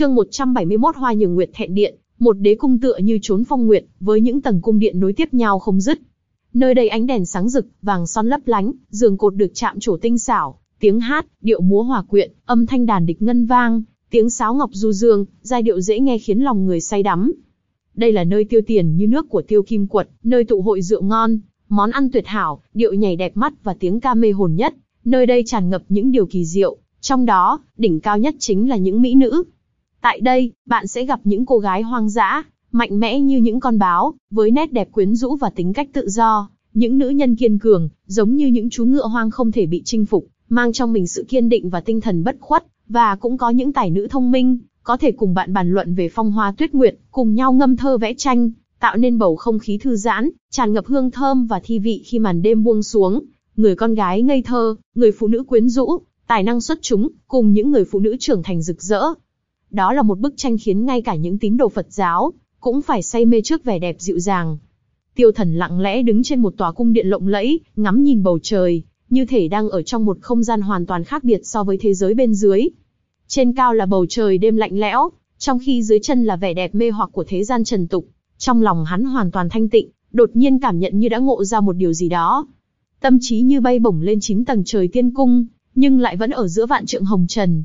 Chương 171 Hoa Nhường Nguyệt Thẹn Điện, một đế cung tựa như trốn phong nguyệt, với những tầng cung điện nối tiếp nhau không dứt. Nơi đây ánh đèn sáng rực, vàng son lấp lánh, giường cột được chạm trổ tinh xảo, tiếng hát, điệu múa hòa quyện, âm thanh đàn địch ngân vang, tiếng sáo ngọc du dương, giai điệu dễ nghe khiến lòng người say đắm. Đây là nơi tiêu tiền như nước của tiêu kim quật, nơi tụ hội rượu ngon, món ăn tuyệt hảo, điệu nhảy đẹp mắt và tiếng ca mê hồn nhất. Nơi đây tràn ngập những điều kỳ diệu, trong đó, đỉnh cao nhất chính là những mỹ nữ. Tại đây, bạn sẽ gặp những cô gái hoang dã, mạnh mẽ như những con báo, với nét đẹp quyến rũ và tính cách tự do. Những nữ nhân kiên cường, giống như những chú ngựa hoang không thể bị chinh phục, mang trong mình sự kiên định và tinh thần bất khuất, và cũng có những tài nữ thông minh, có thể cùng bạn bàn luận về phong hoa tuyết nguyệt, cùng nhau ngâm thơ vẽ tranh, tạo nên bầu không khí thư giãn, tràn ngập hương thơm và thi vị khi màn đêm buông xuống. Người con gái ngây thơ, người phụ nữ quyến rũ, tài năng xuất chúng, cùng những người phụ nữ trưởng thành rực rỡ. Đó là một bức tranh khiến ngay cả những tín đồ Phật giáo, cũng phải say mê trước vẻ đẹp dịu dàng. Tiêu thần lặng lẽ đứng trên một tòa cung điện lộng lẫy, ngắm nhìn bầu trời, như thể đang ở trong một không gian hoàn toàn khác biệt so với thế giới bên dưới. Trên cao là bầu trời đêm lạnh lẽo, trong khi dưới chân là vẻ đẹp mê hoặc của thế gian trần tục. Trong lòng hắn hoàn toàn thanh tịnh, đột nhiên cảm nhận như đã ngộ ra một điều gì đó. Tâm trí như bay bổng lên chín tầng trời tiên cung, nhưng lại vẫn ở giữa vạn trượng hồng trần.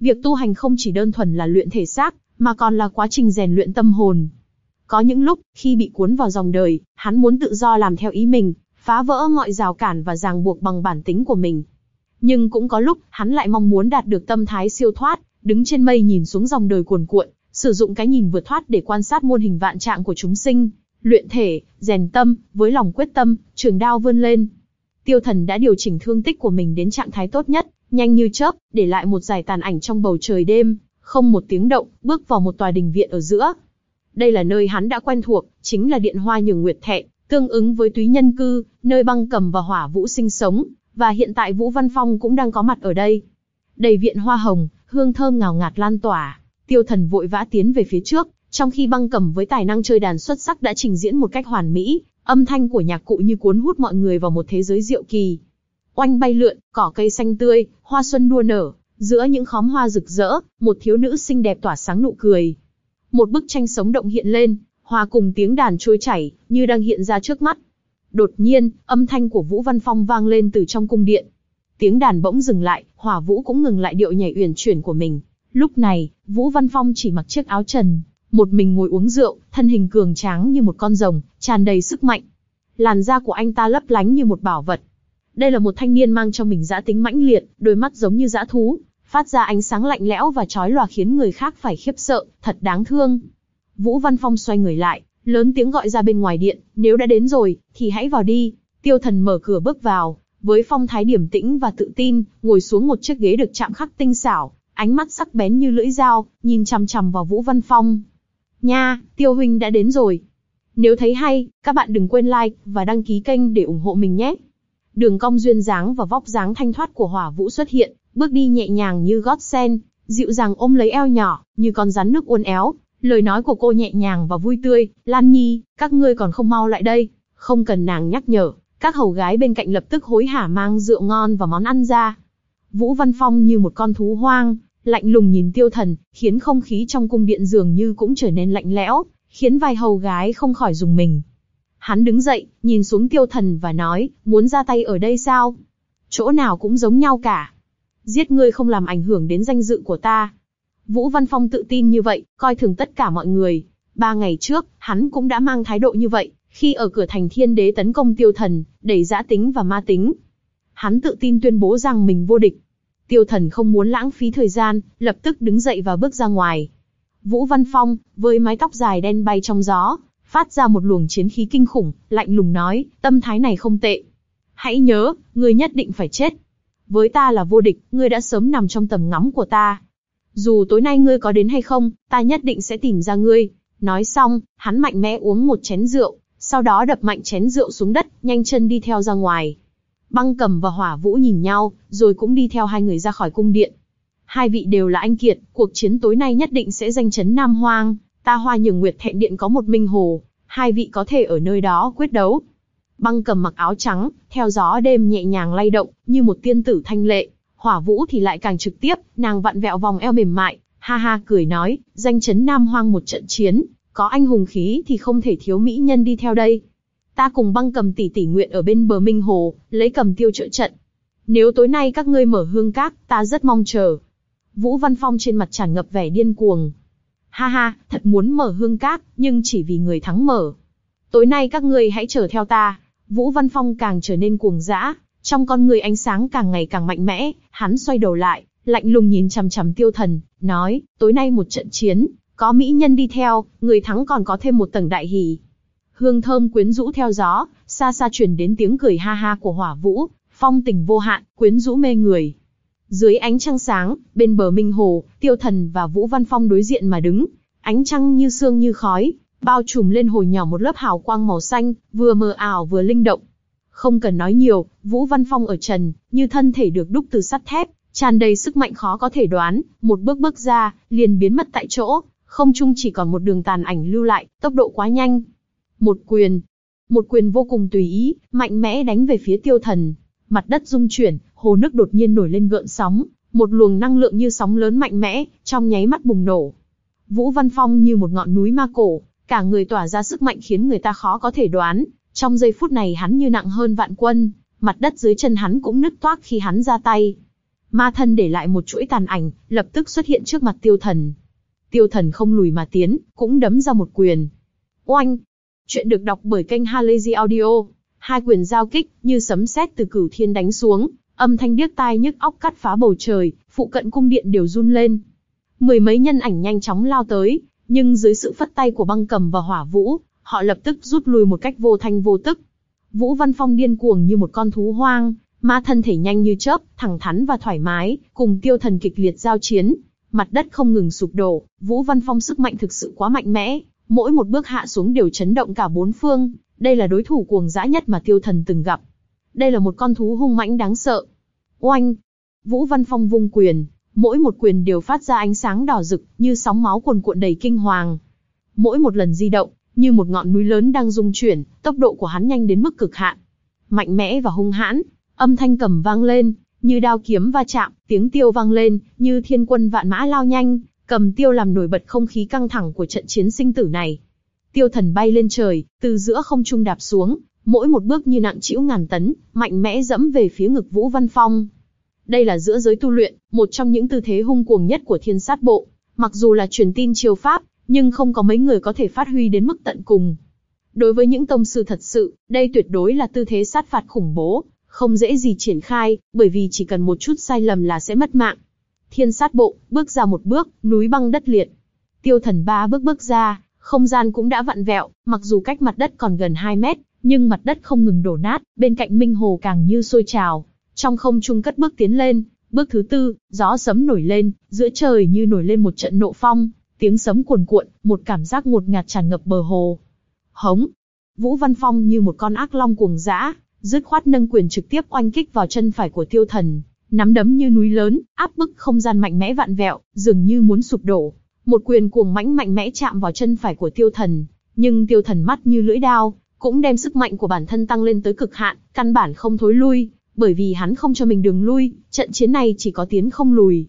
Việc tu hành không chỉ đơn thuần là luyện thể xác, mà còn là quá trình rèn luyện tâm hồn. Có những lúc, khi bị cuốn vào dòng đời, hắn muốn tự do làm theo ý mình, phá vỡ mọi rào cản và ràng buộc bằng bản tính của mình. Nhưng cũng có lúc, hắn lại mong muốn đạt được tâm thái siêu thoát, đứng trên mây nhìn xuống dòng đời cuồn cuộn, sử dụng cái nhìn vượt thoát để quan sát muôn hình vạn trạng của chúng sinh, luyện thể, rèn tâm, với lòng quyết tâm, trường đao vươn lên. Tiêu thần đã điều chỉnh thương tích của mình đến trạng thái tốt nhất, nhanh như chớp, để lại một dài tàn ảnh trong bầu trời đêm, không một tiếng động, bước vào một tòa đình viện ở giữa. Đây là nơi hắn đã quen thuộc, chính là điện hoa nhường nguyệt thẹn, tương ứng với túy nhân cư, nơi băng cầm và hỏa vũ sinh sống, và hiện tại Vũ Văn Phong cũng đang có mặt ở đây. Đầy viện hoa hồng, hương thơm ngào ngạt lan tỏa, tiêu thần vội vã tiến về phía trước, trong khi băng cầm với tài năng chơi đàn xuất sắc đã trình diễn một cách hoàn mỹ, âm thanh của nhạc cụ như cuốn hút mọi người vào một thế giới diệu kỳ. Oanh bay lượn, cỏ cây xanh tươi, hoa xuân đua nở, giữa những khóm hoa rực rỡ, một thiếu nữ xinh đẹp tỏa sáng nụ cười. Một bức tranh sống động hiện lên, hòa cùng tiếng đàn trôi chảy, như đang hiện ra trước mắt. Đột nhiên, âm thanh của Vũ Văn Phong vang lên từ trong cung điện. Tiếng đàn bỗng dừng lại, hòa Vũ cũng ngừng lại điệu nhảy uyển chuyển của mình. Lúc này, Vũ Văn Phong chỉ mặc chiếc áo trần, một mình ngồi uống rượu, thân hình cường tráng như một con rồng, tràn đầy sức mạnh. Làn da của anh ta lấp lánh như một bảo vật. Đây là một thanh niên mang trong mình dã tính mãnh liệt, đôi mắt giống như dã thú, phát ra ánh sáng lạnh lẽo và chói lòa khiến người khác phải khiếp sợ, thật đáng thương. Vũ Văn Phong xoay người lại, lớn tiếng gọi ra bên ngoài điện, nếu đã đến rồi, thì hãy vào đi. Tiêu thần mở cửa bước vào, với phong thái điểm tĩnh và tự tin, ngồi xuống một chiếc ghế được chạm khắc tinh xảo, ánh mắt sắc bén như lưỡi dao, nhìn chằm chằm vào Vũ Văn Phong. Nha, Tiêu huynh đã đến rồi. Nếu thấy hay, các bạn đừng quên like và đăng ký kênh để ủng hộ mình nhé. Đường cong duyên dáng và vóc dáng thanh thoát của Hỏa Vũ xuất hiện, bước đi nhẹ nhàng như gót sen, dịu dàng ôm lấy eo nhỏ, như con rắn nước uốn éo, Lời nói của cô nhẹ nhàng và vui tươi, Lan Nhi, các ngươi còn không mau lại đây, không cần nàng nhắc nhở, các hầu gái bên cạnh lập tức hối hả mang rượu ngon và món ăn ra. Vũ Văn Phong như một con thú hoang, lạnh lùng nhìn tiêu thần, khiến không khí trong cung điện dường như cũng trở nên lạnh lẽo, khiến vài hầu gái không khỏi dùng mình. Hắn đứng dậy, nhìn xuống tiêu thần và nói, muốn ra tay ở đây sao? Chỗ nào cũng giống nhau cả. Giết ngươi không làm ảnh hưởng đến danh dự của ta, Vũ Văn Phong tự tin như vậy, coi thường tất cả mọi người. Ba ngày trước, hắn cũng đã mang thái độ như vậy, khi ở cửa thành thiên đế tấn công tiêu thần, đẩy giã tính và ma tính. Hắn tự tin tuyên bố rằng mình vô địch. Tiêu thần không muốn lãng phí thời gian, lập tức đứng dậy và bước ra ngoài. Vũ Văn Phong, với mái tóc dài đen bay trong gió, phát ra một luồng chiến khí kinh khủng, lạnh lùng nói, tâm thái này không tệ. Hãy nhớ, ngươi nhất định phải chết. Với ta là vô địch, ngươi đã sớm nằm trong tầm ngắm của ta. Dù tối nay ngươi có đến hay không, ta nhất định sẽ tìm ra ngươi. Nói xong, hắn mạnh mẽ uống một chén rượu, sau đó đập mạnh chén rượu xuống đất, nhanh chân đi theo ra ngoài. Băng cầm và hỏa vũ nhìn nhau, rồi cũng đi theo hai người ra khỏi cung điện. Hai vị đều là anh kiệt, cuộc chiến tối nay nhất định sẽ danh chấn Nam Hoang, ta hoa nhường nguyệt thẹn điện có một minh hồ, hai vị có thể ở nơi đó quyết đấu. Băng cầm mặc áo trắng, theo gió đêm nhẹ nhàng lay động, như một tiên tử thanh lệ. Hỏa Vũ thì lại càng trực tiếp, nàng vặn vẹo vòng eo mềm mại, Ha ha cười nói, danh chấn Nam Hoang một trận chiến, có anh hùng khí thì không thể thiếu mỹ nhân đi theo đây. Ta cùng băng cầm tỷ tỷ nguyện ở bên bờ Minh Hồ, lấy cầm tiêu trợ trận. Nếu tối nay các ngươi mở hương các, ta rất mong chờ. Vũ Văn Phong trên mặt tràn ngập vẻ điên cuồng. Ha ha, thật muốn mở hương các, nhưng chỉ vì người thắng mở. Tối nay các ngươi hãy chờ theo ta. Vũ Văn Phong càng trở nên cuồng dã, trong con người ánh sáng càng ngày càng mạnh mẽ, hắn xoay đầu lại, lạnh lùng nhìn chằm chằm tiêu thần, nói, tối nay một trận chiến, có mỹ nhân đi theo, người thắng còn có thêm một tầng đại hỷ. Hương thơm quyến rũ theo gió, xa xa truyền đến tiếng cười ha ha của hỏa vũ, phong tình vô hạn, quyến rũ mê người. Dưới ánh trăng sáng, bên bờ minh hồ, tiêu thần và Vũ Văn Phong đối diện mà đứng, ánh trăng như sương như khói, bao trùm lên hồ nhỏ một lớp hào quang màu xanh, vừa mờ ảo vừa linh động. Không cần nói nhiều, Vũ Văn Phong ở trần, như thân thể được đúc từ sắt thép, tràn đầy sức mạnh khó có thể đoán, một bước bước ra, liền biến mất tại chỗ, không trung chỉ còn một đường tàn ảnh lưu lại, tốc độ quá nhanh. Một quyền, một quyền vô cùng tùy ý, mạnh mẽ đánh về phía tiêu thần. Mặt đất rung chuyển, hồ nước đột nhiên nổi lên gợn sóng, một luồng năng lượng như sóng lớn mạnh mẽ, trong nháy mắt bùng nổ. Vũ Văn Phong như một ngọn núi ma cổ, cả người tỏa ra sức mạnh khiến người ta khó có thể đoán. Trong giây phút này hắn như nặng hơn vạn quân, mặt đất dưới chân hắn cũng nứt toác khi hắn ra tay. Ma thân để lại một chuỗi tàn ảnh, lập tức xuất hiện trước mặt tiêu thần. Tiêu thần không lùi mà tiến, cũng đấm ra một quyền. Oanh! Chuyện được đọc bởi kênh Halazy Audio. Hai quyền giao kích, như sấm sét từ cửu thiên đánh xuống, âm thanh điếc tai nhức óc cắt phá bầu trời, phụ cận cung điện đều run lên. Mười mấy nhân ảnh nhanh chóng lao tới, nhưng dưới sự phất tay của băng cầm và hỏa vũ, họ lập tức rút lui một cách vô thanh vô tức. Vũ Văn Phong điên cuồng như một con thú hoang, ma thân thể nhanh như chớp, thẳng thắn và thoải mái, cùng tiêu thần kịch liệt giao chiến. Mặt đất không ngừng sụp đổ, Vũ Văn Phong sức mạnh thực sự quá mạnh mẽ, mỗi một bước hạ xuống đều chấn động cả bốn phương, đây là đối thủ cuồng dã nhất mà tiêu thần từng gặp. Đây là một con thú hung mãnh đáng sợ. Oanh! Vũ Văn Phong vung quyền, mỗi một quyền đều phát ra ánh sáng đỏ rực, như sóng máu cuồn cuộn đầy kinh hoàng. Mỗi một lần di động, như một ngọn núi lớn đang rung chuyển, tốc độ của hắn nhanh đến mức cực hạn. Mạnh mẽ và hung hãn, âm thanh cầm vang lên, như đao kiếm va chạm, tiếng tiêu vang lên, như thiên quân vạn mã lao nhanh, cầm tiêu làm nổi bật không khí căng thẳng của trận chiến sinh tử này. Tiêu thần bay lên trời, từ giữa không trung đạp xuống, mỗi một bước như nặng chịu ngàn tấn, mạnh mẽ dẫm về phía ngực Vũ Văn Phong. Đây là giữa giới tu luyện, một trong những tư thế hung cuồng nhất của thiên sát bộ. Mặc dù là truyền tin chiêu pháp, nhưng không có mấy người có thể phát huy đến mức tận cùng. Đối với những tông sư thật sự, đây tuyệt đối là tư thế sát phạt khủng bố, không dễ gì triển khai, bởi vì chỉ cần một chút sai lầm là sẽ mất mạng. Thiên sát bộ, bước ra một bước, núi băng đất liệt. Tiêu thần ba bước bước ra, không gian cũng đã vặn vẹo, mặc dù cách mặt đất còn gần 2 mét, nhưng mặt đất không ngừng đổ nát, bên cạnh Minh Hồ càng như sôi trào. Trong không trung cất bước tiến lên, bước thứ tư, gió sấm nổi lên, giữa trời như nổi lên một trận nộ phong, tiếng sấm cuồn cuộn, một cảm giác ngột ngạt tràn ngập bờ hồ. Hống! Vũ Văn Phong như một con ác long cuồng dã, dứt khoát nâng quyền trực tiếp oanh kích vào chân phải của tiêu thần, nắm đấm như núi lớn, áp bức không gian mạnh mẽ vạn vẹo, dường như muốn sụp đổ. Một quyền cuồng mãnh mạnh mẽ chạm vào chân phải của tiêu thần, nhưng tiêu thần mắt như lưỡi đao, cũng đem sức mạnh của bản thân tăng lên tới cực hạn, căn bản không thối lui, bởi vì hắn không cho mình đường lui, trận chiến này chỉ có tiến không lùi.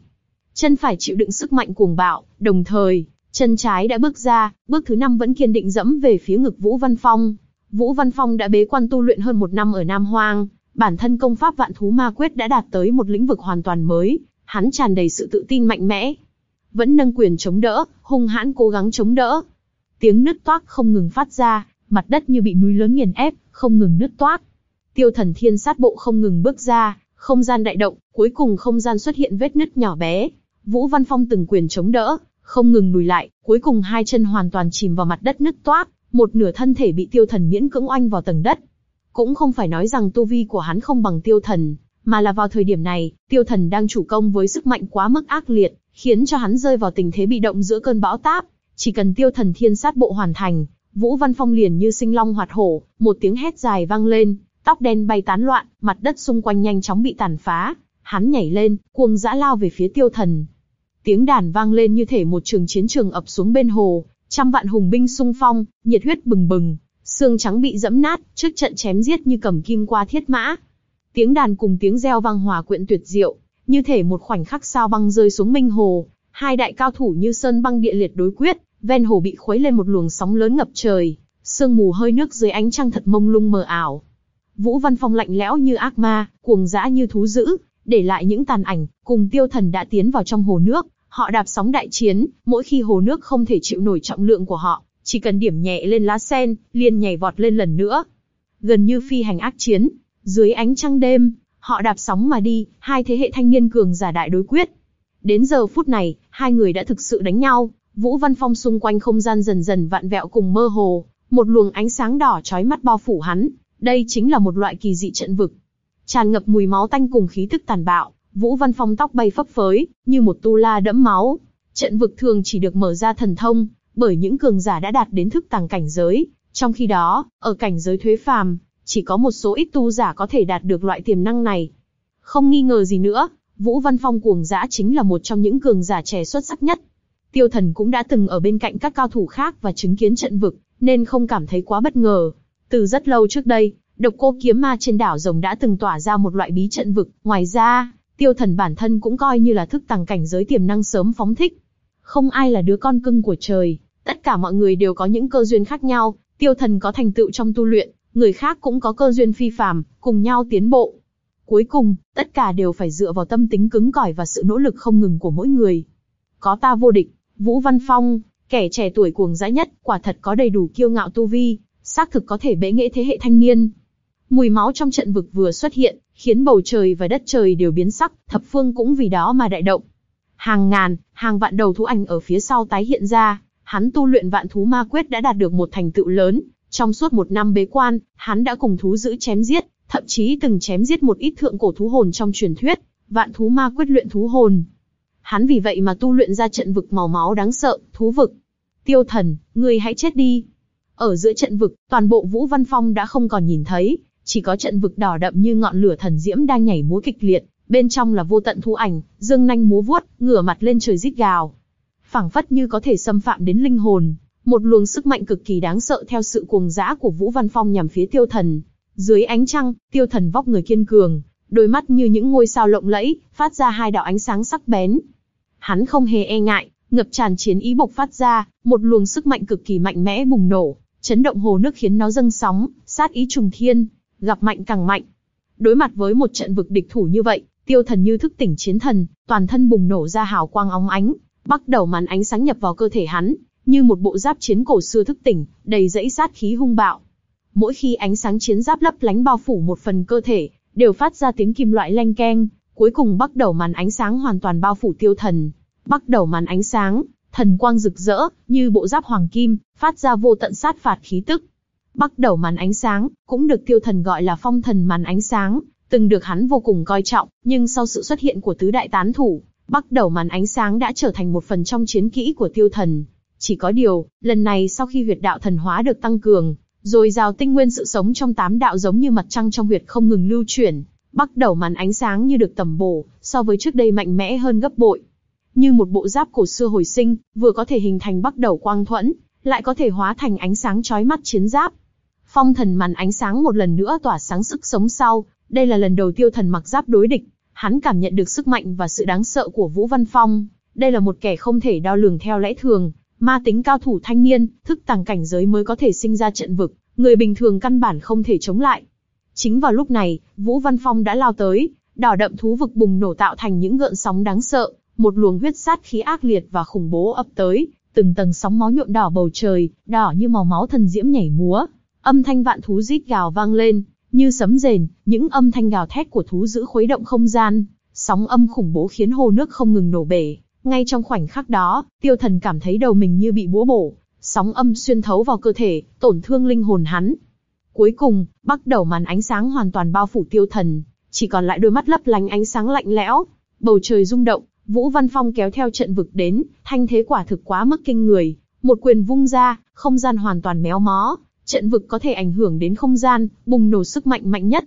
Chân phải chịu đựng sức mạnh cuồng bạo, đồng thời, chân trái đã bước ra, bước thứ năm vẫn kiên định dẫm về phía ngực Vũ Văn Phong. Vũ Văn Phong đã bế quan tu luyện hơn một năm ở Nam Hoang, bản thân công pháp vạn thú ma quyết đã đạt tới một lĩnh vực hoàn toàn mới, hắn tràn đầy sự tự tin mạnh mẽ. Vẫn nâng quyền chống đỡ, hung hãn cố gắng chống đỡ. Tiếng nứt toác không ngừng phát ra, mặt đất như bị núi lớn nghiền ép, không ngừng nứt toác. Tiêu thần thiên sát bộ không ngừng bước ra, không gian đại động, cuối cùng không gian xuất hiện vết nứt nhỏ bé. Vũ Văn Phong từng quyền chống đỡ, không ngừng lùi lại, cuối cùng hai chân hoàn toàn chìm vào mặt đất nứt toác, một nửa thân thể bị tiêu thần miễn cưỡng oanh vào tầng đất. Cũng không phải nói rằng tu vi của hắn không bằng tiêu thần, mà là vào thời điểm này, tiêu thần đang chủ công với sức mạnh quá mức ác liệt, khiến cho hắn rơi vào tình thế bị động giữa cơn bão táp. Chỉ cần tiêu thần thiên sát bộ hoàn thành, Vũ Văn Phong liền như sinh long hoạt hổ, một tiếng hét dài vang lên, tóc đen bay tán loạn, mặt đất xung quanh nhanh chóng bị tàn phá. Hắn nhảy lên, cuồng dã lao về phía tiêu thần. Tiếng đàn vang lên như thể một trường chiến trường ập xuống bên hồ, trăm vạn hùng binh sung phong, nhiệt huyết bừng bừng, xương trắng bị dẫm nát, trước trận chém giết như cầm kim qua thiết mã. Tiếng đàn cùng tiếng reo vang hòa quyện tuyệt diệu, như thể một khoảnh khắc sao băng rơi xuống minh hồ, Hai đại cao thủ như sơn băng địa liệt đối quyết, ven hồ bị khuấy lên một luồng sóng lớn ngập trời, sương mù hơi nước dưới ánh trăng thật mông lung mờ ảo. Vũ Văn Phong lạnh lẽo như ác ma, cuồng dã như thú dữ, để lại những tàn ảnh, cùng tiêu thần đã tiến vào trong hồ nước, họ đạp sóng đại chiến, mỗi khi hồ nước không thể chịu nổi trọng lượng của họ, chỉ cần điểm nhẹ lên lá sen, liền nhảy vọt lên lần nữa. Gần như phi hành ác chiến, dưới ánh trăng đêm, họ đạp sóng mà đi, hai thế hệ thanh niên cường giả đại đối quyết. Đến giờ phút này, hai người đã thực sự đánh nhau, Vũ Văn Phong xung quanh không gian dần dần vạn vẹo cùng mơ hồ, một luồng ánh sáng đỏ chói mắt bao phủ hắn, đây chính là một loại kỳ dị trận vực. Tràn ngập mùi máu tanh cùng khí tức tàn bạo, Vũ Văn Phong tóc bay phấp phới, như một tu la đẫm máu. Trận vực thường chỉ được mở ra thần thông, bởi những cường giả đã đạt đến thức tàng cảnh giới. Trong khi đó, ở cảnh giới thuế phàm, chỉ có một số ít tu giả có thể đạt được loại tiềm năng này. Không nghi ngờ gì nữa, Vũ Văn Phong cuồng dã chính là một trong những cường giả trẻ xuất sắc nhất. Tiêu Thần cũng đã từng ở bên cạnh các cao thủ khác và chứng kiến trận vực, nên không cảm thấy quá bất ngờ. Từ rất lâu trước đây, độc cô kiếm ma trên đảo rồng đã từng tỏa ra một loại bí trận vực. Ngoài ra, tiêu thần bản thân cũng coi như là thức tàng cảnh giới tiềm năng sớm phóng thích. Không ai là đứa con cưng của trời, tất cả mọi người đều có những cơ duyên khác nhau. Tiêu thần có thành tựu trong tu luyện, người khác cũng có cơ duyên phi phàm, cùng nhau tiến bộ. Cuối cùng, tất cả đều phải dựa vào tâm tính cứng cỏi và sự nỗ lực không ngừng của mỗi người. Có ta vô địch, Vũ Văn Phong, kẻ trẻ tuổi cuồng dã nhất, quả thật có đầy đủ kiêu ngạo tu vi, xác thực có thể bẽ nghệ thế hệ thanh niên. Mùi máu trong trận vực vừa xuất hiện, khiến bầu trời và đất trời đều biến sắc, thập phương cũng vì đó mà đại động. Hàng ngàn, hàng vạn đầu thú ảnh ở phía sau tái hiện ra, hắn tu luyện vạn thú ma quyết đã đạt được một thành tựu lớn. Trong suốt một năm bế quan, hắn đã cùng thú giữ chém giết, thậm chí từng chém giết một ít thượng cổ thú hồn trong truyền thuyết, vạn thú ma quyết luyện thú hồn. Hắn vì vậy mà tu luyện ra trận vực màu máu đáng sợ, thú vực. Tiêu thần, ngươi hãy chết đi. Ở giữa trận vực, toàn bộ Vũ Văn Phong đã không còn nhìn thấy, chỉ có trận vực đỏ đậm như ngọn lửa thần diễm đang nhảy múa kịch liệt, bên trong là vô tận thu ảnh, dương nanh múa vuốt, ngửa mặt lên trời rít gào. phảng phất như có thể xâm phạm đến linh hồn, một luồng sức mạnh cực kỳ đáng sợ theo sự cuồng dã của Vũ Văn Phong nhằm phía tiêu thần. Dưới ánh trăng, tiêu thần vóc người kiên cường, đôi mắt như những ngôi sao lộng lẫy, phát ra hai đạo ánh sáng sắc bén. Hắn không hề e ngại, ngập tràn chiến ý bộc phát ra, một luồng sức mạnh cực kỳ mạnh mẽ bùng nổ, chấn động hồ nước khiến nó dâng sóng, sát ý trùng thiên, gặp mạnh càng mạnh. Đối mặt với một trận vực địch thủ như vậy, tiêu thần như thức tỉnh chiến thần, toàn thân bùng nổ ra hào quang óng ánh, bắt đầu màn ánh sáng nhập vào cơ thể hắn, như một bộ giáp chiến cổ xưa thức tỉnh, đầy dẫy sát khí hung bạo. Mỗi khi ánh sáng chiến giáp lấp lánh bao phủ một phần cơ thể, đều phát ra tiếng kim loại leng keng, cuối cùng bắt đầu màn ánh sáng hoàn toàn bao phủ tiêu thần. Bắt đầu màn ánh sáng, thần quang rực rỡ, như bộ giáp hoàng kim, phát ra vô tận sát phạt khí tức. Bắt đầu màn ánh sáng, cũng được tiêu thần gọi là phong thần màn ánh sáng, từng được hắn vô cùng coi trọng, nhưng sau sự xuất hiện của tứ đại tán thủ, bắt đầu màn ánh sáng đã trở thành một phần trong chiến kỹ của tiêu thần. Chỉ có điều, lần này sau khi huyệt đạo thần hóa được tăng cường, rồi rào tinh nguyên sự sống trong tám đạo giống như mặt trăng trong huyệt không ngừng lưu chuyển, bắt đầu màn ánh sáng như được tầm bổ, so với trước đây mạnh mẽ hơn gấp bội như một bộ giáp cổ xưa hồi sinh, vừa có thể hình thành bắt đầu quang thuẫn, lại có thể hóa thành ánh sáng chói mắt chiến giáp. Phong thần màn ánh sáng một lần nữa tỏa sáng sức sống sau, đây là lần đầu tiêu thần mặc giáp đối địch, hắn cảm nhận được sức mạnh và sự đáng sợ của Vũ Văn Phong. Đây là một kẻ không thể đo lường theo lẽ thường, ma tính cao thủ thanh niên, thức tàng cảnh giới mới có thể sinh ra trận vực, người bình thường căn bản không thể chống lại. Chính vào lúc này, Vũ Văn Phong đã lao tới, đỏ đậm thú vực bùng nổ tạo thành những gợn sóng đáng sợ, một luồng huyết sát khí ác liệt và khủng bố ập tới, từng tầng sóng máu nhuộm đỏ bầu trời, đỏ như màu máu thần diễm nhảy múa. Âm thanh vạn thú rít gào vang lên, như sấm rền, những âm thanh gào thét của thú giữ khuấy động không gian, sóng âm khủng bố khiến hồ nước không ngừng nổ bể. Ngay trong khoảnh khắc đó, tiêu thần cảm thấy đầu mình như bị búa bổ, sóng âm xuyên thấu vào cơ thể, tổn thương linh hồn hắn. Cuối cùng, bắt đầu màn ánh sáng hoàn toàn bao phủ tiêu thần, chỉ còn lại đôi mắt lấp lánh ánh sáng lạnh lẽo. Bầu trời rung động, Vũ Văn Phong kéo theo trận vực đến, thanh thế quả thực quá mức kinh người. Một quyền vung ra, không gian hoàn toàn méo mó, trận vực có thể ảnh hưởng đến không gian, bùng nổ sức mạnh mạnh nhất.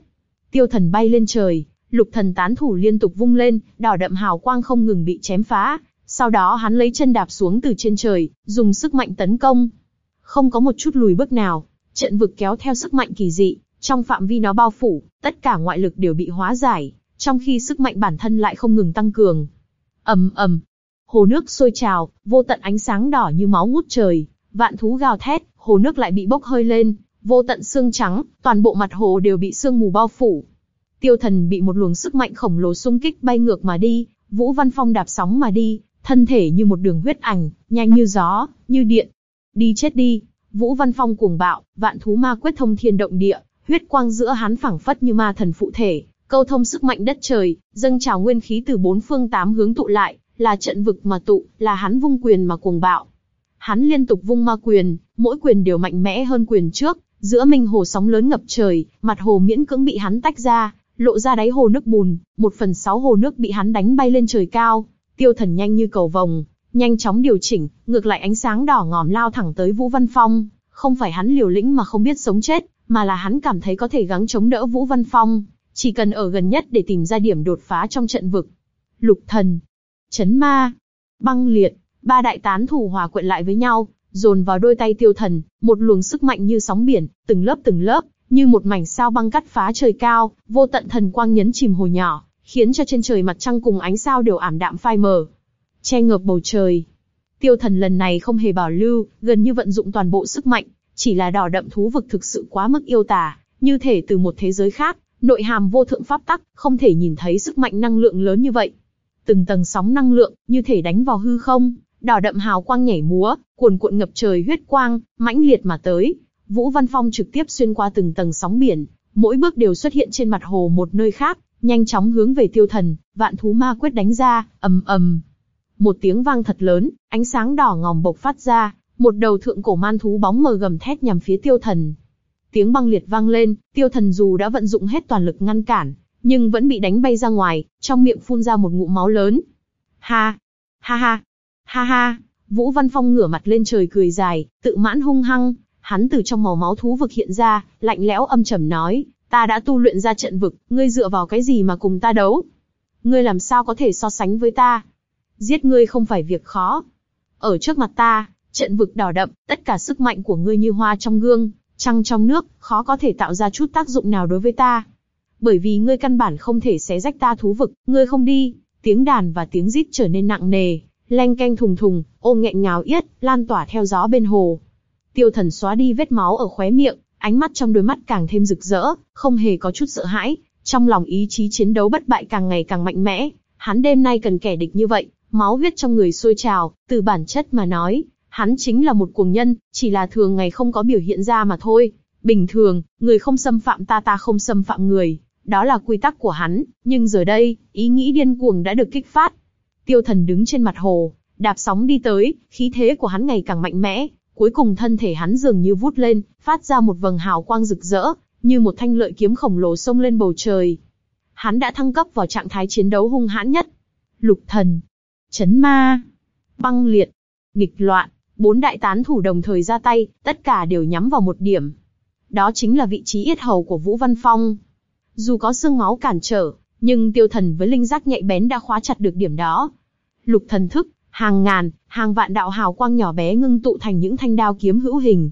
Tiêu thần bay lên trời, lục thần tán thủ liên tục vung lên, đỏ đậm hào quang không ngừng bị chém phá. Sau đó hắn lấy chân đạp xuống từ trên trời, dùng sức mạnh tấn công. Không có một chút lùi bước nào, trận vực kéo theo sức mạnh kỳ dị, trong phạm vi nó bao phủ, tất cả ngoại lực đều bị hóa giải, trong khi sức mạnh bản thân lại không ngừng tăng cường ầm ầm. Hồ nước sôi trào, vô tận ánh sáng đỏ như máu ngút trời, vạn thú gào thét, hồ nước lại bị bốc hơi lên, vô tận xương trắng, toàn bộ mặt hồ đều bị sương mù bao phủ. Tiêu Thần bị một luồng sức mạnh khổng lồ xung kích bay ngược mà đi, Vũ Văn Phong đạp sóng mà đi, thân thể như một đường huyết ảnh, nhanh như gió, như điện. Đi chết đi, Vũ Văn Phong cuồng bạo, vạn thú ma quyết thông thiên động địa, huyết quang giữa hắn phảng phất như ma thần phụ thể, câu thông sức mạnh đất trời, dâng trào nguyên khí từ bốn phương tám hướng tụ lại, là trận vực mà tụ, là hắn vung quyền mà cuồng bạo. Hắn liên tục vung ma quyền, mỗi quyền đều mạnh mẽ hơn quyền trước, giữa minh hồ sóng lớn ngập trời, mặt hồ miễn cưỡng bị hắn tách ra, lộ ra đáy hồ nước bùn, một phần sáu hồ nước bị hắn đánh bay lên trời cao. Tiêu thần nhanh như cầu vồng, nhanh chóng điều chỉnh, ngược lại ánh sáng đỏ ngòm lao thẳng tới Vũ Văn Phong. Không phải hắn liều lĩnh mà không biết sống chết, mà là hắn cảm thấy có thể gắng chống đỡ Vũ Văn Phong, chỉ cần ở gần nhất để tìm ra điểm đột phá trong trận vực. Lục thần, chấn ma, băng liệt, ba đại tán thủ hòa quyện lại với nhau, dồn vào đôi tay tiêu thần, một luồng sức mạnh như sóng biển, từng lớp từng lớp, như một mảnh sao băng cắt phá trời cao, vô tận thần quang nhấn chìm hồ nhỏ, khiến cho trên trời mặt trăng cùng ánh sao đều ảm đạm phai mờ, che ngợp bầu trời. Tiêu thần lần này không hề bảo lưu, gần như vận dụng toàn bộ sức mạnh, chỉ là đỏ đậm thú vực thực sự quá mức yêu tả, như thể từ một thế giới khác, nội hàm vô thượng pháp tắc, không thể nhìn thấy sức mạnh năng lượng lớn như vậy. Từng tầng sóng năng lượng, như thể đánh vào hư không, đỏ đậm hào quang nhảy múa, cuồn cuộn ngập trời huyết quang, mãnh liệt mà tới. Vũ Văn Phong trực tiếp xuyên qua từng tầng sóng biển, mỗi bước đều xuất hiện trên mặt hồ một nơi khác, nhanh chóng hướng về tiêu thần, vạn thú ma quyết đánh ra, ầm ầm. Một tiếng vang thật lớn, ánh sáng đỏ ngòm bộc phát ra, một đầu thượng cổ man thú bóng mờ gầm thét nhằm phía tiêu thần. Tiếng băng liệt vang lên, tiêu thần dù đã vận dụng hết toàn lực ngăn cản, nhưng vẫn bị đánh bay ra ngoài, trong miệng phun ra một ngụm máu lớn. Ha! Ha ha! Ha ha! Vũ Văn Phong ngửa mặt lên trời cười dài, tự mãn hung hăng, hắn từ trong màu máu thú vực hiện ra, lạnh lẽo âm trầm nói, ta đã tu luyện ra trận vực, ngươi dựa vào cái gì mà cùng ta đấu? Ngươi làm sao có thể so sánh với ta? Giết ngươi không phải việc khó. Ở trước mặt ta, trận vực đỏ đậm, tất cả sức mạnh của ngươi như hoa trong gương, trăng trong nước, khó có thể tạo ra chút tác dụng nào đối với ta. Bởi vì ngươi căn bản không thể xé rách ta thú vực, ngươi không đi, tiếng đàn và tiếng rít trở nên nặng nề, leng keng thùng thùng, ôm nghẹn ngào yết, lan tỏa theo gió bên hồ. Tiêu thần xóa đi vết máu ở khóe miệng, ánh mắt trong đôi mắt càng thêm rực rỡ, không hề có chút sợ hãi, trong lòng ý chí chiến đấu bất bại càng ngày càng mạnh mẽ. Hắn đêm nay cần kẻ địch như vậy, máu huyết trong người sôi trào, từ bản chất mà nói, hắn chính là một cuồng nhân, chỉ là thường ngày không có biểu hiện ra mà thôi. Bình thường, người không xâm phạm ta ta không xâm phạm người, đó là quy tắc của hắn, nhưng giờ đây, ý nghĩ điên cuồng đã được kích phát. Tiêu thần đứng trên mặt hồ, đạp sóng đi tới, khí thế của hắn ngày càng mạnh mẽ, cuối cùng thân thể hắn dường như vút lên, phát ra một vầng hào quang rực rỡ, như một thanh lợi kiếm khổng lồ xông lên bầu trời. Hắn đã thăng cấp vào trạng thái chiến đấu hung hãn nhất. Lục thần, chấn ma, băng liệt, nghịch loạn, bốn đại tán thủ đồng thời ra tay, tất cả đều nhắm vào một điểm. Đó chính là vị trí yết hầu của Vũ Văn Phong. Dù có xương máu cản trở, nhưng tiêu thần với linh giác nhạy bén đã khóa chặt được điểm đó. Lục thần thức, hàng ngàn, hàng vạn đạo hào quang nhỏ bé ngưng tụ thành những thanh đao kiếm hữu hình.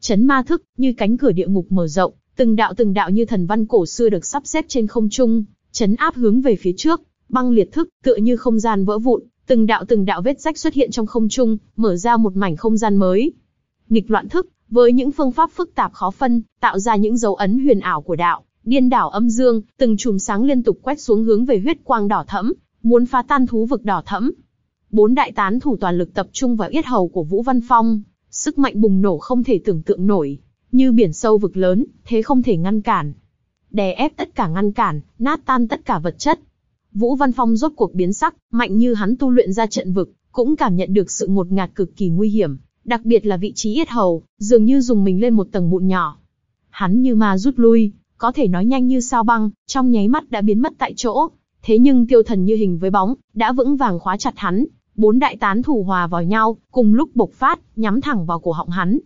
Chấn ma thức, như cánh cửa địa ngục mở rộng, từng đạo từng đạo như thần văn cổ xưa được sắp xếp trên không trung, chấn áp hướng về phía trước, băng liệt thức, tựa như không gian vỡ vụn, từng đạo từng đạo vết rách xuất hiện trong không trung, mở ra một mảnh không gian mới. Nghịch loạn thức, với những phương pháp phức tạp khó phân, tạo ra những dấu ấn huyền ảo của đạo, điên đảo âm dương, từng chùm sáng liên tục quét xuống hướng về huyết quang đỏ thẫm, muốn phá tan thú vực đỏ thẫm. Bốn đại tán thủ toàn lực tập trung vào yết hầu của Vũ Văn Phong, sức mạnh bùng nổ không thể tưởng tượng nổi, như biển sâu vực lớn, thế không thể ngăn cản. Đè ép tất cả ngăn cản, nát tan tất cả vật chất. Vũ Văn Phong rốt cuộc biến sắc, mạnh như hắn tu luyện ra trận vực, cũng cảm nhận được sự ngột ngạt cực kỳ nguy hiểm, đặc biệt là vị trí yết hầu, dường như dùng mình lên một tầng mụn nhỏ. Hắn như ma rút lui, có thể nói nhanh như sao băng, trong nháy mắt đã biến mất tại chỗ. Thế nhưng tiêu thần như hình với bóng, đã vững vàng khóa chặt hắn, bốn đại tán thủ hòa vào nhau, cùng lúc bộc phát, nhắm thẳng vào cổ họng hắn.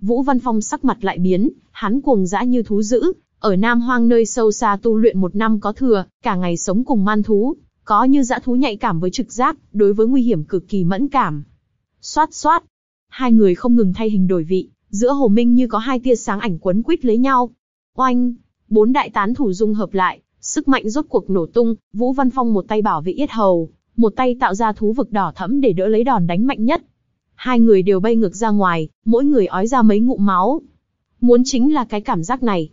Vũ Văn Phong sắc mặt lại biến, hắn cuồng dã như thú dữ, ở Nam Hoang nơi sâu xa tu luyện một năm có thừa, cả ngày sống cùng man thú, có như dã thú nhạy cảm với trực giác, đối với nguy hiểm cực kỳ mẫn cảm. Xoát xoát, hai người không ngừng thay hình đổi vị, giữa hồ minh như có hai tia sáng ảnh quấn quýt lấy nhau. Oanh, bốn đại tán thủ dung hợp lại, sức mạnh rốt cuộc nổ tung, Vũ Văn Phong một tay bảo vệ yết hầu, một tay tạo ra thú vực đỏ thẫm để đỡ lấy đòn đánh mạnh nhất. Hai người đều bay ngược ra ngoài, mỗi người ói ra mấy ngụm máu. Muốn chính là cái cảm giác này.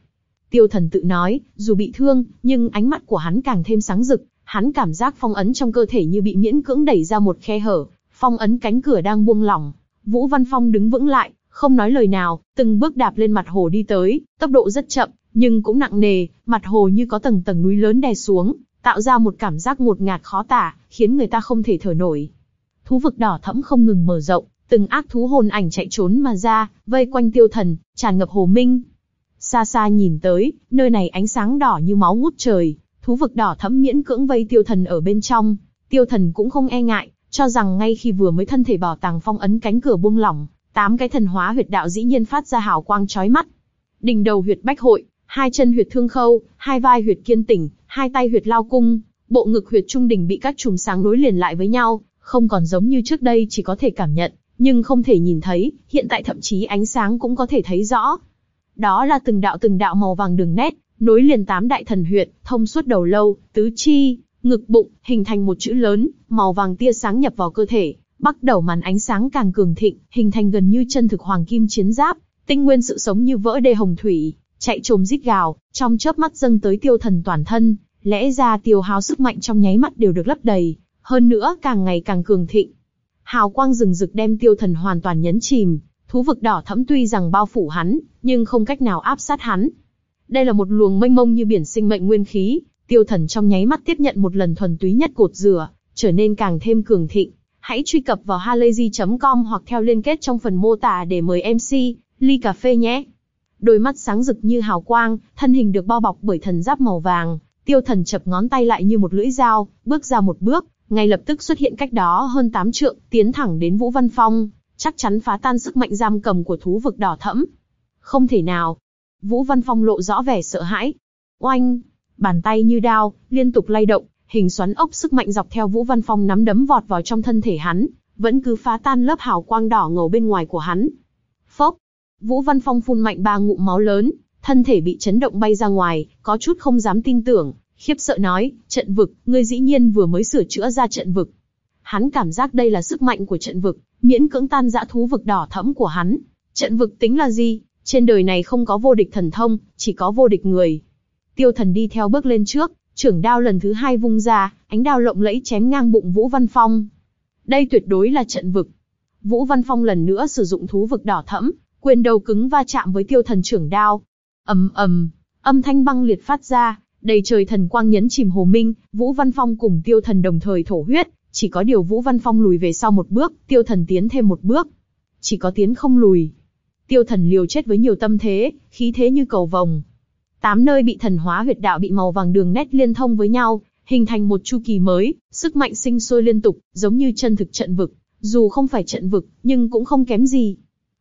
Tiêu thần tự nói, dù bị thương, nhưng ánh mắt của hắn càng thêm sáng rực, hắn cảm giác phong ấn trong cơ thể như bị miễn cưỡng đẩy ra một khe hở, phong ấn cánh cửa đang buông lỏng. Vũ Văn Phong đứng vững lại, không nói lời nào, từng bước đạp lên mặt hồ đi tới, tốc độ rất chậm, nhưng cũng nặng nề, mặt hồ như có tầng tầng núi lớn đè xuống, tạo ra một cảm giác ngột ngạt khó tả, khiến người ta không thể thở nổi. Thú vực đỏ thẫm không ngừng mở rộng, từng ác thú hồn ảnh chạy trốn mà ra, vây quanh tiêu thần, tràn ngập hồ minh. Xa xa nhìn tới, nơi này ánh sáng đỏ như máu ngút trời, thú vực đỏ thẫm miễn cưỡng vây tiêu thần ở bên trong. Tiêu thần cũng không e ngại, cho rằng ngay khi vừa mới thân thể bảo tàng phong ấn cánh cửa buông lỏng, tám cái thần hóa huyệt đạo dĩ nhiên phát ra hào quang chói mắt. Đỉnh đầu huyệt bách hội, hai chân huyệt thương khâu, hai vai huyệt kiên tỉnh, hai tay huyệt lao cung, bộ ngực huyệt trung đỉnh bị các chùm sáng nối liền lại với nhau, không còn giống như trước đây chỉ có thể cảm nhận, nhưng không thể nhìn thấy, hiện tại thậm chí ánh sáng cũng có thể thấy rõ. Đó là từng đạo từng đạo màu vàng đường nét, nối liền tám đại thần huyệt, thông suốt đầu lâu, tứ chi, ngực bụng, hình thành một chữ lớn, màu vàng tia sáng nhập vào cơ thể, bắt đầu màn ánh sáng càng cường thịnh, hình thành gần như chân thực hoàng kim chiến giáp, tinh nguyên sự sống như vỡ đê hồng thủy, chạy trồm rít gào, trong chớp mắt dâng tới tiêu thần toàn thân, lẽ ra tiêu hao sức mạnh trong nháy mắt đều được lấp đầy, hơn nữa càng ngày càng cường thịnh. Hào quang rừng rực đem tiêu thần hoàn toàn nhấn chìm, thú vực đỏ thẫm tuy rằng bao phủ hắn, nhưng không cách nào áp sát hắn. Đây là một luồng mênh mông như biển sinh mệnh nguyên khí, tiêu thần trong nháy mắt tiếp nhận một lần thuần túy nhất cột rửa, trở nên càng thêm cường thịnh. Hãy truy cập vào halayzi.com hoặc theo liên kết trong phần mô tả để mời MC, ly cà phê nhé. Đôi mắt sáng rực như hào quang, thân hình được bao bọc bởi thần giáp màu vàng, tiêu thần chập ngón tay lại như một lưỡi dao, bước ra một bước, ngay lập tức xuất hiện cách đó hơn 8 trượng, tiến thẳng đến Vũ Văn Phong, chắc chắn phá tan sức mạnh giam cầm của thú vực đỏ thẫm. Không thể nào. Vũ Văn Phong lộ rõ vẻ sợ hãi. Oanh! Bàn tay như đao, liên tục lay động, hình xoắn ốc sức mạnh dọc theo Vũ Văn Phong nắm đấm vọt vào trong thân thể hắn, vẫn cứ phá tan lớp hào quang đỏ ngầu bên ngoài của hắn. Vũ Văn Phong phun mạnh ba ngụm máu lớn, thân thể bị chấn động bay ra ngoài, có chút không dám tin tưởng, khiếp sợ nói, trận vực, ngươi dĩ nhiên vừa mới sửa chữa ra trận vực. Hắn cảm giác đây là sức mạnh của trận vực, miễn cưỡng tan dã thú vực đỏ thẫm của hắn. Trận vực tính là gì? Trên đời này không có vô địch thần thông, chỉ có vô địch người. Tiêu thần đi theo bước lên trước, trưởng đao lần thứ hai vung ra, ánh đao lộng lẫy chém ngang bụng Vũ Văn Phong. Đây tuyệt đối là trận vực. Vũ Văn Phong lần nữa sử dụng thú vực đỏ thẫm, quyền đầu cứng va chạm với tiêu thần trưởng đao. ầm ầm, âm thanh băng liệt phát ra, đầy trời thần quang nhấn chìm hồ minh, Vũ Văn Phong cùng tiêu thần đồng thời thổ huyết, chỉ có điều Vũ Văn Phong lùi về sau một bước, tiêu thần tiến thêm một bước. Chỉ có tiến không lùi. Tiêu thần liều chết với nhiều tâm thế, khí thế như cầu vồng. Tám nơi bị thần hóa huyệt đạo bị màu vàng đường nét liên thông với nhau, hình thành một chu kỳ mới, sức mạnh sinh sôi liên tục, giống như chân thực trận vực. Dù không phải trận vực, nhưng cũng không kém gì.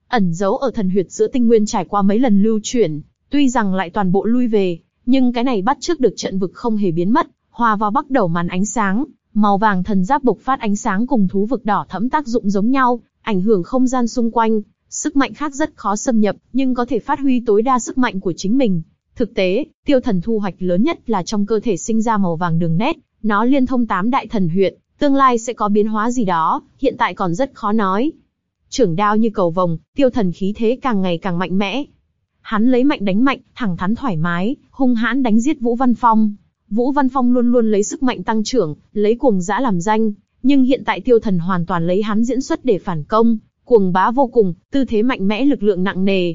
Ẩn giấu ở thần huyệt giữa tinh nguyên trải qua mấy lần lưu chuyển, tuy rằng lại toàn bộ lui về, nhưng cái này bắt trước được trận vực không hề biến mất, hòa vào bắt đầu màn ánh sáng, màu vàng thần giáp bộc phát ánh sáng cùng thú vực đỏ thẫm tác dụng giống nhau, ảnh hưởng không gian xung quanh, sức mạnh khác rất khó xâm nhập, nhưng có thể phát huy tối đa sức mạnh của chính mình. Thực tế, tiêu thần thu hoạch lớn nhất là trong cơ thể sinh ra màu vàng đường nét, nó liên thông tám đại thần huyệt, tương lai sẽ có biến hóa gì đó, hiện tại còn rất khó nói. Trưởng đao như cầu vồng, tiêu thần khí thế càng ngày càng mạnh mẽ. Hắn lấy mạnh đánh mạnh, thẳng thắn thoải mái, hung hãn đánh giết Vũ Văn Phong. Vũ Văn Phong luôn luôn lấy sức mạnh tăng trưởng, lấy cuồng dã làm danh, nhưng hiện tại tiêu thần hoàn toàn lấy hắn diễn xuất để phản công, cuồng bá vô cùng, tư thế mạnh mẽ lực lượng nặng nề.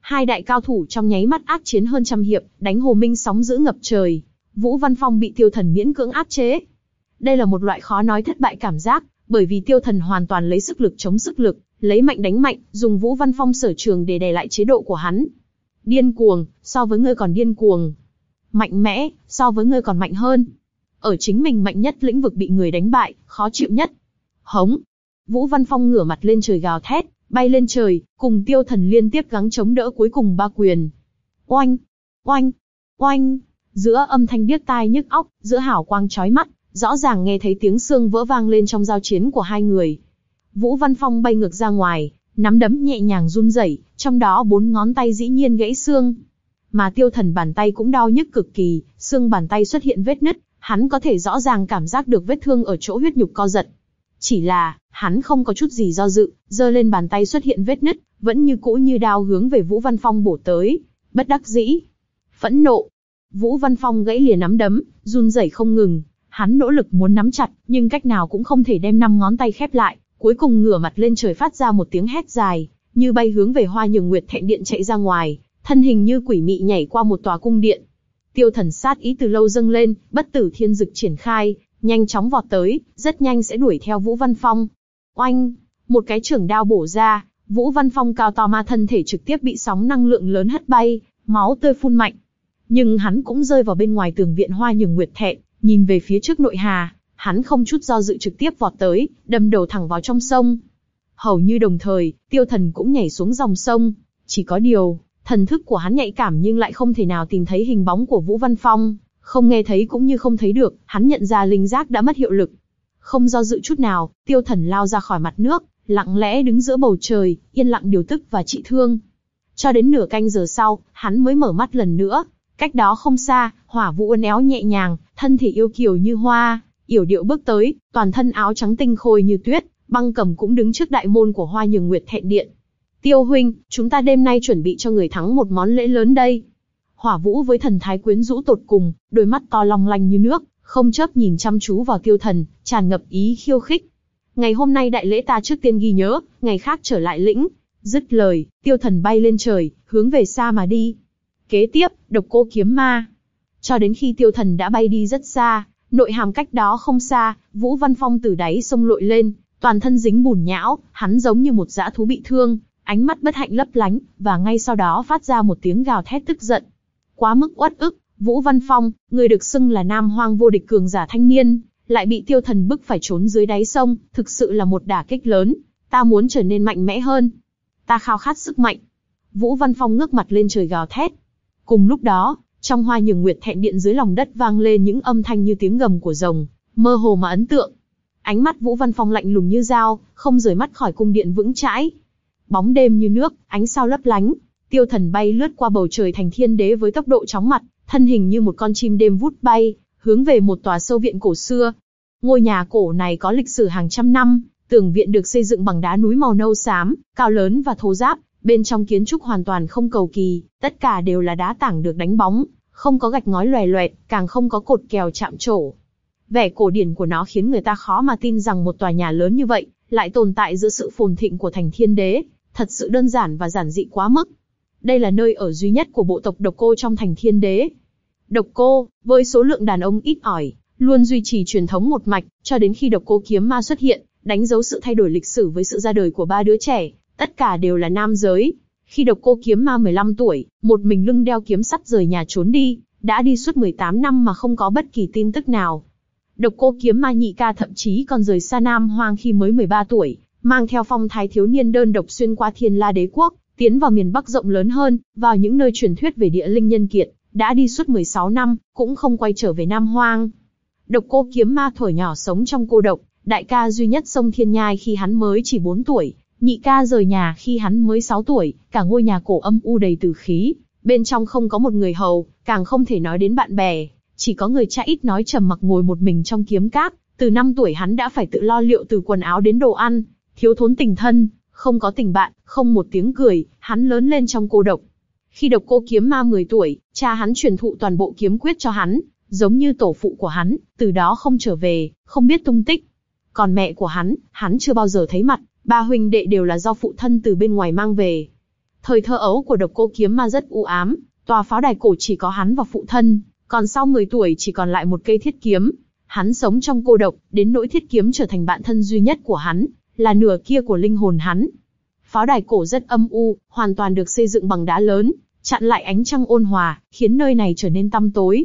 Hai đại cao thủ trong nháy mắt ác chiến hơn trăm hiệp, đánh hồ minh sóng giữ ngập trời. Vũ Văn Phong bị tiêu thần miễn cưỡng áp chế. Đây là một loại khó nói thất bại cảm giác, bởi vì tiêu thần hoàn toàn lấy sức lực chống sức lực, lấy mạnh đánh mạnh, dùng Vũ Văn Phong sở trường để đè lại chế độ của hắn. Điên cuồng, so với ngươi còn điên cuồng. Mạnh mẽ, so với ngươi còn mạnh hơn. Ở chính mình mạnh nhất lĩnh vực bị người đánh bại, khó chịu nhất. Hống. Vũ Văn Phong ngửa mặt lên trời gào thét, bay lên trời, cùng tiêu thần liên tiếp gắng chống đỡ cuối cùng ba quyền. Oanh, oanh, oanh, giữa âm thanh điếc tai nhức óc, giữa hảo quang chói mắt, rõ ràng nghe thấy tiếng xương vỡ vang lên trong giao chiến của hai người. Vũ Văn Phong bay ngược ra ngoài, nắm đấm nhẹ nhàng run rẩy, trong đó bốn ngón tay dĩ nhiên gãy xương. Mà tiêu thần bàn tay cũng đau nhức cực kỳ, xương bàn tay xuất hiện vết nứt, hắn có thể rõ ràng cảm giác được vết thương ở chỗ huyết nhục co giật. Chỉ là, hắn không có chút gì do dự, giơ lên bàn tay xuất hiện vết nứt, vẫn như cũ như đao hướng về Vũ Văn Phong bổ tới. Bất đắc dĩ, phẫn nộ. Vũ Văn Phong gãy lìa nắm đấm, run rẩy không ngừng. Hắn nỗ lực muốn nắm chặt, nhưng cách nào cũng không thể đem năm ngón tay khép lại. Cuối cùng ngửa mặt lên trời phát ra một tiếng hét dài, như bay hướng về Hoa Nhường Nguyệt Thẹn Điện chạy ra ngoài, thân hình như quỷ mị nhảy qua một tòa cung điện. Tiêu Thần sát ý từ lâu dâng lên, bất tử thiên dực triển khai, nhanh chóng vọt tới, rất nhanh sẽ đuổi theo Vũ Văn Phong. Oanh, một cái trưởng đao bổ ra, Vũ Văn Phong cao to ma thân thể trực tiếp bị sóng năng lượng lớn hất bay, máu tươi phun mạnh. Nhưng hắn cũng rơi vào bên ngoài tường viện hoa nhường nguyệt thẹn, nhìn về phía trước nội hà, hắn không chút do dự trực tiếp vọt tới, đâm đầu thẳng vào trong sông. Hầu như đồng thời, tiêu thần cũng nhảy xuống dòng sông. Chỉ có điều, thần thức của hắn nhạy cảm nhưng lại không thể nào tìm thấy hình bóng của Vũ Văn Phong, không nghe thấy cũng như không thấy được, hắn nhận ra linh giác đã mất hiệu lực. Không do dự chút nào, tiêu thần lao ra khỏi mặt nước, lặng lẽ đứng giữa bầu trời, yên lặng điều tức và trị thương. Cho đến nửa canh giờ sau, hắn mới mở mắt lần nữa. Cách đó không xa, hỏa vũ uốn éo nhẹ nhàng, thân thể yêu kiều như hoa, yểu điệu bước tới, toàn thân áo trắng tinh khôi như tuyết, băng cầm cũng đứng trước đại môn của hoa nhường nguyệt thẹn điện. Tiêu huynh, chúng ta đêm nay chuẩn bị cho người thắng một món lễ lớn đây. Hỏa vũ với thần thái quyến rũ tột cùng, đôi mắt to long lanh như nước, không chớp nhìn chăm chú vào tiêu thần, tràn ngập ý khiêu khích. Ngày hôm nay đại lễ ta trước tiên ghi nhớ, ngày khác trở lại lĩnh. Dứt lời, tiêu thần bay lên trời, hướng về xa mà đi. Kế tiếp, độc cô kiếm ma. Cho đến khi tiêu thần đã bay đi rất xa, nội hàm cách đó không xa, Vũ Văn Phong từ đáy sông lội lên, toàn thân dính bùn nhão, hắn giống như một dã thú bị thương, ánh mắt bất hạnh lấp lánh, và ngay sau đó phát ra một tiếng gào thét tức giận. Quá mức uất ức, Vũ Văn Phong, người được xưng là nam hoang vô địch cường giả thanh niên, lại bị tiêu thần bức phải trốn dưới đáy sông, thực sự là một đả kích lớn. Ta muốn trở nên mạnh mẽ hơn. Ta khao khát sức mạnh. Vũ Văn Phong ngước mặt lên trời gào thét. Cùng lúc đó, trong hoa nhường nguyệt thẹn điện dưới lòng đất vang lên những âm thanh như tiếng gầm của rồng, mơ hồ mà ấn tượng. Ánh mắt Vũ Văn Phong lạnh lùng như dao, không rời mắt khỏi cung điện vững chãi. Bóng đêm như nước, ánh sao lấp lánh, tiêu thần bay lướt qua bầu trời thành thiên đế với tốc độ chóng mặt, thân hình như một con chim đêm vút bay, hướng về một tòa sâu viện cổ xưa. Ngôi nhà cổ này có lịch sử hàng trăm năm, tường viện được xây dựng bằng đá núi màu nâu xám, cao lớn và thô ráp, bên trong kiến trúc hoàn toàn không cầu kỳ, tất cả đều là đá tảng được đánh bóng, không có gạch ngói loè loẹt, càng không có cột kèo chạm trổ. Vẻ cổ điển của nó khiến người ta khó mà tin rằng một tòa nhà lớn như vậy lại tồn tại giữa sự phồn thịnh của thành thiên đế, thật sự đơn giản và giản dị quá mức. Đây là nơi ở duy nhất của bộ tộc độc cô trong thành thiên đế, Độc cô, với số lượng đàn ông ít ỏi, luôn duy trì truyền thống một mạch, cho đến khi độc cô kiếm ma xuất hiện, đánh dấu sự thay đổi lịch sử với sự ra đời của ba đứa trẻ, tất cả đều là nam giới. Khi độc cô kiếm ma 15 tuổi, một mình lưng đeo kiếm sắt rời nhà trốn đi, đã đi suốt 18 năm mà không có bất kỳ tin tức nào. Độc cô kiếm ma nhị ca thậm chí còn rời xa Nam Hoang khi mới 13 tuổi, mang theo phong thái thiếu niên đơn độc xuyên qua thiên la đế quốc, tiến vào miền Bắc rộng lớn hơn, vào những nơi truyền thuyết về địa linh nhân kiệt, đã đi suốt 16 năm, cũng không quay trở về Nam Hoang. Độc cô kiếm ma thổi nhỏ sống trong cô độc, đại ca duy nhất sông Thiên Nhai khi hắn mới chỉ 4 tuổi, nhị ca rời nhà khi hắn mới 6 tuổi, cả ngôi nhà cổ âm u đầy tử khí, bên trong không có một người hầu, càng không thể nói đến bạn bè, chỉ có người cha ít nói trầm mặc ngồi một mình trong kiếm cát, từ 5 tuổi hắn đã phải tự lo liệu từ quần áo đến đồ ăn, thiếu thốn tình thân, không có tình bạn, không một tiếng cười, hắn lớn lên trong cô độc, khi độc cô kiếm ma 10 tuổi, cha hắn truyền thụ toàn bộ kiếm quyết cho hắn, giống như tổ phụ của hắn, từ đó không trở về, không biết tung tích. Còn mẹ của hắn, hắn chưa bao giờ thấy mặt, ba huynh đệ đều là do phụ thân từ bên ngoài mang về. Thời thơ ấu của độc cô kiếm ma rất u ám, tòa pháo đài cổ chỉ có hắn và phụ thân, còn sau 10 tuổi chỉ còn lại một cây thiết kiếm. Hắn sống trong cô độc, đến nỗi thiết kiếm trở thành bạn thân duy nhất của hắn, là nửa kia của linh hồn hắn. Pháo đài cổ rất âm u, hoàn toàn được xây dựng bằng đá lớn, chặn lại ánh trăng ôn hòa, khiến nơi này trở nên tăm tối.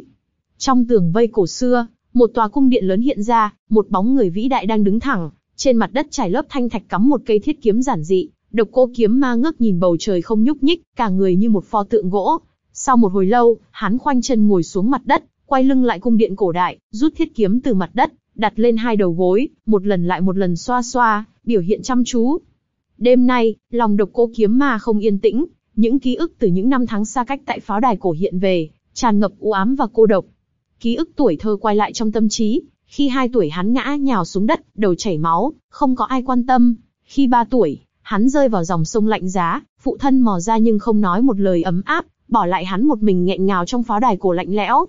Trong tường vây cổ xưa, một tòa cung điện lớn hiện ra, một bóng người vĩ đại đang đứng thẳng, trên mặt đất trải lớp thanh thạch cắm một cây thiết kiếm giản dị, độc cô kiếm ma ngước nhìn bầu trời không nhúc nhích, cả người như một pho tượng gỗ. Sau một hồi lâu, hắn khoanh chân ngồi xuống mặt đất, quay lưng lại cung điện cổ đại, rút thiết kiếm từ mặt đất, đặt lên hai đầu gối, một lần lại một lần xoa xoa, biểu hiện chăm chú. Đêm nay, lòng độc cô kiếm ma không yên tĩnh, những ký ức từ những năm tháng xa cách tại pháo đài cổ hiện về, tràn ngập u ám và cô độc. ký ức tuổi thơ quay lại trong tâm trí, khi hai tuổi hắn ngã nhào xuống đất, đầu chảy máu, không có ai quan tâm. Khi ba tuổi, hắn rơi vào dòng sông lạnh giá, phụ thân mò ra nhưng không nói một lời ấm áp, bỏ lại hắn một mình nghẹn ngào trong pháo đài cổ lạnh lẽo.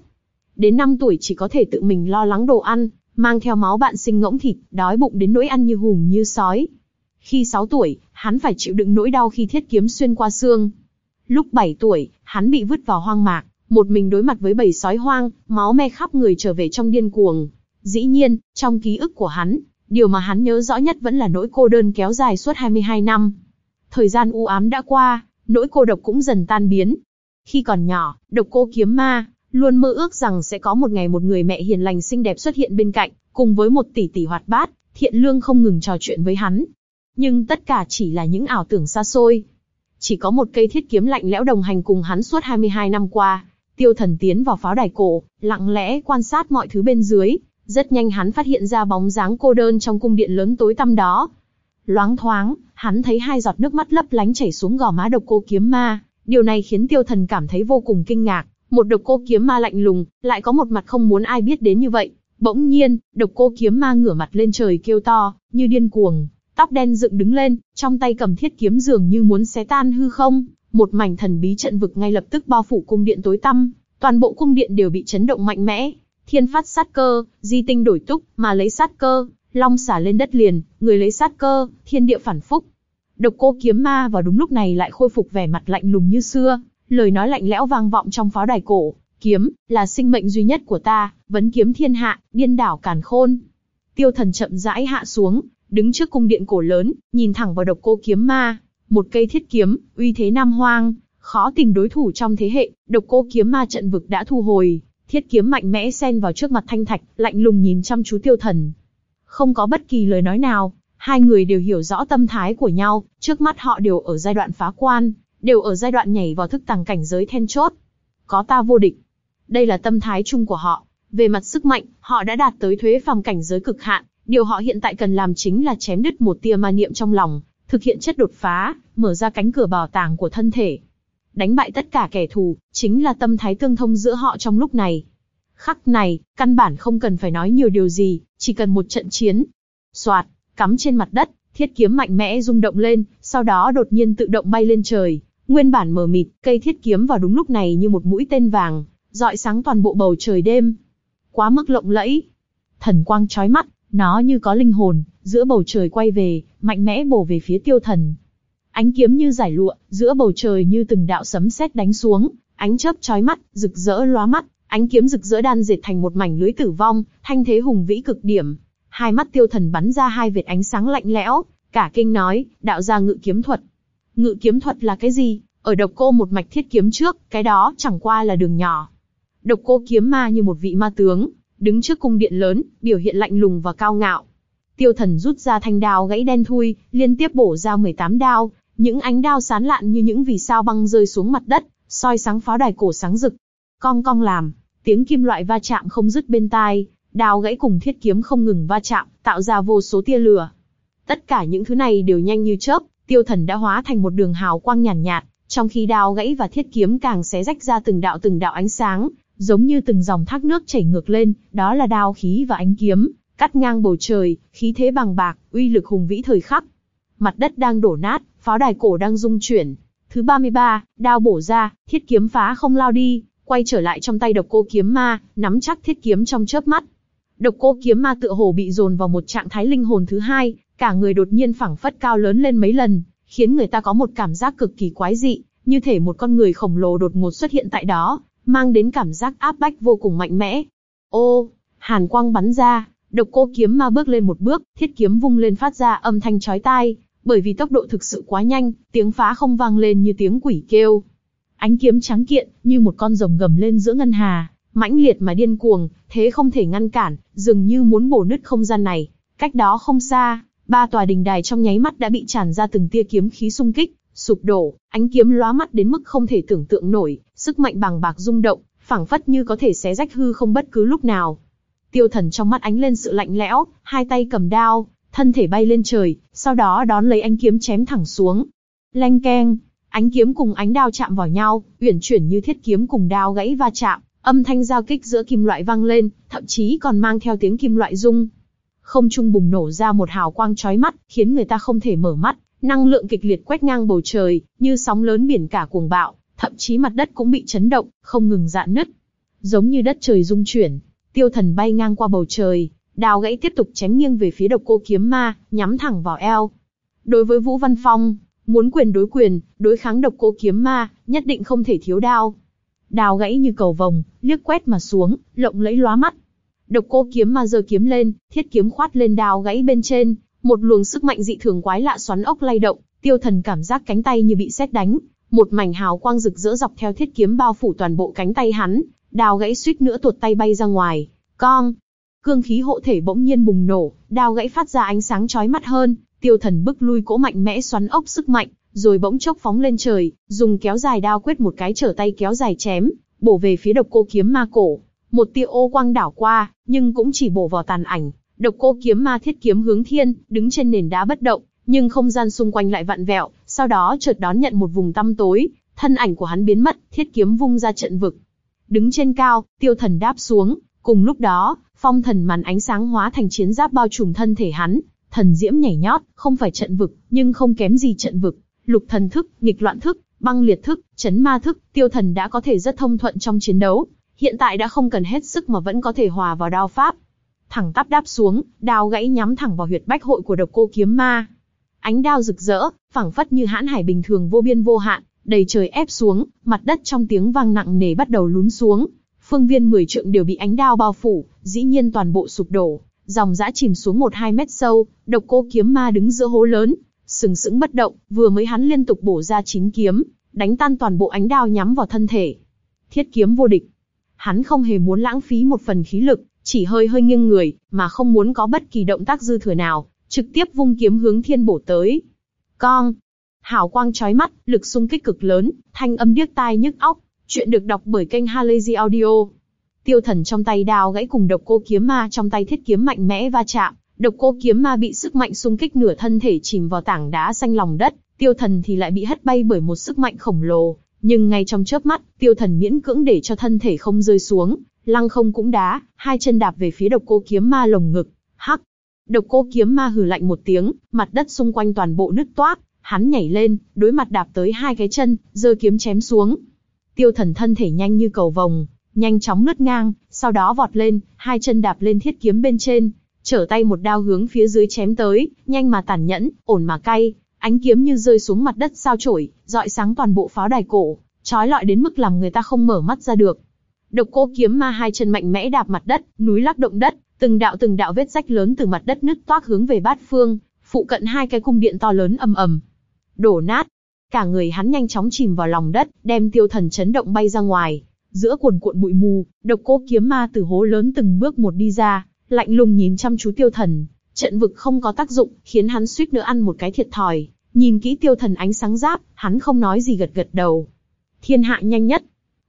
Đến 5 tuổi chỉ có thể tự mình lo lắng đồ ăn, mang theo máu bạn sinh ngỗng thịt, đói bụng đến nỗi ăn như hùm như sói. Khi 6 tuổi, hắn phải chịu đựng nỗi đau khi thiết kiếm xuyên qua xương. Lúc 7 tuổi, hắn bị vứt vào hoang mạc, một mình đối mặt với bầy sói hoang, máu me khắp người trở về trong điên cuồng. Dĩ nhiên, trong ký ức của hắn, điều mà hắn nhớ rõ nhất vẫn là nỗi cô đơn kéo dài suốt 22 năm. Thời gian u ám đã qua, nỗi cô độc cũng dần tan biến. Khi còn nhỏ, độc cô kiếm ma, luôn mơ ước rằng sẽ có một ngày một người mẹ hiền lành xinh đẹp xuất hiện bên cạnh, cùng với một tỷ tỷ hoạt bát, thiện lương không ngừng trò chuyện với hắn. Nhưng tất cả chỉ là những ảo tưởng xa xôi. Chỉ có một cây thiết kiếm lạnh lẽo đồng hành cùng hắn suốt 22 năm qua. Tiêu thần tiến vào pháo đài cổ, lặng lẽ quan sát mọi thứ bên dưới. Rất nhanh hắn phát hiện ra bóng dáng cô đơn trong cung điện lớn tối tăm đó. Loáng thoáng, hắn thấy hai giọt nước mắt lấp lánh chảy xuống gò má độc cô kiếm ma. Điều này khiến tiêu thần cảm thấy vô cùng kinh ngạc. Một độc cô kiếm ma lạnh lùng, lại có một mặt không muốn ai biết đến như vậy. Bỗng nhiên, độc cô kiếm ma ngửa mặt lên trời kêu to, như điên cuồng, tóc đen dựng đứng lên, trong tay cầm thiết kiếm dường như muốn xé tan hư không. Một mảnh thần bí trận vực ngay lập tức bao phủ cung điện tối tăm, toàn bộ cung điện đều bị chấn động mạnh mẽ. Thiên phát sát cơ, di tinh đổi túc, mà lấy sát cơ, long xả lên đất liền, người lấy sát cơ, thiên địa phản phúc. Độc cô kiếm ma vào đúng lúc này lại khôi phục vẻ mặt lạnh lùng như xưa, lời nói lạnh lẽo vang vọng trong pháo đài cổ, kiếm, là sinh mệnh duy nhất của ta, vấn kiếm thiên hạ, điên đảo càn khôn. Tiêu thần chậm rãi hạ xuống, đứng trước cung điện cổ lớn, nhìn thẳng vào độc cô kiếm ma, một cây thiết kiếm, uy thế nam hoang, khó tìm đối thủ trong thế hệ, độc cô kiếm ma trận vực đã thu hồi, thiết kiếm mạnh mẽ xen vào trước mặt thanh thạch, lạnh lùng nhìn chăm chú tiêu thần. Không có bất kỳ lời nói nào, hai người đều hiểu rõ tâm thái của nhau, trước mắt họ đều ở giai đoạn phá quan, đều ở giai đoạn nhảy vào thức tàng cảnh giới then chốt. Có ta vô địch. Đây là tâm thái chung của họ. Về mặt sức mạnh, họ đã đạt tới thuế phàm cảnh giới cực hạn. Điều họ hiện tại cần làm chính là chém đứt một tia ma niệm trong lòng, thực hiện chất đột phá, mở ra cánh cửa bảo tàng của thân thể. Đánh bại tất cả kẻ thù, chính là tâm thái tương thông giữa họ trong lúc này. Khắc này, căn bản không cần phải nói nhiều điều gì, chỉ cần một trận chiến. Soạt, cắm trên mặt đất, thiết kiếm mạnh mẽ rung động lên, sau đó đột nhiên tự động bay lên trời, Nguyên bản mờ mịt, cây thiết kiếm vào đúng lúc này như một mũi tên vàng, dọi sáng toàn bộ bầu trời đêm. Quá mức lộng lẫy. Thần quang chói mắt, nó như có linh hồn, giữa bầu trời quay về, mạnh mẽ bổ về phía tiêu thần. Ánh kiếm như giải lụa, giữa bầu trời như từng đạo sấm sét đánh xuống, ánh chớp chói mắt, rực rỡ lóa mắt, ánh kiếm rực rỡ đan dệt thành một mảnh lưới tử vong, thanh thế hùng vĩ cực điểm. Hai mắt tiêu thần bắn ra hai vệt ánh sáng lạnh lẽo, cả kinh nói, đạo ra ngự kiếm thuật, Ngự kiếm thuật là cái gì? Ở độc cô một mạch thiết kiếm trước, cái đó chẳng qua là đường nhỏ. Độc cô kiếm ma như một vị ma tướng, đứng trước cung điện lớn, biểu hiện lạnh lùng và cao ngạo. Tiêu thần rút ra thanh đao gãy đen thui, liên tiếp bổ ra 18 đao, những ánh đao sán lạn như những vì sao băng rơi xuống mặt đất, soi sáng pháo đài cổ sáng rực. Cong cong làm, tiếng kim loại va chạm không dứt bên tai, đao gãy cùng thiết kiếm không ngừng va chạm, tạo ra vô số tia lửa. Tất cả những thứ này đều nhanh như chớp, tiêu thần đã hóa thành một đường hào quang nhàn nhạt, nhạt, trong khi đao gãy và thiết kiếm càng xé rách ra từng đạo từng đạo ánh sáng, giống như từng dòng thác nước chảy ngược lên, đó là đao khí và ánh kiếm, cắt ngang bầu trời, khí thế bằng bạc, uy lực hùng vĩ thời khắc. Mặt đất đang đổ nát, pháo đài cổ đang rung chuyển. Thứ 33, đao bổ ra, thiết kiếm phá không lao đi, quay trở lại trong tay độc cô kiếm ma, nắm chắc thiết kiếm trong chớp mắt. Độc cô kiếm ma tựa hồ bị dồn vào một trạng thái linh hồn thứ hai, cả người đột nhiên phẳng phất cao lớn lên mấy lần, khiến người ta có một cảm giác cực kỳ quái dị, như thể một con người khổng lồ đột ngột xuất hiện tại đó, mang đến cảm giác áp bách vô cùng mạnh mẽ. Ô, hàn quang bắn ra, độc cô kiếm ma bước lên một bước, thiết kiếm vung lên phát ra âm thanh chói tai, bởi vì tốc độ thực sự quá nhanh, tiếng phá không vang lên như tiếng quỷ kêu. Ánh kiếm trắng kiện, như một con rồng gầm lên giữa ngân hà, mãnh liệt mà điên cuồng, thế không thể ngăn cản, dường như muốn bổ nứt không gian này. Cách đó không xa, ba tòa đình đài trong nháy mắt đã bị tràn ra từng tia kiếm khí xung kích, sụp đổ, ánh kiếm lóa mắt đến mức không thể tưởng tượng nổi, sức mạnh bằng bạc rung động, phảng phất như có thể xé rách hư không bất cứ lúc nào. Tiêu Thần trong mắt ánh lên sự lạnh lẽo, hai tay cầm đao, thân thể bay lên trời, sau đó đón lấy ánh kiếm chém thẳng xuống. Lanh keng, ánh kiếm cùng ánh đao chạm vào nhau, uyển chuyển như thiết kiếm cùng đao gãy va chạm, Âm thanh giao kích giữa kim loại vang lên, thậm chí còn mang theo tiếng kim loại rung. Không trung bùng nổ ra một hào quang chói mắt, khiến người ta không thể mở mắt. Năng lượng kịch liệt quét ngang bầu trời, như sóng lớn biển cả cuồng bạo, thậm chí mặt đất cũng bị chấn động, không ngừng dạn nứt. Giống như đất trời rung chuyển, tiêu thần bay ngang qua bầu trời, đào gãy tiếp tục chém nghiêng về phía độc cô kiếm ma, nhắm thẳng vào eo. Đối với Vũ Văn Phong, muốn quyền đối quyền, đối kháng độc cô kiếm ma, nhất định không thể thiếu đao. Đào gãy như cầu vồng, liếc quét mà xuống, lộng lẫy lóa mắt. Độc cô kiếm ma giơ kiếm lên, thiết kiếm khoát lên đào gãy bên trên, một luồng sức mạnh dị thường quái lạ xoắn ốc lay động, tiêu thần cảm giác cánh tay như bị sét đánh, một mảnh hào quang rực rỡ dọc theo thiết kiếm bao phủ toàn bộ cánh tay hắn, đào gãy suýt nữa tuột tay bay ra ngoài. Con, cương khí hộ thể bỗng nhiên bùng nổ, đao gãy phát ra ánh sáng chói mắt hơn, tiêu thần bức lui cỗ mạnh mẽ xoắn ốc sức mạnh, rồi bỗng chốc phóng lên trời, dùng kéo dài đao quyết một cái trở tay kéo dài chém, bổ về phía độc cô kiếm ma cổ. Một tia ô quang đảo qua, nhưng cũng chỉ bổ vào tàn ảnh. Độc cô kiếm ma thiết kiếm hướng thiên, đứng trên nền đá bất động, nhưng không gian xung quanh lại vặn vẹo, sau đó chợt đón nhận một vùng tăm tối, thân ảnh của hắn biến mất, thiết kiếm vung ra trận vực. Đứng trên cao, tiêu thần đáp xuống, cùng lúc đó, phong thần màn ánh sáng hóa thành chiến giáp bao trùm thân thể hắn, thần diễm nhảy nhót, không phải trận vực, nhưng không kém gì trận vực. Lục thần thức, nghịch loạn thức, băng liệt thức, chấn ma thức, tiêu thần đã có thể rất thông thuận trong chiến đấu, hiện tại đã không cần hết sức mà vẫn có thể hòa vào đao pháp. Thẳng tắp đáp xuống, đao gãy nhắm thẳng vào huyệt bách hội của độc cô kiếm ma. Ánh đao rực rỡ, phảng phất như hãn hải bình thường vô biên vô hạn, đầy trời ép xuống, mặt đất trong tiếng vang nặng nề bắt đầu lún xuống. Phương viên 10 trượng đều bị ánh đao bao phủ, dĩ nhiên toàn bộ sụp đổ, dòng dã chìm xuống một hai mét sâu, độc cô kiếm ma đứng giữa hố lớn, sừng sững bất động, vừa mới hắn liên tục bổ ra chín kiếm, đánh tan toàn bộ ánh đao nhắm vào thân thể. Thiết kiếm vô địch. Hắn không hề muốn lãng phí một phần khí lực, chỉ hơi hơi nghiêng người, mà không muốn có bất kỳ động tác dư thừa nào, trực tiếp vung kiếm hướng thiên bổ tới. Con. Hảo quang chói mắt, lực xung kích cực lớn, thanh âm điếc tai nhức óc. Chuyện được đọc bởi kênh Halazy Audio. Tiêu thần trong tay đao gãy cùng độc cô kiếm ma trong tay thiết kiếm mạnh mẽ va chạm, độc cô kiếm ma bị sức mạnh xung kích nửa thân thể chìm vào tảng đá xanh lòng đất, tiêu thần thì lại bị hất bay bởi một sức mạnh khổng lồ. Nhưng ngay trong chớp mắt, tiêu thần miễn cưỡng để cho thân thể không rơi xuống, lăng không cũng đá, hai chân đạp về phía độc cô kiếm ma lồng ngực. Hắc! Độc cô kiếm ma hừ lạnh một tiếng, mặt đất xung quanh toàn bộ nứt toác, hắn nhảy lên, đối mặt đạp tới hai cái chân, giơ kiếm chém xuống. Tiêu thần thân thể nhanh như cầu vồng, nhanh chóng lướt ngang, sau đó vọt lên, hai chân đạp lên thiết kiếm bên trên, trở tay một đao hướng phía dưới chém tới, nhanh mà tàn nhẫn, ổn mà cay, ánh kiếm như rơi xuống mặt đất sao chổi, dọi sáng toàn bộ pháo đài cổ, trói lọi đến mức làm người ta không mở mắt ra được. Độc cô kiếm ma hai chân mạnh mẽ đạp mặt đất, núi lắc động đất, từng đạo từng đạo vết rách lớn từ mặt đất nứt toác hướng về bát phương, phụ cận hai cái cung điện to lớn ầm ầm, đổ nát. Cả người hắn nhanh chóng chìm vào lòng đất, đem tiêu thần chấn động bay ra ngoài. Giữa cuồn cuộn bụi mù, độc cô kiếm ma từ hố lớn từng bước một đi ra, lạnh lùng nhìn chăm chú tiêu thần. Trận vực không có tác dụng, khiến hắn suýt nữa ăn một cái thiệt thòi. Nhìn kỹ tiêu thần ánh sáng giáp, hắn không nói gì gật gật đầu. Thiên hạ nhanh nhất.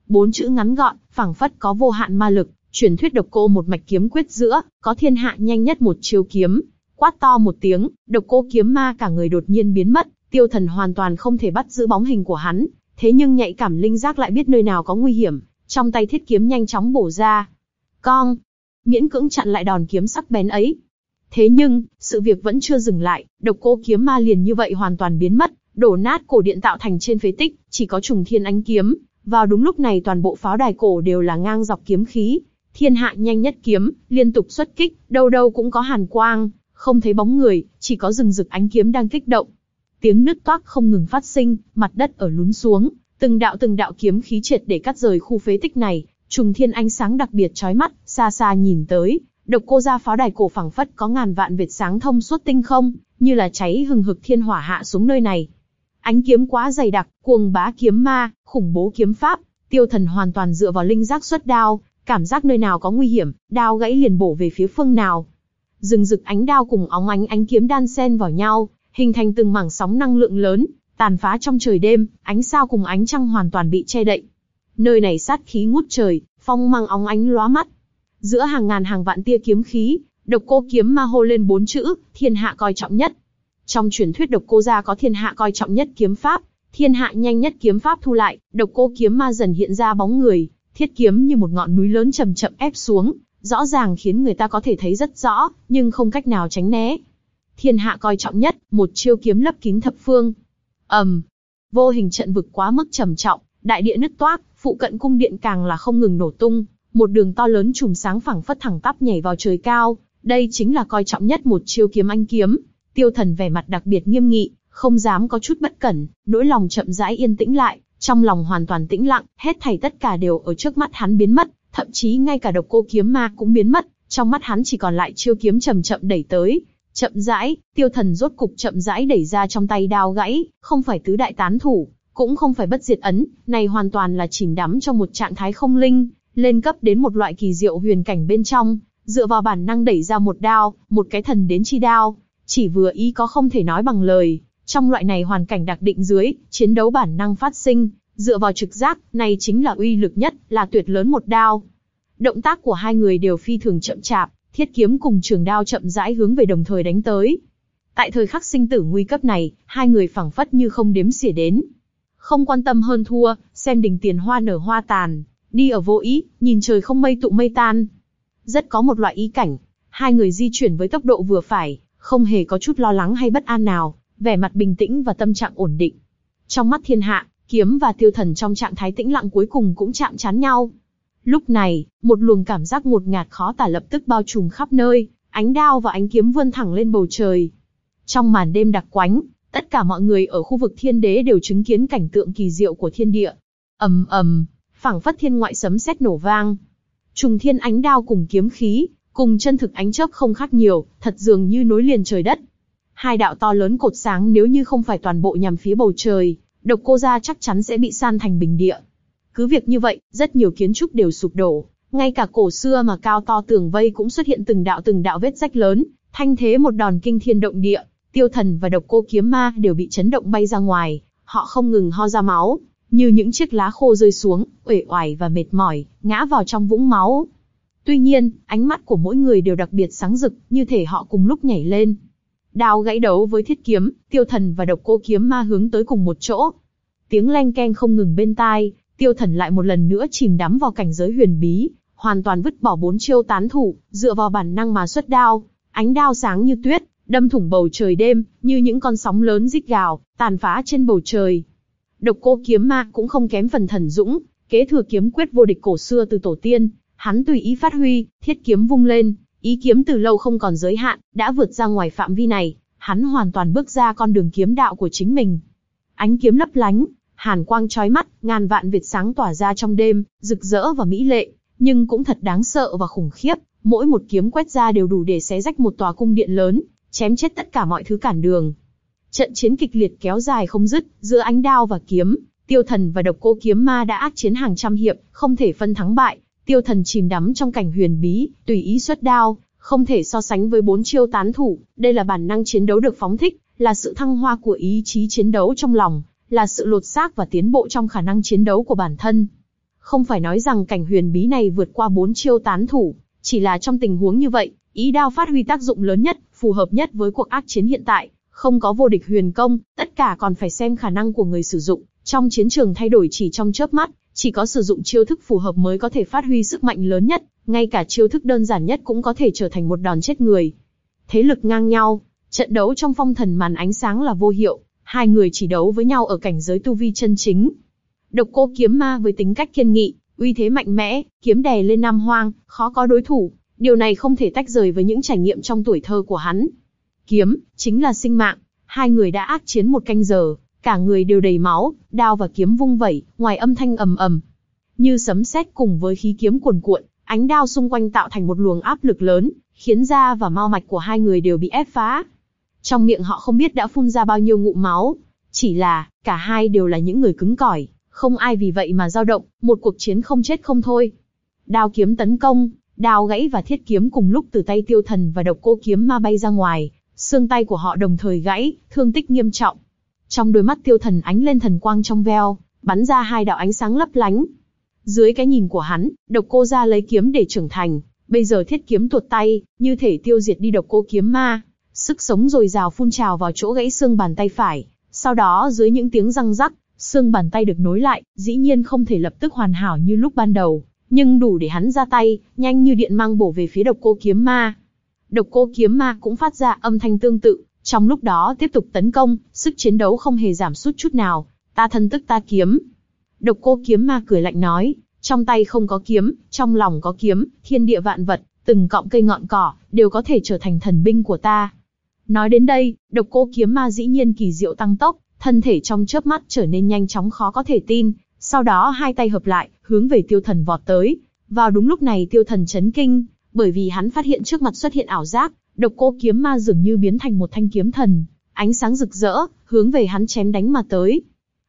Bốn chữ ngắn gọn, phảng phất có vô hạn ma lực, truyền thuyết độc cô một mạch kiếm quyết giữa, có thiên hạ nhanh nhất một chiêu kiếm. Quát to một tiếng, độc cô kiếm ma cả người đột nhiên biến mất, tiêu thần hoàn toàn không thể bắt giữ bóng hình của hắn, thế nhưng nhạy cảm linh giác lại biết nơi nào có nguy hiểm, trong tay thiết kiếm nhanh chóng bổ ra. Cong, miễn cưỡng chặn lại đòn kiếm sắc bén ấy. Thế nhưng, sự việc vẫn chưa dừng lại, độc cô kiếm ma liền như vậy hoàn toàn biến mất, đổ nát cổ điện tạo thành trên phế tích, chỉ có trùng thiên ánh kiếm. Vào đúng lúc này toàn bộ pháo đài cổ đều là ngang dọc kiếm khí, thiên hạ nhanh nhất kiếm, liên tục xuất kích, đâu đâu cũng có hàn quang, không thấy bóng người, chỉ có rừng rực ánh kiếm đang kích động. Tiếng nứt toác không ngừng phát sinh, mặt đất ở lún xuống, từng đạo từng đạo kiếm khí triệt để cắt rời khu phế tích này, trùng thiên ánh sáng đặc biệt chói mắt, xa xa nhìn tới, độc cô ra pháo đài cổ phẳng phất có ngàn vạn vệt sáng thông suốt tinh không, như là cháy hừng hực thiên hỏa hạ xuống nơi này. Ánh kiếm quá dày đặc, cuồng bá kiếm ma, khủng bố kiếm pháp, tiêu thần hoàn toàn dựa vào linh giác xuất đao, cảm giác nơi nào có nguy hiểm, đao gãy liền bổ về phía phương nào. Rừng rực ánh đao cùng óng ánh ánh kiếm đan xen vào nhau, hình thành từng mảng sóng năng lượng lớn, tàn phá trong trời đêm, ánh sao cùng ánh trăng hoàn toàn bị che đậy. Nơi này sát khí ngút trời, phong mang óng ánh lóa mắt. Giữa hàng ngàn hàng vạn tia kiếm khí, độc cô kiếm ma hô lên bốn chữ, thiên hạ coi trọng nhất. Trong truyền thuyết độc cô gia có thiên hạ coi trọng nhất kiếm pháp, thiên hạ nhanh nhất kiếm pháp thu lại, độc cô kiếm ma dần hiện ra bóng người, thiết kiếm như một ngọn núi lớn chậm chậm ép xuống, rõ ràng khiến người ta có thể thấy rất rõ, nhưng không cách nào tránh né. Thiên hạ coi trọng nhất, một chiêu kiếm lấp kín thập phương. ầm, vô hình trận vực quá mức trầm trọng, đại địa nứt toác, phụ cận cung điện càng là không ngừng nổ tung, một đường to lớn chùm sáng phẳng phất thẳng tắp nhảy vào trời cao, đây chính là coi trọng nhất một chiêu kiếm anh kiếm. Tiêu thần vẻ mặt đặc biệt nghiêm nghị, không dám có chút bất cẩn, nỗi lòng chậm rãi yên tĩnh lại, trong lòng hoàn toàn tĩnh lặng, hết thảy tất cả đều ở trước mắt hắn biến mất, thậm chí ngay cả độc cô kiếm ma cũng biến mất, trong mắt hắn chỉ còn lại chiêu kiếm chậm chậm đẩy tới. Chậm rãi, tiêu thần rốt cục chậm rãi đẩy ra trong tay đao gãy, không phải tứ đại tán thủ, cũng không phải bất diệt ấn, này hoàn toàn là chìm đắm trong một trạng thái không linh, lên cấp đến một loại kỳ diệu huyền cảnh bên trong, dựa vào bản năng đẩy ra một đao, một cái thần đến chi đao, chỉ vừa ý có không thể nói bằng lời. Trong loại này hoàn cảnh đặc định dưới, chiến đấu bản năng phát sinh, dựa vào trực giác, này chính là uy lực nhất, là tuyệt lớn một đao. Động tác của hai người đều phi thường chậm chạp, thiết kiếm cùng trường đao chậm rãi hướng về đồng thời đánh tới. Tại thời khắc sinh tử nguy cấp này, hai người phảng phất như không đếm xỉa đến. Không quan tâm hơn thua, xem đỉnh tiền hoa nở hoa tàn, đi ở vô ý, nhìn trời không mây tụ mây tan. Rất có một loại ý cảnh, hai người di chuyển với tốc độ vừa phải, không hề có chút lo lắng hay bất an nào, vẻ mặt bình tĩnh và tâm trạng ổn định. Trong mắt thiên hạ, kiếm và tiêu thần trong trạng thái tĩnh lặng cuối cùng cũng chạm chán nhau. Lúc này, một luồng cảm giác ngột ngạt khó tả lập tức bao trùm khắp nơi, ánh đao và ánh kiếm vươn thẳng lên bầu trời. Trong màn đêm đặc quánh, tất cả mọi người ở khu vực thiên đế đều chứng kiến cảnh tượng kỳ diệu của thiên địa. ầm ầm, phảng phất thiên ngoại sấm sét nổ vang. Trùng thiên ánh đao cùng kiếm khí, cùng chân thực ánh chớp không khác nhiều, thật dường như nối liền trời đất. Hai đạo to lớn cột sáng nếu như không phải toàn bộ nhằm phía bầu trời, độc cô gia chắc chắn sẽ bị san thành bình địa. Cứ việc như vậy, rất nhiều kiến trúc đều sụp đổ, ngay cả cổ xưa mà cao to tường vây cũng xuất hiện từng đạo từng đạo vết rách lớn, thanh thế một đòn kinh thiên động địa, tiêu thần và độc cô kiếm ma đều bị chấn động bay ra ngoài, họ không ngừng ho ra máu, như những chiếc lá khô rơi xuống, uể oải và mệt mỏi, ngã vào trong vũng máu. Tuy nhiên, ánh mắt của mỗi người đều đặc biệt sáng rực, như thể họ cùng lúc nhảy lên. Đao gãy đấu với thiết kiếm, tiêu thần và độc cô kiếm ma hướng tới cùng một chỗ. Tiếng leng keng không ngừng bên tai, tiêu thần lại một lần nữa chìm đắm vào cảnh giới huyền bí, hoàn toàn vứt bỏ bốn chiêu tán thủ, dựa vào bản năng mà xuất đao. Ánh đao sáng như tuyết, đâm thủng bầu trời đêm, như những con sóng lớn rít gào, tàn phá trên bầu trời. Độc cô kiếm ma cũng không kém phần thần dũng, kế thừa kiếm quyết vô địch cổ xưa từ tổ tiên, hắn tùy ý phát huy, thiết kiếm vung lên, ý kiếm từ lâu không còn giới hạn, đã vượt ra ngoài phạm vi này, hắn hoàn toàn bước ra con đường kiếm đạo của chính mình. Ánh kiếm lấp lánh, hàn quang chói mắt, ngàn vạn việt sáng tỏa ra trong đêm, rực rỡ và mỹ lệ, nhưng cũng thật đáng sợ và khủng khiếp, mỗi một kiếm quét ra đều đủ để xé rách một tòa cung điện lớn, chém chết tất cả mọi thứ cản đường. Trận chiến kịch liệt kéo dài không dứt, giữa ánh đao và kiếm, tiêu thần và độc cô kiếm ma đã ác chiến hàng trăm hiệp, không thể phân thắng bại. Tiêu thần chìm đắm trong cảnh huyền bí, tùy ý xuất đao, không thể so sánh với bốn chiêu tán thủ. Đây là bản năng chiến đấu được phóng thích, là sự thăng hoa của ý chí chiến đấu trong lòng, là sự lột xác và tiến bộ trong khả năng chiến đấu của bản thân. Không phải nói rằng cảnh huyền bí này vượt qua bốn chiêu tán thủ, chỉ là trong tình huống như vậy, ý đao phát huy tác dụng lớn nhất, phù hợp nhất với cuộc ác chiến hiện tại, không có vô địch huyền công, tất cả còn phải xem khả năng của người sử dụng. Trong chiến trường thay đổi chỉ trong chớp mắt, chỉ có sử dụng chiêu thức phù hợp mới có thể phát huy sức mạnh lớn nhất, ngay cả chiêu thức đơn giản nhất cũng có thể trở thành một đòn chết người. Thế lực ngang nhau, trận đấu trong phong thần màn ánh sáng là vô hiệu, hai người chỉ đấu với nhau ở cảnh giới tu vi chân chính. Độc cô kiếm ma với tính cách kiên nghị, uy thế mạnh mẽ, kiếm đè lên nam hoang, khó có đối thủ. Điều này không thể tách rời với những trải nghiệm trong tuổi thơ của hắn. Kiếm, chính là sinh mạng. Hai người đã ác chiến một canh giờ, cả người đều đầy máu, đao và kiếm vung vẩy, ngoài âm thanh ầm ầm. Như sấm sét cùng với khí kiếm cuồn cuộn, ánh đao xung quanh tạo thành một luồng áp lực lớn, khiến da và mao mạch của hai người đều bị ép phá. Trong miệng họ không biết đã phun ra bao nhiêu ngụm máu, chỉ là, cả hai đều là những người cứng cỏi, không ai vì vậy mà dao động, một cuộc chiến không chết không thôi. Đao kiếm tấn công, đao gãy và thiết kiếm cùng lúc từ tay tiêu thần và độc cô kiếm ma bay ra ngoài, xương tay của họ đồng thời gãy, thương tích nghiêm trọng. Trong đôi mắt tiêu thần ánh lên thần quang trong veo, bắn ra hai đạo ánh sáng lấp lánh. Dưới cái nhìn của hắn, độc cô ra lấy kiếm để trưởng thành, bây giờ thiết kiếm tuột tay, như thể tiêu diệt đi độc cô kiếm ma. Sức sống dồi dào phun trào vào chỗ gãy xương bàn tay phải, sau đó dưới những tiếng răng rắc, Xương bàn tay được nối lại, dĩ nhiên không thể lập tức hoàn hảo như lúc ban đầu, nhưng đủ để hắn ra tay, nhanh như điện mang bổ về phía độc cô kiếm ma. Độc cô kiếm ma cũng phát ra âm thanh tương tự, trong lúc đó tiếp tục tấn công, sức chiến đấu không hề giảm sút chút nào, ta thân tức ta kiếm. Độc cô kiếm ma cười lạnh nói, trong tay không có kiếm, trong lòng có kiếm, thiên địa vạn vật, từng cọng cây ngọn cỏ, đều có thể trở thành thần binh của ta. Nói đến đây, độc cô kiếm ma dĩ nhiên kỳ diệu tăng tốc, thân thể trong chớp mắt trở nên nhanh chóng khó có thể tin, sau đó hai tay hợp lại, hướng về tiêu thần vọt tới. Vào đúng lúc này tiêu thần chấn kinh, bởi vì hắn phát hiện trước mặt xuất hiện ảo giác, độc cô kiếm ma dường như biến thành một thanh kiếm thần, ánh sáng rực rỡ, hướng về hắn chém đánh mà tới.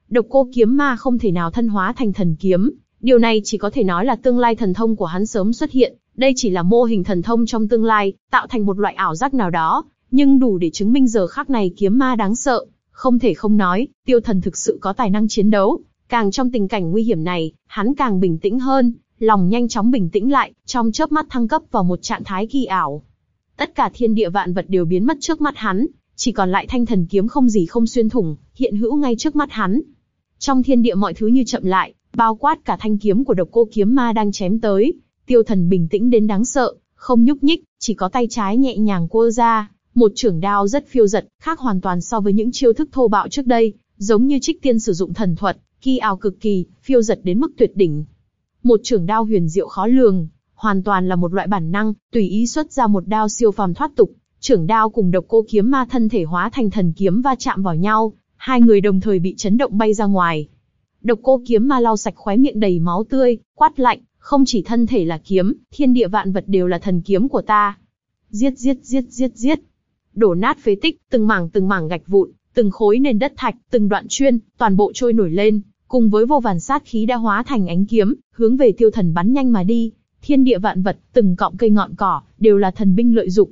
Độc cô kiếm ma không thể nào thân hóa thành thần kiếm, điều này chỉ có thể nói là tương lai thần thông của hắn sớm xuất hiện, đây chỉ là mô hình thần thông trong tương lai, tạo thành một loại ảo giác nào đó, nhưng đủ để chứng minh giờ khắc này kiếm ma đáng sợ. Không thể không nói, tiêu thần thực sự có tài năng chiến đấu, càng trong tình cảnh nguy hiểm này, hắn càng bình tĩnh hơn, lòng nhanh chóng bình tĩnh lại, trong chớp mắt thăng cấp vào một trạng thái kỳ ảo. Tất cả thiên địa vạn vật đều biến mất trước mắt hắn, chỉ còn lại thanh thần kiếm không gì không xuyên thủng, hiện hữu ngay trước mắt hắn. Trong thiên địa mọi thứ như chậm lại, bao quát cả thanh kiếm của độc cô kiếm ma đang chém tới, tiêu thần bình tĩnh đến đáng sợ, không nhúc nhích, chỉ có tay trái nhẹ nhàng cua ra, một trưởng đao rất phiêu giật, khác hoàn toàn so với những chiêu thức thô bạo trước đây, giống như trích tiên sử dụng thần thuật, kỳ ảo cực kỳ, phiêu giật đến mức tuyệt đỉnh. Một trưởng đao huyền diệu khó lường, hoàn toàn là một loại bản năng, tùy ý xuất ra một đao siêu phàm thoát tục. Trưởng đao cùng độc cô kiếm ma thân thể hóa thành thần kiếm va chạm vào nhau, hai người đồng thời bị chấn động bay ra ngoài. Độc cô kiếm ma lau sạch khóe miệng đầy máu tươi, quát lạnh, không chỉ thân thể là kiếm, thiên địa vạn vật đều là thần kiếm của ta. Giết giết giết giết giết. Đổ nát phế tích, từng mảng từng mảng gạch vụn, từng khối nền đất thạch, từng đoạn chuyên, toàn bộ trôi nổi lên, cùng với vô vàn sát khí đã hóa thành ánh kiếm, hướng về tiêu thần bắn nhanh mà đi. Thiên địa vạn vật, từng cọng cây ngọn cỏ, đều là thần binh lợi dụng.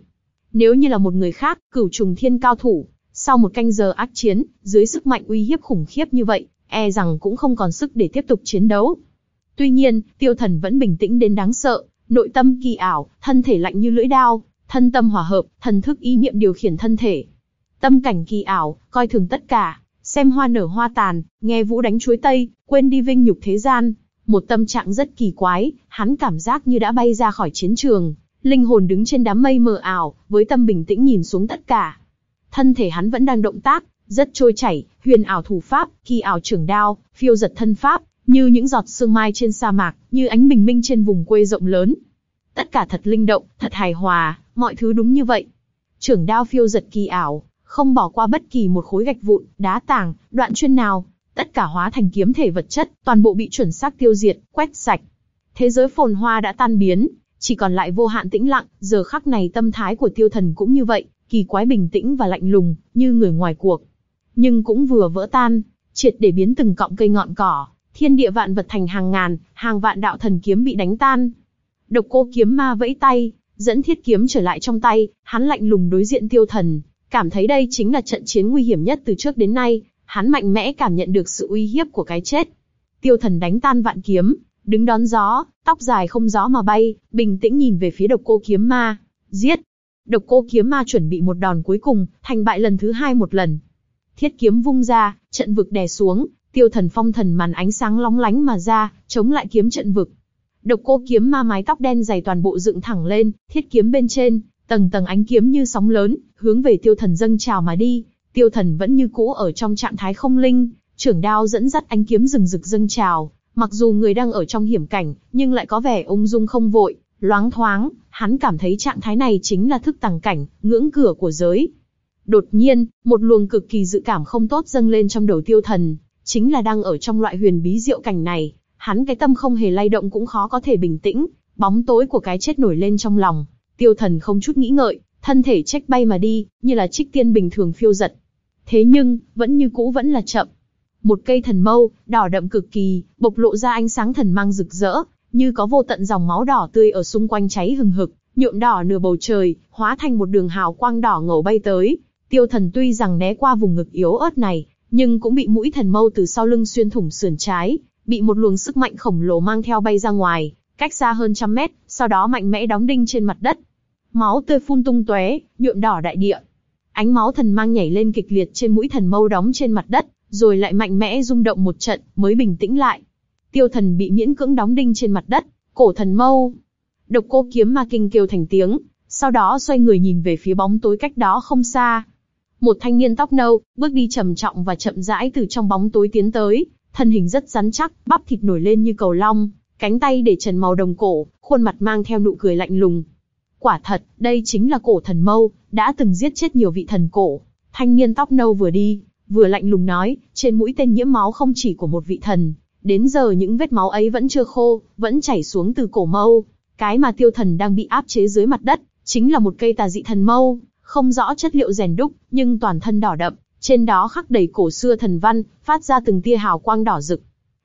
Nếu như là một người khác, cửu trùng thiên cao thủ, sau một canh giờ ác chiến, dưới sức mạnh uy hiếp khủng khiếp như vậy, e rằng cũng không còn sức để tiếp tục chiến đấu. Tuy nhiên, tiêu thần vẫn bình tĩnh đến đáng sợ, nội tâm kỳ ảo, thân thể lạnh như lưỡi đao, thân tâm hòa hợp, thần thức ý niệm điều khiển thân thể. Tâm cảnh kỳ ảo, coi thường tất cả, xem hoa nở hoa tàn, nghe vũ đánh chuối tây, quên đi vinh nhục thế gian. Một tâm trạng rất kỳ quái, hắn cảm giác như đã bay ra khỏi chiến trường, linh hồn đứng trên đám mây mờ ảo, với tâm bình tĩnh nhìn xuống tất cả. Thân thể hắn vẫn đang động tác, rất trôi chảy, huyền ảo thủ pháp, kỳ ảo trưởng đao, phiêu giật thân pháp, như những giọt sương mai trên sa mạc, như ánh bình minh trên vùng quê rộng lớn. Tất cả thật linh động, thật hài hòa, mọi thứ đúng như vậy. Trưởng đao phiêu giật kỳ ảo, không bỏ qua bất kỳ một khối gạch vụn, đá tảng, đoạn chuyên nào, tất cả hóa thành kiếm thể vật chất, toàn bộ bị chuẩn xác tiêu diệt, quét sạch. Thế giới phồn hoa đã tan biến, chỉ còn lại vô hạn tĩnh lặng, giờ khắc này tâm thái của tiêu thần cũng như vậy, kỳ quái bình tĩnh và lạnh lùng, như người ngoài cuộc. Nhưng cũng vừa vỡ tan, triệt để biến từng cọng cây ngọn cỏ, thiên địa vạn vật thành hàng ngàn, hàng vạn đạo thần kiếm bị đánh tan. Độc cô kiếm ma vẫy tay, dẫn thiết kiếm trở lại trong tay, hắn lạnh lùng đối diện tiêu thần, cảm thấy đây chính là trận chiến nguy hiểm nhất từ trước đến nay, hắn mạnh mẽ cảm nhận được sự uy hiếp của cái chết. Tiêu thần đánh tan vạn kiếm, đứng đón gió, tóc dài không gió mà bay, bình tĩnh nhìn về phía độc cô kiếm ma, giết. Độc cô kiếm ma chuẩn bị một đòn cuối cùng, thành bại lần thứ hai một lần. Thiết kiếm vung ra, trận vực đè xuống, tiêu thần phong thần màn ánh sáng lóng lánh mà ra, chống lại kiếm trận vực. Độc cô kiếm ma mái tóc đen dày toàn bộ dựng thẳng lên, thiết kiếm bên trên, tầng tầng ánh kiếm như sóng lớn, hướng về tiêu thần dâng trào mà đi. Tiêu thần vẫn như cũ ở trong trạng thái không linh, trưởng đao dẫn dắt ánh kiếm rừng rực dâng trào. Mặc dù người đang ở trong hiểm cảnh, nhưng lại có vẻ ung dung không vội, loáng thoáng, hắn cảm thấy trạng thái này chính là thức tàng cảnh, ngưỡng cửa của giới. Đột nhiên, một luồng cực kỳ dự cảm không tốt dâng lên trong đầu tiêu thần, chính là đang ở trong loại huyền bí diệu cảnh này, hắn cái tâm không hề lay động cũng khó có thể bình tĩnh, bóng tối của cái chết nổi lên trong lòng. Tiêu thần không chút nghĩ ngợi, thân thể trách bay mà đi, như là trích tiên bình thường phiêu giật. Thế nhưng, vẫn như cũ vẫn là chậm. Một cây thần mâu, đỏ đậm cực kỳ, bộc lộ ra ánh sáng thần mang rực rỡ, như có vô tận dòng máu đỏ tươi ở xung quanh cháy hừng hực, nhuộm đỏ nửa bầu trời, hóa thành một đường hào quang đỏ ngầu bay tới. Tiêu thần tuy rằng né qua vùng ngực yếu ớt này, nhưng cũng bị mũi thần mâu từ sau lưng xuyên thủng sườn trái, bị một luồng sức mạnh khổng lồ mang theo bay ra ngoài, cách xa hơn trăm mét, sau đó mạnh mẽ đóng đinh trên mặt đất. Máu tươi phun tung tóe, nhuộm đỏ đại địa. Ánh máu thần mang nhảy lên kịch liệt trên mũi thần mâu đóng trên mặt đất, rồi lại mạnh mẽ rung động một trận, mới bình tĩnh lại. Tiêu thần bị miễn cưỡng đóng đinh trên mặt đất, cổ thần mâu. Độc cô kiếm ma kinh kêu thành tiếng, sau đó xoay người nhìn về phía bóng tối cách đó không xa. Một thanh niên tóc nâu, bước đi trầm trọng và chậm rãi từ trong bóng tối tiến tới, thân hình rất rắn chắc, bắp thịt nổi lên như cầu long, cánh tay để trần màu đồng cổ, khuôn mặt mang theo nụ cười lạnh lùng. Quả thật, đây chính là cổ thần mâu, đã từng giết chết nhiều vị thần cổ. Thanh niên tóc nâu vừa đi, vừa lạnh lùng nói, trên mũi tên nhiễm máu không chỉ của một vị thần. Đến giờ những vết máu ấy vẫn chưa khô, vẫn chảy xuống từ cổ mâu. Cái mà tiêu thần đang bị áp chế dưới mặt đất, chính là một cây tà dị thần mâu, không rõ chất liệu rèn đúc, nhưng toàn thân đỏ đậm, trên đó khắc đầy cổ xưa thần văn, phát ra từng tia hào quang đỏ rực.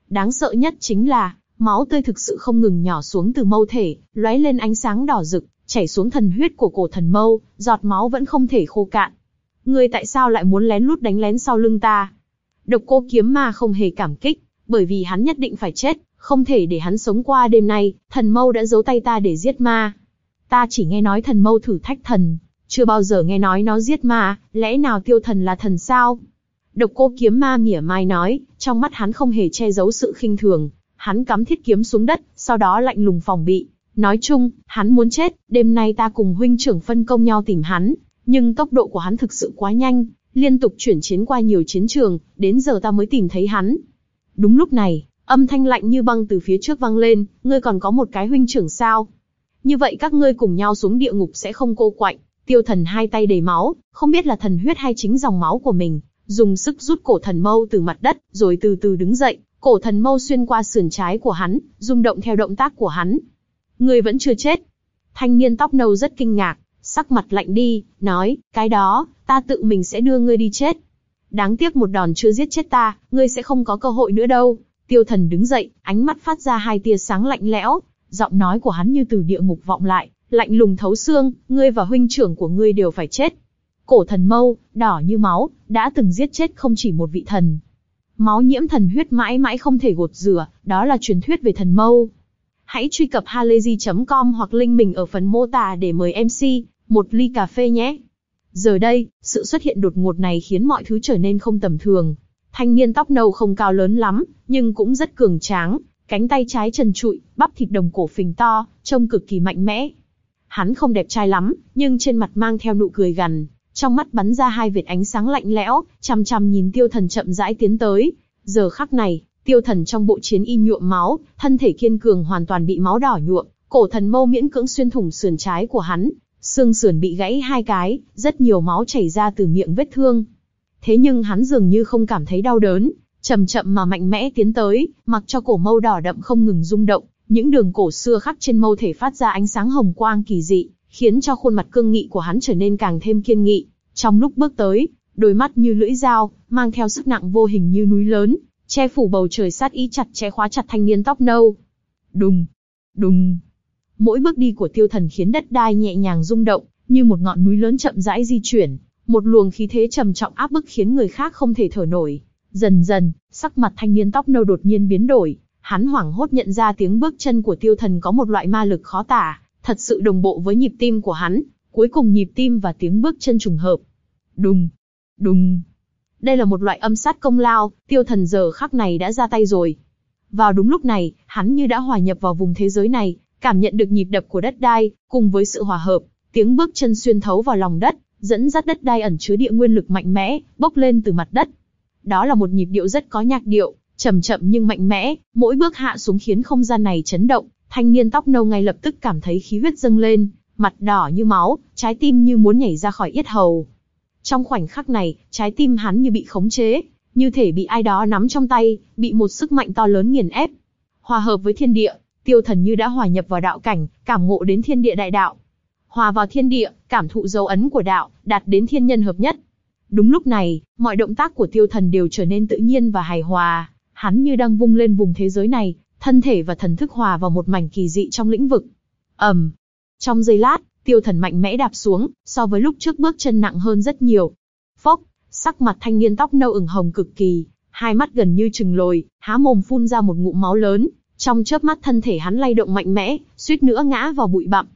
Đáng sợ nhất chính là, máu tươi thực sự không ngừng nhỏ xuống từ mâu thể, lóe lên ánh sáng đỏ rực, chảy xuống thần huyết của cổ thần mâu, giọt máu vẫn không thể khô cạn. Ngươi tại sao lại muốn lén lút đánh lén sau lưng ta? Độc cô kiếm ma không hề cảm kích, bởi vì hắn nhất định phải chết, không thể để hắn sống qua đêm nay, thần mâu đã giấu tay ta để giết ma. Ta chỉ nghe nói thần mâu thử thách thần, chưa bao giờ nghe nói nó giết ma, lẽ nào tiêu thần là thần sao? Độc cô kiếm ma mỉa mai nói, trong mắt hắn không hề che giấu sự khinh thường, hắn cắm thiết kiếm xuống đất, sau đó lạnh lùng phòng bị. Nói chung, hắn muốn chết, đêm nay ta cùng huynh trưởng phân công nhau tìm hắn, nhưng tốc độ của hắn thực sự quá nhanh, liên tục chuyển chiến qua nhiều chiến trường, đến giờ ta mới tìm thấy hắn. Đúng lúc này, âm thanh lạnh như băng từ phía trước vang lên, ngươi còn có một cái huynh trưởng sao? Như vậy các ngươi cùng nhau xuống địa ngục sẽ không cô quạnh. Tiêu thần hai tay đầy máu, không biết là thần huyết hay chính dòng máu của mình, dùng sức rút cổ thần mâu từ mặt đất, rồi từ từ đứng dậy, cổ thần mâu xuyên qua sườn trái của hắn, rung động theo động tác của hắn. Người vẫn chưa chết. Thanh niên tóc nâu rất kinh ngạc, sắc mặt lạnh đi, nói, cái đó, ta tự mình sẽ đưa ngươi đi chết. Đáng tiếc một đòn chưa giết chết ta, ngươi sẽ không có cơ hội nữa đâu. Tiêu thần đứng dậy, ánh mắt phát ra hai tia sáng lạnh lẽo, giọng nói của hắn như từ địa ngục vọng lại, lạnh lùng thấu xương, ngươi và huynh trưởng của ngươi đều phải chết. Cổ thần mâu, đỏ như máu, đã từng giết chết không chỉ một vị thần. Máu nhiễm thần huyết mãi mãi không thể gột rửa, đó là truyền thuyết về thần mâu. Hãy truy cập halayzi.com hoặc link mình ở phần mô tả để mời MC, một ly cà phê nhé. Giờ đây, sự xuất hiện đột ngột này khiến mọi thứ trở nên không tầm thường. Thanh niên tóc nâu không cao lớn lắm, nhưng cũng rất cường tráng, cánh tay trái trần trụi, bắp thịt đồng cổ phình to, trông cực kỳ mạnh mẽ. Hắn không đẹp trai lắm, nhưng trên mặt mang theo nụ cười gằn, trong mắt bắn ra hai vệt ánh sáng lạnh lẽo, chăm chăm nhìn tiêu thần chậm rãi tiến tới. Giờ khắc này, tiêu thần trong bộ chiến y nhuộm máu, thân thể kiên cường hoàn toàn bị máu đỏ nhuộm, cổ thần mâu miễn cưỡng xuyên thủng sườn trái của hắn, xương sườn bị gãy hai cái, rất nhiều máu chảy ra từ miệng vết thương. Thế nhưng hắn dường như không cảm thấy đau đớn, chậm chậm mà mạnh mẽ tiến tới, mặc cho cổ mâu đỏ đậm không ngừng rung động, những đường cổ xưa khắc trên mâu thể phát ra ánh sáng hồng quang kỳ dị, khiến cho khuôn mặt cương nghị của hắn trở nên càng thêm kiên nghị. Trong lúc bước tới, đôi mắt như lưỡi dao, mang theo sức nặng vô hình như núi lớn, che phủ bầu trời sát ý chặt chẽ khóa chặt thanh niên tóc nâu. Đùng, đùng. Mỗi bước đi của tiêu thần khiến đất đai nhẹ nhàng rung động, như một ngọn núi lớn chậm rãi di chuyển, một luồng khí thế trầm trọng áp bức khiến người khác không thể thở nổi. Dần dần, sắc mặt thanh niên tóc nâu đột nhiên biến đổi, hắn hoảng hốt nhận ra tiếng bước chân của tiêu thần có một loại ma lực khó tả, thật sự đồng bộ với nhịp tim của hắn, cuối cùng nhịp tim và tiếng bước chân trùng hợp. Đùng, đùng. Đây là một loại âm sát công lao, tiêu thần giờ khắc này đã ra tay rồi. Vào đúng lúc này, hắn như đã hòa nhập vào vùng thế giới này, cảm nhận được nhịp đập của đất đai, cùng với sự hòa hợp, tiếng bước chân xuyên thấu vào lòng đất, dẫn dắt đất đai ẩn chứa địa nguyên lực mạnh mẽ, bốc lên từ mặt đất. Đó là một nhịp điệu rất có nhạc điệu, chậm chậm nhưng mạnh mẽ, mỗi bước hạ xuống khiến không gian này chấn động, thanh niên tóc nâu ngay lập tức cảm thấy khí huyết dâng lên, mặt đỏ như máu, trái tim như muốn nhảy ra khỏi yết hầu. Trong khoảnh khắc này, trái tim hắn như bị khống chế, như thể bị ai đó nắm trong tay, bị một sức mạnh to lớn nghiền ép. Hòa hợp với thiên địa, tiêu thần như đã hòa nhập vào đạo cảnh, cảm ngộ đến thiên địa đại đạo. Hòa vào thiên địa, cảm thụ dấu ấn của đạo, đạt đến thiên nhân hợp nhất. Đúng lúc này, mọi động tác của tiêu thần đều trở nên tự nhiên và hài hòa, hắn như đang vung lên vùng thế giới này, thân thể và thần thức hòa vào một mảnh kỳ dị trong lĩnh vực. ầm, um, trong giây lát, tiêu thần mạnh mẽ đạp xuống, so với lúc trước bước chân nặng hơn rất nhiều. Phốc, sắc mặt thanh niên tóc nâu ửng hồng cực kỳ, hai mắt gần như trừng lồi, há mồm phun ra một ngụm máu lớn, trong chớp mắt thân thể hắn lay động mạnh mẽ, suýt nữa ngã vào bụi bặm.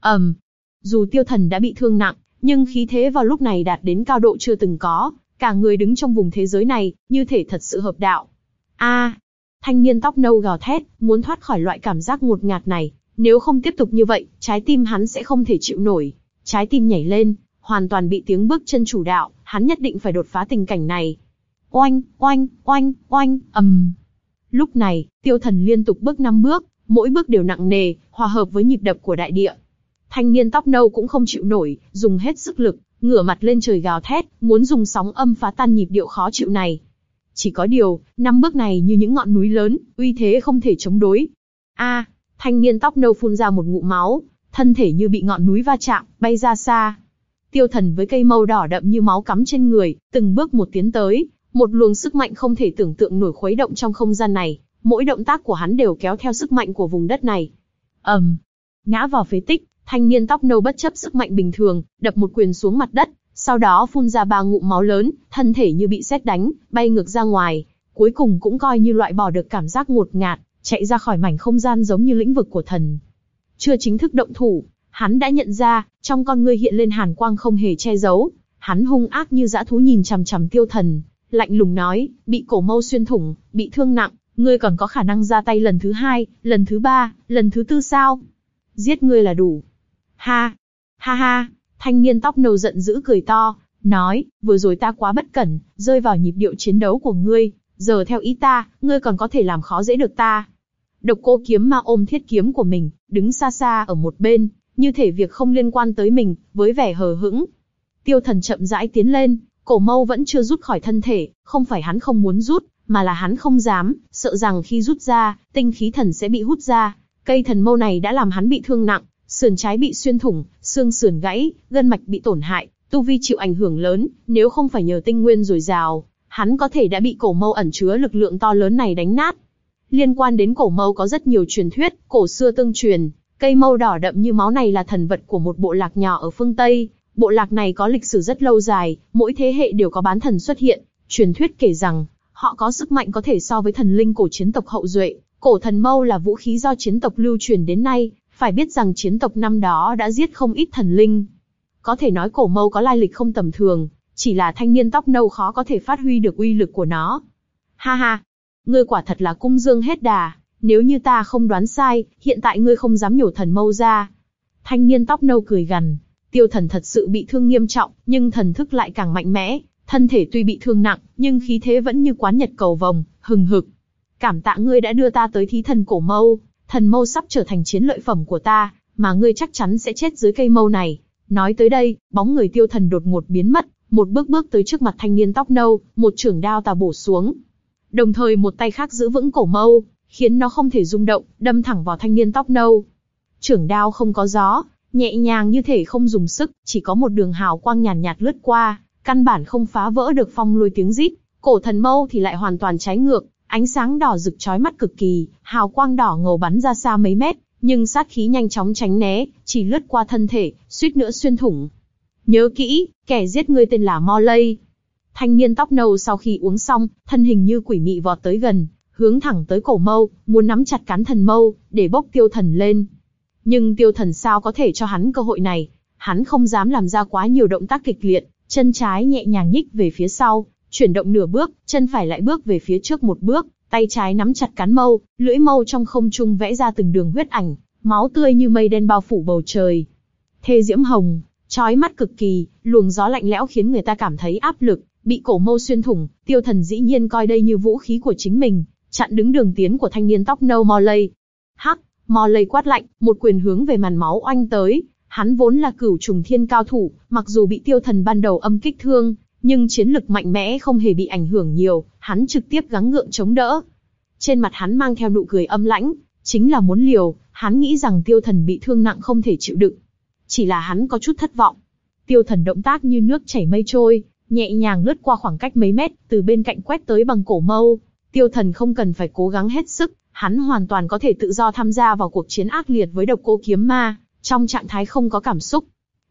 ầm, dù tiêu thần đã bị thương nặng, nhưng khí thế vào lúc này đạt đến cao độ chưa từng có, cả người đứng trong vùng thế giới này, như thể thật sự hợp đạo. A, thanh niên tóc nâu gào thét, muốn thoát khỏi loại cảm giác ngột ngạt này, nếu không tiếp tục như vậy, trái tim hắn sẽ không thể chịu nổi. Trái tim nhảy lên, hoàn toàn bị tiếng bước chân chủ đạo, hắn nhất định phải đột phá tình cảnh này. Oanh, oanh, oanh, oanh, ầm. Lúc này, tiêu thần liên tục bước năm bước, mỗi bước đều nặng nề, hòa hợp với nhịp đập của đại địa. Thanh niên tóc nâu cũng không chịu nổi, dùng hết sức lực, ngửa mặt lên trời gào thét, muốn dùng sóng âm phá tan nhịp điệu khó chịu này. Chỉ có điều, năm bước này như những ngọn núi lớn, uy thế không thể chống đối. A, thanh niên tóc nâu phun ra một ngụm máu, thân thể như bị ngọn núi va chạm, bay ra xa. Tiêu thần với cây mâu đỏ đậm như máu cắm trên người, từng bước một tiến tới, một luồng sức mạnh không thể tưởng tượng nổi khuấy động trong không gian này, mỗi động tác của hắn đều kéo theo sức mạnh của vùng đất này. ầm, um, ngã vào phế tích, thanh niên tóc nâu bất chấp sức mạnh bình thường, đập một quyền xuống mặt đất, sau đó phun ra ba ngụm máu lớn, thân thể như bị sét đánh, bay ngược ra ngoài, cuối cùng cũng coi như loại bỏ được cảm giác ngột ngạt, chạy ra khỏi mảnh không gian giống như lĩnh vực của thần. Chưa chính thức động thủ, hắn đã nhận ra, trong con ngươi hiện lên hàn quang không hề che giấu, hắn hung ác như dã thú nhìn chằm chằm tiêu thần, lạnh lùng nói, bị cổ mâu xuyên thủng, bị thương nặng, ngươi còn có khả năng ra tay lần thứ hai, lần thứ ba, lần thứ tư sao? Giết ngươi là đủ. Ha, ha ha, thanh niên tóc nâu giận dữ cười to, nói, vừa rồi ta quá bất cẩn, rơi vào nhịp điệu chiến đấu của ngươi, giờ theo ý ta, ngươi còn có thể làm khó dễ được ta. Độc cô kiếm ma ôm thiết kiếm của mình, đứng xa xa ở một bên, như thể việc không liên quan tới mình, với vẻ hờ hững. Tiêu thần chậm rãi tiến lên, cổ mâu vẫn chưa rút khỏi thân thể, không phải hắn không muốn rút, mà là hắn không dám, sợ rằng khi rút ra, tinh khí thần sẽ bị hút ra. Cây thần mâu này đã làm hắn bị thương nặng, sườn trái bị xuyên thủng, xương sườn gãy, gân mạch bị tổn hại, tu vi chịu ảnh hưởng lớn, nếu không phải nhờ tinh nguyên dồi dào, hắn có thể đã bị cổ mâu ẩn chứa lực lượng to lớn này đánh nát. Liên quan đến cổ mâu có rất nhiều truyền thuyết, cổ xưa tương truyền, cây mâu đỏ đậm như máu này là thần vật của một bộ lạc nhỏ ở phương Tây. Bộ lạc này có lịch sử rất lâu dài, mỗi thế hệ đều có bán thần xuất hiện. Truyền thuyết kể rằng, họ có sức mạnh có thể so với thần linh cổ chiến tộc hậu duệ. Cổ thần mâu là vũ khí do chiến tộc lưu truyền đến nay, phải biết rằng chiến tộc năm đó đã giết không ít thần linh. Có thể nói cổ mâu có lai lịch không tầm thường, chỉ là thanh niên tóc nâu khó có thể phát huy được uy lực của nó. Ha ha, ngươi quả thật là cung dương hết đà, nếu như ta không đoán sai, hiện tại ngươi không dám nhổ thần mâu ra. Thanh niên tóc nâu cười gằn, tiêu thần thật sự bị thương nghiêm trọng, nhưng thần thức lại càng mạnh mẽ, thân thể tuy bị thương nặng, nhưng khí thế vẫn như quán nhật cầu vồng, hừng hực. Cảm tạ ngươi đã đưa ta tới thí thần cổ mâu, thần mâu sắp trở thành chiến lợi phẩm của ta, mà ngươi chắc chắn sẽ chết dưới cây mâu này. Nói tới đây, bóng người tiêu thần đột ngột biến mất, một bước bước tới trước mặt thanh niên tóc nâu, một trưởng đao tà bổ xuống. Đồng thời một tay khác giữ vững cổ mâu, khiến nó không thể rung động, đâm thẳng vào thanh niên tóc nâu. Trưởng đao không có gió, nhẹ nhàng như thể không dùng sức, chỉ có một đường hào quang nhàn nhạt, nhạt lướt qua, căn bản không phá vỡ được phong lôi tiếng rít. Cổ thần mâu thì lại hoàn toàn trái ngược, ánh sáng đỏ rực chói mắt cực kỳ, hào quang đỏ ngầu bắn ra xa mấy mét, nhưng sát khí nhanh chóng tránh né, chỉ lướt qua thân thể, suýt nữa xuyên thủng. Nhớ kỹ, kẻ giết ngươi tên là Mo Lây. Thanh niên tóc nâu sau khi uống xong, thân hình như quỷ mị vọt tới gần, hướng thẳng tới cổ mâu, muốn nắm chặt cán thần mâu, để bốc tiêu thần lên. Nhưng tiêu thần sao có thể cho hắn cơ hội này, hắn không dám làm ra quá nhiều động tác kịch liệt, chân trái nhẹ nhàng nhích về phía sau, chuyển động nửa bước, chân phải lại bước về phía trước một bước, tay trái nắm chặt cán mâu, lưỡi mâu trong không trung vẽ ra từng đường huyết ảnh, máu tươi như mây đen bao phủ bầu trời. Thê diễm hồng, chói mắt cực kỳ, luồng gió lạnh lẽo khiến người ta cảm thấy áp lực, bị cổ mâu xuyên thủng, tiêu thần dĩ nhiên coi đây như vũ khí của chính mình, chặn đứng đường tiến của thanh niên tóc nâu Morley. Hắc, Morley quát lạnh, một quyền hướng về màn máu oanh tới, hắn vốn là cửu trùng thiên cao thủ, mặc dù bị tiêu thần ban đầu âm kích thương, nhưng chiến lực mạnh mẽ không hề bị ảnh hưởng nhiều, hắn trực tiếp gắng gượng chống đỡ. Trên mặt hắn mang theo nụ cười âm lãnh, chính là muốn liều, hắn nghĩ rằng tiêu thần bị thương nặng không thể chịu đựng. Chỉ là hắn có chút thất vọng. Tiêu thần động tác như nước chảy mây trôi, nhẹ nhàng lướt qua khoảng cách mấy mét, từ bên cạnh quét tới bằng cổ mâu. Tiêu thần không cần phải cố gắng hết sức, hắn hoàn toàn có thể tự do tham gia vào cuộc chiến ác liệt với độc cô kiếm ma, trong trạng thái không có cảm xúc.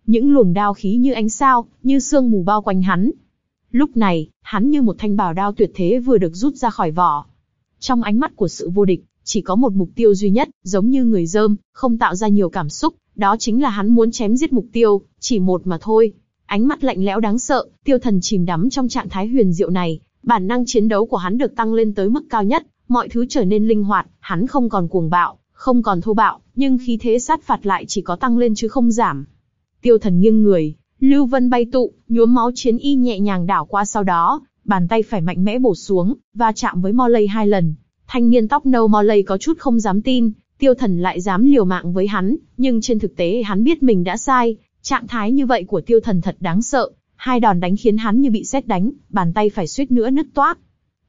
Những luồng đao khí như ánh sao, như sương mù bao quanh hắn. Lúc này, hắn như một thanh bảo đao tuyệt thế vừa được rút ra khỏi vỏ. Trong ánh mắt của sự vô địch, chỉ có một mục tiêu duy nhất, giống như người dơm, không tạo ra nhiều cảm xúc, đó chính là hắn muốn chém giết mục tiêu, chỉ một mà thôi. ánh mắt lạnh lẽo đáng sợ, tiêu thần chìm đắm trong trạng thái huyền diệu này, bản năng chiến đấu của hắn được tăng lên tới mức cao nhất, mọi thứ trở nên linh hoạt, hắn không còn cuồng bạo, không còn thô bạo, nhưng khí thế sát phạt lại chỉ có tăng lên chứ không giảm. Tiêu thần nghiêng người, lưu vân bay tụ, nhuốm máu chiến y nhẹ nhàng đảo qua sau đó, bàn tay phải mạnh mẽ bổ xuống, và chạm với Morley hai lần. Thanh niên tóc nâu Morley có chút không dám tin, tiêu thần lại dám liều mạng với hắn, nhưng trên thực tế hắn biết mình đã sai, trạng thái như vậy của tiêu thần thật đáng sợ, hai đòn đánh khiến hắn như bị sét đánh, bàn tay phải suýt nữa nứt toác.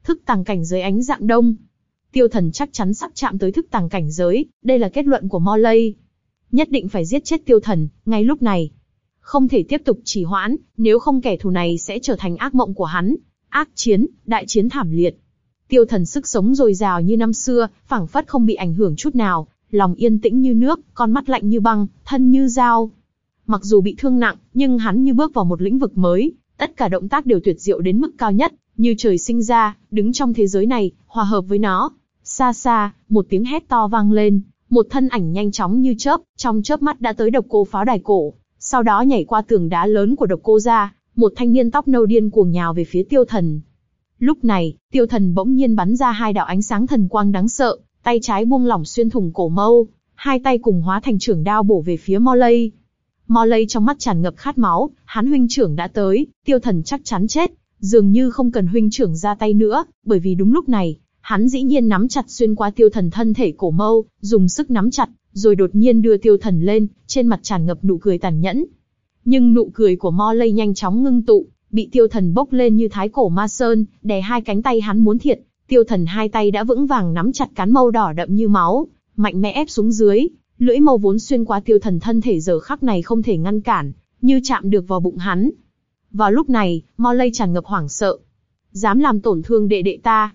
Thức tàng cảnh dưới ánh dạng đông. Tiêu thần chắc chắn sắp chạm tới thức tàng cảnh giới, đây là kết luận của Morley. Nhất định phải giết chết tiêu thần, ngay lúc này. Không thể tiếp tục trì hoãn, nếu không kẻ thù này sẽ trở thành ác mộng của hắn. Ác chiến, đại chiến thảm liệt. Tiêu thần sức sống dồi dào như năm xưa, phảng phất không bị ảnh hưởng chút nào, lòng yên tĩnh như nước, con mắt lạnh như băng, thân như dao. Mặc dù bị thương nặng, nhưng hắn như bước vào một lĩnh vực mới, tất cả động tác đều tuyệt diệu đến mức cao nhất, như trời sinh ra, đứng trong thế giới này, hòa hợp với nó. Xa xa, một tiếng hét to vang lên, một thân ảnh nhanh chóng như chớp, trong chớp mắt đã tới độc cô pháo đài cổ, sau đó nhảy qua tường đá lớn của độc cô ra, một thanh niên tóc nâu điên cuồng nhào về phía tiêu thần. Lúc này, tiêu thần bỗng nhiên bắn ra hai đạo ánh sáng thần quang đáng sợ, tay trái buông lỏng xuyên thủng cổ mâu, hai tay cùng hóa thành trưởng đao bổ về phía Morley. Morley trong mắt tràn ngập khát máu, hắn huynh trưởng đã tới, tiêu thần chắc chắn chết, dường như không cần huynh trưởng ra tay nữa, bởi vì đúng lúc này, hắn dĩ nhiên nắm chặt xuyên qua tiêu thần thân thể cổ mâu, dùng sức nắm chặt, rồi đột nhiên đưa tiêu thần lên, trên mặt tràn ngập nụ cười tàn nhẫn. Nhưng nụ cười của mo lây nhanh chóng ngưng tụ, bị tiêu thần bốc lên như thái cổ ma sơn, đè hai cánh tay hắn muốn thiệt, tiêu thần hai tay đã vững vàng nắm chặt cán mâu đỏ đậm như máu, mạnh mẽ ép xuống dưới, lưỡi mâu vốn xuyên qua tiêu thần thân thể giờ khắc này không thể ngăn cản, như chạm được vào bụng hắn. Vào lúc này, mo lây tràn ngập hoảng sợ. Dám làm tổn thương đệ đệ ta.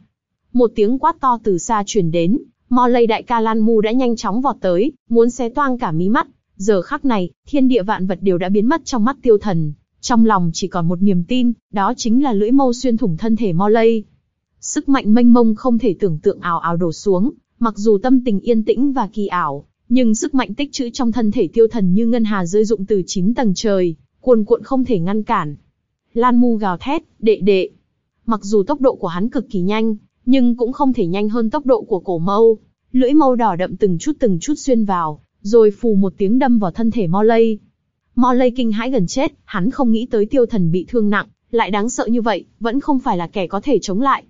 Một tiếng quát to từ xa truyền đến, Morley đại ca Lan Mu đã nhanh chóng vọt tới, muốn xé toang cả mí mắt. Giờ khắc này, thiên địa vạn vật đều đã biến mất trong mắt tiêu thần, trong lòng chỉ còn một niềm tin, đó chính là lưỡi mâu xuyên thủng thân thể Morley. Sức mạnh mênh mông không thể tưởng tượng ảo ảo đổ xuống, mặc dù tâm tình yên tĩnh và kỳ ảo, nhưng sức mạnh tích trữ trong thân thể tiêu thần như ngân hà rơi dụng từ chín tầng trời, cuồn cuộn không thể ngăn cản. Lan Mu gào thét, đệ đệ. Mặc dù tốc độ của hắn cực kỳ nhanh, nhưng cũng không thể nhanh hơn tốc độ của cổ mâu. Lưỡi mâu đỏ đậm từng chút từng chút xuyên vào, rồi phù một tiếng đâm vào thân thể Morley. Morley kinh hãi gần chết, hắn không nghĩ tới tiêu thần bị thương nặng, lại đáng sợ như vậy, vẫn không phải là kẻ có thể chống lại.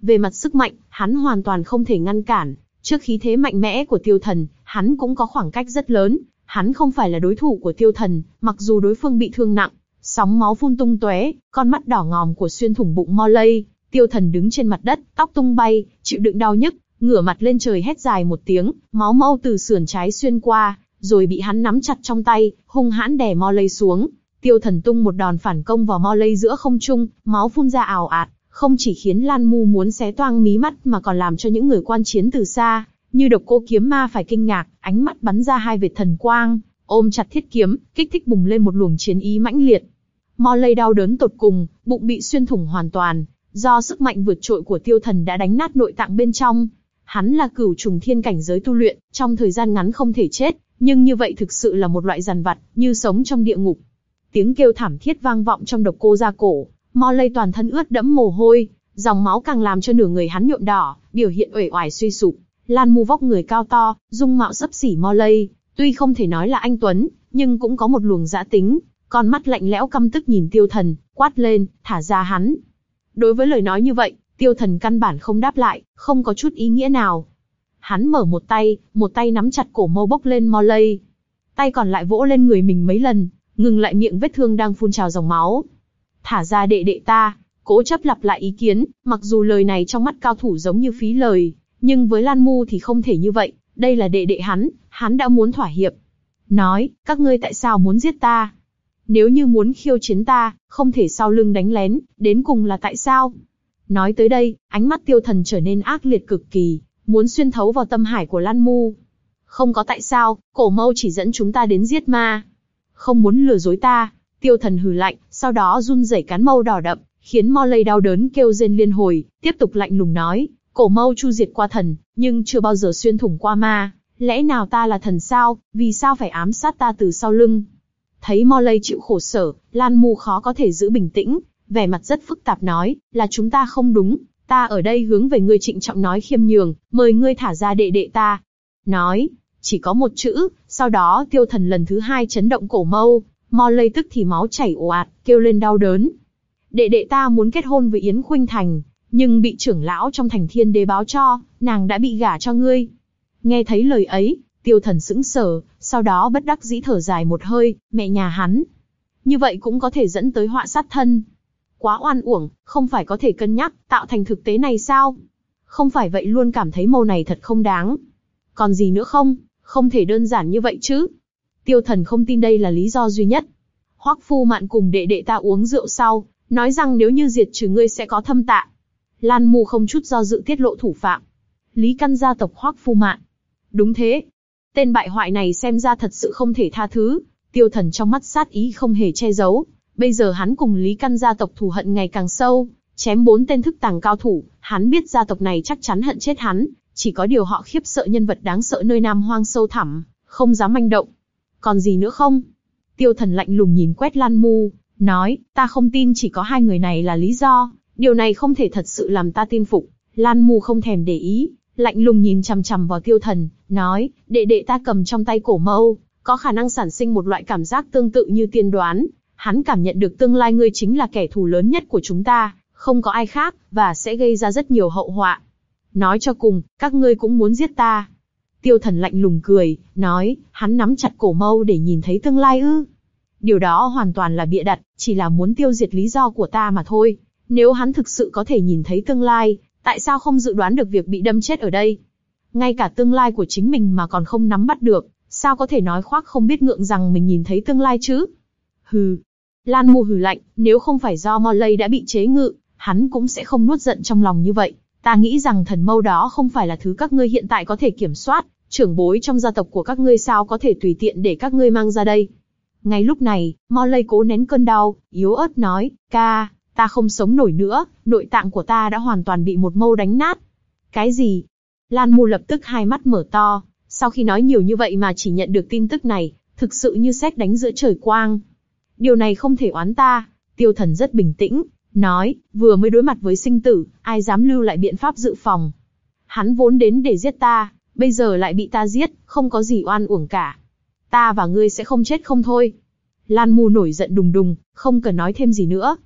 Về mặt sức mạnh, hắn hoàn toàn không thể ngăn cản. Trước khí thế mạnh mẽ của tiêu thần, hắn cũng có khoảng cách rất lớn. Hắn không phải là đối thủ của tiêu thần, mặc dù đối phương bị thương nặng. Sóng máu phun tung tóe, con mắt đỏ ngòm của xuyên thủng bụng Morley. Tiêu thần đứng trên mặt đất, tóc tung bay, chịu đựng đau nhức, ngửa mặt lên trời hét dài một tiếng, máu mau từ sườn trái xuyên qua, rồi bị hắn nắm chặt trong tay, hung hãn đè mo lây xuống. Tiêu thần tung một đòn phản công vào mo lây giữa không trung, máu phun ra ảo ạt, không chỉ khiến Lan Mu muốn xé toang mí mắt mà còn làm cho những người quan chiến từ xa, như độc cô kiếm ma phải kinh ngạc, ánh mắt bắn ra hai vệt thần quang, ôm chặt thiết kiếm, kích thích bùng lên một luồng chiến ý mãnh liệt. Mo lây đau đớn tột cùng, bụng bị xuyên thủng hoàn toàn, do sức mạnh vượt trội của tiêu thần đã đánh nát nội tạng bên trong. Hắn là cửu trùng thiên cảnh giới tu luyện, trong thời gian ngắn không thể chết, nhưng như vậy thực sự là một loại giàn vặt, như sống trong địa ngục. Tiếng kêu thảm thiết vang vọng trong độc cô ra cổ, mo lây toàn thân ướt đẫm mồ hôi, dòng máu càng làm cho nửa người hắn nhuộm đỏ, biểu hiện uể oải suy sụp. Lan Mu vóc người cao to, dung mạo sấp xỉ mo lây tuy không thể nói là anh tuấn, nhưng cũng có một luồng dã tính, con mắt lạnh lẽo căm tức nhìn Tiêu Thần, quát lên, thả ra hắn. Đối với lời nói như vậy, Tiêu Thần căn bản không đáp lại, không có chút ý nghĩa nào. Hắn mở một tay, một tay nắm chặt cổ mâu bốc lên Morley. Tay còn lại vỗ lên người mình mấy lần, ngừng lại miệng vết thương đang phun trào dòng máu. Thả ra đệ đệ ta, cố chấp lặp lại ý kiến, mặc dù lời này trong mắt cao thủ giống như phí lời, nhưng với Lan Mu thì không thể như vậy, đây là đệ đệ hắn, hắn đã muốn thỏa hiệp. Nói, các ngươi tại sao muốn giết ta? Nếu như muốn khiêu chiến ta, không thể sau lưng đánh lén, đến cùng là tại sao? Nói tới đây, ánh mắt tiêu thần trở nên ác liệt cực kỳ, muốn xuyên thấu vào tâm hải của Lan Mu. Không có tại sao, cổ mâu chỉ dẫn chúng ta đến giết ma. Không muốn lừa dối ta, tiêu thần hừ lạnh, sau đó run rẩy cán mâu đỏ đậm, khiến mo lây đau đớn kêu rên liên hồi, tiếp tục lạnh lùng nói, cổ mâu chu diệt qua thần, nhưng chưa bao giờ xuyên thủng qua ma, lẽ nào ta là thần sao, vì sao phải ám sát ta từ sau lưng? Thấy Molly chịu khổ sở, Lan Mu khó có thể giữ bình tĩnh, vẻ mặt rất phức tạp nói, là chúng ta không đúng, ta ở đây hướng về ngươi trịnh trọng nói khiêm nhường, mời ngươi thả ra đệ đệ ta. Nói, chỉ có một chữ, sau đó tiêu thần lần thứ hai chấn động cổ mâu, Molly tức thì máu chảy ồ ạt, kêu lên đau đớn. Đệ đệ ta muốn kết hôn với Yến Khuynh Thành, nhưng bị trưởng lão trong thành thiên đế báo cho, nàng đã bị gả cho ngươi. Nghe thấy lời ấy, tiêu thần sững sờ, sau đó bất đắc dĩ thở dài một hơi, mẹ nhà hắn. Như vậy cũng có thể dẫn tới họa sát thân. Quá oan uổng, không phải có thể cân nhắc, tạo thành thực tế này sao? Không phải vậy luôn cảm thấy mâu này thật không đáng. Còn gì nữa không? Không thể đơn giản như vậy chứ. Tiêu thần không tin đây là lý do duy nhất. Hoắc phu mạn cùng đệ đệ ta uống rượu sau, nói rằng nếu như diệt trừ ngươi sẽ có thâm tạ. Lan Mu không chút do dự tiết lộ thủ phạm. Lý căn gia tộc Hoắc phu mạn. Đúng thế. Tên bại hoại này xem ra thật sự không thể tha thứ. Tiêu thần trong mắt sát ý không hề che giấu. Bây giờ hắn cùng Lý căn gia tộc thù hận ngày càng sâu, chém bốn tên thức tàng cao thủ, hắn biết gia tộc này chắc chắn hận chết hắn, chỉ có điều họ khiếp sợ nhân vật đáng sợ nơi Nam Hoang sâu thẳm, không dám manh động. Còn gì nữa không? Tiêu thần lạnh lùng nhìn quét Lan Mu, nói, ta không tin chỉ có hai người này là lý do, điều này không thể thật sự làm ta tin phục. Lan Mu không thèm để ý, lạnh lùng nhìn chằm chằm vào tiêu thần, nói, đệ đệ ta cầm trong tay cổ mâu, có khả năng sản sinh một loại cảm giác tương tự như tiên đoán, hắn cảm nhận được tương lai ngươi chính là kẻ thù lớn nhất của chúng ta, không có ai khác, và sẽ gây ra rất nhiều hậu họa. Nói cho cùng, các ngươi cũng muốn giết ta. Tiêu thần lạnh lùng cười, nói, hắn nắm chặt cổ mâu để nhìn thấy tương lai ư. Điều đó hoàn toàn là bịa đặt, chỉ là muốn tiêu diệt lý do của ta mà thôi. Nếu hắn thực sự có thể nhìn thấy tương lai, tại sao không dự đoán được việc bị đâm chết ở đây? Ngay cả tương lai của chính mình mà còn không nắm bắt được, sao có thể nói khoác không biết ngượng rằng mình nhìn thấy tương lai chứ? Hừ. Lan Mu hừ lạnh, nếu không phải do Molly đã bị chế ngự, hắn cũng sẽ không nuốt giận trong lòng như vậy. Ta nghĩ rằng thần mâu đó không phải là thứ các ngươi hiện tại có thể kiểm soát, trưởng bối trong gia tộc của các ngươi sao có thể tùy tiện để các ngươi mang ra đây. Ngay lúc này, Molly cố nén cơn đau, yếu ớt nói, ca, ta không sống nổi nữa, nội tạng của ta đã hoàn toàn bị một mâu đánh nát. Cái gì? Lan Mu lập tức hai mắt mở to, sau khi nói nhiều như vậy mà chỉ nhận được tin tức này, thực sự như xét đánh giữa trời quang. Điều này không thể oán ta, tiêu thần rất bình tĩnh, nói, vừa mới đối mặt với sinh tử, ai dám lưu lại biện pháp dự phòng. Hắn vốn đến để giết ta, bây giờ lại bị ta giết, không có gì oan uổng cả. Ta và ngươi sẽ không chết không thôi. Lan Mu nổi giận đùng đùng, không cần nói thêm gì nữa.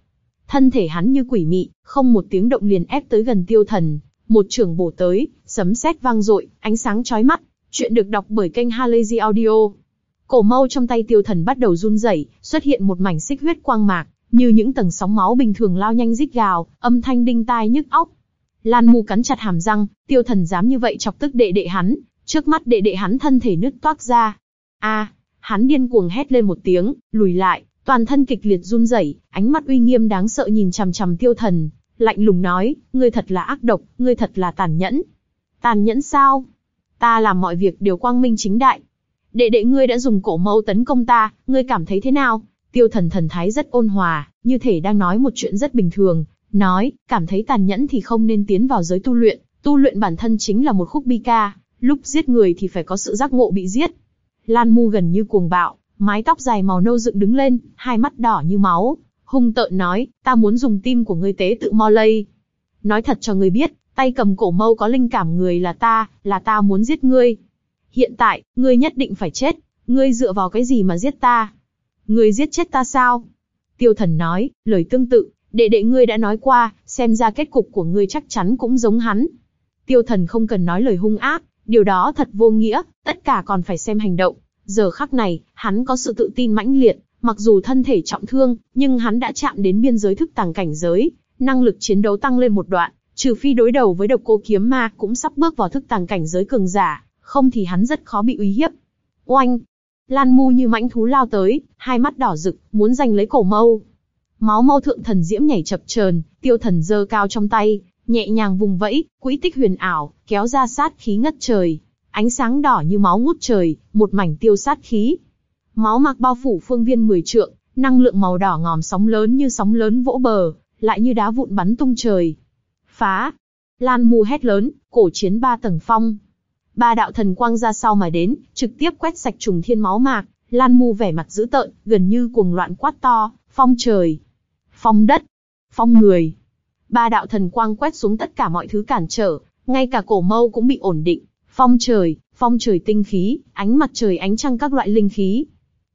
Thân thể hắn như quỷ mị, không một tiếng động liền ép tới gần tiêu thần. Một trưởng bổ tới, sấm sét vang dội, ánh sáng chói mắt. Chuyện được đọc bởi kênh Halazy Audio. Cổ mâu trong tay tiêu thần bắt đầu run rẩy, xuất hiện một mảnh xích huyết quang mạc, như những tầng sóng máu bình thường lao nhanh rít gào, âm thanh đinh tai nhức óc. Lan Mu cắn chặt hàm răng, tiêu thần dám như vậy chọc tức đệ đệ hắn, trước mắt đệ đệ hắn thân thể nứt toác ra. A, hắn điên cuồng hét lên một tiếng, lùi lại, toàn thân kịch liệt run rẩy, ánh mắt uy nghiêm đáng sợ nhìn chằm chằm tiêu thần, lạnh lùng nói, ngươi thật là ác độc, ngươi thật là tàn nhẫn. Tàn nhẫn sao? Ta làm mọi việc đều quang minh chính đại. Đệ đệ ngươi đã dùng cổ mâu tấn công ta, ngươi cảm thấy thế nào? Tiêu thần thần thái rất ôn hòa, như thể đang nói một chuyện rất bình thường, nói, cảm thấy tàn nhẫn thì không nên tiến vào giới tu luyện, tu luyện bản thân chính là một khúc bi ca, lúc giết người thì phải có sự giác ngộ bị giết. Lan Mu gần như cuồng bạo, mái tóc dài màu nâu dựng đứng lên, hai mắt đỏ như máu, hung tợn nói, ta muốn dùng tim của ngươi tế tự mo lây. Nói thật cho ngươi biết, tay cầm cổ mâu có linh cảm người là ta, là ta muốn giết ngươi. Hiện tại, ngươi nhất định phải chết, ngươi dựa vào cái gì mà giết ta? Ngươi giết chết ta sao? Tiêu thần nói, lời tương tự, đệ đệ ngươi đã nói qua, xem ra kết cục của ngươi chắc chắn cũng giống hắn. Tiêu thần không cần nói lời hung ác, điều đó thật vô nghĩa, tất cả còn phải xem hành động. Giờ khắc này, hắn có sự tự tin mãnh liệt, mặc dù thân thể trọng thương, nhưng hắn đã chạm đến biên giới thức tàng cảnh giới, năng lực chiến đấu tăng lên một đoạn, trừ phi đối đầu với độc cô kiếm ma cũng sắp bước vào thức tàng cảnh giới cường giả, không thì hắn rất khó bị uy hiếp. Oanh! Lan Mu như mãnh thú lao tới, hai mắt đỏ rực, muốn giành lấy cổ mâu. Máu mâu thượng thần diễm nhảy chập chờn, tiêu thần giơ cao trong tay, nhẹ nhàng vùng vẫy, quỹ tích huyền ảo, kéo ra sát khí ngất trời. Ánh sáng đỏ như máu ngút trời, một mảnh tiêu sát khí. Máu mạc bao phủ phương viên mười trượng, năng lượng màu đỏ ngòm sóng lớn như sóng lớn vỗ bờ, lại như đá vụn bắn tung trời. Phá! Lan Mu hét lớn, cổ chiến ba tầng phong, ba đạo thần quang ra sau mà đến, trực tiếp quét sạch trùng thiên máu mạc, Lan Mu vẻ mặt dữ tợn, gần như cuồng loạn quát to, phong trời, phong đất, phong người. Ba đạo thần quang quét xuống tất cả mọi thứ cản trở, ngay cả cổ mâu cũng bị ổn định. Phong trời, phong trời tinh khí, ánh mặt trời ánh trăng các loại linh khí.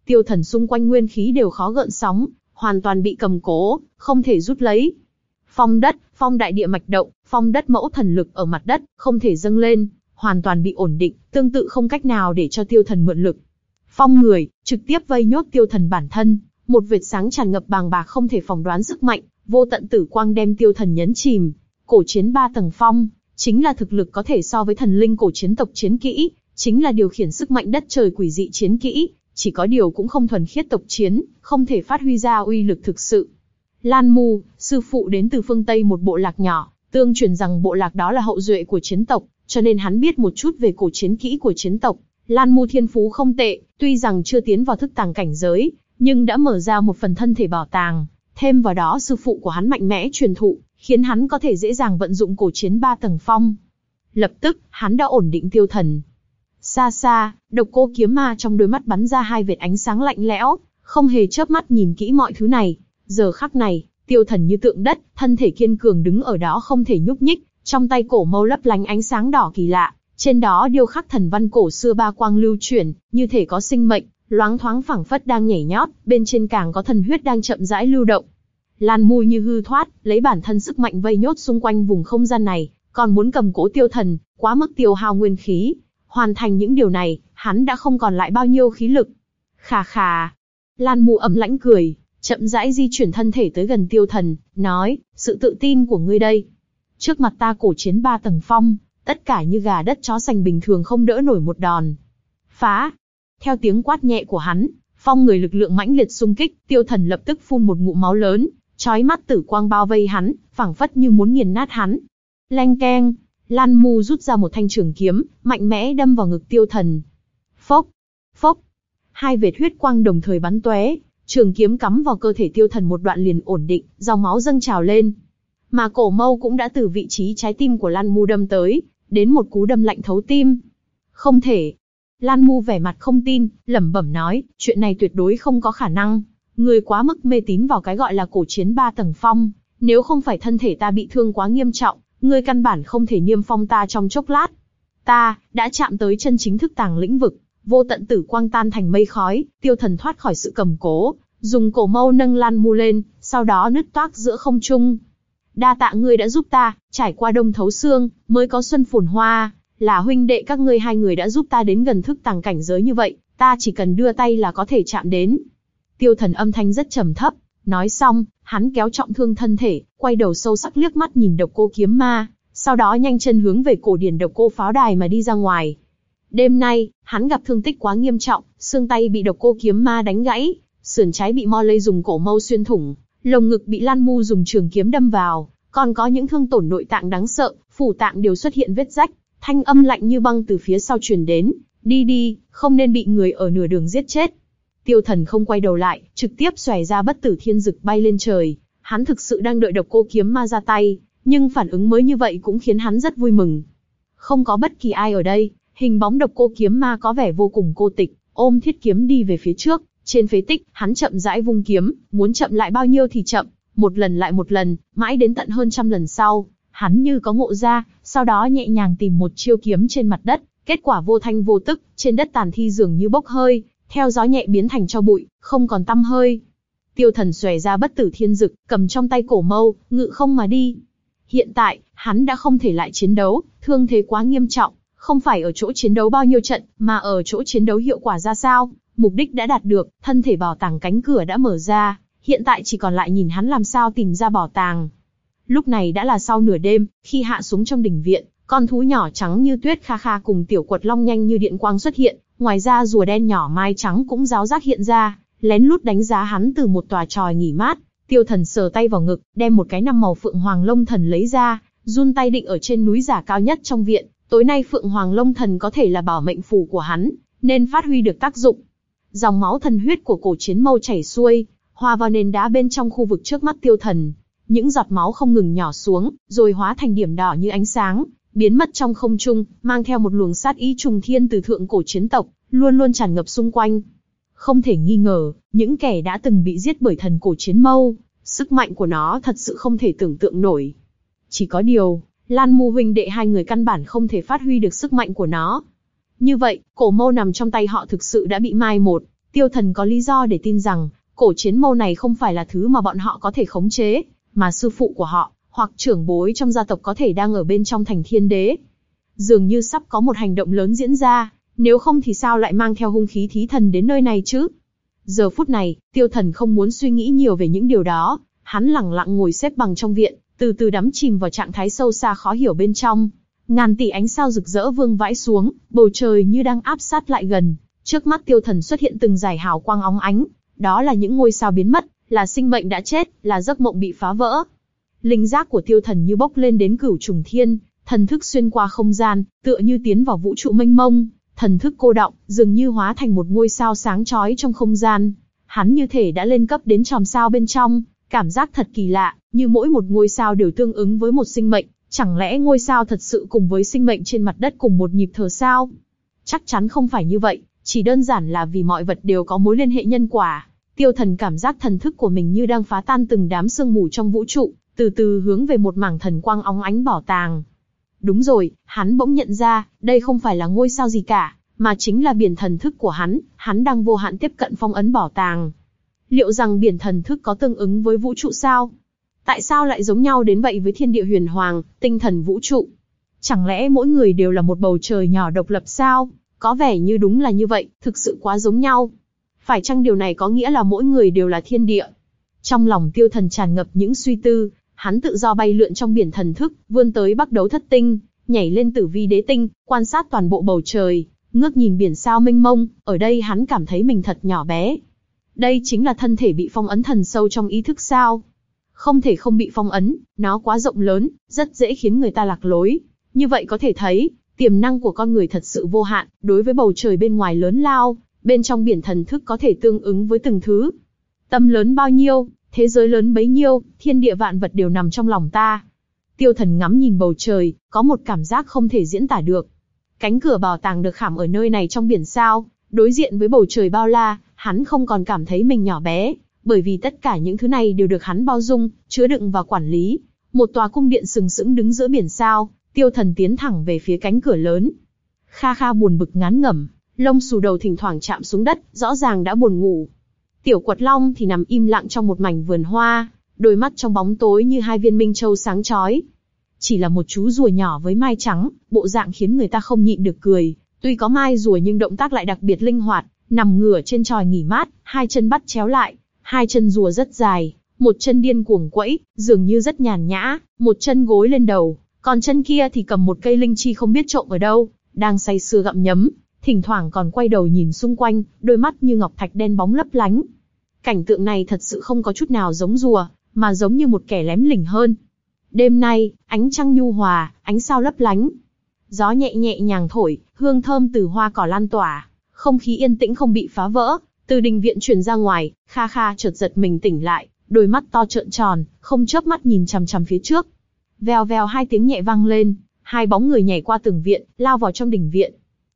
Tiêu thần xung quanh nguyên khí đều khó gợn sóng, hoàn toàn bị cầm cố, không thể rút lấy. Phong đất, phong đại địa mạch động, phong đất mẫu thần lực ở mặt đất, không thể dâng lên, hoàn toàn bị ổn định, tương tự không cách nào để cho tiêu thần mượn lực. Phong người, trực tiếp vây nhốt tiêu thần bản thân, một vệt sáng tràn ngập bàng bạc không thể phỏng đoán sức mạnh, vô tận tử quang đem tiêu thần nhấn chìm. Cổ chiến ba tầng phong, chính là thực lực có thể so với thần linh cổ chiến tộc chiến kỹ, chính là điều khiển sức mạnh đất trời quỷ dị chiến kỹ, chỉ có điều cũng không thuần khiết tộc chiến, không thể phát huy ra uy lực thực sự. Lan Mu, sư phụ đến từ phương Tây một bộ lạc nhỏ, tương truyền rằng bộ lạc đó là hậu duệ của chiến tộc, cho nên hắn biết một chút về cổ chiến kỹ của chiến tộc. Lan Mu thiên phú không tệ, tuy rằng chưa tiến vào thức tàng cảnh giới, nhưng đã mở ra một phần thân thể bảo tàng. Thêm vào đó sư phụ của hắn mạnh mẽ truyền thụ, khiến hắn có thể dễ dàng vận dụng cổ chiến ba tầng phong. Lập tức, hắn đã ổn định tiêu thần. Xa xa, độc cô kiếm ma trong đôi mắt bắn ra hai vệt ánh sáng lạnh lẽo, không hề chớp mắt nhìn kỹ mọi thứ này. Giờ khắc này, tiêu thần như tượng đất, thân thể kiên cường đứng ở đó không thể nhúc nhích, trong tay cổ mâu lấp lánh ánh sáng đỏ kỳ lạ, trên đó điêu khắc thần văn cổ xưa ba quang lưu chuyển, như thể có sinh mệnh, loáng thoáng phẳng phất đang nhảy nhót, bên trên càng có thần huyết đang chậm rãi lưu động. Lan Mui như hư thoát, lấy bản thân sức mạnh vây nhốt xung quanh vùng không gian này, còn muốn cầm cố tiêu thần, quá mức tiêu hao nguyên khí. Hoàn thành những điều này, hắn đã không còn lại bao nhiêu khí lực. Khà khà. Lan Mu ấm lãnh cười, chậm rãi di chuyển thân thể tới gần tiêu thần, nói, sự tự tin của ngươi đây. Trước mặt ta cổ chiến ba tầng phong, tất cả như gà đất chó sành bình thường không đỡ nổi một đòn. Phá! Theo tiếng quát nhẹ của hắn, phong người lực lượng mãnh liệt xung kích, tiêu thần lập tức phun một ngụm máu lớn, chói mắt tử quang bao vây hắn, phảng phất như muốn nghiền nát hắn. Leng keng, Lan Mu rút ra một thanh trường kiếm, mạnh mẽ đâm vào ngực tiêu thần. Phốc, phốc, hai vệt huyết quang đồng thời bắn tóe, trường kiếm cắm vào cơ thể tiêu thần một đoạn liền ổn định, dòng máu dâng trào lên. Mà cổ mâu cũng đã từ vị trí trái tim của Lan Mu đâm tới, đến một cú đâm lạnh thấu tim. Không thể. Lan Mu vẻ mặt không tin, lẩm bẩm nói, chuyện này tuyệt đối không có khả năng. Người quá mức mê tín vào cái gọi là cổ chiến ba tầng phong, nếu không phải thân thể ta bị thương quá nghiêm trọng, ngươi căn bản không thể niêm phong ta trong chốc lát. Ta, đã chạm tới chân chính thức tàng lĩnh vực, vô tận tử quang tan thành mây khói, tiêu thần thoát khỏi sự cầm cố, dùng cổ mâu nâng lan mu lên, sau đó nứt toác giữa không trung. Đa tạ ngươi đã giúp ta, trải qua đông thấu xương, mới có xuân phồn hoa, là huynh đệ các ngươi hai người đã giúp ta đến gần thức tàng cảnh giới như vậy, ta chỉ cần đưa tay là có thể chạm đến. Tiêu thần âm thanh rất trầm thấp, nói xong, hắn kéo trọng thương thân thể, quay đầu sâu sắc liếc mắt nhìn độc cô kiếm ma, sau đó nhanh chân hướng về cổ điển độc cô pháo đài mà đi ra ngoài. Đêm nay, hắn gặp thương tích quá nghiêm trọng, xương tay bị độc cô kiếm ma đánh gãy, sườn trái bị mo lây dùng cổ mâu xuyên thủng, lồng ngực bị lan mu dùng trường kiếm đâm vào, còn có những thương tổn nội tạng đáng sợ, phủ tạng đều xuất hiện vết rách, thanh âm lạnh như băng từ phía sau truyền đến, đi đi, không nên bị người ở nửa đường giết chết. Tiêu thần không quay đầu lại, trực tiếp xòe ra bất tử thiên dực bay lên trời. Hắn thực sự đang đợi độc cô kiếm ma ra tay, nhưng phản ứng mới như vậy cũng khiến hắn rất vui mừng. Không có bất kỳ ai ở đây, hình bóng độc cô kiếm ma có vẻ vô cùng cô tịch, ôm thiết kiếm đi về phía trước. Trên phế tích, hắn chậm rãi vung kiếm, muốn chậm lại bao nhiêu thì chậm, một lần lại một lần, mãi đến tận hơn trăm lần sau, hắn như có ngộ ra, sau đó nhẹ nhàng tìm một chiêu kiếm trên mặt đất, kết quả vô thanh vô tức, trên đất tàn thi dường như bốc hơi, theo gió nhẹ biến thành cho bụi, không còn tăm hơi. Tiêu thần xòe ra bất tử thiên dực, cầm trong tay cổ mâu, ngự không mà đi. Hiện tại, hắn đã không thể lại chiến đấu, thương thế quá nghiêm trọng, không phải ở chỗ chiến đấu bao nhiêu trận, mà ở chỗ chiến đấu hiệu quả ra sao, mục đích đã đạt được, thân thể bảo tàng cánh cửa đã mở ra, hiện tại chỉ còn lại nhìn hắn làm sao tìm ra bảo tàng. Lúc này đã là sau nửa đêm, khi hạ xuống trong đỉnh viện, con thú nhỏ trắng như tuyết kha kha cùng tiểu quật long nhanh như điện quang xuất hiện, Ngoài ra rùa đen nhỏ mai trắng cũng giáo giác hiện ra, lén lút đánh giá hắn từ một tòa tròi nghỉ mát. Tiêu thần sờ tay vào ngực, đem một cái năm màu phượng hoàng lông thần lấy ra, run tay định ở trên núi giả cao nhất trong viện. Tối nay phượng hoàng lông thần có thể là bảo mệnh phù của hắn, nên phát huy được tác dụng. Dòng máu thần huyết của cổ chiến mâu chảy xuôi, hòa vào nền đá bên trong khu vực trước mắt tiêu thần. Những giọt máu không ngừng nhỏ xuống, rồi hóa thành điểm đỏ như ánh sáng, biến mất trong không trung, mang theo một luồng sát ý trùng thiên từ thượng cổ chiến tộc, luôn luôn tràn ngập xung quanh. Không thể nghi ngờ, những kẻ đã từng bị giết bởi thần cổ chiến mâu, sức mạnh của nó thật sự không thể tưởng tượng nổi. Chỉ có điều, Lan Mu huynh đệ hai người căn bản không thể phát huy được sức mạnh của nó. Như vậy, cổ mâu nằm trong tay họ thực sự đã bị mai một, tiêu thần có lý do để tin rằng, cổ chiến mâu này không phải là thứ mà bọn họ có thể khống chế, mà sư phụ của họ, hoặc trưởng bối trong gia tộc có thể đang ở bên trong thành thiên đế. Dường như sắp có một hành động lớn diễn ra, nếu không thì sao lại mang theo hung khí thí thần đến nơi này chứ? Giờ phút này, tiêu thần không muốn suy nghĩ nhiều về những điều đó, hắn lặng lặng ngồi xếp bằng trong viện, từ từ đắm chìm vào trạng thái sâu xa khó hiểu bên trong. Ngàn tỷ ánh sao rực rỡ vương vãi xuống, bầu trời như đang áp sát lại gần, trước mắt tiêu thần xuất hiện từng giải hào quang óng ánh, đó là những ngôi sao biến mất, là sinh mệnh đã chết, là giấc mộng bị phá vỡ. Linh giác của tiêu thần như bốc lên đến cửu trùng thiên, thần thức xuyên qua không gian, tựa như tiến vào vũ trụ mênh mông, thần thức cô động, dường như hóa thành một ngôi sao sáng chói trong không gian. Hắn như thể đã lên cấp đến tròm sao bên trong, cảm giác thật kỳ lạ, như mỗi một ngôi sao đều tương ứng với một sinh mệnh, chẳng lẽ ngôi sao thật sự cùng với sinh mệnh trên mặt đất cùng một nhịp thở sao? Chắc chắn không phải như vậy, chỉ đơn giản là vì mọi vật đều có mối liên hệ nhân quả. Tiêu thần cảm giác thần thức của mình như đang phá tan từng đám sương mù trong vũ trụ, từ từ hướng về một mảng thần quang óng ánh bảo tàng. Đúng rồi, hắn bỗng nhận ra, đây không phải là ngôi sao gì cả, mà chính là biển thần thức của hắn, hắn đang vô hạn tiếp cận phong ấn bảo tàng. Liệu rằng biển thần thức có tương ứng với vũ trụ sao? Tại sao lại giống nhau đến vậy với thiên địa huyền hoàng, tinh thần vũ trụ? Chẳng lẽ mỗi người đều là một bầu trời nhỏ độc lập sao? Có vẻ như đúng là như vậy, thực sự quá giống nhau. Phải chăng điều này có nghĩa là mỗi người đều là thiên địa? Trong lòng tiêu thần tràn ngập những suy tư, hắn tự do bay lượn trong biển thần thức, vươn tới bắc đấu thất tinh, nhảy lên tử vi đế tinh, quan sát toàn bộ bầu trời, ngước nhìn biển sao mênh mông, ở đây hắn cảm thấy mình thật nhỏ bé. Đây chính là thân thể bị phong ấn thần sâu trong ý thức sao? Không thể không bị phong ấn, nó quá rộng lớn, rất dễ khiến người ta lạc lối. Như vậy có thể thấy, tiềm năng của con người thật sự vô hạn, đối với bầu trời bên ngoài lớn lao, bên trong biển thần thức có thể tương ứng với từng thứ. Tâm lớn bao nhiêu, thế giới lớn bấy nhiêu, thiên địa vạn vật đều nằm trong lòng ta. Tiêu thần ngắm nhìn bầu trời, có một cảm giác không thể diễn tả được. Cánh cửa bảo tàng được khảm ở nơi này trong biển sao, đối diện với bầu trời bao la, hắn không còn cảm thấy mình nhỏ bé, bởi vì tất cả những thứ này đều được hắn bao dung, chứa đựng và quản lý. Một tòa cung điện sừng sững đứng giữa biển sao, tiêu thần tiến thẳng về phía cánh cửa lớn. Kha Kha buồn bực ngán ngẩm, lông xù đầu thỉnh thoảng chạm xuống đất, rõ ràng đã buồn ngủ. Tiểu quật long thì nằm im lặng trong một mảnh vườn hoa, đôi mắt trong bóng tối như hai viên minh châu sáng chói. Chỉ là một chú rùa nhỏ với mai trắng, bộ dạng khiến người ta không nhịn được cười. Tuy có mai rùa nhưng động tác lại đặc biệt linh hoạt, nằm ngửa trên tròi nghỉ mát, hai chân bắt chéo lại, hai chân rùa rất dài, một chân điên cuồng quẫy, dường như rất nhàn nhã, một chân gối lên đầu, còn chân kia thì cầm một cây linh chi không biết trộm ở đâu, đang say sưa gặm nhấm, thỉnh thoảng còn quay đầu nhìn xung quanh, đôi mắt như ngọc thạch đen bóng lấp lánh. Cảnh tượng này thật sự không có chút nào giống rùa, mà giống như một kẻ lém lỉnh hơn. Đêm nay, ánh trăng nhu hòa, ánh sao lấp lánh. Gió nhẹ nhẹ nhàng thổi, hương thơm từ hoa cỏ lan tỏa, không khí yên tĩnh không bị phá vỡ. Từ đình viện truyền ra ngoài, Kha Kha chợt giật mình tỉnh lại, đôi mắt to trợn tròn, không chớp mắt nhìn chằm chằm phía trước. Vèo vèo hai tiếng nhẹ vang lên, hai bóng người nhảy qua từng viện, lao vào trong đình viện.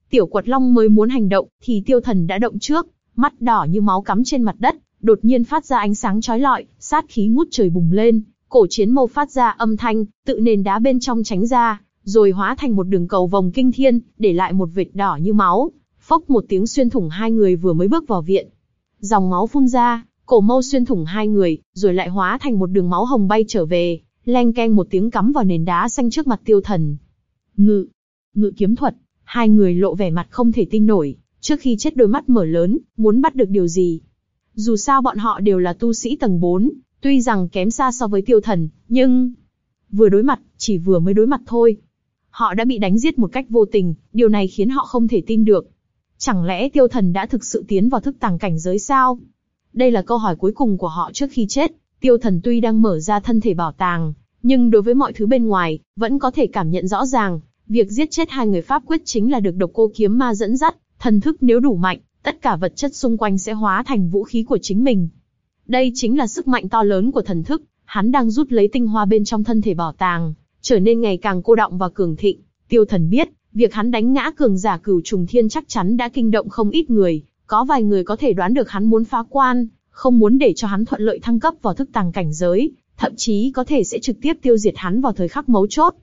Tiểu quật long mới muốn hành động, thì tiêu thần đã động trước, mắt đỏ như máu cắm trên mặt đất, đột nhiên phát ra ánh sáng chói lọi, sát khí ngút trời bùng lên, cổ chiến mâu phát ra âm thanh, tự nền đá bên trong tránh ra, rồi hóa thành một đường cầu vòng kinh thiên, để lại một vệt đỏ như máu, phốc một tiếng xuyên thủng hai người vừa mới bước vào viện. Dòng máu phun ra, cổ mâu xuyên thủng hai người, rồi lại hóa thành một đường máu hồng bay trở về, len keng một tiếng cắm vào nền đá xanh trước mặt tiêu thần. Ngự, ngự kiếm thuật, hai người lộ vẻ mặt không thể tin nổi, trước khi chết đôi mắt mở lớn, muốn bắt được điều gì. Dù sao bọn họ đều là tu sĩ tầng 4, tuy rằng kém xa so với tiêu thần, nhưng... Vừa đối mặt, chỉ vừa mới đối mặt thôi. Họ đã bị đánh giết một cách vô tình, điều này khiến họ không thể tin được. Chẳng lẽ tiêu thần đã thực sự tiến vào thức tàng cảnh giới sao? Đây là câu hỏi cuối cùng của họ trước khi chết. Tiêu thần tuy đang mở ra thân thể bảo tàng, nhưng đối với mọi thứ bên ngoài, vẫn có thể cảm nhận rõ ràng, việc giết chết hai người pháp quyết chính là được độc cô kiếm ma dẫn dắt, thần thức nếu đủ mạnh, tất cả vật chất xung quanh sẽ hóa thành vũ khí của chính mình. Đây chính là sức mạnh to lớn của thần thức, hắn đang rút lấy tinh hoa bên trong thân thể bảo tàng, trở nên ngày càng cô động và cường thịnh. Tiêu thần biết, việc hắn đánh ngã cường giả cửu trùng thiên chắc chắn đã kinh động không ít người, Có vài người có thể đoán được hắn muốn phá quan, không muốn để cho hắn thuận lợi thăng cấp vào thức tàng cảnh giới, thậm chí có thể sẽ trực tiếp tiêu diệt hắn vào thời khắc mấu chốt.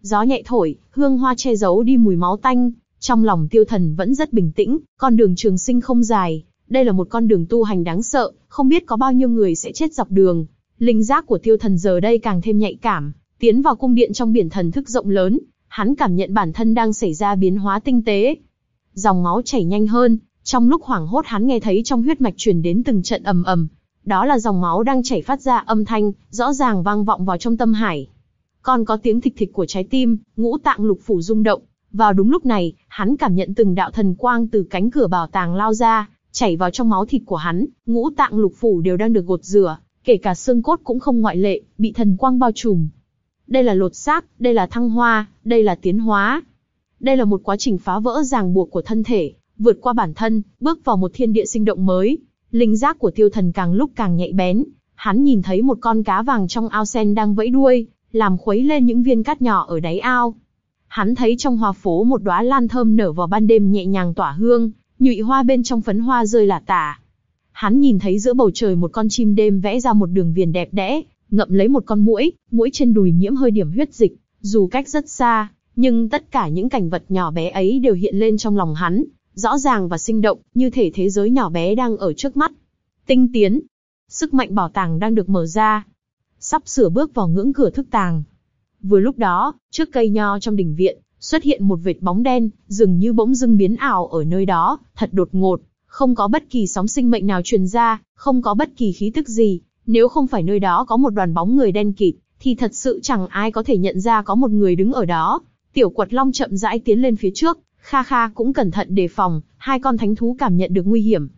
Gió nhẹ thổi, hương hoa che giấu đi mùi máu tanh, trong lòng tiêu thần vẫn rất bình tĩnh, con đường trường sinh không dài, đây là một con đường tu hành đáng sợ, không biết có bao nhiêu người sẽ chết dọc đường. Linh giác của tiêu thần giờ đây càng thêm nhạy cảm, tiến vào cung điện trong biển thần thức rộng lớn, hắn cảm nhận bản thân đang xảy ra biến hóa tinh tế. Dòng máu chảy nhanh hơn, trong lúc hoảng hốt hắn nghe thấy trong huyết mạch truyền đến từng trận ầm ầm, đó là dòng máu đang chảy phát ra âm thanh, rõ ràng vang vọng vào trong tâm hải. Còn có tiếng thịch thịch của trái tim, ngũ tạng lục phủ rung động. Vào đúng lúc này, hắn cảm nhận từng đạo thần quang từ cánh cửa bảo tàng lao ra, chảy vào trong máu thịt của hắn, ngũ tạng lục phủ đều đang được gột rửa, kể cả xương cốt cũng không ngoại lệ, bị thần quang bao trùm. Đây là lột xác, đây là thăng hoa, đây là tiến hóa. Đây là một quá trình phá vỡ ràng buộc của thân thể, vượt qua bản thân, bước vào một thiên địa sinh động mới. Linh giác của tiêu thần càng lúc càng nhạy bén, hắn nhìn thấy một con cá vàng trong ao sen đang vẫy đuôi, làm khuấy lên những viên cát nhỏ ở đáy ao. Hắn thấy trong hoa phố một đóa lan thơm nở vào ban đêm nhẹ nhàng tỏa hương, nhụy hoa bên trong phấn hoa rơi lả tả. Hắn nhìn thấy giữa bầu trời một con chim đêm vẽ ra một đường viền đẹp đẽ, ngậm lấy một con muỗi, muỗi trên đùi nhiễm hơi điểm huyết dịch, dù cách rất xa, nhưng tất cả những cảnh vật nhỏ bé ấy đều hiện lên trong lòng hắn, rõ ràng và sinh động, như thể thế giới nhỏ bé đang ở trước mắt. Tinh tiến, sức mạnh bảo tàng đang được mở ra, sắp sửa bước vào ngưỡng cửa thức tàng. Vừa lúc đó, trước cây nho trong đình viện, xuất hiện một vệt bóng đen, dường như bỗng dưng biến ảo ở nơi đó, thật đột ngột, không có bất kỳ sóng sinh mệnh nào truyền ra, không có bất kỳ khí tức gì, nếu không phải nơi đó có một đoàn bóng người đen kịt, thì thật sự chẳng ai có thể nhận ra có một người đứng ở đó. Tiểu quật long chậm rãi tiến lên phía trước, Kha Kha cũng cẩn thận đề phòng, hai con thánh thú cảm nhận được nguy hiểm.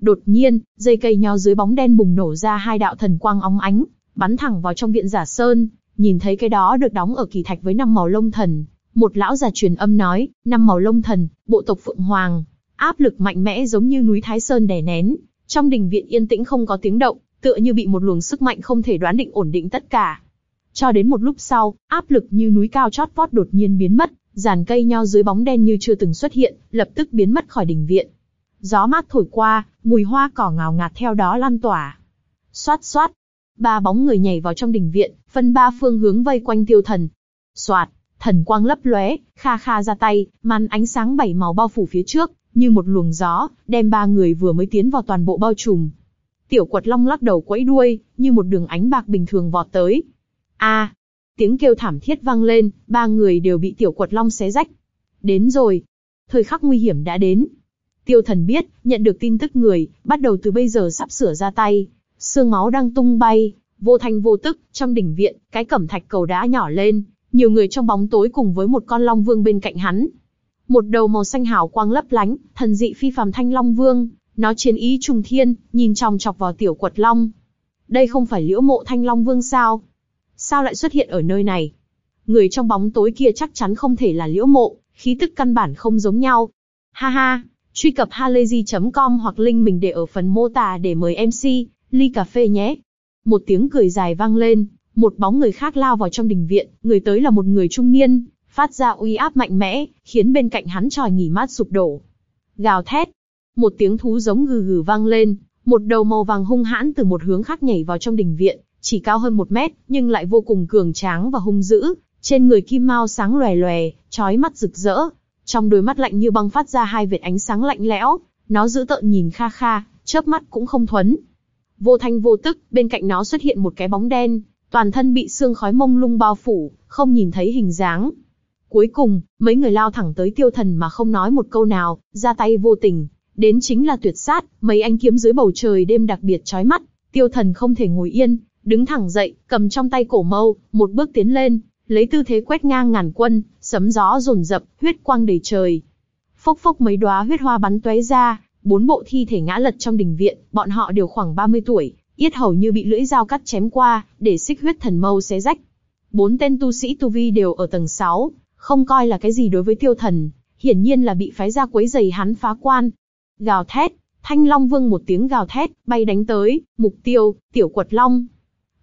Đột nhiên, dây cây nho dưới bóng đen bùng nổ ra hai đạo thần quang óng ánh, bắn thẳng vào trong viện giả sơn. Nhìn thấy cái đó được đóng ở kỳ thạch với năm màu lông thần, một lão già truyền âm nói, năm màu lông thần, bộ tộc Phượng Hoàng, áp lực mạnh mẽ giống như núi Thái Sơn đè nén. Trong đình viện yên tĩnh không có tiếng động, tựa như bị một luồng sức mạnh không thể đoán định ổn định tất cả. Cho đến một lúc sau, áp lực như núi cao chót vót đột nhiên biến mất, giàn cây nho dưới bóng đen như chưa từng xuất hiện, lập tức biến mất khỏi đình viện. Gió mát thổi qua, mùi hoa cỏ ngào ngạt theo đó lan tỏa. Xoát xoát, ba bóng người nhảy vào trong đình viện, phân ba phương hướng vây quanh tiêu thần. Soạt, thần quang lấp lóe, kha kha ra tay, màn ánh sáng bảy màu bao phủ phía trước, như một luồng gió, đem ba người vừa mới tiến vào toàn bộ bao trùm. Tiểu quật long lắc đầu quẫy đuôi, như một đường ánh bạc bình thường vọt tới. A, tiếng kêu thảm thiết vang lên, ba người đều bị tiểu quật long xé rách. Đến rồi, thời khắc nguy hiểm đã đến. Tiêu thần biết, nhận được tin tức người, bắt đầu từ bây giờ sắp sửa ra tay. Sương máu đang tung bay, vô thanh vô tức, trong đỉnh viện, cái cẩm thạch cầu đá nhỏ lên, nhiều người trong bóng tối cùng với một con long vương bên cạnh hắn. Một đầu màu xanh hào quang lấp lánh, thần dị phi phàm thanh long vương, nó chiến ý trùng thiên, nhìn chòng chọc vào tiểu quật long. Đây không phải liễu mộ thanh long vương sao? Sao lại xuất hiện ở nơi này? Người trong bóng tối kia chắc chắn không thể là liễu mộ, khí tức căn bản không giống nhau. Ha ha, truy cập halayzi.com hoặc link mình để ở phần mô tả để mời MC, ly cà phê nhé. Một tiếng cười dài vang lên, một bóng người khác lao vào trong đình viện, người tới là một người trung niên, phát ra uy áp mạnh mẽ, khiến bên cạnh hắn tròi nghỉ mát sụp đổ. Gào thét, một tiếng thú giống gừ gừ vang lên, một đầu màu vàng hung hãn từ một hướng khác nhảy vào trong đình viện, chỉ cao hơn một mét, nhưng lại vô cùng cường tráng và hung dữ, trên người kim mao sáng lòe lòe, chói mắt rực rỡ, trong đôi mắt lạnh như băng phát ra hai vệt ánh sáng lạnh lẽo, nó giữ tợn nhìn kha kha, chớp mắt cũng không thuấn. Vô thanh vô tức, bên cạnh nó xuất hiện một cái bóng đen, toàn thân bị sương khói mông lung bao phủ, không nhìn thấy hình dáng. Cuối cùng, mấy người lao thẳng tới tiêu thần mà không nói một câu nào, ra tay vô tình, đến chính là tuyệt sát, mấy anh kiếm dưới bầu trời đêm đặc biệt chói mắt, tiêu thần không thể ngồi yên, đứng thẳng dậy, cầm trong tay cổ mâu, một bước tiến lên, lấy tư thế quét ngang ngàn quân, sấm gió rồn rập, huyết quang đầy trời. Phốc phốc mấy đóa huyết hoa bắn tóe ra, bốn bộ thi thể ngã lật trong đình viện, bọn họ đều khoảng 30 tuổi, yết hầu như bị lưỡi dao cắt chém qua, để xích huyết thần mâu xé rách. Bốn tên tu sĩ tu vi đều ở tầng 6, không coi là cái gì đối với tiêu thần, hiển nhiên là bị phái ra quấy giày hắn phá quan. Gào thét, thanh long vương một tiếng gào thét, bay đánh tới, mục tiêu, tiểu quật long.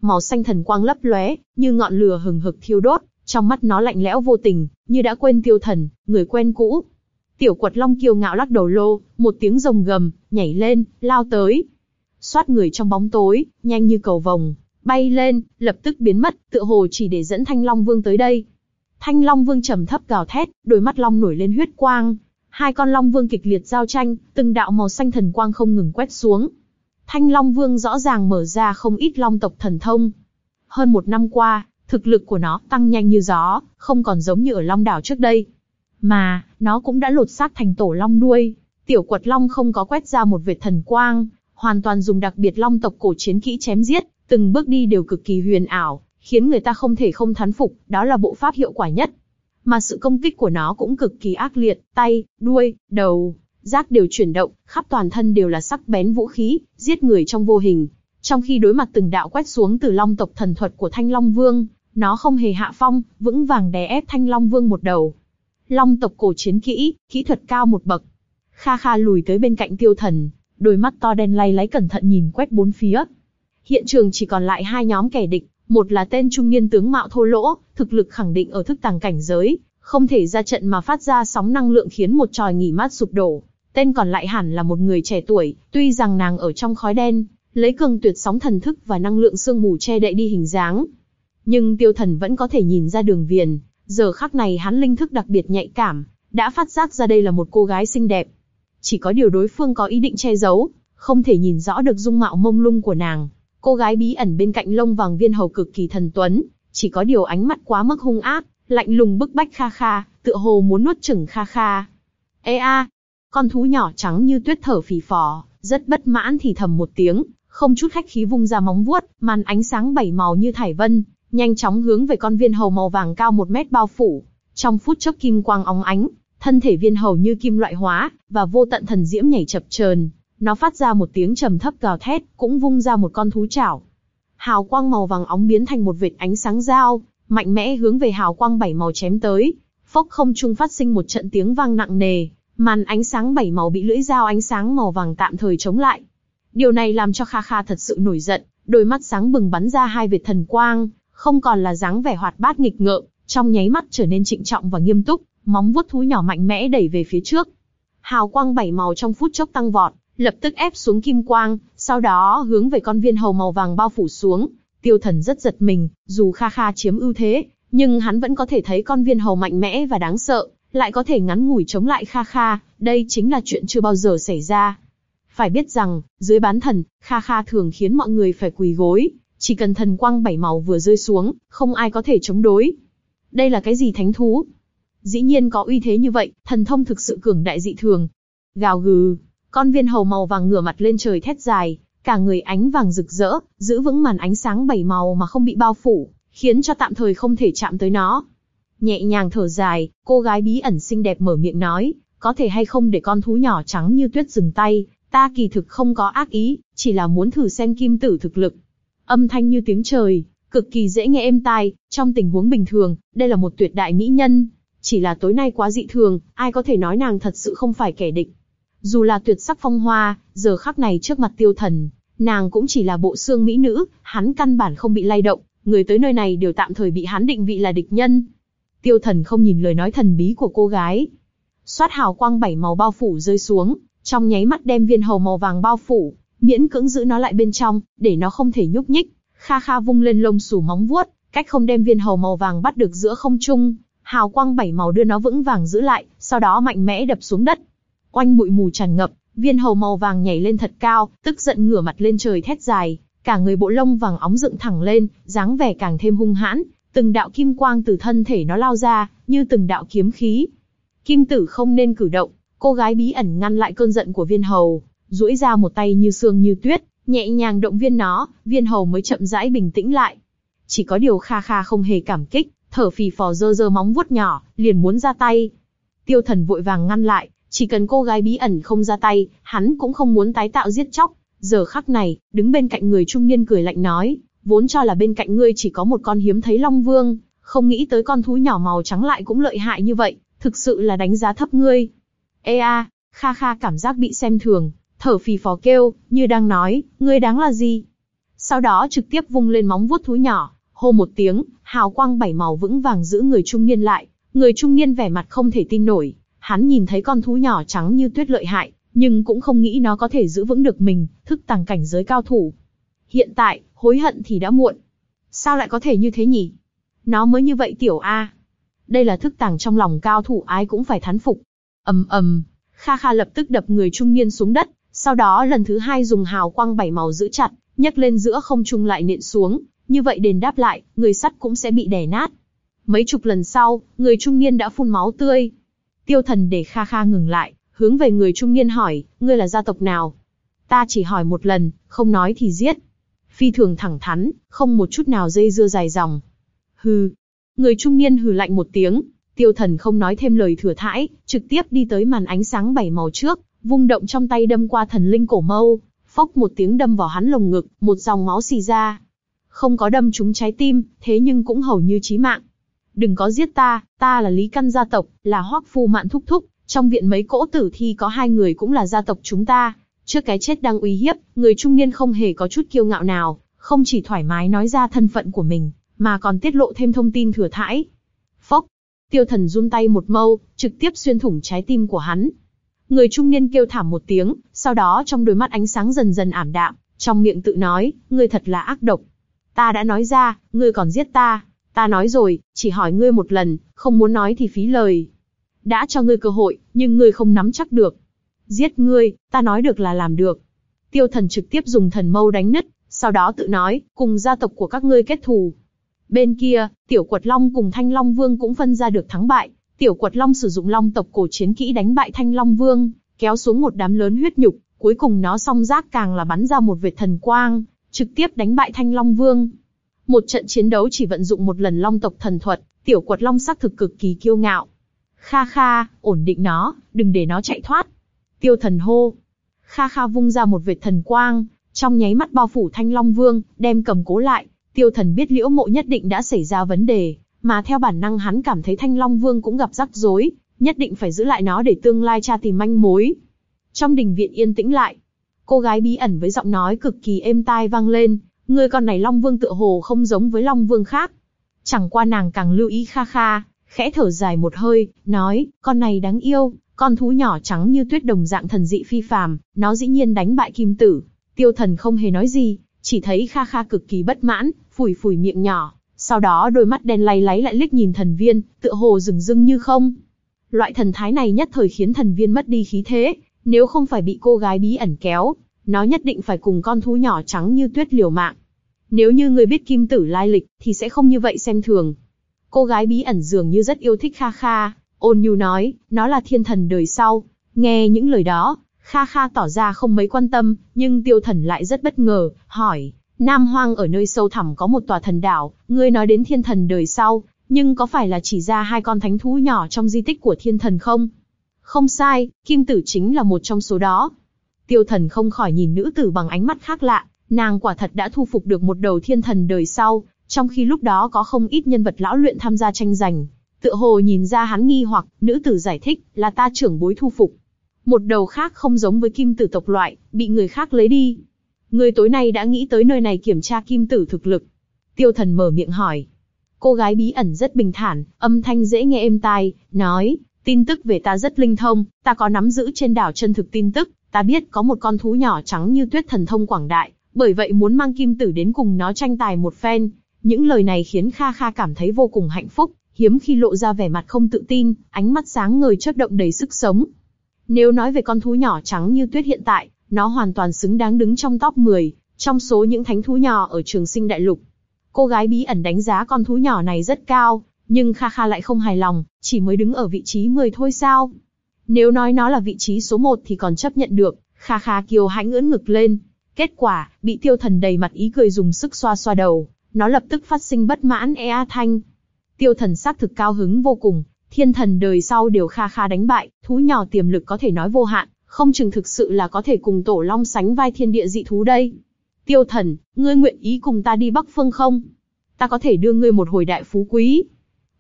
Màu xanh thần quang lấp lóe, như ngọn lửa hừng hực thiêu đốt, trong mắt nó lạnh lẽo vô tình, như đã quên tiêu thần, người quen cũ. Tiểu quật long kiêu ngạo lắc đầu lô, một tiếng rồng gầm, nhảy lên, lao tới. Xoát người trong bóng tối, nhanh như cầu vồng, bay lên, lập tức biến mất, tựa hồ chỉ để dẫn Thanh Long Vương tới đây. Thanh Long Vương trầm thấp gào thét, đôi mắt long nổi lên huyết quang. Hai con Long Vương kịch liệt giao tranh, từng đạo màu xanh thần quang không ngừng quét xuống. Thanh Long Vương rõ ràng mở ra không ít long tộc thần thông. Hơn một năm qua, thực lực của nó tăng nhanh như gió, không còn giống như ở Long Đảo trước đây. Mà, nó cũng đã lột xác thành tổ long đuôi. Tiểu quật long không có quét ra một vệt thần quang, hoàn toàn dùng đặc biệt long tộc cổ chiến kỹ chém giết, từng bước đi đều cực kỳ huyền ảo, khiến người ta không thể không thán phục, đó là bộ pháp hiệu quả nhất. Mà sự công kích của nó cũng cực kỳ ác liệt, tay, đuôi, đầu, giác đều chuyển động, khắp toàn thân đều là sắc bén vũ khí, giết người trong vô hình. Trong khi đối mặt từng đạo quét xuống từ long tộc thần thuật của Thanh Long Vương, nó không hề hạ phong, vững vàng đè ép Thanh Long Vương một đầu. Long tộc cổ chiến kỹ, kỹ thuật cao một bậc. Kha Kha lùi tới bên cạnh tiêu thần, đôi mắt to đen lay lấy cẩn thận nhìn quét bốn phía. Hiện trường chỉ còn lại hai nhóm kẻ địch, một là tên trung niên tướng mạo thô lỗ, thực lực khẳng định ở thức tàng cảnh giới, không thể ra trận mà phát ra sóng năng lượng khiến một tròi nghỉ mát sụp đổ. Tên còn lại hẳn là một người trẻ tuổi, tuy rằng nàng ở trong khói đen, lấy cường tuyệt sóng thần thức và năng lượng sương mù che đậy đi hình dáng. Nhưng tiêu thần vẫn có thể nhìn ra đường viền, giờ khắc này hắn linh thức đặc biệt nhạy cảm, đã phát giác ra đây là một cô gái xinh đẹp. Chỉ có điều đối phương có ý định che giấu, không thể nhìn rõ được dung mạo mông lung của nàng. Cô gái bí ẩn bên cạnh lông vàng viên hầu cực kỳ thần tuấn, chỉ có điều ánh mắt quá mức hung ác, lạnh lùng bức bách Kha Kha, tựa hồ muốn nuốt chửng Kha Kha. Ê a, con thú nhỏ trắng như tuyết thở phì phò, rất bất mãn thì thầm một tiếng, không chút khách khí vung ra móng vuốt, màn ánh sáng bảy màu như thải vân, nhanh chóng hướng về con viên hầu màu vàng cao một mét bao phủ. Trong phút chốc kim quang óng ánh, thân thể viên hầu như kim loại hóa, và vô tận thần diễm nhảy chập chờn. Nó phát ra một tiếng trầm thấp gào thét, cũng vung ra một con thú chảo. Hào quang màu vàng óng biến thành một vệt ánh sáng dao, mạnh mẽ hướng về hào quang bảy màu chém tới. Phốc không trung phát sinh một trận tiếng vang nặng nề, màn ánh sáng bảy màu bị lưỡi dao ánh sáng màu vàng tạm thời chống lại. Điều này làm cho Kha Kha thật sự nổi giận, đôi mắt sáng bừng bắn ra hai vệt thần quang, không còn là dáng vẻ hoạt bát nghịch ngợm, trong nháy mắt trở nên trịnh trọng và nghiêm túc, móng vuốt thú nhỏ mạnh mẽ đẩy về phía trước. Hào quang bảy màu trong phút chốc tăng vọt, lập tức ép xuống kim quang, sau đó hướng về con viên hầu màu vàng bao phủ xuống. Tiêu thần rất giật mình, dù Kha Kha chiếm ưu thế, nhưng hắn vẫn có thể thấy con viên hầu mạnh mẽ và đáng sợ, lại có thể ngắn ngủi chống lại Kha Kha, đây chính là chuyện chưa bao giờ xảy ra. Phải biết rằng, dưới bán thần, Kha Kha thường khiến mọi người phải quỳ gối, chỉ cần thần quang bảy màu vừa rơi xuống, không ai có thể chống đối. Đây là cái gì thánh thú? Dĩ nhiên có uy thế như vậy, thần thông thực sự cường đại dị thường. Gào gừ, con viên hầu màu vàng ngửa mặt lên trời thét dài, cả người ánh vàng rực rỡ, giữ vững màn ánh sáng bảy màu mà không bị bao phủ, khiến cho tạm thời không thể chạm tới nó. Nhẹ nhàng thở dài, cô gái bí ẩn xinh đẹp mở miệng nói, có thể hay không để con thú nhỏ trắng như tuyết dừng tay, ta kỳ thực không có ác ý, chỉ là muốn thử xem kim tử thực lực. Âm thanh như tiếng trời, cực kỳ dễ nghe êm tai, trong tình huống bình thường, đây là một tuyệt đại mỹ nhân. Chỉ là tối nay quá dị thường, ai có thể nói nàng thật sự không phải kẻ địch. Dù là tuyệt sắc phong hoa, giờ khắc này trước mặt tiêu thần, nàng cũng chỉ là bộ xương mỹ nữ, hắn căn bản không bị lay động, người tới nơi này đều tạm thời bị hắn định vị là địch nhân. Tiêu thần không nhìn lời nói thần bí của cô gái. Xoát hào quang bảy màu bao phủ rơi xuống, trong nháy mắt đem viên hầu màu vàng bao phủ, miễn cưỡng giữ nó lại bên trong, để nó không thể nhúc nhích. Kha Kha vung lên lông xù móng vuốt, cách không đem viên hầu màu vàng bắt được giữa không trung, hào quang bảy màu đưa nó vững vàng giữ lại, sau đó mạnh mẽ đập xuống đất. Oanh bụi mù tràn ngập, viên hầu màu vàng nhảy lên thật cao, tức giận ngửa mặt lên trời thét dài, cả người bộ lông vàng óng dựng thẳng lên, dáng vẻ càng thêm hung hãn, từng đạo kim quang từ thân thể nó lao ra, như từng đạo kiếm khí. Kim tử không nên cử động, cô gái bí ẩn ngăn lại cơn giận của viên hầu, duỗi ra một tay như xương như tuyết, nhẹ nhàng động viên nó, viên hầu mới chậm rãi bình tĩnh lại. Chỉ có điều Kha Kha không hề cảm kích, thở phì phò dơ dơ móng vuốt nhỏ, liền muốn ra tay. Tiêu thần vội vàng ngăn lại, chỉ cần cô gái bí ẩn không ra tay, hắn cũng không muốn tái tạo giết chóc. Giờ khắc này, đứng bên cạnh người trung niên cười lạnh nói, vốn cho là bên cạnh ngươi chỉ có một con hiếm thấy long vương, không nghĩ tới con thú nhỏ màu trắng lại cũng lợi hại như vậy, thực sự là đánh giá thấp ngươi. Ê a, Kha Kha cảm giác bị xem thường, thở phì phò kêu, như đang nói, ngươi đáng là gì? Sau đó trực tiếp vung lên móng vuốt thú nhỏ, hô một tiếng, hào quang bảy màu vững vàng giữ người trung niên lại. Người trung niên vẻ mặt không thể tin nổi, Hắn nhìn thấy con thú nhỏ trắng như tuyết lợi hại, nhưng cũng không nghĩ nó có thể giữ vững được mình, thức tàng cảnh giới cao thủ. Hiện tại, hối hận thì đã muộn. Sao lại có thể như thế nhỉ? Nó mới như vậy tiểu A. Đây là thức tàng trong lòng cao thủ ai cũng phải thán phục. ầm ầm, Kha Kha lập tức đập người trung niên xuống đất, sau đó lần thứ hai dùng hào quang bảy màu giữ chặt, nhấc lên giữa không trung lại nện xuống, như vậy đền đáp lại, người sắt cũng sẽ bị đè nát. Mấy chục lần sau, người trung niên đã phun máu tươi. Tiêu thần để Kha Kha ngừng lại, hướng về người trung niên hỏi, ngươi là gia tộc nào? Ta chỉ hỏi một lần, không nói thì giết. Phi thường thẳng thắn, không một chút nào dây dưa dài dòng. Hừ. Người trung niên hừ lạnh một tiếng, tiêu thần không nói thêm lời thừa thãi, trực tiếp đi tới màn ánh sáng bảy màu trước, vung động trong tay đâm qua thần linh cổ mâu, phốc một tiếng đâm vào hắn lồng ngực, một dòng máu xì ra. Không có đâm trúng trái tim, thế nhưng cũng hầu như chí mạng. Đừng có giết ta, ta là Lý Căn gia tộc, là Hoắc Phu Mạn thúc thúc, trong viện mấy cỗ tử thi có hai người cũng là gia tộc chúng ta. Trước cái chết đang uy hiếp, người trung niên không hề có chút kiêu ngạo nào, không chỉ thoải mái nói ra thân phận của mình, mà còn tiết lộ thêm thông tin thừa thãi. Phốc, tiêu thần run tay một mâu, trực tiếp xuyên thủng trái tim của hắn. Người trung niên kêu thảm một tiếng, sau đó trong đôi mắt ánh sáng dần dần ảm đạm, trong miệng tự nói, ngươi thật là ác độc. Ta đã nói ra, ngươi còn giết ta. Ta nói rồi, chỉ hỏi ngươi một lần, không muốn nói thì phí lời. Đã cho ngươi cơ hội, nhưng ngươi không nắm chắc được. Giết ngươi, ta nói được là làm được. Tiêu thần trực tiếp dùng thần mâu đánh nứt, sau đó tự nói, cùng gia tộc của các ngươi kết thù. Bên kia, Tiểu Quật Long cùng Thanh Long Vương cũng phân ra được thắng bại. Tiểu Quật Long sử dụng Long tộc cổ chiến kỹ đánh bại Thanh Long Vương, kéo xuống một đám lớn huyết nhục, cuối cùng nó song giác càng là bắn ra một vệt thần quang, trực tiếp đánh bại Thanh Long Vương. Một trận chiến đấu chỉ vận dụng một lần Long tộc thần thuật, Tiểu Quật Long sắc thực cực kỳ kiêu ngạo. Kha kha, ổn định nó, đừng để nó chạy thoát. Tiêu thần hô. Kha kha vung ra một vệt thần quang, trong nháy mắt bao phủ Thanh Long Vương, đem cầm cố lại, tiêu thần biết liễu mộ nhất định đã xảy ra vấn đề, mà theo bản năng hắn cảm thấy Thanh Long Vương cũng gặp rắc rối, nhất định phải giữ lại nó để tương lai tra tìm manh mối. Trong đình viện yên tĩnh lại, cô gái bí ẩn với giọng nói cực kỳ êm tai vang lên, người con này Long Vương tựa hồ không giống với Long Vương khác. Chẳng qua nàng càng lưu ý kha kha, khẽ thở dài một hơi, nói, con này đáng yêu, con thú nhỏ trắng như tuyết đồng dạng thần dị phi phàm, nó dĩ nhiên đánh bại kim tử. Tiêu thần không hề nói gì, chỉ thấy Kha Kha cực kỳ bất mãn, phủi phủi miệng nhỏ, sau đó đôi mắt đen lay láy lại liếc nhìn thần viên, tựa hồ rừng rưng như không. Loại thần thái này nhất thời khiến thần viên mất đi khí thế, nếu không phải bị cô gái bí ẩn kéo, nó nhất định phải cùng con thú nhỏ trắng như tuyết liều mạng. Nếu như người biết kim tử lai lịch, thì sẽ không như vậy xem thường. Cô gái bí ẩn dường như rất yêu thích Kha Kha, ôn nhu nói, nó là thiên thần đời sau. Nghe những lời đó, Kha Kha tỏ ra không mấy quan tâm, nhưng tiêu thần lại rất bất ngờ, hỏi, Nam Hoang ở nơi sâu thẳm có một tòa thần đảo, ngươi nói đến thiên thần đời sau, nhưng có phải là chỉ ra hai con thánh thú nhỏ trong di tích của thiên thần không? Không sai, Kim Tử chính là một trong số đó. Tiêu thần không khỏi nhìn nữ tử bằng ánh mắt khác lạ, nàng quả thật đã thu phục được một đầu thiên thần đời sau, trong khi lúc đó có không ít nhân vật lão luyện tham gia tranh giành. Tựa hồ nhìn ra hắn nghi hoặc, nữ tử giải thích, là ta trưởng bối thu phục. Một đầu khác không giống với kim tử tộc loại, bị người khác lấy đi. Người tối nay đã nghĩ tới nơi này kiểm tra kim tử thực lực. Tiêu thần mở miệng hỏi. Cô gái bí ẩn rất bình thản, âm thanh dễ nghe êm tai, nói, tin tức về ta rất linh thông, ta có nắm giữ trên đảo chân thực tin tức, ta biết có một con thú nhỏ trắng như tuyết thần thông quảng đại, bởi vậy muốn mang kim tử đến cùng nó tranh tài một phen. Những lời này khiến Kha Kha cảm thấy vô cùng hạnh phúc, hiếm khi lộ ra vẻ mặt không tự tin, ánh mắt sáng ngời chớp động đầy sức sống. Nếu nói về con thú nhỏ trắng như tuyết hiện tại, nó hoàn toàn xứng đáng đứng trong top 10, trong số những thánh thú nhỏ ở trường sinh đại lục. Cô gái bí ẩn đánh giá con thú nhỏ này rất cao, nhưng Kha Kha lại không hài lòng, chỉ mới đứng ở vị trí 10 thôi sao. Nếu nói nó là vị trí số 1 thì còn chấp nhận được, Kha Kha kiều hãnh ưỡn ngực lên. Kết quả, bị tiêu thần đầy mặt ý cười dùng sức xoa xoa đầu, nó lập tức phát sinh bất mãn ea thanh. Tiêu thần xác thực cao hứng vô cùng, thiên thần đời sau đều Kha Kha đánh bại, thú nhỏ tiềm lực có thể nói vô hạn, không chừng thực sự là có thể cùng tổ long sánh vai thiên địa dị thú đây. Tiêu thần, ngươi nguyện ý cùng ta đi Bắc Phương không? Ta có thể đưa ngươi một hồi đại phú quý.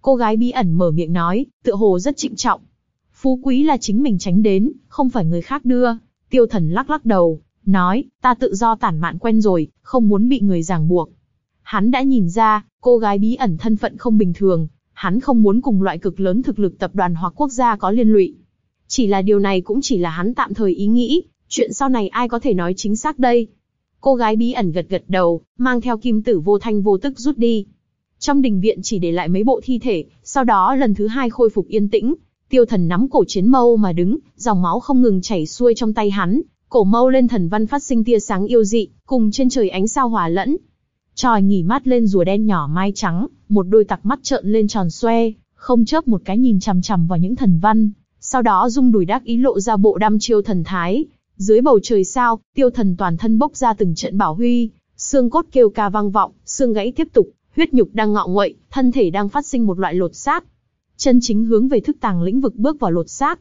Cô gái bí ẩn mở miệng nói, tựa hồ rất trịnh trọng. Phú quý là chính mình tránh đến, không phải người khác đưa. Tiêu thần lắc lắc đầu, nói, ta tự do tản mạn quen rồi, không muốn bị người ràng buộc. Hắn đã nhìn ra, cô gái bí ẩn thân phận không bình thường, hắn không muốn cùng loại cực lớn thực lực tập đoàn hoặc quốc gia có liên lụy. Chỉ là điều này cũng chỉ là hắn tạm thời ý nghĩ, chuyện sau này ai có thể nói chính xác đây. Cô gái bí ẩn gật gật đầu, mang theo kim tử vô thanh vô tức rút đi. Trong đình viện chỉ để lại mấy bộ thi thể, sau đó lần thứ hai khôi phục yên tĩnh. Tiêu thần nắm cổ chiến mâu mà đứng, dòng máu không ngừng chảy xuôi trong tay hắn, cổ mâu lên thần văn phát sinh tia sáng yêu dị, cùng trên trời ánh sao hòa lẫn. Tròi nghỉ mắt lên rùa đen nhỏ mai trắng, một đôi tặc mắt trợn lên tròn xoe, không chớp một cái nhìn chằm chằm vào những thần văn, sau đó rung đùi đắc ý lộ ra bộ đăm chiêu thần thái. Dưới bầu trời sao, tiêu thần toàn thân bốc ra từng trận bảo huy, xương cốt kêu ca vang vọng, xương gãy tiếp tục, huyết nhục đang ngọ nguậy, thân thể đang phát sinh một loại lột xác. Chân chính hướng về thức tàng lĩnh vực bước vào lột xác.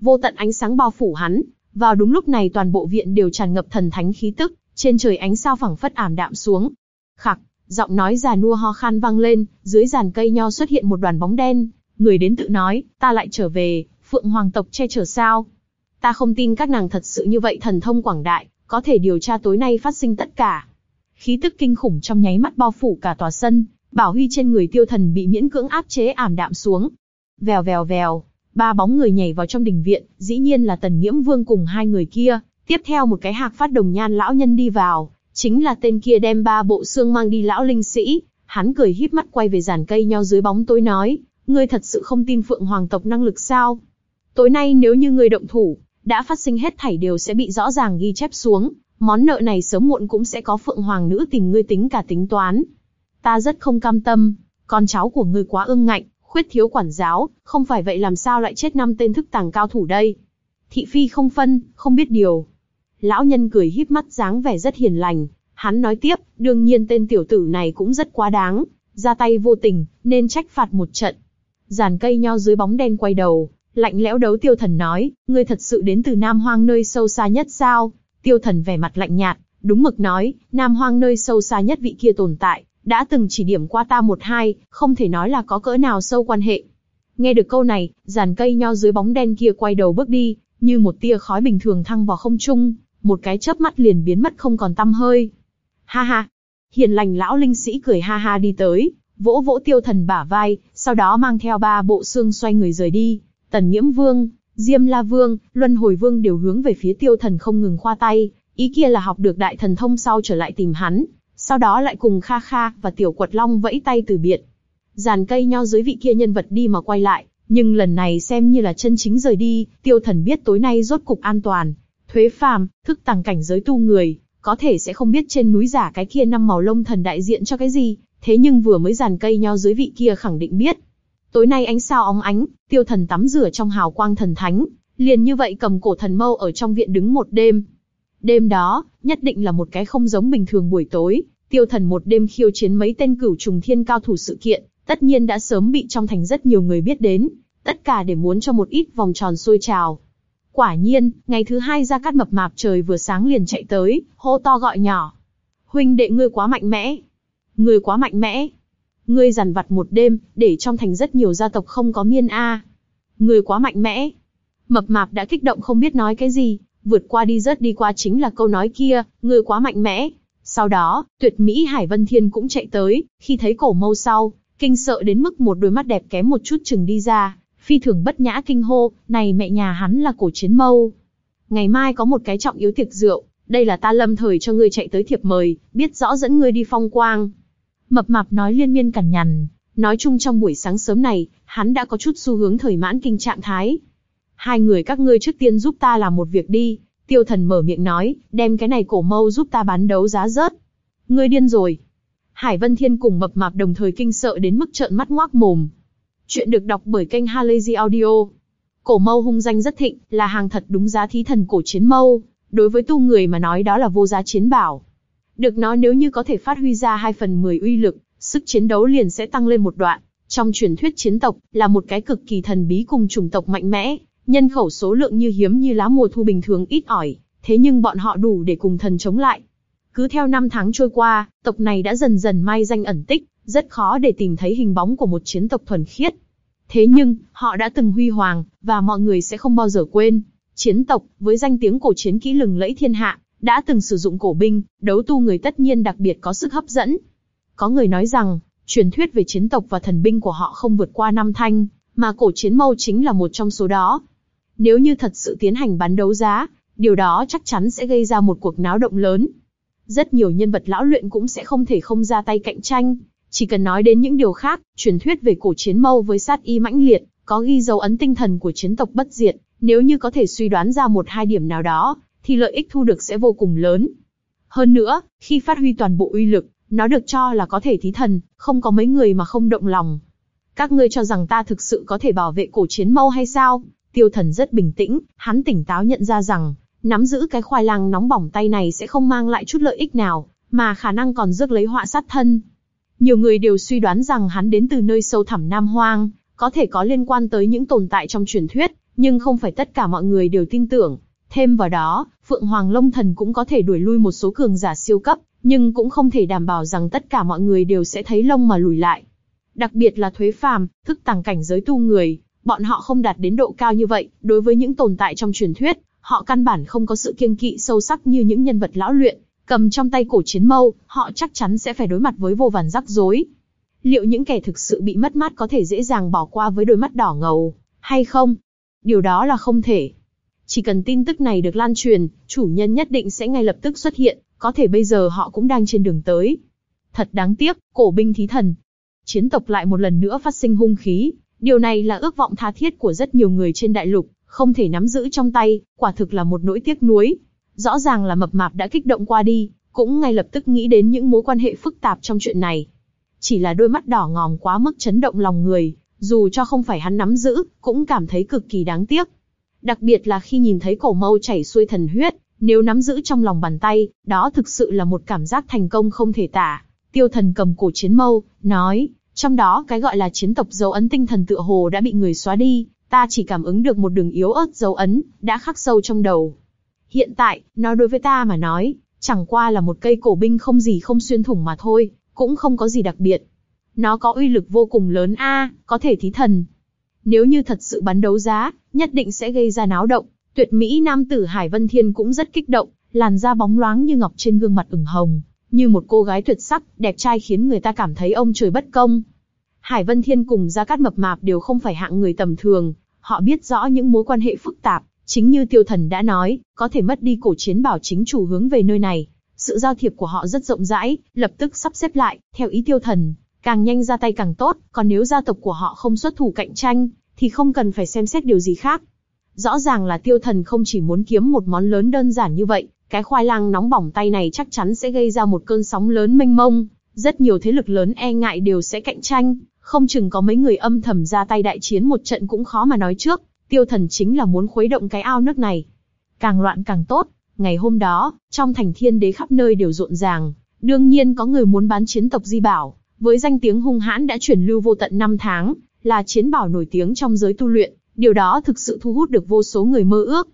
Vô tận ánh sáng bao phủ hắn, vào đúng lúc này toàn bộ viện đều tràn ngập thần thánh khí tức, trên trời ánh sao phẳng phất ảm đạm xuống. Khặc, giọng nói già nua ho khan vang lên, dưới giàn cây nho xuất hiện một đoàn bóng đen, người đến tự nói, ta lại trở về, phượng hoàng tộc che chở sao? Ta không tin các nàng thật sự như vậy thần thông quảng đại, có thể điều tra tối nay phát sinh tất cả. Khí tức kinh khủng trong nháy mắt bao phủ cả tòa sân, bảo huy trên người tiêu thần bị miễn cưỡng áp chế ảm đạm xuống. Vèo vèo vèo, ba bóng người nhảy vào trong đình viện, dĩ nhiên là tần nghiễm vương cùng hai người kia. Tiếp theo một cái hạc phát đồng nhan lão nhân đi vào, chính là tên kia đem ba bộ xương mang đi lão linh sĩ. Hắn cười híp mắt quay về giàn cây nho dưới bóng tối nói, ngươi thật sự không tin phượng hoàng tộc năng lực sao? Tối nay nếu như ngươi động thủ, đã phát sinh hết thảy đều sẽ bị rõ ràng ghi chép xuống, món nợ này sớm muộn cũng sẽ có phượng hoàng nữ tìm ngươi tính cả tính toán. Ta rất không cam tâm, con cháu của ngươi quá ương ngạnh, khuyết thiếu quản giáo, không phải vậy làm sao lại chết năm tên thức tàng cao thủ đây? Thị phi không phân, không biết điều. Lão nhân cười híp mắt dáng vẻ rất hiền lành, hắn nói tiếp, đương nhiên tên tiểu tử này cũng rất quá đáng, ra tay vô tình, nên trách phạt một trận. Giàn cây nho dưới bóng đen quay đầu, lạnh lẽo đấu tiêu thần nói, ngươi thật sự đến từ Nam Hoang nơi sâu xa nhất sao? Tiêu thần vẻ mặt lạnh nhạt, đúng mực nói, Nam Hoang nơi sâu xa nhất vị kia tồn tại, đã từng chỉ điểm qua ta một hai, không thể nói là có cỡ nào sâu quan hệ. Nghe được câu này, giàn cây nho dưới bóng đen kia quay đầu bước đi, như một tia khói bình thường thăng vào không trung, một cái chớp mắt liền biến mất không còn tăm hơi. Ha ha! Hiền lành lão linh sĩ cười ha ha đi tới, vỗ vỗ tiêu thần bả vai, sau đó mang theo ba bộ xương xoay người rời đi. Tần Nhiễm Vương, Diêm La Vương, Luân Hồi Vương đều hướng về phía tiêu thần không ngừng khoa tay, ý kia là học được đại thần thông sau trở lại tìm hắn, sau đó lại cùng Kha Kha và Tiểu Quật Long vẫy tay từ biệt. Giàn cây nho dưới vị kia nhân vật đi mà quay lại, nhưng lần này xem như là chân chính rời đi, tiêu thần biết tối nay rốt cục an toàn. Thuế phàm, thức tàng cảnh giới tu người, có thể sẽ không biết trên núi giả cái kia năm màu lông thần đại diện cho cái gì, thế nhưng vừa mới giàn cây nho dưới vị kia khẳng định biết. Tối nay ánh sao óng ánh, tiêu thần tắm rửa trong hào quang thần thánh, liền như vậy cầm cổ thần mâu ở trong viện đứng một đêm. Đêm đó, nhất định là một cái không giống bình thường buổi tối, tiêu thần một đêm khiêu chiến mấy tên cửu trùng thiên cao thủ sự kiện, tất nhiên đã sớm bị trong thành rất nhiều người biết đến, tất cả để muốn cho một ít vòng tròn sôi trào. Quả nhiên, ngày thứ hai ra cát mập mạp trời vừa sáng liền chạy tới, hô to gọi nhỏ. Huynh đệ ngươi quá mạnh mẽ. Ngươi quá mạnh mẽ. Ngươi dằn vặt một đêm, để trong thành rất nhiều gia tộc không có miên a. Ngươi quá mạnh mẽ. Mập mạp đã kích động không biết nói cái gì, vượt qua đi rớt đi qua chính là câu nói kia, ngươi quá mạnh mẽ. Sau đó, tuyệt mỹ Hải Vân Thiên cũng chạy tới, khi thấy cổ mâu sau, kinh sợ đến mức một đôi mắt đẹp kém một chút chừng đi ra, phi thường bất nhã kinh hô, này mẹ nhà hắn là cổ chiến mâu. Ngày mai có một cái trọng yếu tiệc rượu, đây là ta lâm thời cho ngươi chạy tới thiệp mời, biết rõ dẫn ngươi đi phong quang. Mập mạp nói liên miên cằn nhằn, nói chung trong buổi sáng sớm này, hắn đã có chút xu hướng thời mãn kinh trạng thái. Hai người các ngươi trước tiên giúp ta làm một việc đi, tiêu thần mở miệng nói, đem cái này cổ mâu giúp ta bán đấu giá rớt. Ngươi điên rồi. Hải Vân Thiên cùng mập mạp đồng thời kinh sợ đến mức trợn mắt ngoác mồm. Chuyện được đọc bởi kênh Halazy Audio. Cổ mâu hung danh rất thịnh, là hàng thật đúng giá thí thần cổ chiến mâu. Đối với tu người mà nói đó là vô giá chiến bảo. Được nói nếu như có thể phát huy ra 2 phần 10 uy lực, sức chiến đấu liền sẽ tăng lên một đoạn. Trong truyền thuyết chiến tộc, là một cái cực kỳ thần bí cùng chủng tộc mạnh mẽ, nhân khẩu số lượng như hiếm như lá mùa thu bình thường ít ỏi, thế nhưng bọn họ đủ để cùng thần chống lại. Cứ theo năm tháng trôi qua, tộc này đã dần dần mai danh ẩn tích, rất khó để tìm thấy hình bóng của một chiến tộc thuần khiết. Thế nhưng, họ đã từng huy hoàng, và mọi người sẽ không bao giờ quên. Chiến tộc, với danh tiếng cổ chiến kỹ lừng lẫy thiên hạ, đã từng sử dụng cổ binh, đấu tu người tất nhiên đặc biệt có sức hấp dẫn. Có người nói rằng, truyền thuyết về chiến tộc và thần binh của họ không vượt qua năm thanh, mà cổ chiến mâu chính là một trong số đó. Nếu như thật sự tiến hành bán đấu giá, điều đó chắc chắn sẽ gây ra một cuộc náo động lớn. Rất nhiều nhân vật lão luyện cũng sẽ không thể không ra tay cạnh tranh. Chỉ cần nói đến những điều khác, truyền thuyết về cổ chiến mâu với sát y mãnh liệt, có ghi dấu ấn tinh thần của chiến tộc bất diệt, nếu như có thể suy đoán ra một hai điểm nào đó, thì lợi ích thu được sẽ vô cùng lớn. Hơn nữa, khi phát huy toàn bộ uy lực, nó được cho là có thể thí thần, không có mấy người mà không động lòng. Các ngươi cho rằng ta thực sự có thể bảo vệ cổ chiến mâu hay sao? Tiêu thần rất bình tĩnh, hắn tỉnh táo nhận ra rằng, nắm giữ cái khoai lang nóng bỏng tay này sẽ không mang lại chút lợi ích nào, mà khả năng còn rước lấy họa sát thân. Nhiều người đều suy đoán rằng hắn đến từ nơi sâu thẳm Nam Hoang, có thể có liên quan tới những tồn tại trong truyền thuyết, nhưng không phải tất cả mọi người đều tin tưởng. Thêm vào đó, Phượng Hoàng Long Thần cũng có thể đuổi lui một số cường giả siêu cấp, nhưng cũng không thể đảm bảo rằng tất cả mọi người đều sẽ thấy lông mà lùi lại. Đặc biệt là thuế phàm, thức tàng cảnh giới tu người, bọn họ không đạt đến độ cao như vậy, đối với những tồn tại trong truyền thuyết, họ căn bản không có sự kiêng kỵ sâu sắc như những nhân vật lão luyện, cầm trong tay cổ chiến mâu, họ chắc chắn sẽ phải đối mặt với vô vàn rắc rối. Liệu những kẻ thực sự bị mất mát có thể dễ dàng bỏ qua với đôi mắt đỏ ngầu, hay không? Điều đó là không thể. Chỉ cần tin tức này được lan truyền, chủ nhân nhất định sẽ ngay lập tức xuất hiện, có thể bây giờ họ cũng đang trên đường tới. Thật đáng tiếc, cổ binh thí thần. Chiến tộc lại một lần nữa phát sinh hung khí, điều này là ước vọng tha thiết của rất nhiều người trên đại lục, không thể nắm giữ trong tay, quả thực là một nỗi tiếc nuối. Rõ ràng là mập mạp đã kích động qua đi, cũng ngay lập tức nghĩ đến những mối quan hệ phức tạp trong chuyện này. Chỉ là đôi mắt đỏ ngòm quá mức chấn động lòng người, dù cho không phải hắn nắm giữ, cũng cảm thấy cực kỳ đáng tiếc. Đặc biệt là khi nhìn thấy cổ mâu chảy xuôi thần huyết, nếu nắm giữ trong lòng bàn tay, đó thực sự là một cảm giác thành công không thể tả. Tiêu thần cầm cổ chiến mâu, nói, trong đó cái gọi là chiến tộc dấu ấn tinh thần tựa hồ đã bị người xóa đi, ta chỉ cảm ứng được một đường yếu ớt dấu ấn, đã khắc sâu trong đầu. Hiện tại, nó đối với ta mà nói, chẳng qua là một cây cổ binh không gì không xuyên thủng mà thôi, cũng không có gì đặc biệt. Nó có uy lực vô cùng lớn a, có thể thí thần. Nếu như thật sự bắn đấu giá, nhất định sẽ gây ra náo động. Tuyệt mỹ nam tử Hải Vân Thiên cũng rất kích động, làn da bóng loáng như ngọc trên gương mặt ửng hồng, như một cô gái tuyệt sắc, đẹp trai khiến người ta cảm thấy ông trời bất công. Hải Vân Thiên cùng Gia Cát Mập Mạp đều không phải hạng người tầm thường, họ biết rõ những mối quan hệ phức tạp, chính như Tiêu Thần đã nói, có thể mất đi cổ chiến bảo chính chủ hướng về nơi này. Sự giao thiệp của họ rất rộng rãi, lập tức sắp xếp lại, theo ý Tiêu Thần, càng nhanh ra tay càng tốt, còn nếu gia tộc của họ không xuất thủ cạnh tranh, thì không cần phải xem xét điều gì khác. Rõ ràng là tiêu thần không chỉ muốn kiếm một món lớn đơn giản như vậy, cái khoai lang nóng bỏng tay này chắc chắn sẽ gây ra một cơn sóng lớn mênh mông, rất nhiều thế lực lớn e ngại đều sẽ cạnh tranh, không chừng có mấy người âm thầm ra tay đại chiến một trận cũng khó mà nói trước, tiêu thần chính là muốn khuấy động cái ao nước này. Càng loạn càng tốt, ngày hôm đó, trong thành thiên đế khắp nơi đều rộn ràng, đương nhiên có người muốn bán chiến tộc di bảo, với danh tiếng hung hãn đã chuyển lưu vô tận năm tháng, là chiến bảo nổi tiếng trong giới tu luyện, điều đó thực sự thu hút được vô số người mơ ước.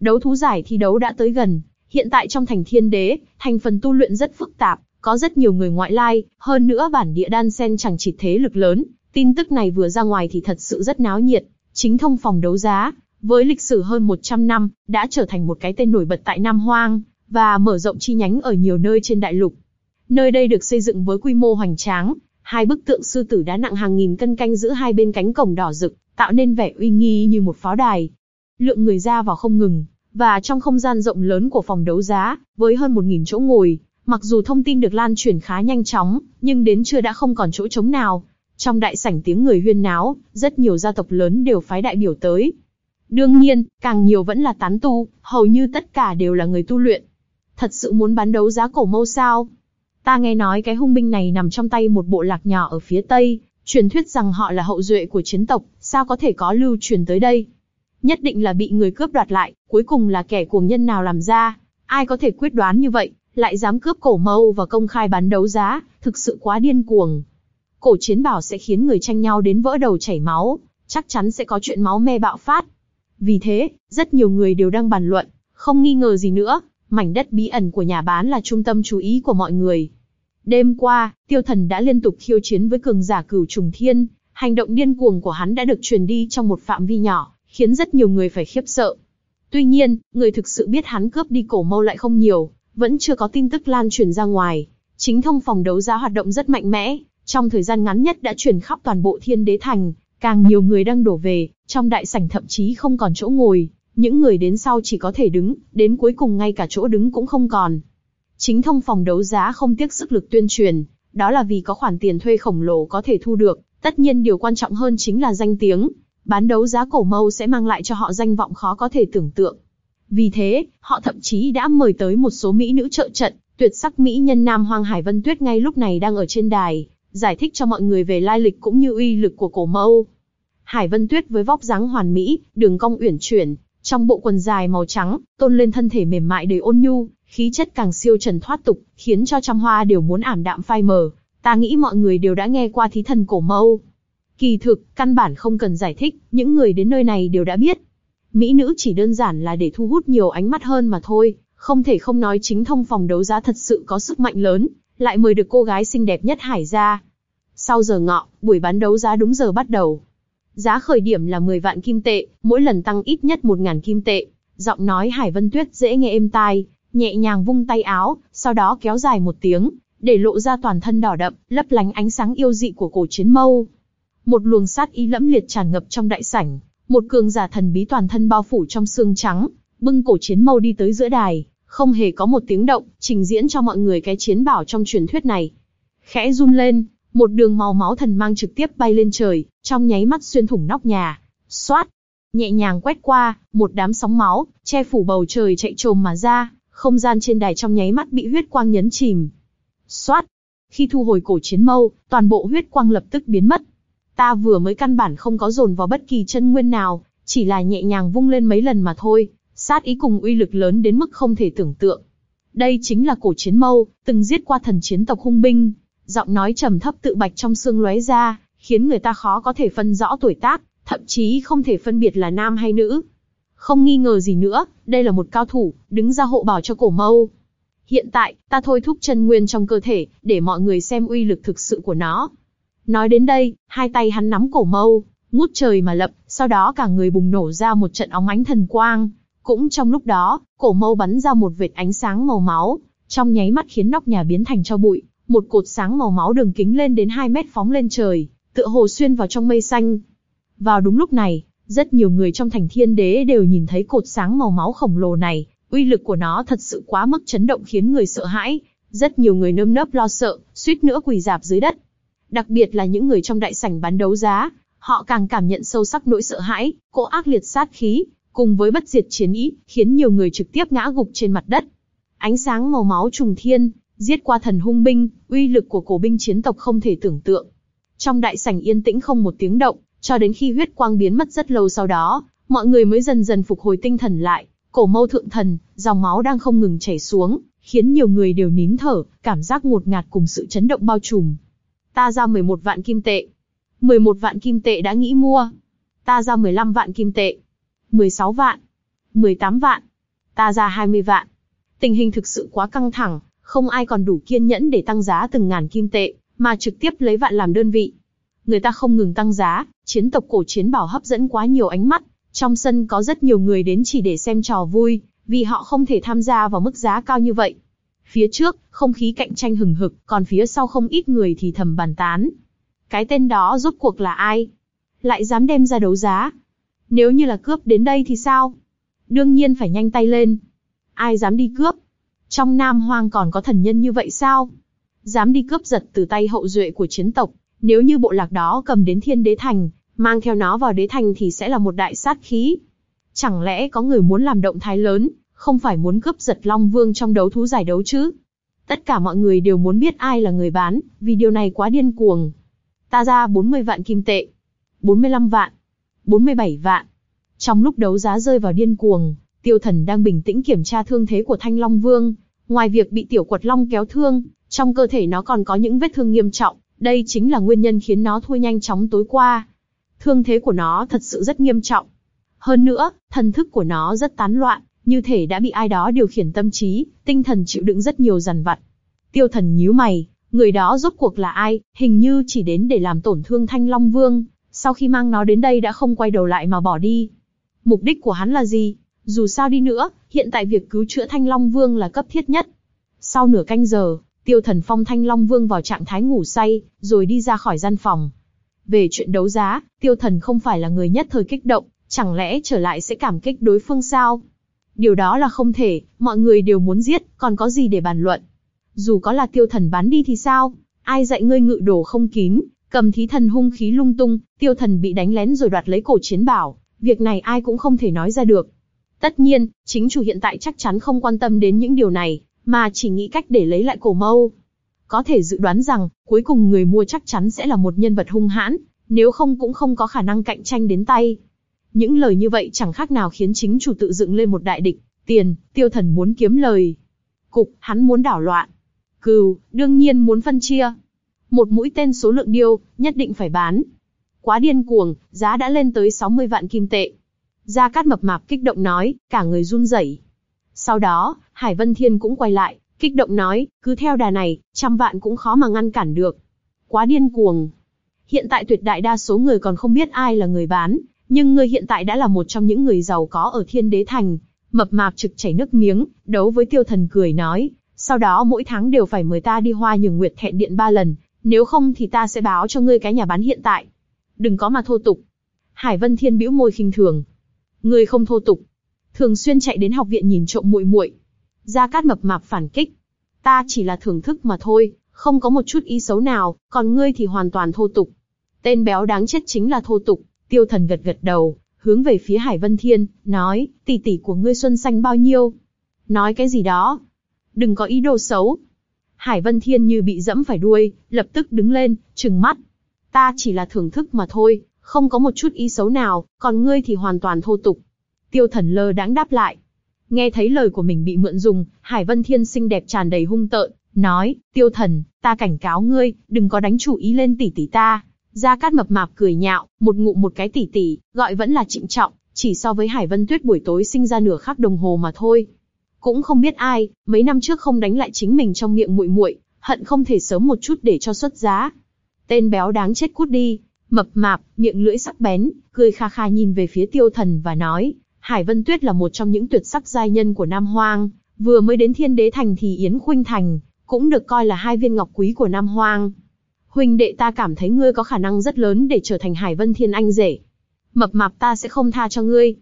Đấu thú giải thi đấu đã tới gần, hiện tại trong thành thiên đế, thành phần tu luyện rất phức tạp, có rất nhiều người ngoại lai, hơn nữa bản địa đan sen chẳng chỉ thế lực lớn, tin tức này vừa ra ngoài thì thật sự rất náo nhiệt, chính thông phòng đấu giá, với lịch sử hơn 100 năm, đã trở thành một cái tên nổi bật tại Nam Hoang, và mở rộng chi nhánh ở nhiều nơi trên đại lục. Nơi đây được xây dựng với quy mô hoành tráng, hai bức tượng sư tử đá nặng hàng nghìn cân canh giữ hai bên cánh cổng đỏ rực, tạo nên vẻ uy nghi như một pháo đài. Lượng người ra vào không ngừng, và trong không gian rộng lớn của phòng đấu giá, với hơn 1.000 chỗ ngồi, mặc dù thông tin được lan truyền khá nhanh chóng, nhưng đến trưa đã không còn chỗ trống nào. Trong đại sảnh tiếng người huyên náo, rất nhiều gia tộc lớn đều phái đại biểu tới. Đương nhiên, càng nhiều vẫn là tán tu, hầu như tất cả đều là người tu luyện. Thật sự muốn bán đấu giá cổ mâu sao? Ta nghe nói cái hung binh này nằm trong tay một bộ lạc nhỏ ở phía tây, truyền thuyết rằng họ là hậu duệ của chiến tộc, sao có thể có lưu truyền tới đây? Nhất định là bị người cướp đoạt lại, cuối cùng là kẻ cuồng nhân nào làm ra? Ai có thể quyết đoán như vậy, lại dám cướp cổ mâu và công khai bán đấu giá, thực sự quá điên cuồng. Cổ chiến bảo sẽ khiến người tranh nhau đến vỡ đầu chảy máu, chắc chắn sẽ có chuyện máu me bạo phát. Vì thế, rất nhiều người đều đang bàn luận, không nghi ngờ gì nữa, mảnh đất bí ẩn của nhà bán là trung tâm chú ý của mọi người. Đêm qua, tiêu thần đã liên tục khiêu chiến với cường giả cửu trùng thiên, hành động điên cuồng của hắn đã được truyền đi trong một phạm vi nhỏ, khiến rất nhiều người phải khiếp sợ. Tuy nhiên, người thực sự biết hắn cướp đi cổ mâu lại không nhiều, vẫn chưa có tin tức lan truyền ra ngoài. Chính thông phòng đấu giá hoạt động rất mạnh mẽ, trong thời gian ngắn nhất đã truyền khắp toàn bộ thiên đế thành, càng nhiều người đang đổ về, trong đại sảnh thậm chí không còn chỗ ngồi, những người đến sau chỉ có thể đứng, đến cuối cùng ngay cả chỗ đứng cũng không còn. Chính thông phòng đấu giá không tiếc sức lực tuyên truyền, đó là vì có khoản tiền thuê khổng lồ có thể thu được, tất nhiên điều quan trọng hơn chính là danh tiếng. Bán đấu giá cổ mâu sẽ mang lại cho họ danh vọng khó có thể tưởng tượng. Vì thế, họ thậm chí đã mời tới một số mỹ nữ trợ trận, tuyệt sắc mỹ nhân Nam Hoang Hải Vân Tuyết ngay lúc này đang ở trên đài, giải thích cho mọi người về lai lịch cũng như uy lực của cổ mâu. Hải Vân Tuyết với vóc dáng hoàn mỹ, đường cong uyển chuyển, trong bộ quần dài màu trắng, tôn lên thân thể mềm mại đầy ôn nhu, khí chất càng siêu trần thoát tục, khiến cho trăm hoa đều muốn ảm đạm phai mờ. Ta nghĩ mọi người đều đã nghe qua thí thần cổ mâu. Kỳ thực, căn bản không cần giải thích, những người đến nơi này đều đã biết. Mỹ nữ chỉ đơn giản là để thu hút nhiều ánh mắt hơn mà thôi, không thể không nói chính thông phòng đấu giá thật sự có sức mạnh lớn, lại mời được cô gái xinh đẹp nhất Hải ra. Sau giờ ngọ, buổi bán đấu giá đúng giờ bắt đầu. Giá khởi điểm là 10 vạn kim tệ, mỗi lần tăng ít nhất 1.000 kim tệ. Giọng nói Hải Vân Tuyết dễ nghe êm tai, nhẹ nhàng vung tay áo, sau đó kéo dài một tiếng, để lộ ra toàn thân đỏ đậm, lấp lánh ánh sáng yêu dị của cổ chiến mâu. Một luồng sát ý lẫm liệt tràn ngập trong đại sảnh, một cường giả thần bí toàn thân bao phủ trong xương trắng, bưng cổ chiến mâu đi tới giữa đài, không hề có một tiếng động, trình diễn cho mọi người cái chiến bảo trong truyền thuyết này. Khẽ run lên, một đường màu máu thần mang trực tiếp bay lên trời, trong nháy mắt xuyên thủng nóc nhà. Xoát! Nhẹ nhàng quét qua, một đám sóng máu, che phủ bầu trời chạy trồm mà ra, không gian trên đài trong nháy mắt bị huyết quang nhấn chìm. Xoát! Khi thu hồi cổ chiến mâu, toàn bộ huyết quang lập tức biến mất. Ta vừa mới căn bản không có dồn vào bất kỳ chân nguyên nào, chỉ là nhẹ nhàng vung lên mấy lần mà thôi, sát ý cùng uy lực lớn đến mức không thể tưởng tượng. Đây chính là cổ chiến mâu, từng giết qua thần chiến tộc hung binh. Giọng nói trầm thấp tự bạch trong xương lóe ra, khiến người ta khó có thể phân rõ tuổi tác, thậm chí không thể phân biệt là nam hay nữ. Không nghi ngờ gì nữa, đây là một cao thủ, đứng ra hộ bảo cho cổ mâu. Hiện tại, ta thôi thúc chân nguyên trong cơ thể, để mọi người xem uy lực thực sự của nó. Nói đến đây, hai tay hắn nắm cổ mâu, ngút trời mà lập, sau đó cả người bùng nổ ra một trận óng ánh thần quang. Cũng trong lúc đó, cổ mâu bắn ra một vệt ánh sáng màu máu, trong nháy mắt khiến nóc nhà biến thành cho bụi, một cột sáng màu máu đường kính lên đến 2 mét phóng lên trời, tựa hồ xuyên vào trong mây xanh. Vào đúng lúc này, rất nhiều người trong thành thiên đế đều nhìn thấy cột sáng màu máu khổng lồ này, uy lực của nó thật sự quá mức chấn động khiến người sợ hãi. Rất nhiều người nơm nớp lo sợ, suýt nữa quỳ dạp dưới đất. Đặc biệt là những người trong đại sảnh bán đấu giá, họ càng cảm nhận sâu sắc nỗi sợ hãi, cỗ ác liệt sát khí, cùng với bất diệt chiến ý, khiến nhiều người trực tiếp ngã gục trên mặt đất. Ánh sáng màu máu trùng thiên, giết qua thần hung binh, uy lực của cổ binh chiến tộc không thể tưởng tượng. Trong đại sảnh yên tĩnh không một tiếng động, cho đến khi huyết quang biến mất rất lâu sau đó, mọi người mới dần dần phục hồi tinh thần lại. Cổ mâu thượng thần, dòng máu đang không ngừng chảy xuống, khiến nhiều người đều nín thở, cảm giác ngột ngạt cùng sự chấn động bao trùm. Ta ra 11 vạn kim tệ. 11 vạn kim tệ đã nghĩ mua. Ta ra 15 vạn kim tệ. 16 vạn. 18 vạn. Ta ra 20 vạn. Tình hình thực sự quá căng thẳng, không ai còn đủ kiên nhẫn để tăng giá từng ngàn kim tệ, mà trực tiếp lấy vạn làm đơn vị. Người ta không ngừng tăng giá, chiến tộc cổ chiến bảo hấp dẫn quá nhiều ánh mắt, trong sân có rất nhiều người đến chỉ để xem trò vui, vì họ không thể tham gia vào mức giá cao như vậy. Phía trước, không khí cạnh tranh hừng hực, còn phía sau không ít người thì thầm bàn tán. Cái tên đó rốt cuộc là ai? Lại dám đem ra đấu giá? Nếu như là cướp đến đây thì sao? Đương nhiên phải nhanh tay lên. Ai dám đi cướp? Trong Nam Hoang còn có thần nhân như vậy sao? Dám đi cướp giật từ tay hậu duệ của chiến tộc, nếu như bộ lạc đó cầm đến thiên đế thành, mang theo nó vào đế thành thì sẽ là một đại sát khí. Chẳng lẽ có người muốn làm động thái lớn, không phải muốn cướp giật Long Vương trong đấu thú giải đấu chứ? Tất cả mọi người đều muốn biết ai là người bán, vì điều này quá điên cuồng. Ta ra 40 vạn kim tệ. 45 vạn. 47 vạn. Trong lúc đấu giá rơi vào điên cuồng, tiêu thần đang bình tĩnh kiểm tra thương thế của Thanh Long Vương. Ngoài việc bị tiểu quật long kéo thương, trong cơ thể nó còn có những vết thương nghiêm trọng, đây chính là nguyên nhân khiến nó thui nhanh chóng tối qua. Thương thế của nó thật sự rất nghiêm trọng. Hơn nữa, thần thức của nó rất tán loạn, như thể đã bị ai đó điều khiển tâm trí, tinh thần chịu đựng rất nhiều dằn vặt. Tiêu thần nhíu mày, người đó rốt cuộc là ai, hình như chỉ đến để làm tổn thương Thanh Long Vương, sau khi mang nó đến đây đã không quay đầu lại mà bỏ đi. Mục đích của hắn là gì? Dù sao đi nữa, hiện tại việc cứu chữa Thanh Long Vương là cấp thiết nhất. Sau nửa canh giờ, Tiêu Thần phong Thanh Long Vương vào trạng thái ngủ say, rồi đi ra khỏi gian phòng. Về chuyện đấu giá, tiêu thần không phải là người nhất thời kích động, chẳng lẽ trở lại sẽ cảm kích đối phương sao? Điều đó là không thể, mọi người đều muốn giết, còn có gì để bàn luận. Dù có là tiêu thần bán đi thì sao? Ai dạy ngươi ngự đồ không kín, cầm thí thần hung khí lung tung, tiêu thần bị đánh lén rồi đoạt lấy cổ chiến bảo, việc này ai cũng không thể nói ra được. Tất nhiên, chính chủ hiện tại chắc chắn không quan tâm đến những điều này, mà chỉ nghĩ cách để lấy lại cổ mâu. Có thể dự đoán rằng, cuối cùng người mua chắc chắn sẽ là một nhân vật hung hãn, nếu không cũng không có khả năng cạnh tranh đến tay. Những lời như vậy chẳng khác nào khiến chính chủ tự dựng lên một đại địch, tiền, tiêu thần muốn kiếm lời. Cục, hắn muốn đảo loạn. Cừu, đương nhiên muốn phân chia. Một mũi tên số lượng điêu, nhất định phải bán. Quá điên cuồng, giá đã lên tới 60 vạn kim tệ. Gia Cát mập mạp kích động nói, cả người run rẩy. Sau đó, Hải Vân Thiên cũng quay lại, kích động nói, cứ theo đà này, trăm vạn cũng khó mà ngăn cản được. Quá điên cuồng. Hiện tại tuyệt đại đa số người còn không biết ai là người bán, nhưng ngươi hiện tại đã là một trong những người giàu có ở Thiên Đế Thành. Mập mạp trực chảy nước miếng, đấu với tiêu thần cười nói, sau đó mỗi tháng đều phải mời ta đi hoa nhường nguyệt thẹn điện ba lần, nếu không thì ta sẽ báo cho ngươi cái nhà bán hiện tại. Đừng có mà thô tục. Hải Vân Thiên bĩu môi khinh thường. Ngươi không thô tục. Thường xuyên chạy đến học viện nhìn trộm muội muội. Gia Cát mập mạp phản kích. Ta chỉ là thưởng thức mà thôi, không có một chút ý xấu nào, còn ngươi thì hoàn toàn thô tục. Tên béo đáng chết chính là thô tục. Tiêu thần gật gật đầu, hướng về phía Hải Vân Thiên, nói, tỷ tỷ của ngươi xuân xanh bao nhiêu? Nói cái gì đó? Đừng có ý đồ xấu. Hải Vân Thiên như bị dẫm phải đuôi, lập tức đứng lên, trừng mắt. Ta chỉ là thưởng thức mà thôi, không có một chút ý xấu nào, còn ngươi thì hoàn toàn thô tục. Tiêu thần lơ đáng đáp lại. Nghe thấy lời của mình bị mượn dùng, Hải Vân Thiên xinh đẹp tràn đầy hung tợn, nói, tiêu thần, ta cảnh cáo ngươi, đừng có đánh chủ ý lên tỷ tỷ ta. Gia Cát mập mạp cười nhạo, một ngụm một cái tỷ tỷ, gọi vẫn là trịnh trọng, chỉ so với Hải Vân Tuyết buổi tối sinh ra nửa khắc đồng hồ mà thôi. Cũng không biết ai, mấy năm trước không đánh lại chính mình trong miệng muội muội, hận không thể sớm một chút để cho xuất giá. Tên béo đáng chết cút đi, mập mạp, miệng lưỡi sắc bén, cười kha kha nhìn về phía tiêu thần và nói, Hải Vân Tuyết là một trong những tuyệt sắc giai nhân của Nam Hoang, vừa mới đến Thiên Đế Thành thì Yến Khuynh Thành, cũng được coi là hai viên ngọc quý của Nam Hoang. Huynh đệ ta cảm thấy ngươi có khả năng rất lớn để trở thành Hải Vân Thiên anh rể. Mập mạp ta sẽ không tha cho ngươi.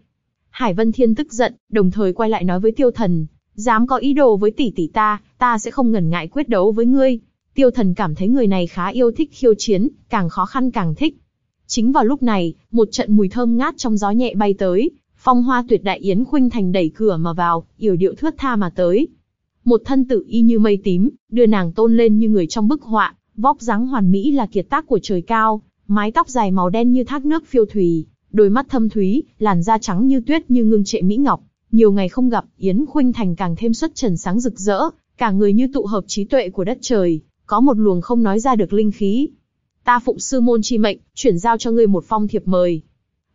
Hải Vân Thiên tức giận, đồng thời quay lại nói với tiêu thần, dám có ý đồ với tỷ tỷ ta, ta sẽ không ngần ngại quyết đấu với ngươi. Tiêu thần cảm thấy người này khá yêu thích khiêu chiến, càng khó khăn càng thích. Chính vào lúc này, một trận mùi thơm ngát trong gió nhẹ bay tới, phong hoa tuyệt đại Yến Khuynh Thành đẩy cửa mà vào, yểu điệu thướt tha mà tới. Một thân tử y như mây tím, đưa nàng tôn lên như người trong bức họa, vóc dáng hoàn mỹ là kiệt tác của trời cao, mái tóc dài màu đen như thác nước phiêu thùy, đôi mắt thâm thúy, làn da trắng như tuyết như ngưng trệ mỹ ngọc. Nhiều ngày không gặp, Yến Khuynh Thành càng thêm xuất trần sáng rực rỡ, cả người như tụ hợp trí tuệ của đất trời, có một luồng không nói ra được linh khí. Ta phụng sư môn chi mệnh, chuyển giao cho ngươi một phong thiệp mời.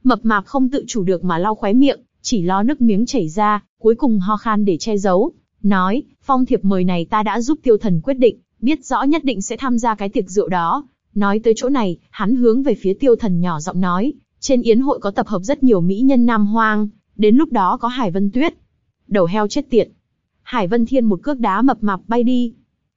Mập mạp không tự chủ được mà lau khóe miệng, chỉ lo nước miếng chảy ra, cuối cùng ho khan để che giấu, nói, phong thiệp mời này ta đã giúp tiêu thần quyết định, biết rõ nhất định sẽ tham gia cái tiệc rượu đó. Nói tới chỗ này, hắn hướng về phía tiêu thần nhỏ giọng nói, trên yến hội có tập hợp rất nhiều mỹ nhân nam hoang, đến lúc đó có Hải Vân Tuyết. Đầu heo chết tiệt. Hải Vân Thiên một cước đá mập mạp bay đi.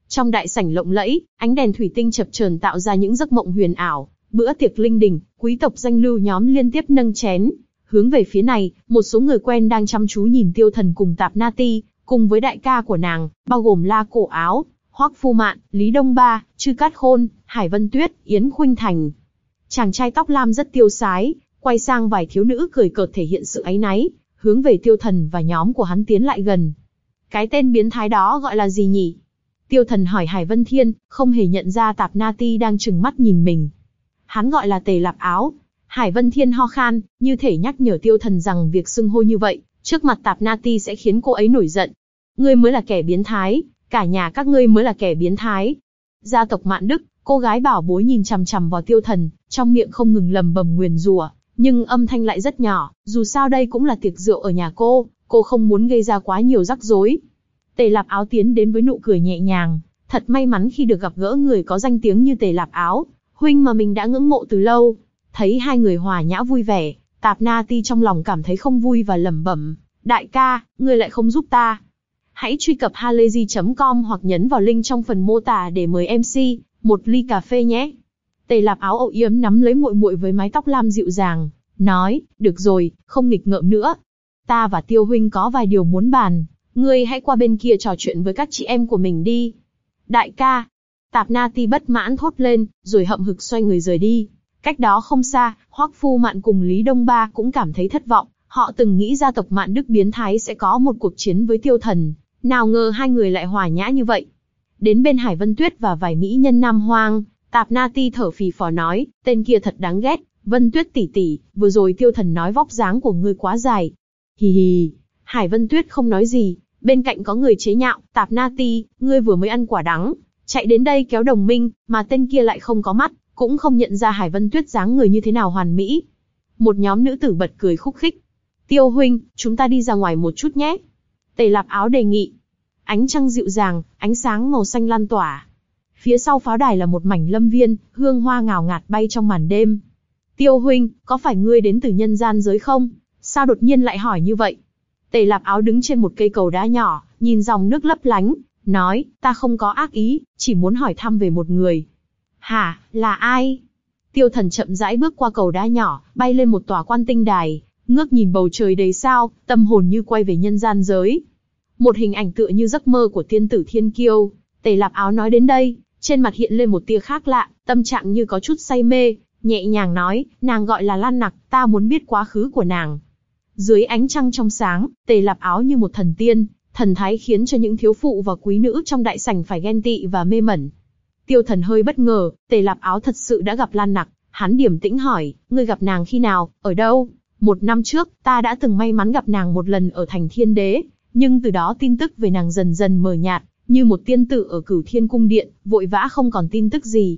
Trong đại sảnh lộng lẫy, ánh đèn thủy tinh chập chờn tạo ra những giấc mộng huyền ảo. Bữa tiệc linh đình, quý tộc danh lưu nhóm liên tiếp nâng chén. Hướng về phía này, một số người quen đang chăm chú nhìn tiêu thần cùng tạp na ti, cùng với đại ca của nàng, bao gồm la cổ áo, Hoắc Phu Mạn, Lý Đông Ba, Trư Cát Khôn, Hải Vân Tuyết, Yến Khuynh Thành. Chàng trai tóc lam rất tiêu sái, quay sang vài thiếu nữ cười cợt thể hiện sự áy náy, hướng về tiêu thần và nhóm của hắn tiến lại gần. Cái tên biến thái đó gọi là gì nhỉ? Tiêu thần hỏi Hải Vân Thiên, không hề nhận ra tạp na ti đang trừng mắt nhìn mình. Hắn gọi là tề lạp áo. Hải Vân Thiên ho khan, như thể nhắc nhở tiêu thần rằng việc xưng hô như vậy, trước mặt tạp na ti sẽ khiến cô ấy nổi giận. Ngươi mới là kẻ biến thái, cả nhà các ngươi mới là kẻ biến thái. Gia tộc Mạn Đức, cô gái bảo bối nhìn chằm chằm vào tiêu thần, trong miệng không ngừng lầm bầm nguyền rủa, nhưng âm thanh lại rất nhỏ, dù sao đây cũng là tiệc rượu ở nhà cô, cô không muốn gây ra quá nhiều rắc rối. Tề Lạp Áo tiến đến với nụ cười nhẹ nhàng, thật may mắn khi được gặp gỡ người có danh tiếng như Tề Lạp Áo, huynh mà mình đã ngưỡng mộ từ lâu. Thấy hai người hòa nhã vui vẻ, Tạp Na Ti trong lòng cảm thấy không vui và lẩm bẩm, đại ca, ngươi lại không giúp ta, Hãy truy cập halayzi.com hoặc nhấn vào link trong phần mô tả để mời MC một ly cà phê nhé. Tề Lạp áo âu yếm nắm lấy muội muội với mái tóc lam dịu dàng, nói, được rồi, không nghịch ngợm nữa. Ta và Tiêu huynh có vài điều muốn bàn, ngươi hãy qua bên kia trò chuyện với các chị em của mình đi. Đại ca, Tạp Na Ti bất mãn thốt lên, rồi hậm hực xoay người rời đi. Cách đó không xa, Hoắc Phu Mạn cùng Lý Đông Ba cũng cảm thấy thất vọng. Họ từng nghĩ gia tộc Mạn Đức biến thái sẽ có một cuộc chiến với Tiêu Thần, nào ngờ hai người lại hòa nhã như vậy. Đến bên Hải Vân Tuyết và vài mỹ nhân Nam Hoang, Tạp Na Ti thở phì phò nói, tên kia thật đáng ghét, Vân Tuyết tỷ tỷ, vừa rồi Tiêu Thần nói vóc dáng của ngươi quá dài. Hì hì, Hải Vân Tuyết không nói gì, bên cạnh có người chế nhạo, Tạp Na Ti, ngươi vừa mới ăn quả đắng, chạy đến đây kéo đồng minh, mà tên kia lại không có mắt, cũng không nhận ra Hải Vân Tuyết dáng người như thế nào hoàn mỹ. Một nhóm nữ tử bật cười khúc khích. Tiêu huynh, chúng ta đi ra ngoài một chút nhé. Tề lạp áo đề nghị. Ánh trăng dịu dàng, ánh sáng màu xanh lan tỏa. Phía sau pháo đài là một mảnh lâm viên, hương hoa ngào ngạt bay trong màn đêm. Tiêu huynh, có phải ngươi đến từ nhân gian giới không? Sao đột nhiên lại hỏi như vậy? Tề lạp áo đứng trên một cây cầu đá nhỏ, nhìn dòng nước lấp lánh, nói, ta không có ác ý, chỉ muốn hỏi thăm về một người. Hả, là ai? Tiêu thần chậm rãi bước qua cầu đá nhỏ, bay lên một tòa quan tinh đài, ngước nhìn bầu trời đầy sao, tâm hồn như quay về nhân gian giới. Một hình ảnh tựa như giấc mơ của tiên tử thiên kiêu. Tề lạp áo nói đến đây, trên mặt hiện lên một tia khác lạ, tâm trạng như có chút say mê, nhẹ nhàng nói, nàng gọi là Lan Nặc, ta muốn biết quá khứ của nàng. Dưới ánh trăng trong sáng, tề lạp áo như một thần tiên, thần thái khiến cho những thiếu phụ và quý nữ trong đại sảnh phải ghen tị và mê mẩn. Tiêu thần hơi bất ngờ, tề lạp áo thật sự đã gặp Lan Nặc, hắn điểm tĩnh hỏi, ngươi gặp nàng khi nào, ở đâu? Một năm trước, ta đã từng may mắn gặp nàng một lần ở thành thiên đế, nhưng từ đó tin tức về nàng dần dần mờ nhạt, như một tiên tử ở cửu thiên cung điện, vội vã không còn tin tức gì.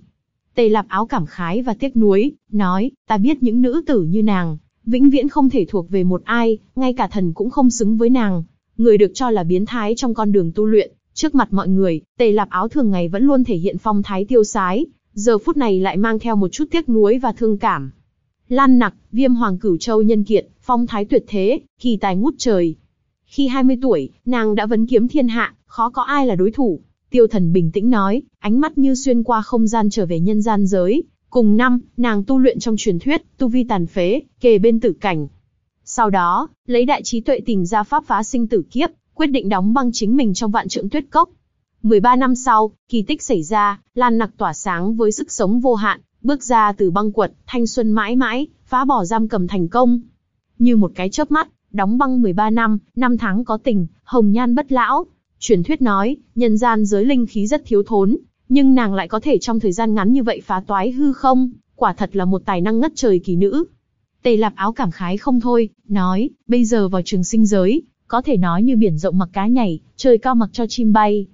Tề lạp áo cảm khái và tiếc nuối, nói, ta biết những nữ tử như nàng, vĩnh viễn không thể thuộc về một ai, ngay cả thần cũng không xứng với nàng. Người được cho là biến thái trong con đường tu luyện, trước mặt mọi người, tề lạp áo thường ngày vẫn luôn thể hiện phong thái tiêu sái, giờ phút này lại mang theo một chút tiếc nuối và thương cảm. Lan nặc, viêm hoàng cửu châu nhân kiện, phong thái tuyệt thế, kỳ tài ngút trời. Khi 20 tuổi, nàng đã vấn kiếm thiên hạ, khó có ai là đối thủ. Tiêu thần bình tĩnh nói, ánh mắt như xuyên qua không gian trở về nhân gian giới. Cùng năm, nàng tu luyện trong truyền thuyết, tu vi tàn phế, kề bên tử cảnh. Sau đó, lấy đại trí tuệ tìm ra pháp phá sinh tử kiếp, quyết định đóng băng chính mình trong vạn trượng tuyết cốc. 13 năm sau, kỳ tích xảy ra, Lan Nặc tỏa sáng với sức sống vô hạn, bước ra từ băng quật, thanh xuân mãi mãi, phá bỏ giam cầm thành công. Như một cái chớp mắt, đóng băng 13 năm, năm tháng có tình, hồng nhan bất lão. Truyền thuyết nói, nhân gian giới linh khí rất thiếu thốn, nhưng nàng lại có thể trong thời gian ngắn như vậy phá toái hư không, quả thật là một tài năng ngất trời kỳ nữ. Tề lạp áo cảm khái không thôi, nói, bây giờ vào trường sinh giới, có thể nói như biển rộng mặc cá nhảy, trời cao mặc cho chim bay.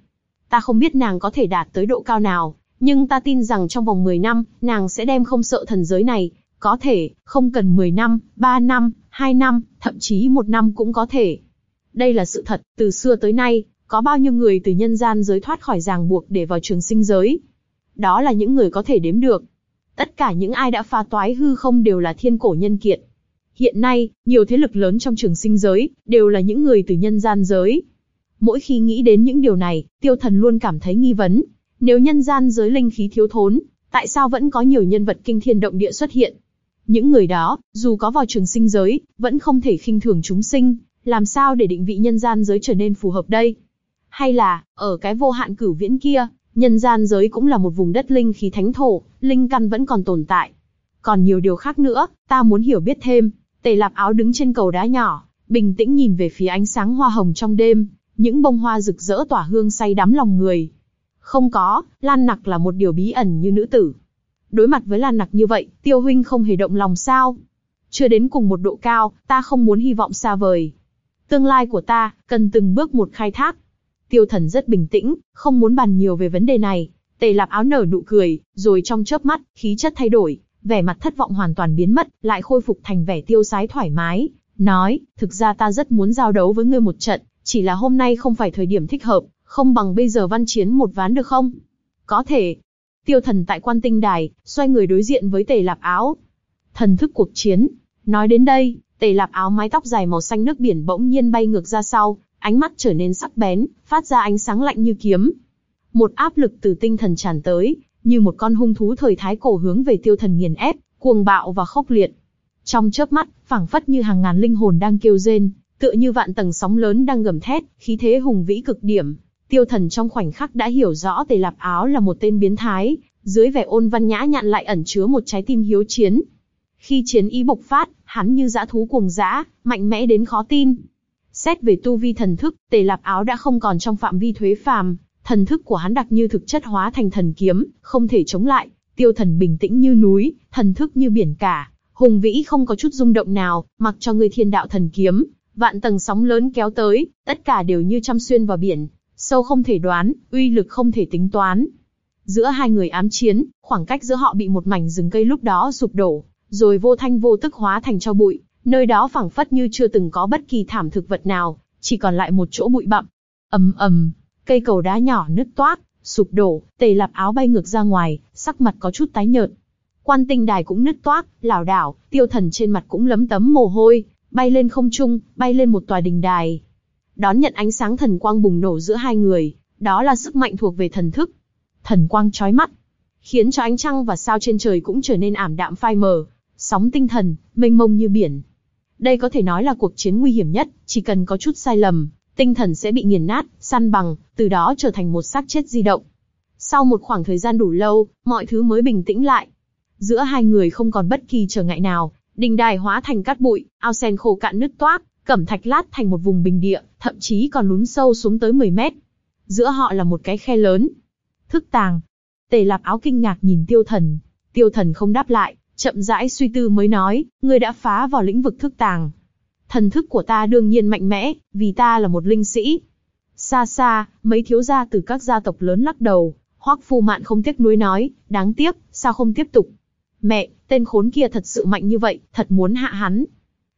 Ta không biết nàng có thể đạt tới độ cao nào, nhưng ta tin rằng trong vòng 10 năm, nàng sẽ đem không sợ thần giới này, có thể, không cần 10 năm, 3 năm, 2 năm, thậm chí một năm cũng có thể. Đây là sự thật, từ xưa tới nay, có bao nhiêu người từ nhân gian giới thoát khỏi ràng buộc để vào trường sinh giới. Đó là những người có thể đếm được. Tất cả những ai đã phá toái hư không đều là thiên cổ nhân kiệt. Hiện nay, nhiều thế lực lớn trong trường sinh giới, đều là những người từ nhân gian giới. Mỗi khi nghĩ đến những điều này, tiêu thần luôn cảm thấy nghi vấn. Nếu nhân gian giới linh khí thiếu thốn, tại sao vẫn có nhiều nhân vật kinh thiên động địa xuất hiện? Những người đó, dù có vào trường sinh giới, vẫn không thể khinh thường chúng sinh, làm sao để định vị nhân gian giới trở nên phù hợp đây? Hay là, ở cái vô hạn cửu viễn kia, nhân gian giới cũng là một vùng đất linh khí thánh thổ, linh căn vẫn còn tồn tại. Còn nhiều điều khác nữa, ta muốn hiểu biết thêm. Tề lạp áo đứng trên cầu đá nhỏ, bình tĩnh nhìn về phía ánh sáng hoa hồng trong đêm, những bông hoa rực rỡ tỏa hương say đắm lòng người. Không có, Lan Nặc là một điều bí ẩn như nữ tử. Đối mặt với Lan Nặc như vậy, Tiêu huynh không hề động lòng sao? Chưa đến cùng một độ cao, ta không muốn hy vọng xa vời. Tương lai của ta, cần từng bước một khai thác. Tiêu thần rất bình tĩnh, không muốn bàn nhiều về vấn đề này. Tề lạp áo nở nụ cười, rồi trong chớp mắt, khí chất thay đổi, vẻ mặt thất vọng hoàn toàn biến mất, lại khôi phục thành vẻ tiêu sái thoải mái. Nói, thực ra ta rất muốn giao đấu với ngươi một trận, chỉ là hôm nay không phải thời điểm thích hợp, không bằng bây giờ văn chiến một ván được không? Có thể. Tiêu thần tại quan tinh đài, xoay người đối diện với tề lạp áo. Thần thức cuộc chiến. Nói đến đây, tề lạp áo mái tóc dài màu xanh nước biển bỗng nhiên bay ngược ra sau, ánh mắt trở nên sắc bén, phát ra ánh sáng lạnh như kiếm. Một áp lực từ tinh thần tràn tới, như một con hung thú thời thái cổ hướng về tiêu thần nghiền ép, cuồng bạo và khốc liệt. Trong chớp mắt, phảng phất như hàng ngàn linh hồn đang kêu rên, tựa như vạn tầng sóng lớn đang gầm thét, khí thế hùng vĩ cực điểm. Tiêu thần trong khoảnh khắc đã hiểu rõ tề lạp áo là một tên biến thái, dưới vẻ ôn văn nhã nhặn lại ẩn chứa một trái tim hiếu chiến. Khi chiến ý bộc phát, hắn như dã thú cuồng dã, mạnh mẽ đến khó tin. Xét về tu vi thần thức, tề lạp áo đã không còn trong phạm vi thuế phàm, thần thức của hắn đặc như thực chất hóa thành thần kiếm, không thể chống lại. Tiêu thần bình tĩnh như núi, thần thức như biển cả, hùng vĩ không có chút rung động nào, mặc cho người thiên đạo thần kiếm, vạn tầng sóng lớn kéo tới, tất cả đều như chăm xuyên vào biển, sâu không thể đoán, uy lực không thể tính toán. Giữa hai người ám chiến, khoảng cách giữa họ bị một mảnh rừng cây lúc đó sụp đổ, rồi vô thanh vô tức hóa thành cho bụi, nơi đó phẳng phất như chưa từng có bất kỳ thảm thực vật nào, chỉ còn lại một chỗ bụi bặm. ầm ầm, cây cầu đá nhỏ nứt toác, sụp đổ, tề lạp áo bay ngược ra ngoài, sắc mặt có chút tái nhợt. Quan tinh đài cũng nứt toác, lảo đảo, tiêu thần trên mặt cũng lấm tấm mồ hôi, bay lên không trung, bay lên một tòa đình đài. Đón nhận ánh sáng thần quang bùng nổ giữa hai người, đó là sức mạnh thuộc về thần thức. Thần quang chói mắt, khiến cho ánh trăng và sao trên trời cũng trở nên ảm đạm phai mờ, sóng tinh thần, mênh mông như biển. Đây có thể nói là cuộc chiến nguy hiểm nhất, chỉ cần có chút sai lầm, tinh thần sẽ bị nghiền nát, săn bằng, từ đó trở thành một xác chết di động. Sau một khoảng thời gian đủ lâu, mọi thứ mới bình tĩnh lại. Giữa hai người không còn bất kỳ trở ngại nào, đình đài hóa thành cát bụi, ao sen khô cạn nứt toác, cẩm thạch lát thành một vùng bình địa, thậm chí còn lún sâu xuống tới 10 mét. Giữa họ là một cái khe lớn. Thức tàng. Tề lạp áo kinh ngạc nhìn tiêu thần. Tiêu thần không đáp lại, chậm rãi suy tư mới nói, ngươi đã phá vào lĩnh vực thức tàng. Thần thức của ta đương nhiên mạnh mẽ, vì ta là một linh sĩ. Xa xa, mấy thiếu gia từ các gia tộc lớn lắc đầu, hoắc phu mạn không tiếc nuối nói, đáng tiếc, sao không tiếp tục. Mẹ, tên khốn kia thật sự mạnh như vậy, thật muốn hạ hắn.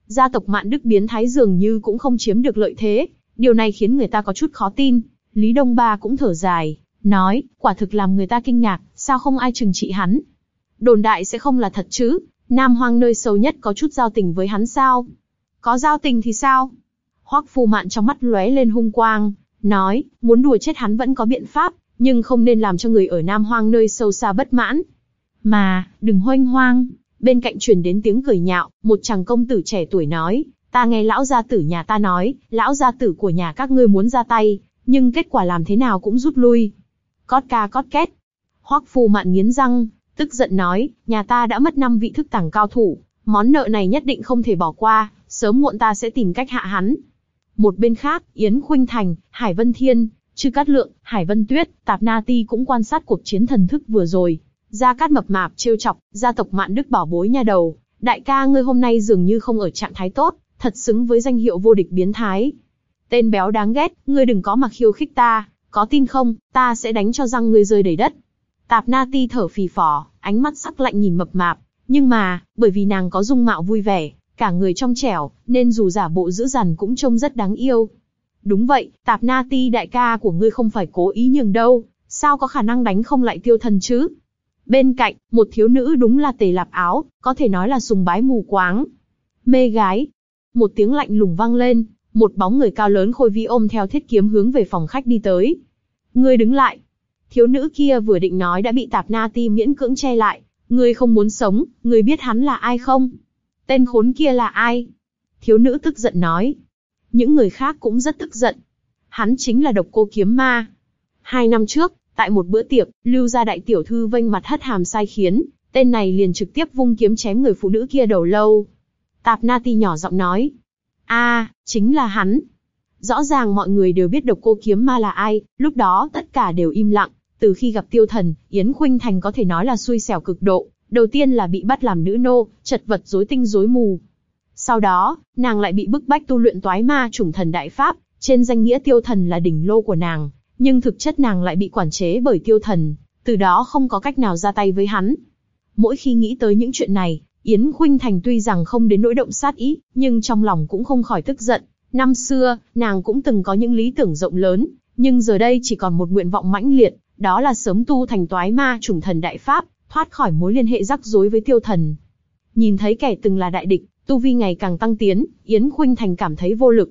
Gia tộc mạn đức biến thái dường như cũng không chiếm được lợi thế, điều này khiến người ta có chút khó tin. Lý Đông Ba cũng thở dài, nói, quả thực làm người ta kinh ngạc, sao không ai trừng trị hắn. Đồn đại sẽ không là thật chứ, Nam Hoang nơi sâu nhất có chút giao tình với hắn sao? Có giao tình thì sao? Hoắc Phu Mạn trong mắt lóe lên hung quang, nói, muốn đùa chết hắn vẫn có biện pháp, nhưng không nên làm cho người ở Nam Hoang nơi sâu xa bất mãn. Mà, đừng hoanh hoang. Bên cạnh truyền đến tiếng cười nhạo, một chàng công tử trẻ tuổi nói, ta nghe lão gia tử nhà ta nói, lão gia tử của nhà các ngươi muốn ra tay, nhưng kết quả làm thế nào cũng rút lui. Cót ca cót két. Hoắc Phu Mạn nghiến răng, tức giận nói, nhà ta đã mất năm vị thức tàng cao thủ, món nợ này nhất định không thể bỏ qua, sớm muộn ta sẽ tìm cách hạ hắn. Một bên khác, Yến Khuynh Thành, Hải Vân Thiên, Chư Cát Lượng, Hải Vân Tuyết, Tạp Na Ti cũng quan sát cuộc chiến thần thức vừa rồi. Gia Cát mập mạp trêu chọc, gia tộc Mạn Đức bảo bối nha đầu, đại ca ngươi hôm nay dường như không ở trạng thái tốt, thật xứng với danh hiệu vô địch biến thái. Tên béo đáng ghét, ngươi đừng có mà khiêu khích ta, có tin không, ta sẽ đánh cho răng ngươi rơi đầy đất. Tạp Na Ti thở phì phò, ánh mắt sắc lạnh nhìn mập mạp, nhưng mà, bởi vì nàng có dung mạo vui vẻ, cả người trong trẻo, nên dù giả bộ dữ dằn cũng trông rất đáng yêu. Đúng vậy, Tạp Na Ti đại ca của ngươi không phải cố ý nhường đâu, sao có khả năng đánh không lại tiêu thần chứ? Bên cạnh, một thiếu nữ đúng là tề lạp áo, có thể nói là sùng bái mù quáng. Mê gái. Một tiếng lạnh lùng vang lên, một bóng người cao lớn khôi vi ôm theo thiết kiếm hướng về phòng khách đi tới. Ngươi đứng lại. Thiếu nữ kia vừa định nói đã bị tạp na ti miễn cưỡng che lại. Ngươi không muốn sống, ngươi biết hắn là ai không? Tên khốn kia là ai? Thiếu nữ tức giận nói. Những người khác cũng rất tức giận. Hắn chính là độc cô kiếm ma. Hai năm trước, tại một bữa tiệc, lưu gia đại tiểu thư vênh mặt hất hàm sai khiến, tên này liền trực tiếp vung kiếm chém người phụ nữ kia đầu lâu. Tạp Na Ti nhỏ giọng nói. a chính là hắn. Rõ ràng mọi người đều biết độc cô kiếm ma là ai, lúc đó tất cả đều im lặng. Từ khi gặp tiêu thần, Yến Khuynh Thành có thể nói là xui xẻo cực độ. Đầu tiên là bị bắt làm nữ nô, chật vật rối tinh rối mù. Sau đó, nàng lại bị bức bách tu luyện toái ma chủng thần đại pháp, trên danh nghĩa tiêu thần là đỉnh lô của nàng, nhưng thực chất nàng lại bị quản chế bởi tiêu thần, từ đó không có cách nào ra tay với hắn. Mỗi khi nghĩ tới những chuyện này, Yến Khuynh Thành tuy rằng không đến nỗi động sát ý, nhưng trong lòng cũng không khỏi tức giận. Năm xưa, nàng cũng từng có những lý tưởng rộng lớn, nhưng giờ đây chỉ còn một nguyện vọng mãnh liệt, đó là sớm tu thành toái ma trùng thần đại pháp, thoát khỏi mối liên hệ rắc rối với tiêu thần. Nhìn thấy kẻ từng là đại địch, tu vi ngày càng tăng tiến, Yến Khuynh Thành cảm thấy vô lực.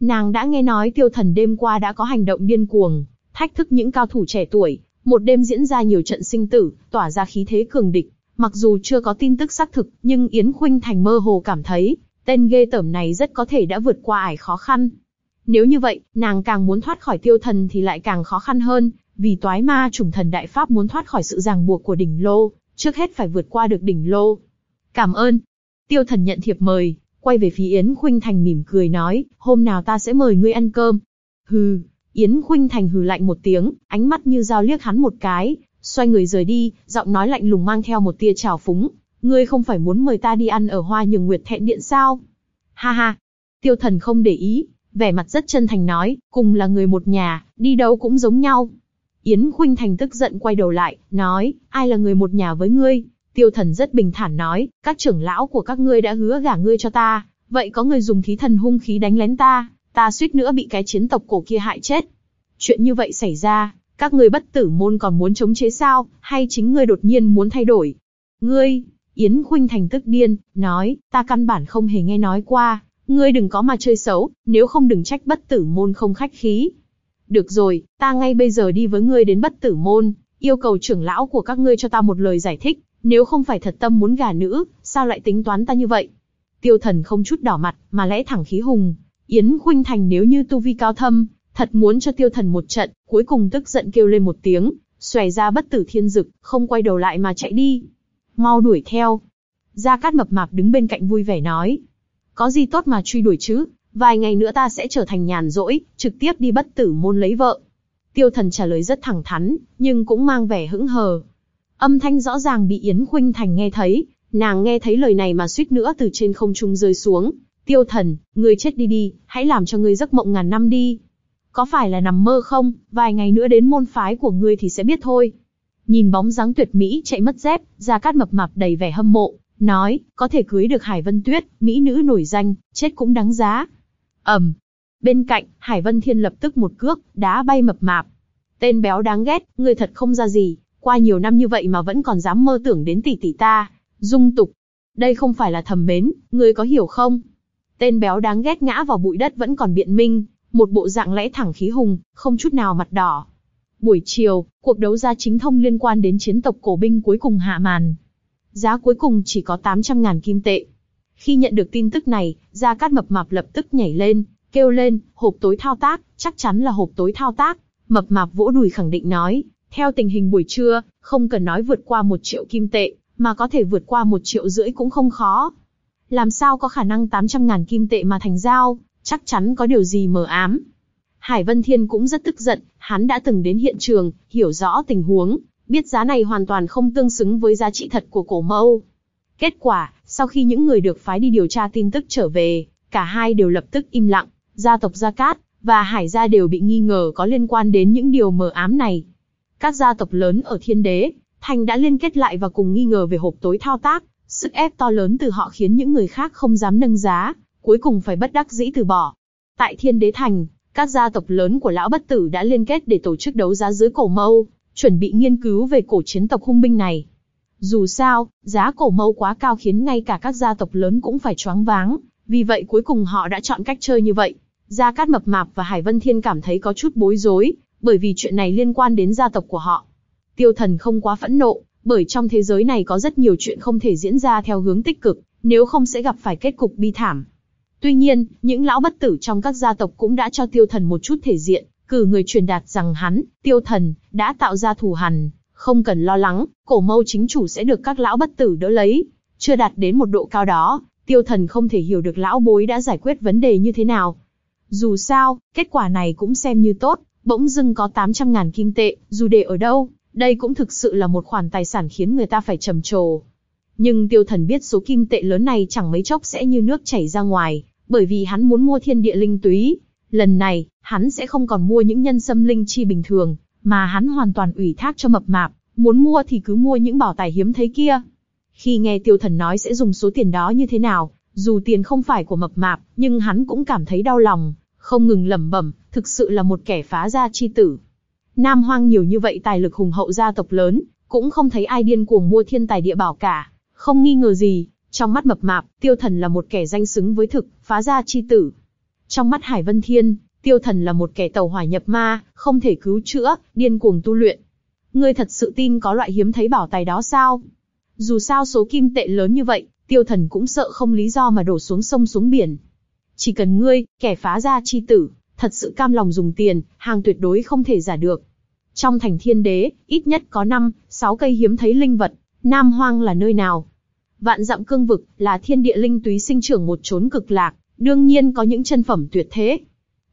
Nàng đã nghe nói tiêu thần đêm qua đã có hành động điên cuồng, thách thức những cao thủ trẻ tuổi, Một đêm diễn ra nhiều trận sinh tử, tỏa ra khí thế cường địch. Mặc dù chưa có tin tức xác thực, nhưng Yến Khuynh Thành mơ hồ cảm thấy, tên ghê tởm này rất có thể đã vượt qua ải khó khăn. Nếu như vậy, nàng càng muốn thoát khỏi tiêu thần thì lại càng khó khăn hơn, vì toái ma chủng thần đại pháp muốn thoát khỏi sự ràng buộc của đỉnh lô, trước hết phải vượt qua được đỉnh lô. Cảm ơn. Tiêu thần nhận thiệp mời, quay về phía Yến Khuynh Thành mỉm cười nói, hôm nào ta sẽ mời ngươi ăn cơm. Hừ, Yến Khuynh Thành hừ lạnh một tiếng, ánh mắt như dao liếc hắn một cái, xoay người rời đi, giọng nói lạnh lùng mang theo một tia trào phúng. Ngươi không phải muốn mời ta đi ăn ở Hoa Nhường Nguyệt Thẹn Điện sao? Ha ha. Tiêu thần không để ý, vẻ mặt rất chân thành nói, cùng là người một nhà, đi đâu cũng giống nhau. Yến Khuynh Thành tức giận quay đầu lại, nói, ai là người một nhà với ngươi? Tiêu thần rất bình thản nói, các trưởng lão của các ngươi đã hứa gả ngươi cho ta, vậy có người dùng thí thần hung khí đánh lén ta, ta suýt nữa bị cái chiến tộc cổ kia hại chết. Chuyện như vậy xảy ra, các ngươi bất tử môn còn muốn chống chế sao, hay chính ngươi đột nhiên muốn thay đổi? Ngươi, Yến Khuynh Thành tức điên, nói, ta căn bản không hề nghe nói qua, ngươi đừng có mà chơi xấu, nếu không đừng trách bất tử môn không khách khí. Được rồi, ta ngay bây giờ đi với ngươi đến bất tử môn, yêu cầu trưởng lão của các ngươi cho ta một lời giải thích, nếu không phải thật tâm muốn gả nữ, sao lại tính toán ta như vậy? Tiêu thần không chút đỏ mặt, mà lẽ thẳng khí hùng. Yến Khuynh Thành nếu như tu vi cao thâm, thật muốn cho tiêu thần một trận, cuối cùng tức giận kêu lên một tiếng, xòe ra bất tử thiên dực, không quay đầu lại mà chạy đi. Mau đuổi theo. Gia Cát mập mạp đứng bên cạnh vui vẻ nói. Có gì tốt mà truy đuổi chứ, vài ngày nữa ta sẽ trở thành nhàn rỗi, trực tiếp đi bất tử môn lấy vợ. Tiêu thần trả lời rất thẳng thắn, nhưng cũng mang vẻ hững hờ. Âm thanh rõ ràng bị Yến Khuynh Thành nghe thấy, nàng nghe thấy lời này mà suýt nữa từ trên không trung rơi xuống. Tiêu thần, ngươi chết đi đi, hãy làm cho ngươi giấc mộng ngàn năm đi. Có phải là nằm mơ không, vài ngày nữa đến môn phái của ngươi thì sẽ biết thôi. Nhìn bóng dáng tuyệt mỹ chạy mất dép, ra Cát mập mạp đầy vẻ hâm mộ, nói, có thể cưới được Hải Vân Tuyết, mỹ nữ nổi danh, chết cũng đáng giá ầm, bên cạnh, Hải Vân Thiên lập tức một cước, đá bay mập mạp. Tên béo đáng ghét, ngươi thật không ra gì, qua nhiều năm như vậy mà vẫn còn dám mơ tưởng đến tỷ tỷ ta, dung tục. Đây không phải là thầm mến, ngươi có hiểu không? Tên béo đáng ghét ngã vào bụi đất vẫn còn biện minh, một bộ dạng lẽ thẳng khí hùng, không chút nào mặt đỏ. Buổi chiều, cuộc đấu giá chính thông liên quan đến chiến tộc cổ binh cuối cùng hạ màn. Giá cuối cùng chỉ có 800.000 kim tệ. Khi nhận được tin tức này, Gia Cát Mập Mạp lập tức nhảy lên, kêu lên, hộp tối thao tác, chắc chắn là hộp tối thao tác. Mập Mạp vỗ đùi khẳng định nói, theo tình hình buổi trưa, không cần nói vượt qua một triệu kim tệ, mà có thể vượt qua một triệu rưỡi cũng không khó. Làm sao có khả năng 800 ngàn kim tệ mà thành giao, chắc chắn có điều gì mờ ám. Hải Vân Thiên cũng rất tức giận, hắn đã từng đến hiện trường, hiểu rõ tình huống, biết giá này hoàn toàn không tương xứng với giá trị thật của cổ mâu. Kết quả, sau khi những người được phái đi điều tra tin tức trở về, cả hai đều lập tức im lặng, gia tộc Gia Cát và Hải gia đều bị nghi ngờ có liên quan đến những điều mờ ám này. Các gia tộc lớn ở thiên đế, thành đã liên kết lại và cùng nghi ngờ về hộp tối thao tác, sức ép to lớn từ họ khiến những người khác không dám nâng giá, cuối cùng phải bất đắc dĩ từ bỏ. Tại thiên đế thành, các gia tộc lớn của lão bất tử đã liên kết để tổ chức đấu giá dưới cổ mâu, chuẩn bị nghiên cứu về cổ chiến tộc hung binh này. Dù sao, giá cổ mâu quá cao khiến ngay cả các gia tộc lớn cũng phải choáng váng, vì vậy cuối cùng họ đã chọn cách chơi như vậy. Gia Cát Mập Mạp và Hải Vân Thiên cảm thấy có chút bối rối, bởi vì chuyện này liên quan đến gia tộc của họ. Tiêu thần không quá phẫn nộ, bởi trong thế giới này có rất nhiều chuyện không thể diễn ra theo hướng tích cực, nếu không sẽ gặp phải kết cục bi thảm. Tuy nhiên, những lão bất tử trong các gia tộc cũng đã cho tiêu thần một chút thể diện, cử người truyền đạt rằng hắn, tiêu thần, đã tạo ra thù hằn, không cần lo lắng, cổ mâu chính chủ sẽ được các lão bất tử đỡ lấy. Chưa đạt đến một độ cao đó, tiêu thần không thể hiểu được lão bối đã giải quyết vấn đề như thế nào. Dù sao, kết quả này cũng xem như tốt, bỗng dưng có 800.000 kim tệ, dù để ở đâu, đây cũng thực sự là một khoản tài sản khiến người ta phải trầm trồ. Nhưng tiêu thần biết số kim tệ lớn này chẳng mấy chốc sẽ như nước chảy ra ngoài, bởi vì hắn muốn mua thiên địa linh túy. Lần này, hắn sẽ không còn mua những nhân sâm linh chi bình thường, mà hắn hoàn toàn ủy thác cho mập mạp, muốn mua thì cứ mua những bảo tài hiếm thấy kia. Khi nghe tiêu thần nói sẽ dùng số tiền đó như thế nào, dù tiền không phải của mập mạp, nhưng hắn cũng cảm thấy đau lòng, không ngừng lẩm bẩm, thực sự là một kẻ phá gia chi tử. Nam Hoang nhiều như vậy tài lực hùng hậu gia tộc lớn, cũng không thấy ai điên cuồng mua thiên tài địa bảo cả, không nghi ngờ gì, trong mắt mập mạp, tiêu thần là một kẻ danh xứng với thực, phá gia chi tử. Trong mắt Hải Vân Thiên, tiêu thần là một kẻ tàu hỏa nhập ma, không thể cứu chữa, điên cuồng tu luyện. Ngươi thật sự tin có loại hiếm thấy bảo tài đó sao? Dù sao số kim tệ lớn như vậy, tiêu thần cũng sợ không lý do mà đổ xuống sông xuống biển. Chỉ cần ngươi, kẻ phá ra chi tử, thật sự cam lòng dùng tiền, hàng tuyệt đối không thể giả được. Trong thành thiên đế, ít nhất có 5, 6 cây hiếm thấy linh vật, Nam Hoang là nơi nào? Vạn dặm cương vực, là thiên địa linh túy sinh trưởng một chốn cực lạc, đương nhiên có những chân phẩm tuyệt thế.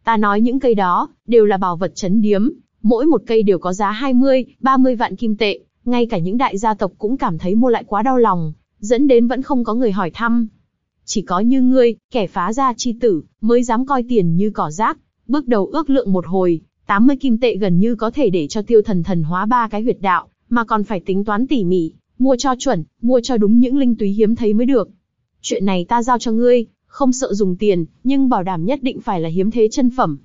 Ta nói những cây đó, đều là bảo vật chấn điếm, mỗi một cây đều có giá 20, 30 vạn kim tệ, ngay cả những đại gia tộc cũng cảm thấy mua lại quá đau lòng, dẫn đến vẫn không có người hỏi thăm. Chỉ có như ngươi, kẻ phá ra chi tử, mới dám coi tiền như cỏ rác, bước đầu ước lượng một hồi, 80 kim tệ gần như có thể để cho tiêu thần thần hóa ba cái huyệt đạo, mà còn phải tính toán tỉ mỉ, mua cho chuẩn, mua cho đúng những linh túy hiếm thấy mới được. Chuyện này ta giao cho ngươi, không sợ dùng tiền, nhưng bảo đảm nhất định phải là hiếm thế chân phẩm.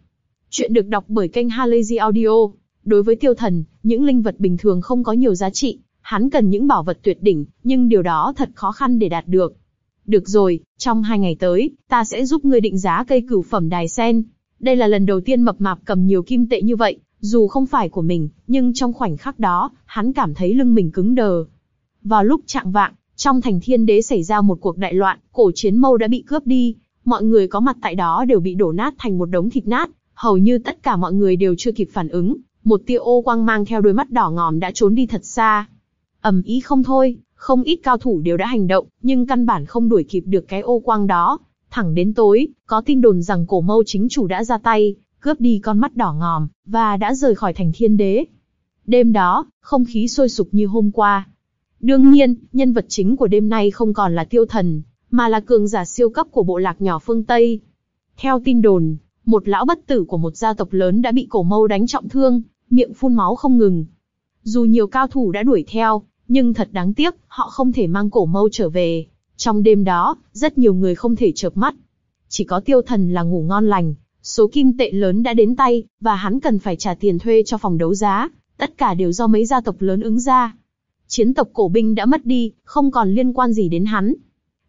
Chuyện được đọc bởi kênh Halazy Audio. Đối với tiêu thần, những linh vật bình thường không có nhiều giá trị, hắn cần những bảo vật tuyệt đỉnh, nhưng điều đó thật khó khăn để đạt được. Được rồi, trong hai ngày tới, ta sẽ giúp ngươi định giá cây cửu phẩm đài sen. Đây là lần đầu tiên mập mạp cầm nhiều kim tệ như vậy, dù không phải của mình, nhưng trong khoảnh khắc đó, hắn cảm thấy lưng mình cứng đờ. Vào lúc trạng vạng, trong thành thiên đế xảy ra một cuộc đại loạn, cổ chiến mâu đã bị cướp đi, mọi người có mặt tại đó đều bị đổ nát thành một đống thịt nát, hầu như tất cả mọi người đều chưa kịp phản ứng, một tia ô quang mang theo đôi mắt đỏ ngòm đã trốn đi thật xa. ầm ý không thôi, không ít cao thủ đều đã hành động, nhưng căn bản không đuổi kịp được cái ô quang đó. Thẳng đến tối, có tin đồn rằng cổ mâu chính chủ đã ra tay, cướp đi con mắt đỏ ngòm, và đã rời khỏi thành thiên đế. Đêm đó, không khí sôi sục như hôm qua. Đương nhiên, nhân vật chính của đêm nay không còn là tiêu thần, mà là cường giả siêu cấp của bộ lạc nhỏ phương Tây. Theo tin đồn, một lão bất tử của một gia tộc lớn đã bị cổ mâu đánh trọng thương, miệng phun máu không ngừng. Dù nhiều cao thủ đã đuổi theo, nhưng thật đáng tiếc, họ không thể mang cổ mâu trở về. Trong đêm đó, rất nhiều người không thể chợp mắt. Chỉ có tiêu thần là ngủ ngon lành, số kim tệ lớn đã đến tay, và hắn cần phải trả tiền thuê cho phòng đấu giá, tất cả đều do mấy gia tộc lớn ứng ra. Chiến tộc cổ binh đã mất đi, không còn liên quan gì đến hắn.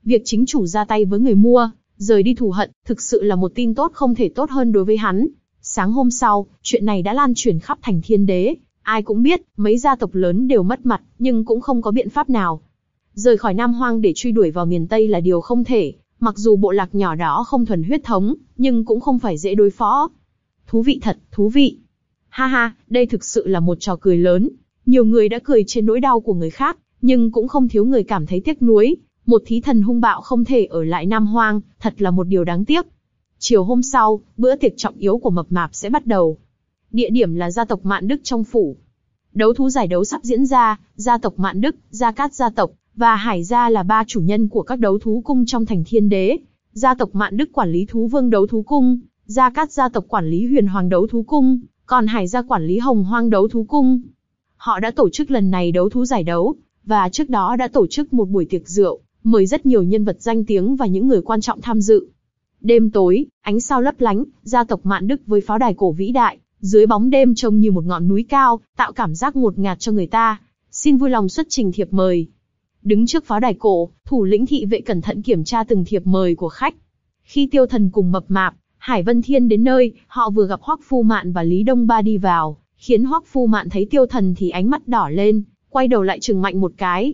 Việc chính chủ ra tay với người mua, rời đi thù hận, thực sự là một tin tốt không thể tốt hơn đối với hắn. Sáng hôm sau, chuyện này đã lan truyền khắp thành thiên đế. Ai cũng biết, mấy gia tộc lớn đều mất mặt, nhưng cũng không có biện pháp nào. Rời khỏi Nam Hoang để truy đuổi vào miền Tây là điều không thể, mặc dù bộ lạc nhỏ đó không thuần huyết thống, nhưng cũng không phải dễ đối phó. Thú vị thật, thú vị. Ha ha, đây thực sự là một trò cười lớn. Nhiều người đã cười trên nỗi đau của người khác, nhưng cũng không thiếu người cảm thấy tiếc nuối. Một thí thần hung bạo không thể ở lại Nam Hoang, thật là một điều đáng tiếc. Chiều hôm sau, bữa tiệc trọng yếu của mập mạp sẽ bắt đầu. Địa điểm là gia tộc Mạn Đức trong phủ. Đấu thú giải đấu sắp diễn ra, gia tộc Mạn Đức, Gia Cát gia tộc, và Hải gia là ba chủ nhân của các đấu thú cung trong thành thiên đế. Gia tộc Mạn Đức quản lý thú vương đấu thú cung, Gia Cát gia tộc quản lý huyền hoàng đấu thú cung, còn Hải gia quản lý hồng hoang đấu thú cung. Họ đã tổ chức lần này đấu thú giải đấu, và trước đó đã tổ chức một buổi tiệc rượu, mời rất nhiều nhân vật danh tiếng và những người quan trọng tham dự. Đêm tối, ánh sao lấp lánh, gia tộc Mạn Đức với pháo đài cổ vĩ đại, dưới bóng đêm trông như một ngọn núi cao, tạo cảm giác ngột ngạt cho người ta. Xin vui lòng xuất trình thiệp mời. Đứng trước pháo đài cổ, thủ lĩnh thị vệ cẩn thận kiểm tra từng thiệp mời của khách. Khi tiêu thần cùng mập mạp, Hải Vân Thiên đến nơi, họ vừa gặp Hoắc Phu Mạn và Lý Đông Ba đi vào, khiến Hoắc Phu Mạn thấy tiêu thần thì ánh mắt đỏ lên, quay đầu lại trừng mạnh một cái.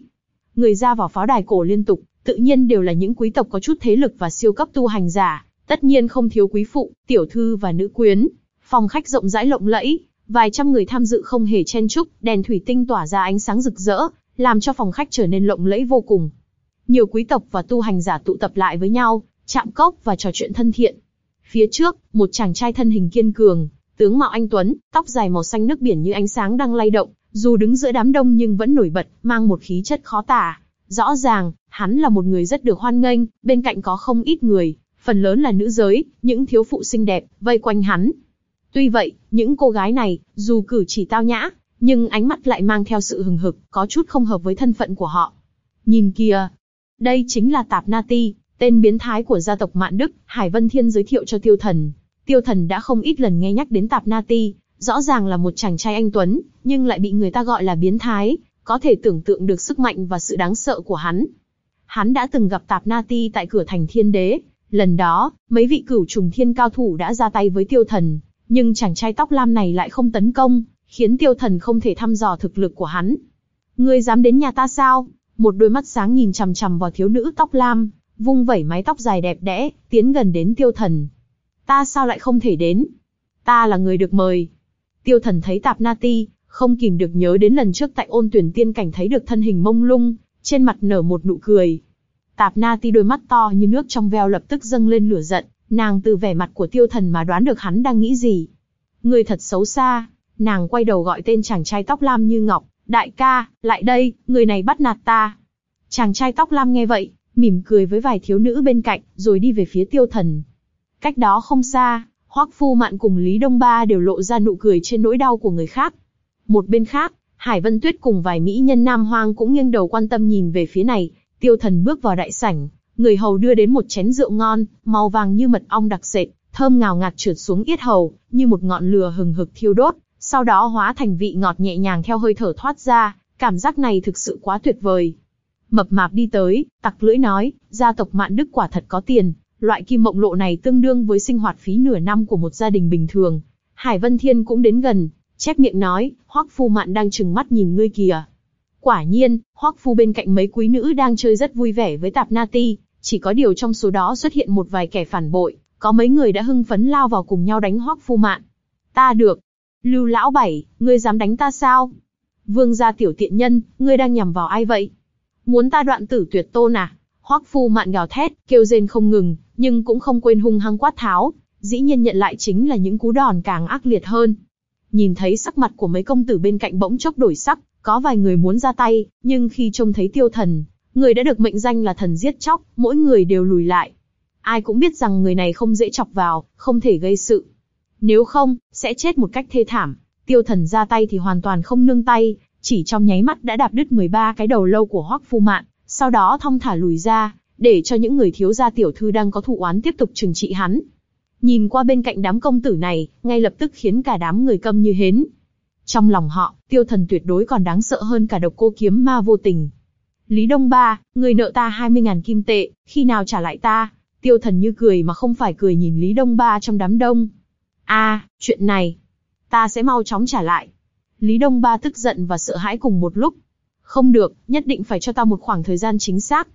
Người ra vào pháo đài cổ liên tục, tự nhiên đều là những quý tộc có chút thế lực và siêu cấp tu hành giả, tất nhiên không thiếu quý phụ, tiểu thư và nữ quyến. Phòng khách rộng rãi lộng lẫy, vài trăm người tham dự không hề chen chúc, đèn thủy tinh tỏa ra ánh sáng rực rỡ, làm cho phòng khách trở nên lộng lẫy vô cùng. Nhiều quý tộc và tu hành giả tụ tập lại với nhau, chạm cốc và trò chuyện thân thiện. Phía trước, một chàng trai thân hình kiên cường, tướng mạo anh tuấn, tóc dài màu xanh nước biển như ánh sáng đang lay động, dù đứng giữa đám đông nhưng vẫn nổi bật, mang một khí chất khó tả. Rõ ràng, hắn là một người rất được hoan nghênh, bên cạnh có không ít người, phần lớn là nữ giới, những thiếu phụ xinh đẹp, vây quanh hắn. Tuy vậy, những cô gái này, dù cử chỉ tao nhã, nhưng ánh mắt lại mang theo sự hừng hực, có chút không hợp với thân phận của họ. Nhìn kìa, đây chính là Tạp Nati, tên biến thái của gia tộc Mạn Đức, Hải Vân Thiên giới thiệu cho Tiêu Thần. Tiêu Thần đã không ít lần nghe nhắc đến Tạp Nati, rõ ràng là một chàng trai anh tuấn, nhưng lại bị người ta gọi là biến thái, có thể tưởng tượng được sức mạnh và sự đáng sợ của hắn. Hắn đã từng gặp Tạp Nati tại cửa thành Thiên Đế, lần đó, mấy vị cửu trùng thiên cao thủ đã ra tay với Tiêu Thần, nhưng chàng trai tóc lam này lại không tấn công, khiến tiêu thần không thể thăm dò thực lực của hắn. Ngươi dám đến nhà ta sao? Một đôi mắt sáng nhìn chằm chằm vào thiếu nữ tóc lam, vung vẩy mái tóc dài đẹp đẽ, tiến gần đến tiêu thần. Ta sao lại không thể đến? Ta là người được mời. Tiêu thần thấy tạp na ti, không kìm được nhớ đến lần trước tại ôn tuyển tiên cảnh thấy được thân hình mông lung, trên mặt nở một nụ cười. Tạp na ti đôi mắt to như nước trong veo lập tức dâng lên lửa giận, nàng từ vẻ mặt của tiêu thần mà đoán được hắn đang nghĩ gì. Người thật xấu xa, nàng quay đầu gọi tên chàng trai tóc lam như ngọc, đại ca, lại đây, người này bắt nạt ta. Chàng trai tóc lam nghe vậy, mỉm cười với vài thiếu nữ bên cạnh, rồi đi về phía tiêu thần. Cách đó không xa, Hoắc Phu Mạn cùng Lý Đông Ba đều lộ ra nụ cười trên nỗi đau của người khác. Một bên khác, Hải Vân Tuyết cùng vài mỹ nhân nam hoang cũng nghiêng đầu quan tâm nhìn về phía này, tiêu thần bước vào đại sảnh, người hầu đưa đến một chén rượu ngon, màu vàng như mật ong đặc sệt, thơm ngào ngạt trượt xuống yết hầu, như một ngọn lửa hừng hực thiêu đốt, sau đó hóa thành vị ngọt nhẹ nhàng theo hơi thở thoát ra, cảm giác này thực sự quá tuyệt vời. Mập mạp đi tới, tặc lưỡi nói, gia tộc Mạn Đức quả thật có tiền, loại kim mộng lộ này tương đương với sinh hoạt phí nửa năm của một gia đình bình thường. Hải Vân Thiên cũng đến gần, chép miệng nói, Hoắc Phu Mạn đang trừng mắt nhìn ngươi kìa. Quả nhiên, Hoắc Phu bên cạnh mấy quý nữ đang chơi rất vui vẻ với Tạp Na Ti, chỉ có điều trong số đó xuất hiện một vài kẻ phản bội, có mấy người đã hưng phấn lao vào cùng nhau đánh Hoắc Phu Mạn. Ta được. Lưu lão bảy, ngươi dám đánh ta sao? Vương gia tiểu tiện nhân, ngươi đang nhằm vào ai vậy? Muốn ta đoạn tử tuyệt tôn à? Hoắc Phu Mạn gào thét, kêu rên không ngừng, nhưng cũng không quên hung hăng quát tháo, dĩ nhiên nhận lại chính là những cú đòn càng ác liệt hơn. Nhìn thấy sắc mặt của mấy công tử bên cạnh bỗng chốc đổi sắc, có vài người muốn ra tay, nhưng khi trông thấy tiêu thần, người đã được mệnh danh là thần giết chóc, mỗi người đều lùi lại. Ai cũng biết rằng người này không dễ chọc vào, không thể gây sự. Nếu không, sẽ chết một cách thê thảm. Tiêu thần ra tay thì hoàn toàn không nương tay, chỉ trong nháy mắt đã đạp đứt 13 cái đầu lâu của Hoắc Phu Mạn, sau đó thong thả lùi ra, để cho những người thiếu gia tiểu thư đang có thụ oán tiếp tục trừng trị hắn. Nhìn qua bên cạnh đám công tử này, ngay lập tức khiến cả đám người câm như hến. Trong lòng họ, tiêu thần tuyệt đối còn đáng sợ hơn cả độc cô kiếm ma vô tình. Lý Đông Ba, người nợ ta 20.000 kim tệ, khi nào trả lại ta? Tiêu thần như cười mà không phải cười nhìn Lý Đông Ba trong đám đông. a à, chuyện này, ta sẽ mau chóng trả lại. Lý Đông Ba tức giận và sợ hãi cùng một lúc. Không được, nhất định phải cho ta một khoảng thời gian chính xác.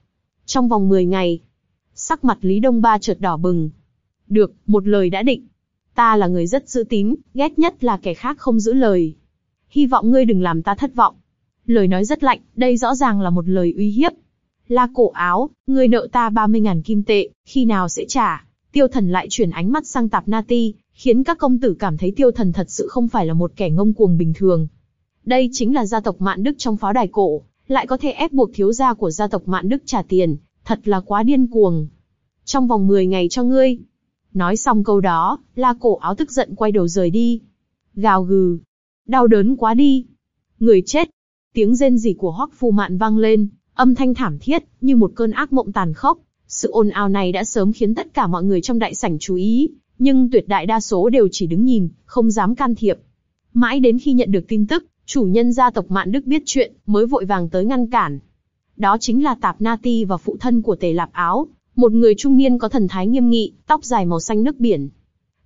Trong vòng 10 ngày. Sắc mặt Lý Đông Ba chợt đỏ bừng. Được, một lời đã định. Ta là người rất giữ tín, ghét nhất là kẻ khác không giữ lời. Hy vọng ngươi đừng làm ta thất vọng. Lời nói rất lạnh, đây rõ ràng là một lời uy hiếp. La cổ áo, ngươi nợ ta 30.000 kim tệ, khi nào sẽ trả? Tiêu thần lại chuyển ánh mắt sang tạp Nati, khiến các công tử cảm thấy tiêu thần thật sự không phải là một kẻ ngông cuồng bình thường. Đây chính là gia tộc Mạn Đức trong pháo đài cổ, lại có thể ép buộc thiếu gia của gia tộc Mạn Đức trả tiền, thật là quá điên cuồng. Trong vòng 10 ngày cho ngươi. Nói xong câu đó, la cổ áo tức giận quay đầu rời đi. Gào gừ. Đau đớn quá đi. Người chết. Tiếng rên rỉ của Hoắc Phu Mạn vang lên, âm thanh thảm thiết, như một cơn ác mộng tàn khốc. Sự ồn ào này đã sớm khiến tất cả mọi người trong đại sảnh chú ý, nhưng tuyệt đại đa số đều chỉ đứng nhìn, không dám can thiệp. Mãi đến khi nhận được tin tức, chủ nhân gia tộc Mạn Đức biết chuyện, mới vội vàng tới ngăn cản. Đó chính là Tạp Na Ti và phụ thân của Tề Lạp Áo, một người trung niên có thần thái nghiêm nghị, tóc dài màu xanh nước biển.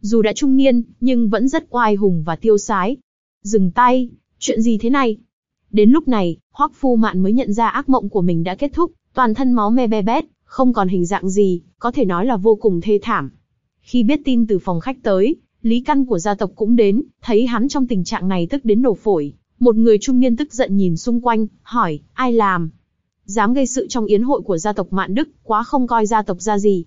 Dù đã trung niên, nhưng vẫn rất oai hùng và tiêu sái. Dừng tay, chuyện gì thế này? Đến lúc này, Hoắc Phu Mạn mới nhận ra ác mộng của mình đã kết thúc, toàn thân máu me be bét, không còn hình dạng gì, có thể nói là vô cùng thê thảm. Khi biết tin từ phòng khách tới, Lý Căn của gia tộc cũng đến, thấy hắn trong tình trạng này tức đến nổ phổi. Một người trung niên tức giận nhìn xung quanh, hỏi, ai làm? Dám gây sự trong yến hội của gia tộc Mạn Đức, quá không coi gia tộc ra gì.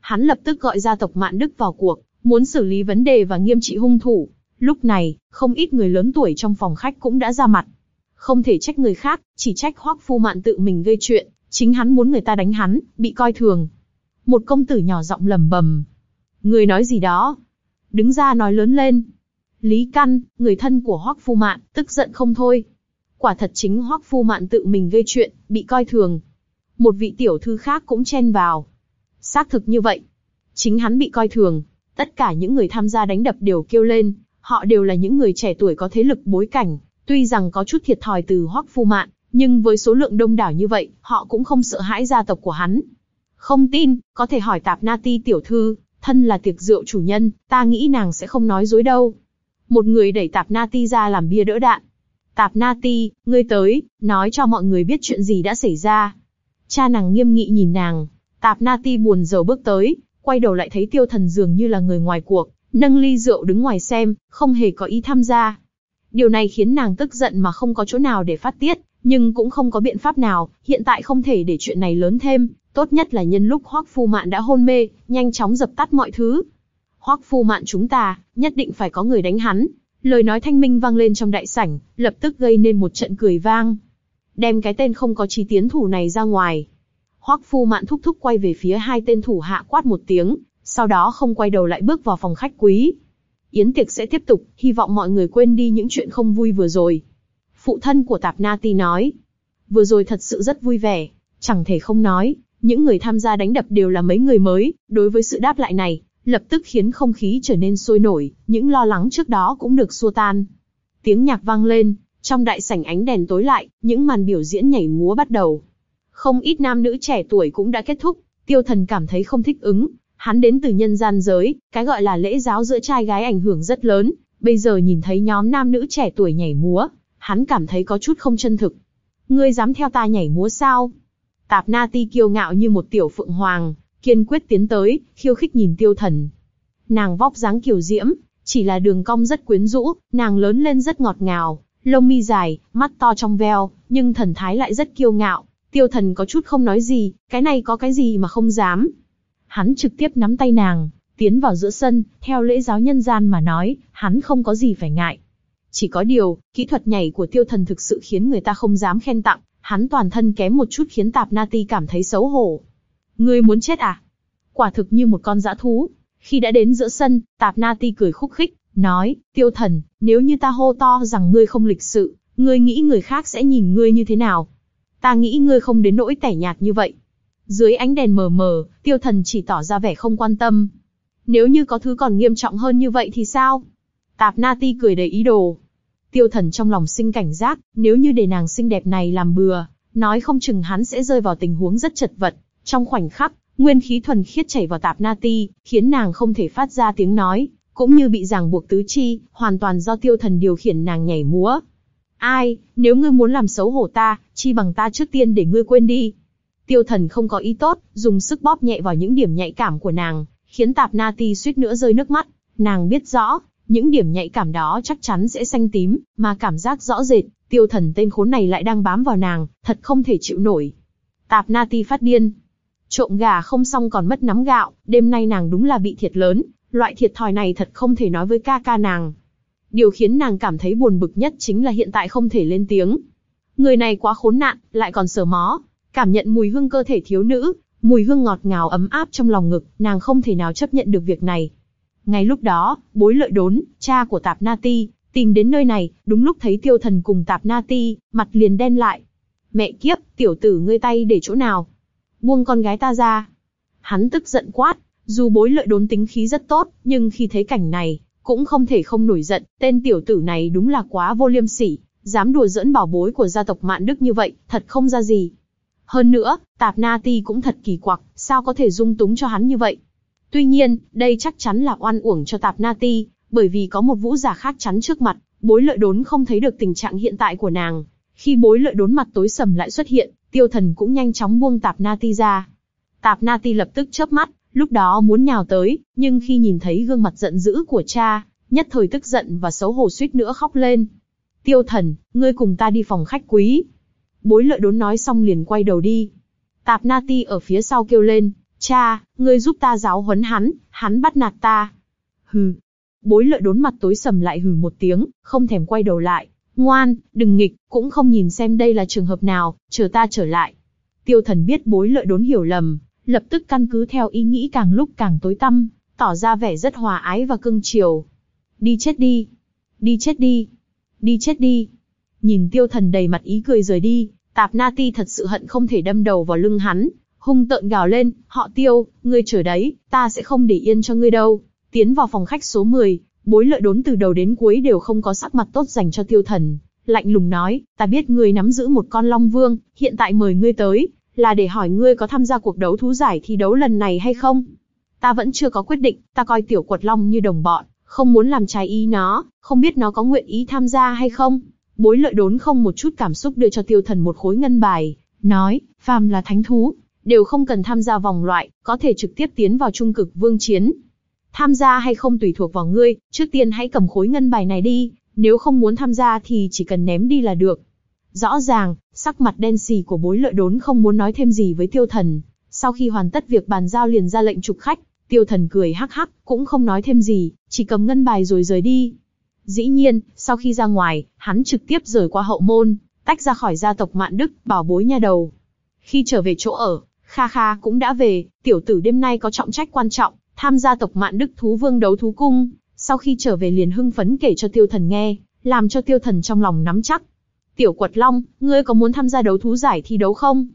Hắn lập tức gọi gia tộc Mạn Đức vào cuộc, muốn xử lý vấn đề và nghiêm trị hung thủ. Lúc này, không ít người lớn tuổi trong phòng khách cũng đã ra mặt. Không thể trách người khác, chỉ trách Hoắc Phu Mạn tự mình gây chuyện, chính hắn muốn người ta đánh hắn, bị coi thường. Một công tử nhỏ giọng lầm bầm. Người nói gì đó? Đứng ra nói lớn lên. Lý Căn, người thân của Hoắc Phu Mạn, tức giận không thôi. Quả thật chính Hoắc Phu Mạn tự mình gây chuyện, bị coi thường. Một vị tiểu thư khác cũng chen vào. Xác thực như vậy. Chính hắn bị coi thường. Tất cả những người tham gia đánh đập đều kêu lên. Họ đều là những người trẻ tuổi có thế lực bối cảnh. Tuy rằng có chút thiệt thòi từ Hoắc Phu Mạn, nhưng với số lượng đông đảo như vậy, họ cũng không sợ hãi gia tộc của hắn. Không tin, có thể hỏi Tạp Na Ti tiểu thư, thân là tiệc rượu chủ nhân, ta nghĩ nàng sẽ không nói dối đâu. Một người đẩy Tạp Na Ti ra làm bia đỡ đạn. Tạp Na Ti, ngươi tới, nói cho mọi người biết chuyện gì đã xảy ra. Cha nàng nghiêm nghị nhìn nàng. Tạp Na Ti buồn rầu bước tới, quay đầu lại thấy tiêu thần dường như là người ngoài cuộc, nâng ly rượu đứng ngoài xem, không hề có ý tham gia. Điều này khiến nàng tức giận mà không có chỗ nào để phát tiết, nhưng cũng không có biện pháp nào, hiện tại không thể để chuyện này lớn thêm, tốt nhất là nhân lúc Hoắc Phu Mạn đã hôn mê, nhanh chóng dập tắt mọi thứ. Hoắc Phu Mạn chúng ta, nhất định phải có người đánh hắn. Lời nói thanh minh vang lên trong đại sảnh, lập tức gây nên một trận cười vang. Đem cái tên không có chi tiến thủ này ra ngoài. Hoắc Phu Mạn thúc thúc quay về phía hai tên thủ hạ quát một tiếng, sau đó không quay đầu lại bước vào phòng khách quý. Yến tiệc sẽ tiếp tục, hy vọng mọi người quên đi những chuyện không vui vừa rồi. Phụ thân của Tạp Na Ti nói, vừa rồi thật sự rất vui vẻ, chẳng thể không nói, những người tham gia đánh đập đều là mấy người mới, đối với sự đáp lại này, lập tức khiến không khí trở nên sôi nổi, những lo lắng trước đó cũng được xua tan. Tiếng nhạc vang lên, trong đại sảnh ánh đèn tối lại, những màn biểu diễn nhảy múa bắt đầu. Không ít nam nữ trẻ tuổi cũng đã kết thúc, tiêu thần cảm thấy không thích ứng, hắn đến từ nhân gian giới, cái gọi là lễ giáo giữa trai gái ảnh hưởng rất lớn, bây giờ nhìn thấy nhóm nam nữ trẻ tuổi nhảy múa, hắn cảm thấy có chút không chân thực. Ngươi dám theo ta nhảy múa sao? Tạp Na Ti kiêu ngạo như một tiểu phượng hoàng, kiên quyết tiến tới, khiêu khích nhìn tiêu thần. Nàng vóc dáng kiều diễm, chỉ là đường cong rất quyến rũ, nàng lớn lên rất ngọt ngào, lông mi dài, mắt to trong veo, nhưng thần thái lại rất kiêu ngạo. Tiêu thần có chút không nói gì, cái này có cái gì mà không dám. Hắn trực tiếp nắm tay nàng, tiến vào giữa sân, theo lễ giáo nhân gian mà nói, hắn không có gì phải ngại. Chỉ có điều, kỹ thuật nhảy của tiêu thần thực sự khiến người ta không dám khen tặng, hắn toàn thân kém một chút khiến Tạp Na Ti cảm thấy xấu hổ. Ngươi muốn chết à? Quả thực như một con dã thú. Khi đã đến giữa sân, Tạp Na Ti cười khúc khích, nói, tiêu thần, nếu như ta hô to rằng ngươi không lịch sự, ngươi nghĩ người khác sẽ nhìn ngươi như thế nào? Ta nghĩ ngươi không đến nỗi tẻ nhạt như vậy. Dưới ánh đèn mờ mờ, tiêu thần chỉ tỏ ra vẻ không quan tâm. Nếu như có thứ còn nghiêm trọng hơn như vậy thì sao? Tạp Na Ti cười đầy ý đồ. Tiêu thần trong lòng sinh cảnh giác, nếu như để nàng xinh đẹp này làm bừa, nói không chừng hắn sẽ rơi vào tình huống rất chật vật. Trong khoảnh khắc, nguyên khí thuần khiết chảy vào tạp na ti, khiến nàng không thể phát ra tiếng nói, cũng như bị ràng buộc tứ chi, hoàn toàn do tiêu thần điều khiển nàng nhảy múa. Ai, nếu ngươi muốn làm xấu hổ ta, chi bằng ta trước tiên để ngươi quên đi. Tiêu thần không có ý tốt, dùng sức bóp nhẹ vào những điểm nhạy cảm của nàng, khiến tạp na ti suýt nữa rơi nước mắt. Nàng biết rõ, những điểm nhạy cảm đó chắc chắn sẽ xanh tím, mà cảm giác rõ rệt, tiêu thần tên khốn này lại đang bám vào nàng, thật không thể chịu nổi. Tạp Na Ti phát điên. Trộm gà không xong còn mất nắm gạo, đêm nay nàng đúng là bị thiệt lớn, loại thiệt thòi này thật không thể nói với ca ca nàng. Điều khiến nàng cảm thấy buồn bực nhất chính là hiện tại không thể lên tiếng. Người này quá khốn nạn, lại còn sờ mó, cảm nhận mùi hương cơ thể thiếu nữ, mùi hương ngọt ngào ấm áp trong lòng ngực, nàng không thể nào chấp nhận được việc này. Ngay lúc đó, bối lợi đốn, cha của Tạp Na Ti, tìm đến nơi này, đúng lúc thấy tiêu thần cùng Tạp Na Ti, mặt liền đen lại. Mẹ kiếp, tiểu tử ngươi tay để chỗ nào? Buông con gái ta ra. Hắn tức giận quát, dù bối lợi đốn tính khí rất tốt, nhưng khi thấy cảnh này, cũng không thể không nổi giận, tên tiểu tử này đúng là quá vô liêm sỉ, dám đùa dẫn bảo bối của gia tộc Mạn Đức như vậy, thật không ra gì. Hơn nữa, Tạp Na Ti cũng thật kỳ quặc, sao có thể dung túng cho hắn như vậy? Tuy nhiên, đây chắc chắn là oan uổng cho Tạp Na Ti, bởi vì có một vũ giả khác chắn trước mặt, bối lợi đốn không thấy được tình trạng hiện tại của nàng. Khi bối lợi đốn mặt tối sầm lại xuất hiện, tiêu thần cũng nhanh chóng buông Tạp Na Ti ra. Tạp Na Ti lập tức chớp mắt, lúc đó muốn nhào tới, nhưng khi nhìn thấy gương mặt giận dữ của cha, nhất thời tức giận và xấu hổ suýt nữa khóc lên. Tiêu thần, ngươi cùng ta đi phòng khách quý. Bối lợi đốn nói xong liền quay đầu đi. Tạp Na Ti ở phía sau kêu lên, Cha, ngươi giúp ta giáo huấn hắn, hắn bắt nạt ta. Hừ. Bối lợi đốn mặt tối sầm lại hừ một tiếng, không thèm quay đầu lại. Ngoan, đừng nghịch, cũng không nhìn xem đây là trường hợp nào, chờ ta trở lại. Tiêu thần biết bối lợi đốn hiểu lầm, lập tức căn cứ theo ý nghĩ càng lúc càng tối tăm, tỏ ra vẻ rất hòa ái và cưng chiều. Đi chết đi. Đi chết đi. Đi chết đi. Nhìn tiêu thần đầy mặt ý cười rời đi, tạp na ti thật sự hận không thể đâm đầu vào lưng hắn, hung tợn gào lên, họ tiêu, ngươi chờ đấy, ta sẽ không để yên cho ngươi đâu. Tiến vào phòng khách số 10, bối lợi đốn từ đầu đến cuối đều không có sắc mặt tốt dành cho tiêu thần. Lạnh lùng nói, ta biết ngươi nắm giữ một con long vương, hiện tại mời ngươi tới, là để hỏi ngươi có tham gia cuộc đấu thú giải thi đấu lần này hay không. Ta vẫn chưa có quyết định, ta coi tiểu quật long như đồng bọn, không muốn làm trái ý nó, không biết nó có nguyện ý tham gia hay không. Bối lợi đốn không một chút cảm xúc đưa cho tiêu thần một khối ngân bài, nói, phàm là thánh thú, đều không cần tham gia vòng loại, có thể trực tiếp tiến vào trung cực vương chiến. Tham gia hay không tùy thuộc vào ngươi, trước tiên hãy cầm khối ngân bài này đi, nếu không muốn tham gia thì chỉ cần ném đi là được. Rõ ràng, sắc mặt đen xì của bối lợi đốn không muốn nói thêm gì với tiêu thần. Sau khi hoàn tất việc bàn giao liền ra lệnh trục khách, tiêu thần cười hắc hắc, cũng không nói thêm gì, chỉ cầm ngân bài rồi rời đi. Dĩ nhiên, sau khi ra ngoài, hắn trực tiếp rời qua hậu môn, tách ra khỏi gia tộc Mạn Đức, bảo bối nha đầu. Khi trở về chỗ ở, Kha Kha cũng đã về, tiểu tử đêm nay có trọng trách quan trọng, tham gia tộc Mạn Đức Thú Vương đấu thú cung. Sau khi trở về liền hưng phấn kể cho tiêu thần nghe, làm cho tiêu thần trong lòng nắm chắc. Tiểu Quật Long, ngươi có muốn tham gia đấu thú giải thi đấu không?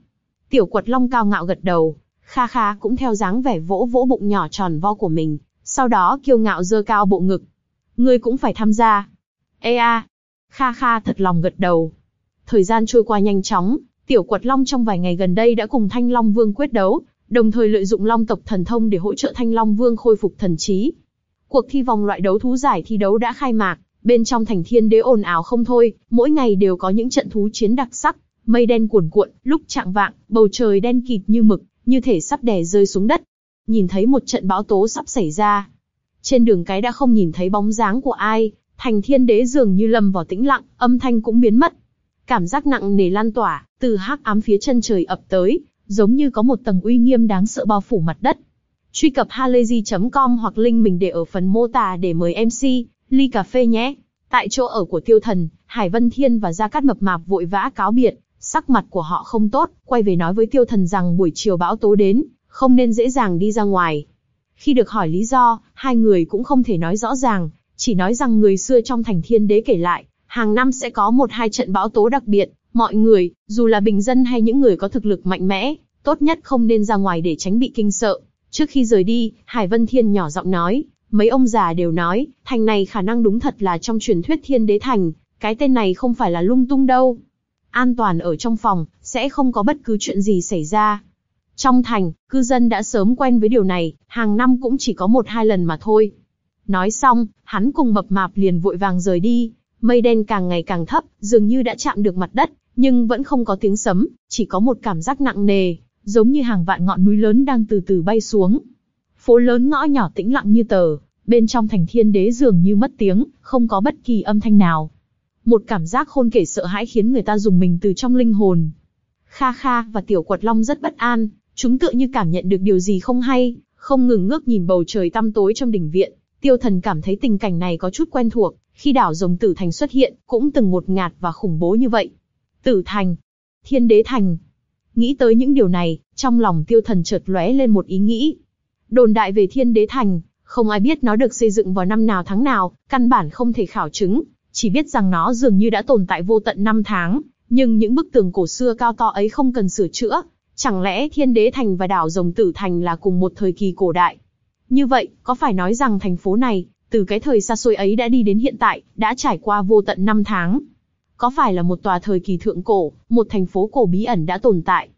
Tiểu Quật Long cao ngạo gật đầu, Kha Kha cũng theo dáng vẻ vỗ vỗ bụng nhỏ tròn vo của mình, sau đó kiêu ngạo dơ cao bộ ngực. Ngươi cũng phải tham gia. Ê a, Kha Kha thật lòng gật đầu. Thời gian trôi qua nhanh chóng, Tiểu Quật Long trong vài ngày gần đây đã cùng Thanh Long Vương quyết đấu, đồng thời lợi dụng Long tộc thần thông để hỗ trợ Thanh Long Vương khôi phục thần trí. Cuộc thi vòng loại đấu thú giải thi đấu đã khai mạc, bên trong thành thiên đế ồn ào không thôi, mỗi ngày đều có những trận thú chiến đặc sắc, mây đen cuồn cuộn, lúc trạng vạng, bầu trời đen kịt như mực, như thể sắp đè rơi xuống đất. Nhìn thấy một trận bão tố sắp xảy ra. Trên đường cái đã không nhìn thấy bóng dáng của ai, thành thiên đế dường như lâm vào tĩnh lặng, âm thanh cũng biến mất. Cảm giác nặng nề lan tỏa, từ hắc ám phía chân trời ập tới, giống như có một tầng uy nghiêm đáng sợ bao phủ mặt đất. Truy cập halayzi.com hoặc link mình để ở phần mô tả để mời MC, ly cà phê nhé. Tại chỗ ở của tiêu thần, Hải Vân Thiên và Gia Cát Mập Mạp vội vã cáo biệt, sắc mặt của họ không tốt, quay về nói với tiêu thần rằng buổi chiều bão tố đến, không nên dễ dàng đi ra ngoài. Khi được hỏi lý do, hai người cũng không thể nói rõ ràng, chỉ nói rằng người xưa trong thành thiên đế kể lại, hàng năm sẽ có một hai trận bão tố đặc biệt, mọi người, dù là bình dân hay những người có thực lực mạnh mẽ, tốt nhất không nên ra ngoài để tránh bị kinh sợ. Trước khi rời đi, Hải Vân Thiên nhỏ giọng nói, mấy ông già đều nói, thành này khả năng đúng thật là trong truyền thuyết thiên đế thành, cái tên này không phải là lung tung đâu. An toàn ở trong phòng, sẽ không có bất cứ chuyện gì xảy ra. Trong thành, cư dân đã sớm quen với điều này, hàng năm cũng chỉ có một hai lần mà thôi. Nói xong, hắn cùng mập mạp liền vội vàng rời đi, mây đen càng ngày càng thấp, dường như đã chạm được mặt đất, nhưng vẫn không có tiếng sấm, chỉ có một cảm giác nặng nề, giống như hàng vạn ngọn núi lớn đang từ từ bay xuống. Phố lớn ngõ nhỏ tĩnh lặng như tờ, bên trong thành thiên đế dường như mất tiếng, không có bất kỳ âm thanh nào. Một cảm giác khôn kể sợ hãi khiến người ta dùng mình từ trong linh hồn. Kha Kha và Tiểu Quật Long rất bất an, chúng tựa như cảm nhận được điều gì không hay, không ngừng ngước nhìn bầu trời tăm tối trong đỉnh viện. Tiêu Thần cảm thấy tình cảnh này có chút quen thuộc, khi đảo rồng Tử Thành xuất hiện, cũng từng một ngạt và khủng bố như vậy. Tử Thành, Thiên Đế Thành. Nghĩ tới những điều này, trong lòng Tiêu Thần chợt lóe lên một ý nghĩ. Đồn đại về Thiên Đế Thành, không ai biết nó được xây dựng vào năm nào tháng nào, căn bản không thể khảo chứng, chỉ biết rằng nó dường như đã tồn tại vô tận năm tháng, nhưng những bức tường cổ xưa cao to ấy không cần sửa chữa, chẳng lẽ Thiên Đế Thành và đảo Rồng Tử Thành là cùng một thời kỳ cổ đại? Như vậy, có phải nói rằng thành phố này, từ cái thời xa xôi ấy đã đi đến hiện tại, đã trải qua vô tận năm tháng? Có phải là một tòa thời kỳ thượng cổ, một thành phố cổ bí ẩn đã tồn tại?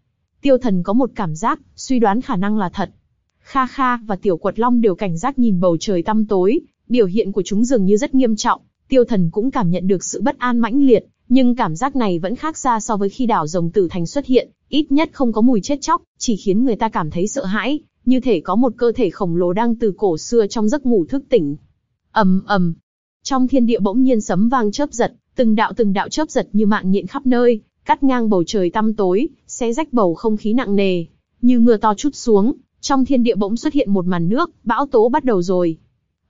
Tiêu thần có một cảm giác, suy đoán khả năng là thật. Kha Kha và Tiểu Quật Long đều cảnh giác nhìn bầu trời tăm tối, biểu hiện của chúng dường như rất nghiêm trọng. Tiêu thần cũng cảm nhận được sự bất an mãnh liệt, nhưng cảm giác này vẫn khác xa so với khi đảo rồng tử thành xuất hiện, ít nhất không có mùi chết chóc, chỉ khiến người ta cảm thấy sợ hãi, như thể có một cơ thể khổng lồ đang từ cổ xưa trong giấc ngủ thức tỉnh ầm ầm, trong thiên địa bỗng nhiên sấm vang chớp giật, từng đạo từng đạo chớp giật như mạng nhện khắp nơi, cắt ngang bầu trời tăm tối, xé rách bầu không khí nặng nề, như mưa to chút xuống, trong thiên địa bỗng xuất hiện một màn nước, bão tố bắt đầu rồi.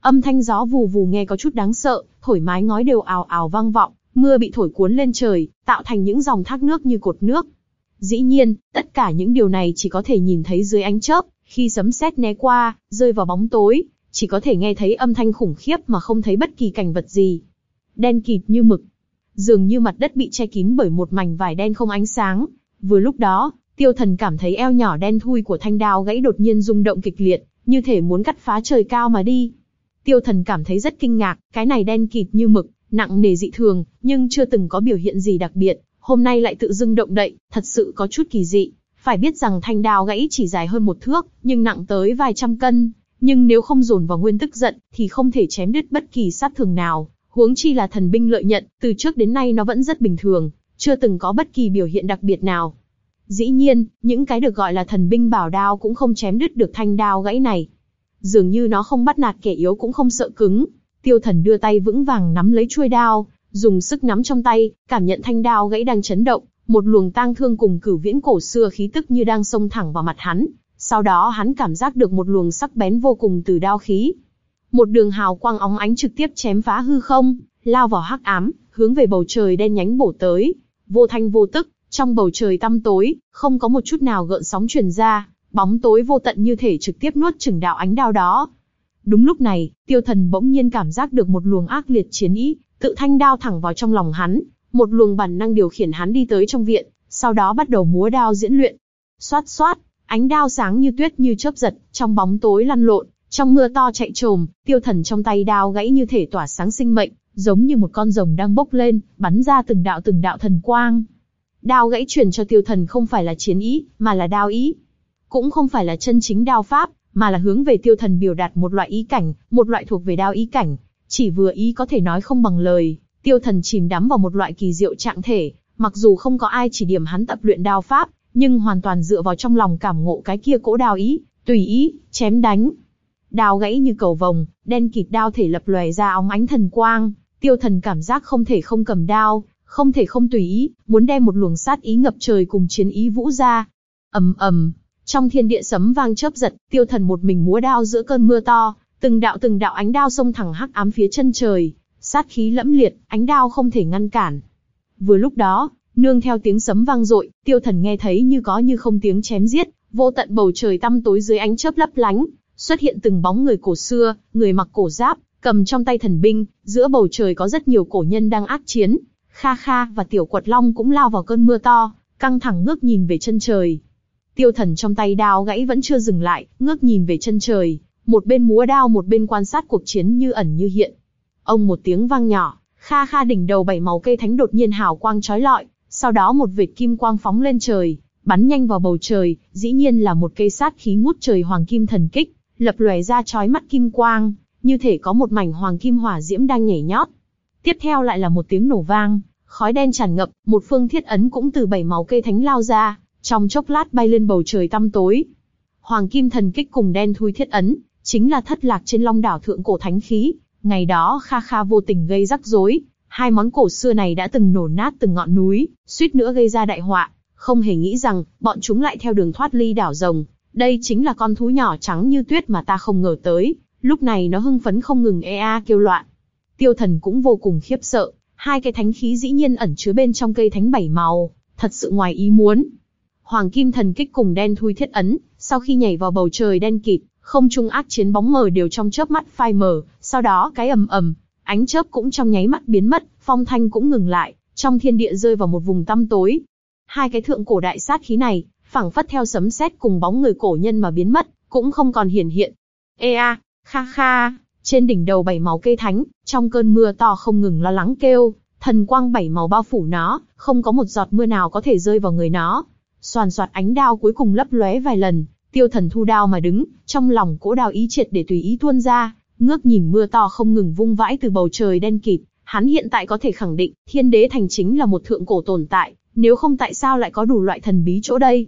Âm thanh gió vù vù nghe có chút đáng sợ, thổi mái ngói đều ào ào vang vọng, mưa bị thổi cuốn lên trời, tạo thành những dòng thác nước như cột nước. Dĩ nhiên, tất cả những điều này chỉ có thể nhìn thấy dưới ánh chớp, khi sấm sét né qua, rơi vào bóng tối, chỉ có thể nghe thấy âm thanh khủng khiếp mà không thấy bất kỳ cảnh vật gì. Đen kịt như mực. Dường như mặt đất bị che kín bởi một mảnh vải đen không ánh sáng. Vừa lúc đó, tiêu thần cảm thấy eo nhỏ đen thui của thanh đao gãy đột nhiên rung động kịch liệt, như thể muốn cắt phá trời cao mà đi. Tiêu thần cảm thấy rất kinh ngạc, cái này đen kịt như mực, nặng nề dị thường, nhưng chưa từng có biểu hiện gì đặc biệt, hôm nay lại tự dưng động đậy, thật sự có chút kỳ dị. Phải biết rằng thanh đao gãy chỉ dài hơn một thước, nhưng nặng tới vài trăm cân, nhưng nếu không dồn vào nguyên tức giận, thì không thể chém đứt bất kỳ sát thường nào, huống chi là thần binh lợi nhận, từ trước đến nay nó vẫn rất bình thường, chưa từng có bất kỳ biểu hiện đặc biệt nào. Dĩ nhiên, những cái được gọi là thần binh bảo đao cũng không chém đứt được thanh đao gãy này. Dường như nó không bắt nạt kẻ yếu cũng không sợ cứng. Tiêu thần đưa tay vững vàng nắm lấy chuôi đao, dùng sức nắm trong tay, cảm nhận thanh đao gãy đang chấn động, một luồng tang thương cùng cửu viễn cổ xưa khí tức như đang xông thẳng vào mặt hắn. Sau đó hắn cảm giác được một luồng sắc bén vô cùng từ đao khí. Một đường hào quang óng ánh trực tiếp chém phá hư không, lao vào hắc ám, hướng về bầu trời đen nhánh bổ tới. Vô thanh vô tức, trong bầu trời tăm tối, không có một chút nào gợn sóng truyền ra, bóng tối vô tận như thể trực tiếp nuốt chửng đạo ánh đao đó. Đúng lúc này, tiêu thần bỗng nhiên cảm giác được một luồng ác liệt chiến ý, tự thanh đao thẳng vào trong lòng hắn, một luồng bản năng điều khiển hắn đi tới trong viện, sau đó bắt đầu múa đao diễn luyện. Xoát xoát, ánh đao sáng như tuyết như chớp giật, trong bóng tối lăn lộn, trong mưa to chạy trồm, tiêu thần trong tay đao gãy như thể tỏa sáng sinh mệnh, giống như một con rồng đang bốc lên, bắn ra từng đạo từng đạo thần quang. Đao gãy truyền cho tiêu thần không phải là chiến ý, mà là đao ý. Cũng không phải là chân chính đao pháp, mà là hướng về tiêu thần biểu đạt một loại ý cảnh, một loại thuộc về đao ý cảnh. Chỉ vừa ý có thể nói không bằng lời, tiêu thần chìm đắm vào một loại kỳ diệu trạng thể, mặc dù không có ai chỉ điểm hắn tập luyện đao pháp, nhưng hoàn toàn dựa vào trong lòng cảm ngộ cái kia cỗ đào ý, tùy ý, chém đánh. Đao gãy như cầu vồng, đen kịt đao thể lập lòe ra óng ánh thần quang, tiêu thần cảm giác không thể không cầm đao, không thể không tùy ý, muốn đem một luồng sát ý ngập trời cùng chiến ý vũ ra. ầm ầm, trong thiên địa sấm vang chớp giật, tiêu thần một mình múa đao giữa cơn mưa to, từng đạo từng đạo ánh đao xông thẳng hắc ám phía chân trời, sát khí lẫm liệt, ánh đao không thể ngăn cản. Vừa lúc đó, nương theo tiếng sấm vang dội, tiêu thần nghe thấy như có như không tiếng chém giết, vô tận bầu trời tăm tối dưới ánh chớp lấp lánh, xuất hiện từng bóng người cổ xưa, người mặc cổ giáp, cầm trong tay thần binh, giữa bầu trời có rất nhiều cổ nhân đang ác chiến, Kha Kha và Tiểu Quật Long cũng lao vào cơn mưa to, căng thẳng ngước nhìn về chân trời. Tiêu thần trong tay đao gãy vẫn chưa dừng lại, ngước nhìn về chân trời, một bên múa đao một bên quan sát cuộc chiến như ẩn như hiện. Ông một tiếng vang nhỏ, Kha Kha đỉnh đầu bảy màu cây thánh đột nhiên hào quang chói lọi, sau đó một vệt kim quang phóng lên trời, bắn nhanh vào bầu trời, dĩ nhiên là một cây sát khí ngút trời hoàng kim thần kích, lập lòe ra chói mắt kim quang, như thể có một mảnh hoàng kim hỏa diễm đang nhảy nhót. Tiếp theo lại là một tiếng nổ vang, khói đen tràn ngập, một phương thiết ấn cũng từ bảy máu cây thánh lao ra, trong chốc lát bay lên bầu trời tăm tối. Hoàng kim thần kích cùng đen thui thiết ấn, chính là thất lạc trên long đảo thượng cổ thánh khí. Ngày đó Kha Kha vô tình gây rắc rối, hai món cổ xưa này đã từng nổ nát từng ngọn núi, suýt nữa gây ra đại họa. Không hề nghĩ rằng, bọn chúng lại theo đường thoát ly đảo rồng. Đây chính là con thú nhỏ trắng như tuyết mà ta không ngờ tới. Lúc này nó hưng phấn không ngừng ea kêu loạn. Tiêu thần cũng vô cùng khiếp sợ, hai cái thánh khí dĩ nhiên ẩn chứa bên trong cây thánh bảy màu, thật sự ngoài ý muốn. Hoàng kim thần kích cùng đen thui thiết ấn, sau khi nhảy vào bầu trời đen kịt, không trung ác chiến bóng mờ đều trong chớp mắt phai mờ, sau đó cái ầm ầm, ánh chớp cũng trong nháy mắt biến mất, phong thanh cũng ngừng lại, trong thiên địa rơi vào một vùng tăm tối. Hai cái thượng cổ đại sát khí này, phảng phất theo sấm sét cùng bóng người cổ nhân mà biến mất, cũng không còn hiển hiện. Ê a, kha kha, trên đỉnh đầu bảy màu cây thánh, trong cơn mưa to không ngừng lo lắng kêu, thần quang bảy màu bao phủ nó, không có một giọt mưa nào có thể rơi vào người nó. Soàn soạt ánh đao cuối cùng lấp lóe vài lần, tiêu thần thu đao mà đứng, trong lòng cỗ đao ý triệt để tùy ý tuôn ra, ngước nhìn mưa to không ngừng vung vãi từ bầu trời đen kịt. Hắn hiện tại có thể khẳng định, thiên đế thành chính là một thượng cổ tồn tại, nếu không tại sao lại có đủ loại thần bí chỗ đây.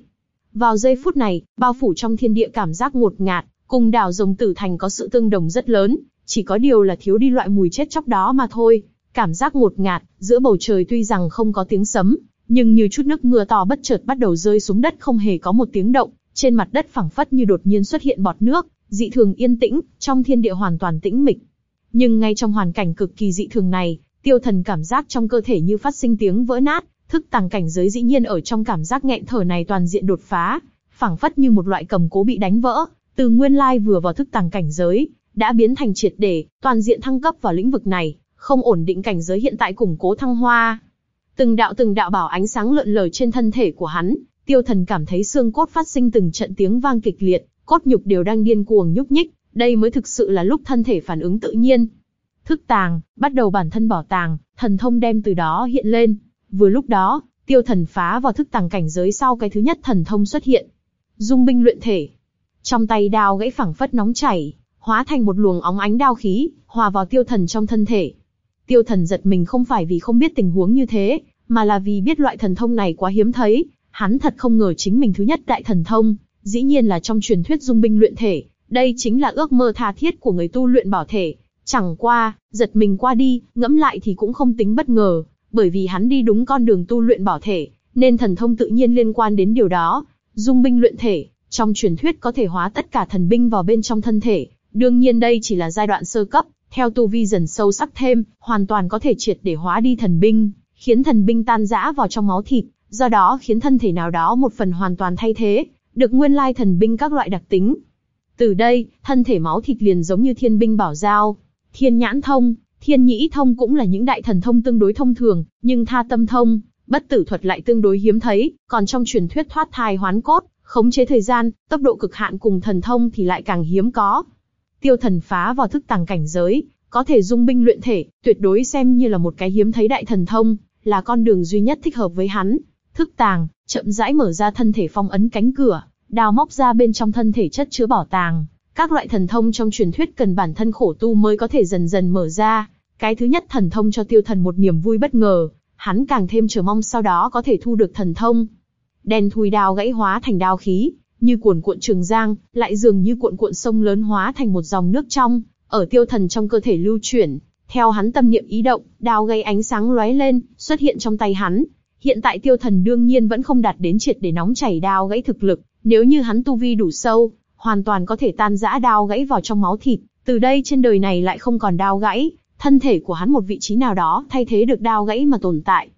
Vào giây phút này, bao phủ trong thiên địa cảm giác ngột ngạt, cùng đảo rồng tử thành có sự tương đồng rất lớn, chỉ có điều là thiếu đi loại mùi chết chóc đó mà thôi. Cảm giác ngột ngạt, giữa bầu trời tuy rằng không có tiếng sấm, nhưng như chút nước mưa to bất chợt bắt đầu rơi xuống đất không hề có một tiếng động, trên mặt đất phẳng phất như đột nhiên xuất hiện bọt nước, dị thường yên tĩnh, trong thiên địa hoàn toàn tĩnh mịch. Nhưng ngay trong hoàn cảnh cực kỳ dị thường này, tiêu thần cảm giác trong cơ thể như phát sinh tiếng vỡ nát, thức tàng cảnh giới dĩ nhiên ở trong cảm giác nghẹn thở này toàn diện đột phá, phảng phất như một loại cầm cố bị đánh vỡ, từ nguyên lai vừa vào thức tàng cảnh giới, đã biến thành triệt để, toàn diện thăng cấp vào lĩnh vực này, không ổn định cảnh giới hiện tại củng cố thăng hoa. Từng đạo từng đạo bảo ánh sáng lượn lờ trên thân thể của hắn, tiêu thần cảm thấy xương cốt phát sinh từng trận tiếng vang kịch liệt, cốt nhục đều đang điên cuồng nhúc nhích, đây mới thực sự là lúc thân thể phản ứng tự nhiên. Thức tàng, bắt đầu bản thân bỏ tàng, thần thông đem từ đó hiện lên. Vừa lúc đó, tiêu thần phá vào thức tàng cảnh giới sau cái thứ nhất thần thông xuất hiện. Dung binh luyện thể, trong tay đao gãy phẳng phất nóng chảy, hóa thành một luồng óng ánh đao khí, hòa vào tiêu thần trong thân thể. Tiêu thần giật mình không phải vì không biết tình huống như thế, mà là vì biết loại thần thông này quá hiếm thấy, hắn thật không ngờ chính mình thứ nhất đại thần thông, dĩ nhiên là trong truyền thuyết dung binh luyện thể, đây chính là ước mơ tha thiết của người tu luyện bảo thể. Chẳng qua, giật mình qua đi, ngẫm lại thì cũng không tính bất ngờ, bởi vì hắn đi đúng con đường tu luyện bảo thể, nên thần thông tự nhiên liên quan đến điều đó. Dung binh luyện thể, trong truyền thuyết có thể hóa tất cả thần binh vào bên trong thân thể, đương nhiên đây chỉ là giai đoạn sơ cấp, theo tu vi dần sâu sắc thêm, hoàn toàn có thể triệt để hóa đi thần binh, khiến thần binh tan rã vào trong máu thịt, do đó khiến thân thể nào đó một phần hoàn toàn thay thế, được nguyên lai thần binh các loại đặc tính. Từ đây, thân thể máu thịt liền giống như thiên binh bảo giao, thiên nhãn thông, thiên nhĩ thông cũng là những đại thần thông tương đối thông thường, nhưng tha tâm thông, bất tử thuật lại tương đối hiếm thấy, còn trong truyền thuyết thoát thai hoán cốt, khống chế thời gian, tốc độ cực hạn cùng thần thông thì lại càng hiếm có. Tiêu thần phá vào thức tàng cảnh giới, có thể dung binh luyện thể, tuyệt đối xem như là một cái hiếm thấy đại thần thông, là con đường duy nhất thích hợp với hắn. Thức tàng, chậm rãi mở ra thân thể phong ấn cánh cửa, đào móc ra bên trong thân thể chất chứa bảo tàng. Các loại thần thông trong truyền thuyết cần bản thân khổ tu mới có thể dần dần mở ra. Cái thứ nhất thần thông cho tiêu thần một niềm vui bất ngờ, hắn càng thêm chờ mong sau đó có thể thu được thần thông. Đen thui đao gãy hóa thành đao khí, như cuộn cuộn trường giang, lại dường như cuộn cuộn sông lớn hóa thành một dòng nước trong, ở tiêu thần trong cơ thể lưu chuyển. Theo hắn tâm niệm ý động, đao gây ánh sáng lóe lên, xuất hiện trong tay hắn. Hiện tại tiêu thần đương nhiên vẫn không đạt đến triệt để nóng chảy đao gãy thực lực, nếu như hắn tu vi đủ sâu, hoàn toàn có thể tan rã đao gãy vào trong máu thịt. Từ đây trên đời này lại không còn đao gãy, thân thể của hắn một vị trí nào đó thay thế được đao gãy mà tồn tại.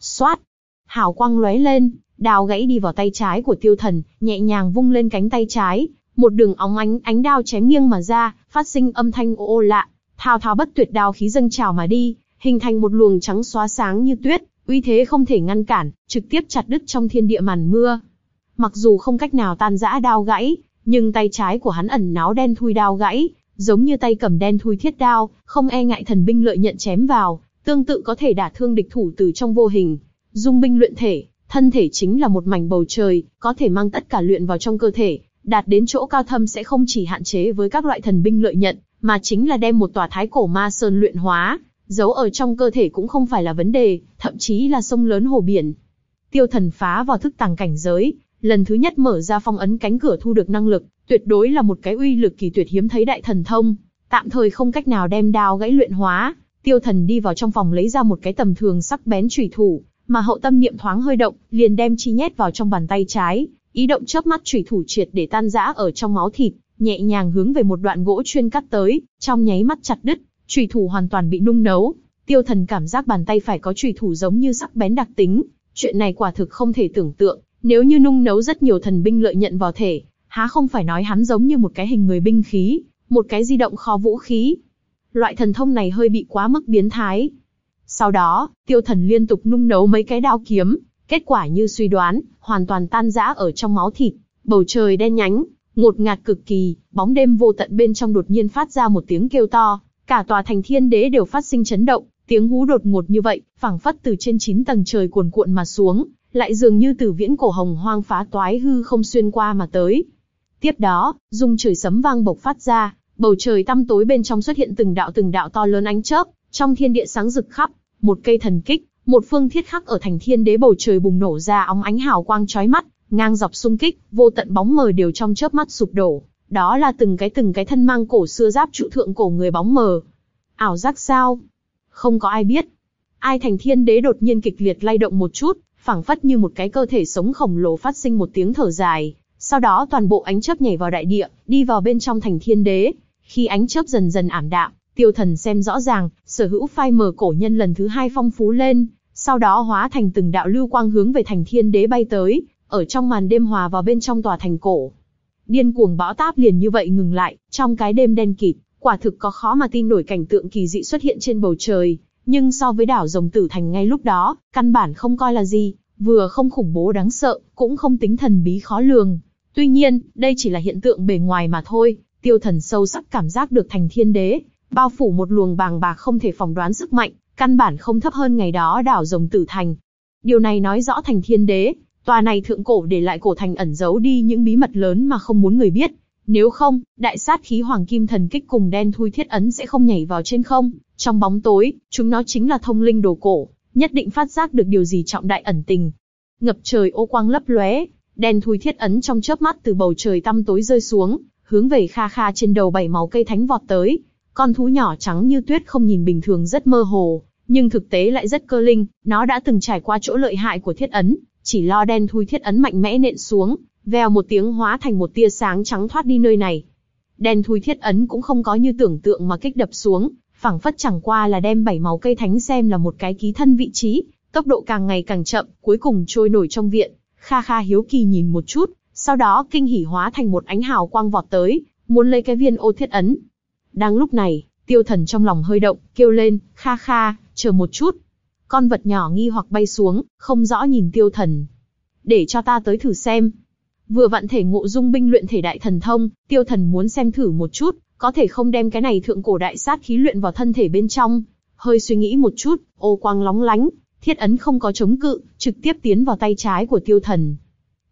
Xoát, hào quang lóe lên, đao gãy đi vào tay trái của tiêu thần, nhẹ nhàng vung lên cánh tay trái, một đường óng ánh ánh đao chém nghiêng mà ra, phát sinh âm thanh ô ô lạ, thao thao bất tuyệt đao khí dâng trào mà đi, hình thành một luồng trắng xóa sáng như tuyết, uy thế không thể ngăn cản, trực tiếp chặt đứt trong thiên địa màn mưa. Mặc dù không cách nào tan rã đao gãy, nhưng tay trái của hắn ẩn náu đen thui đao gãy, giống như tay cầm đen thui thiết đao, không e ngại thần binh lợi nhận chém vào, tương tự có thể đả thương địch thủ từ trong vô hình. Dung binh luyện thể, thân thể chính là một mảnh bầu trời, có thể mang tất cả luyện vào trong cơ thể, đạt đến chỗ cao thâm sẽ không chỉ hạn chế với các loại thần binh lợi nhận, mà chính là đem một tòa thái cổ ma sơn luyện hóa, giấu ở trong cơ thể cũng không phải là vấn đề, thậm chí là sông lớn hồ biển. Tiêu thần phá vào thức tàng cảnh giới, lần thứ nhất mở ra phong ấn cánh cửa thu được năng lực, tuyệt đối là một cái uy lực kỳ tuyệt hiếm thấy đại thần thông, tạm thời không cách nào đem đao gãy luyện hóa. Tiêu thần đi vào trong phòng lấy ra một cái tầm thường sắc bén chủy thủ, mà hậu tâm niệm thoáng hơi động, liền đem chi nhét vào trong bàn tay trái, ý động chớp mắt chủy thủ triệt để tan rã ở trong máu thịt, nhẹ nhàng hướng về một đoạn gỗ chuyên cắt tới, trong nháy mắt chặt đứt, chủy thủ hoàn toàn bị nung nấu. Tiêu thần cảm giác bàn tay phải có chủy thủ giống như sắc bén đặc tính, chuyện này quả thực không thể tưởng tượng, nếu như nung nấu rất nhiều thần binh lợi nhận vào thể, há không phải nói hắn giống như một cái hình người binh khí, một cái di động kho vũ khí. Loại thần thông này hơi bị quá mức biến thái. Sau đó, tiêu thần liên tục nung nấu mấy cái đao kiếm, kết quả như suy đoán, hoàn toàn tan rã ở trong máu thịt, bầu trời đen nhánh, ngột ngạt cực kỳ, bóng đêm vô tận bên trong đột nhiên phát ra một tiếng kêu to, cả tòa thành thiên đế đều phát sinh chấn động, tiếng hú đột ngột như vậy, phảng phất từ trên chín tầng trời cuồn cuộn mà xuống, lại dường như từ viễn cổ hồng hoang phá toái hư không xuyên qua mà tới. Tiếp đó, dung trời sấm vang bộc phát ra, bầu trời tăm tối bên trong xuất hiện từng đạo từng đạo to lớn ánh chớp, trong thiên địa sáng rực khắp, một cây thần kích, một phương thiết khắc ở thành thiên đế bầu trời bùng nổ ra óng ánh hào quang chói mắt, ngang dọc xung kích, vô tận bóng mờ đều trong chớp mắt sụp đổ. Đó là từng cái từng cái thân mang cổ xưa giáp trụ thượng cổ người bóng mờ. Ảo giác sao? Không có ai biết. Ai thành thiên đế đột nhiên kịch liệt lay động một chút, phảng phất như một cái cơ thể sống khổng lồ phát sinh một tiếng thở dài. Sau đó toàn bộ ánh chớp nhảy vào đại địa, đi vào bên trong thành thiên đế. Khi ánh chớp dần dần ảm đạm, tiêu thần xem rõ ràng, sở hữu phai mờ cổ nhân lần thứ hai phong phú lên, sau đó hóa thành từng đạo lưu quang hướng về thành thiên đế bay tới, ở trong màn đêm hòa vào bên trong tòa thành cổ. Điên cuồng bão táp liền như vậy ngừng lại, trong cái đêm đen kịt, quả thực có khó mà tin nổi cảnh tượng kỳ dị xuất hiện trên bầu trời, nhưng so với đảo rồng tử thành ngay lúc đó, căn bản không coi là gì, vừa không khủng bố đáng sợ, cũng không tính thần bí khó lường. Tuy nhiên, đây chỉ là hiện tượng bề ngoài mà thôi, tiêu thần sâu sắc cảm giác được thành thiên đế, bao phủ một luồng bàng bạc không thể phỏng đoán sức mạnh, căn bản không thấp hơn ngày đó đảo rồng tử thành. Điều này nói rõ thành thiên đế, tòa này thượng cổ để lại cổ thành ẩn giấu đi những bí mật lớn mà không muốn người biết. Nếu không, đại sát khí hoàng kim thần kích cùng đen thui thiết ấn sẽ không nhảy vào trên không. Trong bóng tối, chúng nó chính là thông linh đồ cổ, nhất định phát giác được điều gì trọng đại ẩn tình. Ngập trời ô quang lấp lóe, đen thui thiết ấn trong chớp mắt từ bầu trời tăm tối rơi xuống, hướng về kha kha trên đầu bảy màu cây thánh vọt tới. Con thú nhỏ trắng như tuyết không nhìn bình thường rất mơ hồ, nhưng thực tế lại rất cơ linh, nó đã từng trải qua chỗ lợi hại của thiết ấn, chỉ lo đen thui thiết ấn mạnh mẽ nện xuống, vèo một tiếng hóa thành một tia sáng trắng thoát đi nơi này. Đen thui thiết ấn cũng không có như tưởng tượng mà kích đập xuống, phảng phất chẳng qua là đem bảy màu cây thánh xem là một cái ký thân vị trí, tốc độ càng ngày càng chậm, cuối cùng trôi nổi trong viện. Kha Kha hiếu kỳ nhìn một chút, sau đó kinh hỉ hóa thành một ánh hào quang vọt tới, muốn lấy cái viên ô thiết ấn. Đang lúc này, tiêu thần trong lòng hơi động, kêu lên, Kha Kha, chờ một chút. Con vật nhỏ nghi hoặc bay xuống, không rõ nhìn tiêu thần. Để cho ta tới thử xem. Vừa vặn thể ngộ dung binh luyện thể đại thần thông, tiêu thần muốn xem thử một chút, có thể không đem cái này thượng cổ đại sát khí luyện vào thân thể bên trong. Hơi suy nghĩ một chút, ô quang lóng lánh, thiết ấn không có chống cự, trực tiếp tiến vào tay trái của tiêu thần.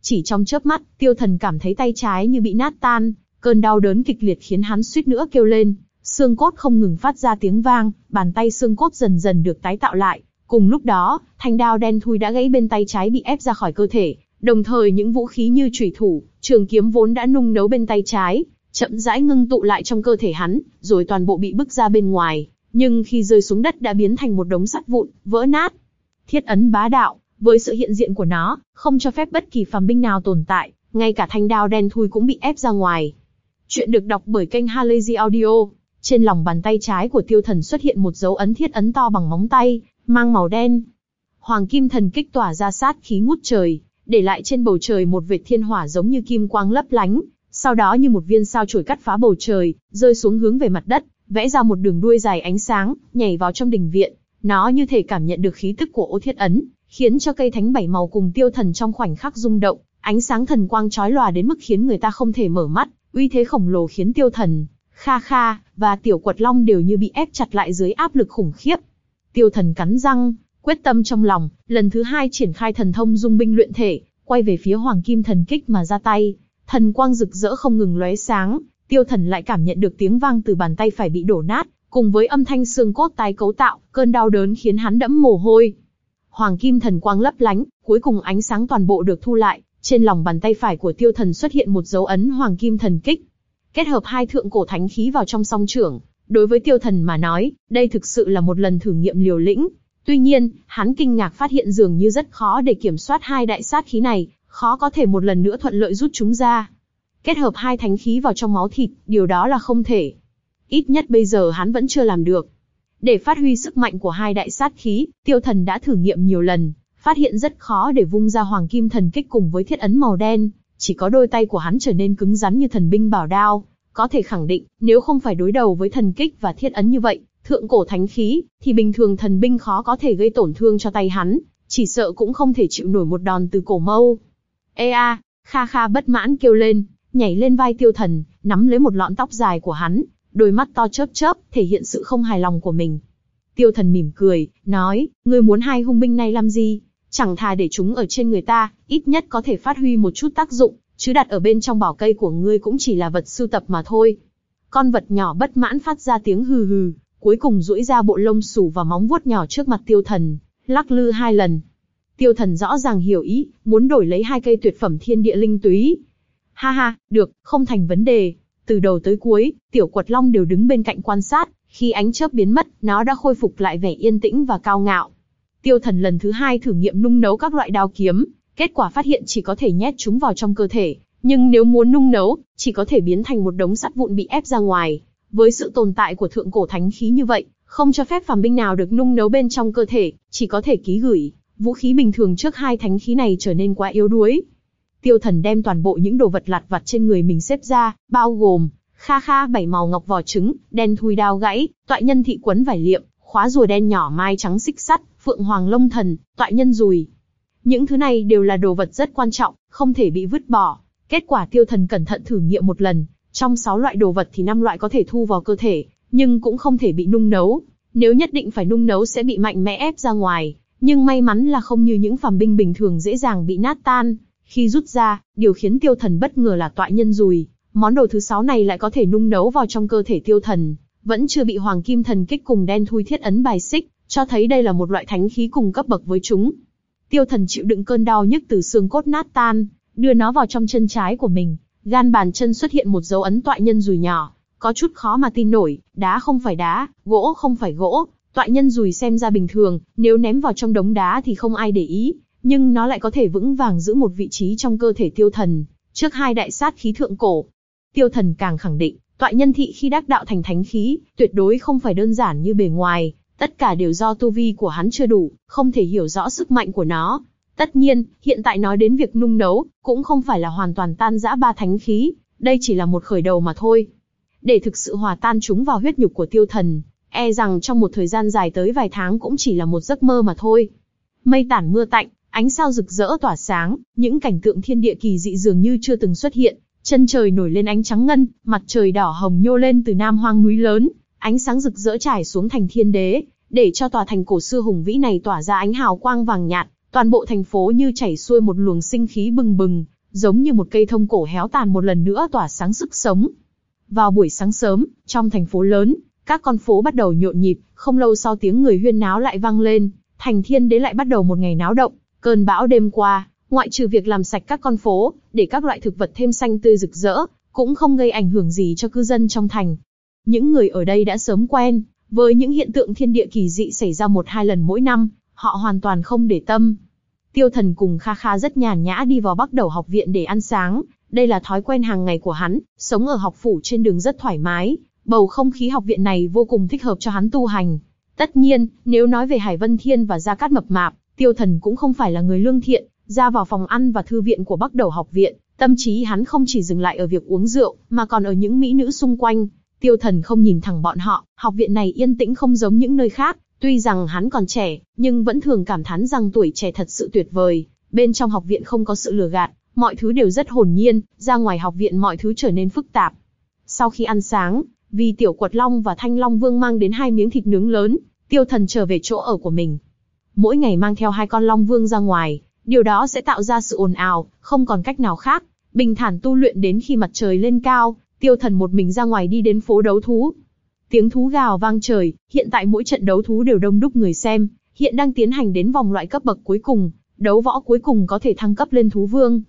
Chỉ trong chớp mắt, tiêu thần cảm thấy tay trái như bị nát tan, cơn đau đớn kịch liệt khiến hắn suýt nữa kêu lên, xương cốt không ngừng phát ra tiếng vang, bàn tay xương cốt dần dần được tái tạo lại. Cùng lúc đó, thanh đao đen thui đã gãy bên tay trái bị ép ra khỏi cơ thể, đồng thời những vũ khí như chủy thủ, trường kiếm vốn đã nung nấu bên tay trái, chậm rãi ngưng tụ lại trong cơ thể hắn, rồi toàn bộ bị bức ra bên ngoài, nhưng khi rơi xuống đất đã biến thành một đống sắt vụn, vỡ nát. Thiết ấn bá đạo, với sự hiện diện của nó, không cho phép bất kỳ phàm binh nào tồn tại, ngay cả thanh đao đen thui cũng bị ép ra ngoài. Chuyện được đọc bởi kênh Halazy Audio. Trên lòng bàn tay trái của tiêu thần xuất hiện một dấu ấn thiết ấn to bằng móng tay, mang màu đen. Hoàng kim thần kích tỏa ra sát khí ngút trời, để lại trên bầu trời một vệt thiên hỏa giống như kim quang lấp lánh, sau đó như một viên sao chổi cắt phá bầu trời, rơi xuống hướng về mặt đất, vẽ ra một đường đuôi dài ánh sáng, nhảy vào trong đình viện. Nó như thể cảm nhận được khí tức của ô thiết ấn, khiến cho cây thánh bảy màu cùng tiêu thần trong khoảnh khắc rung động, ánh sáng thần quang chói lòa đến mức khiến người ta không thể mở mắt, uy thế khổng lồ khiến tiêu thần, kha kha, và tiểu quật long đều như bị ép chặt lại dưới áp lực khủng khiếp. Tiêu thần cắn răng, quyết tâm trong lòng, lần thứ hai triển khai thần thông dung binh luyện thể, quay về phía hoàng kim thần kích mà ra tay. Thần quang rực rỡ không ngừng lóe sáng, tiêu thần lại cảm nhận được tiếng vang từ bàn tay phải bị đổ nát, cùng với âm thanh xương cốt tái cấu tạo, cơn đau đớn khiến hắn đẫm mồ hôi. Hoàng kim thần quang lấp lánh, cuối cùng ánh sáng toàn bộ được thu lại, trên lòng bàn tay phải của tiêu thần xuất hiện một dấu ấn hoàng kim thần kích. Kết hợp hai thượng cổ thánh khí vào trong song trưởng, đối với tiêu thần mà nói, đây thực sự là một lần thử nghiệm liều lĩnh. Tuy nhiên, hắn kinh ngạc phát hiện dường như rất khó để kiểm soát hai đại sát khí này, khó có thể một lần nữa thuận lợi rút chúng ra. Kết hợp hai thánh khí vào trong máu thịt, điều đó là không thể. Ít nhất bây giờ hắn vẫn chưa làm được. Để phát huy sức mạnh của hai đại sát khí, tiêu thần đã thử nghiệm nhiều lần, phát hiện rất khó để vung ra hoàng kim thần kích cùng với thiết ấn màu đen, chỉ có đôi tay của hắn trở nên cứng rắn như thần binh bảo đao. Có thể khẳng định, nếu không phải đối đầu với thần kích và thiết ấn như vậy, thượng cổ thánh khí, thì bình thường thần binh khó có thể gây tổn thương cho tay hắn, chỉ sợ cũng không thể chịu nổi một đòn từ cổ mâu. Ê a, Kha Kha bất mãn kêu lên, nhảy lên vai tiêu thần, nắm lấy một lọn tóc dài của hắn, đôi mắt to chớp chớp, thể hiện sự không hài lòng của mình. Tiêu thần mỉm cười, nói, ngươi muốn hai hung binh này làm gì? Chẳng thà để chúng ở trên người ta, ít nhất có thể phát huy một chút tác dụng, chứ đặt ở bên trong bảo cây của ngươi cũng chỉ là vật sưu tập mà thôi. Con vật nhỏ bất mãn phát ra tiếng hừ hừ, cuối cùng duỗi ra bộ lông xù và móng vuốt nhỏ trước mặt tiêu thần, lắc lư hai lần. Tiêu thần rõ ràng hiểu ý, muốn đổi lấy hai cây tuyệt phẩm thiên địa linh túy. Ha ha, được, không thành vấn đề. Từ đầu tới cuối, tiểu quật long đều đứng bên cạnh quan sát, khi ánh chớp biến mất, nó đã khôi phục lại vẻ yên tĩnh và cao ngạo. Tiêu thần lần thứ hai thử nghiệm nung nấu các loại đao kiếm, kết quả phát hiện chỉ có thể nhét chúng vào trong cơ thể, nhưng nếu muốn nung nấu, chỉ có thể biến thành một đống sắt vụn bị ép ra ngoài. Với sự tồn tại của thượng cổ thánh khí như vậy, không cho phép phàm binh nào được nung nấu bên trong cơ thể, chỉ có thể ký gửi. Vũ khí bình thường trước hai thánh khí này trở nên quá yếu đuối. Tiêu thần đem toàn bộ những đồ vật lặt vặt trên người mình xếp ra, bao gồm, kha kha bảy màu ngọc vỏ trứng, đen thui đao gãy, tọa nhân thị quấn vải liệm, khóa rùa đen nhỏ mai trắng xích sắt, phượng hoàng lông thần, tọa nhân rùi. Những thứ này đều là đồ vật rất quan trọng, không thể bị vứt bỏ. Kết quả tiêu thần cẩn thận thử nghiệm một lần, trong 6 loại đồ vật thì 5 loại có thể thu vào cơ thể, nhưng cũng không thể bị nung nấu. Nếu nhất định phải nung nấu sẽ bị mạnh mẽ ép ra ngoài, nhưng may mắn là không như những phàm binh bình thường dễ dàng bị nát tan. Khi rút ra, điều khiến tiêu thần bất ngờ là tọa nhân rùi, Món đồ thứ sáu này lại có thể nung nấu vào trong cơ thể tiêu thần, vẫn chưa bị hoàng kim thần kích cùng đen thui thiết ấn bài xích, cho thấy đây là một loại thánh khí cùng cấp bậc với chúng. Tiêu thần chịu đựng cơn đau nhức từ xương cốt nát tan, đưa nó vào trong chân trái của mình, gan bàn chân xuất hiện một dấu ấn toại nhân rùi nhỏ, có chút khó mà tin nổi, đá không phải đá, gỗ không phải gỗ, toại nhân rùi xem ra bình thường, nếu ném vào trong đống đá thì không ai để ý, nhưng nó lại có thể vững vàng giữ một vị trí trong cơ thể tiêu thần, trước hai đại sát khí thượng cổ. Tiêu thần càng khẳng định, toại nhân thị khi đắc đạo thành thánh khí, tuyệt đối không phải đơn giản như bề ngoài, tất cả đều do tu vi của hắn chưa đủ, không thể hiểu rõ sức mạnh của nó. Tất nhiên, hiện tại nói đến việc nung nấu, cũng không phải là hoàn toàn tan rã ba thánh khí, đây chỉ là một khởi đầu mà thôi. Để thực sự hòa tan chúng vào huyết nhục của tiêu thần, e rằng trong một thời gian dài tới vài tháng cũng chỉ là một giấc mơ mà thôi. Mây tản mưa tạnh, ánh sao rực rỡ tỏa sáng, những cảnh tượng thiên địa kỳ dị dường như chưa từng xuất hiện, chân trời nổi lên ánh trắng ngân, mặt trời đỏ hồng nhô lên từ nam hoang núi lớn, ánh sáng rực rỡ trải xuống thành thiên đế, để cho tòa thành cổ xưa hùng vĩ này tỏa ra ánh hào quang vàng nhạt, toàn bộ thành phố như chảy xuôi một luồng sinh khí bừng bừng, giống như một cây thông cổ héo tàn một lần nữa tỏa sáng sức sống. Vào buổi sáng sớm, trong thành phố lớn, các con phố bắt đầu nhộn nhịp, không lâu sau tiếng người huyên náo lại vang lên, thành thiên đế lại bắt đầu một ngày náo động, cơn bão đêm qua, ngoại trừ việc làm sạch các con phố, để các loại thực vật thêm xanh tươi rực rỡ, cũng không gây ảnh hưởng gì cho cư dân trong thành. Những người ở đây đã sớm quen, với những hiện tượng thiên địa kỳ dị xảy ra một hai lần mỗi năm, họ hoàn toàn không để tâm. Tiêu thần cùng Kha Kha rất nhàn nhã đi vào bắt đầu học viện để ăn sáng, đây là thói quen hàng ngày của hắn, sống ở học phủ trên đường rất thoải mái, bầu không khí học viện này vô cùng thích hợp cho hắn tu hành. Tất nhiên, nếu nói về Hải Vân Thiên và Gia Cát Mập Mạp, Tiêu Thần cũng không phải là người lương thiện, ra vào phòng ăn và thư viện của Bắc Đầu học viện, tâm trí hắn không chỉ dừng lại ở việc uống rượu, mà còn ở những mỹ nữ xung quanh. Tiêu Thần không nhìn thẳng bọn họ, học viện này yên tĩnh không giống những nơi khác, tuy rằng hắn còn trẻ, nhưng vẫn thường cảm thán rằng tuổi trẻ thật sự tuyệt vời. Bên trong học viện không có sự lừa gạt, mọi thứ đều rất hồn nhiên, ra ngoài học viện mọi thứ trở nên phức tạp. Sau khi ăn sáng, vì Tiểu Quật Long và Thanh Long Vương mang đến hai miếng thịt nướng lớn, Tiêu Thần trở về chỗ ở của mình. Mỗi ngày mang theo hai con Long Vương ra ngoài, điều đó sẽ tạo ra sự ồn ào, không còn cách nào khác. Bình thản tu luyện đến khi mặt trời lên cao, Tiêu Thần một mình ra ngoài đi đến phố đấu thú. Tiếng thú gào vang trời, hiện tại mỗi trận đấu thú đều đông đúc người xem, hiện đang tiến hành đến vòng loại cấp bậc cuối cùng, đấu võ cuối cùng có thể thăng cấp lên thú vương.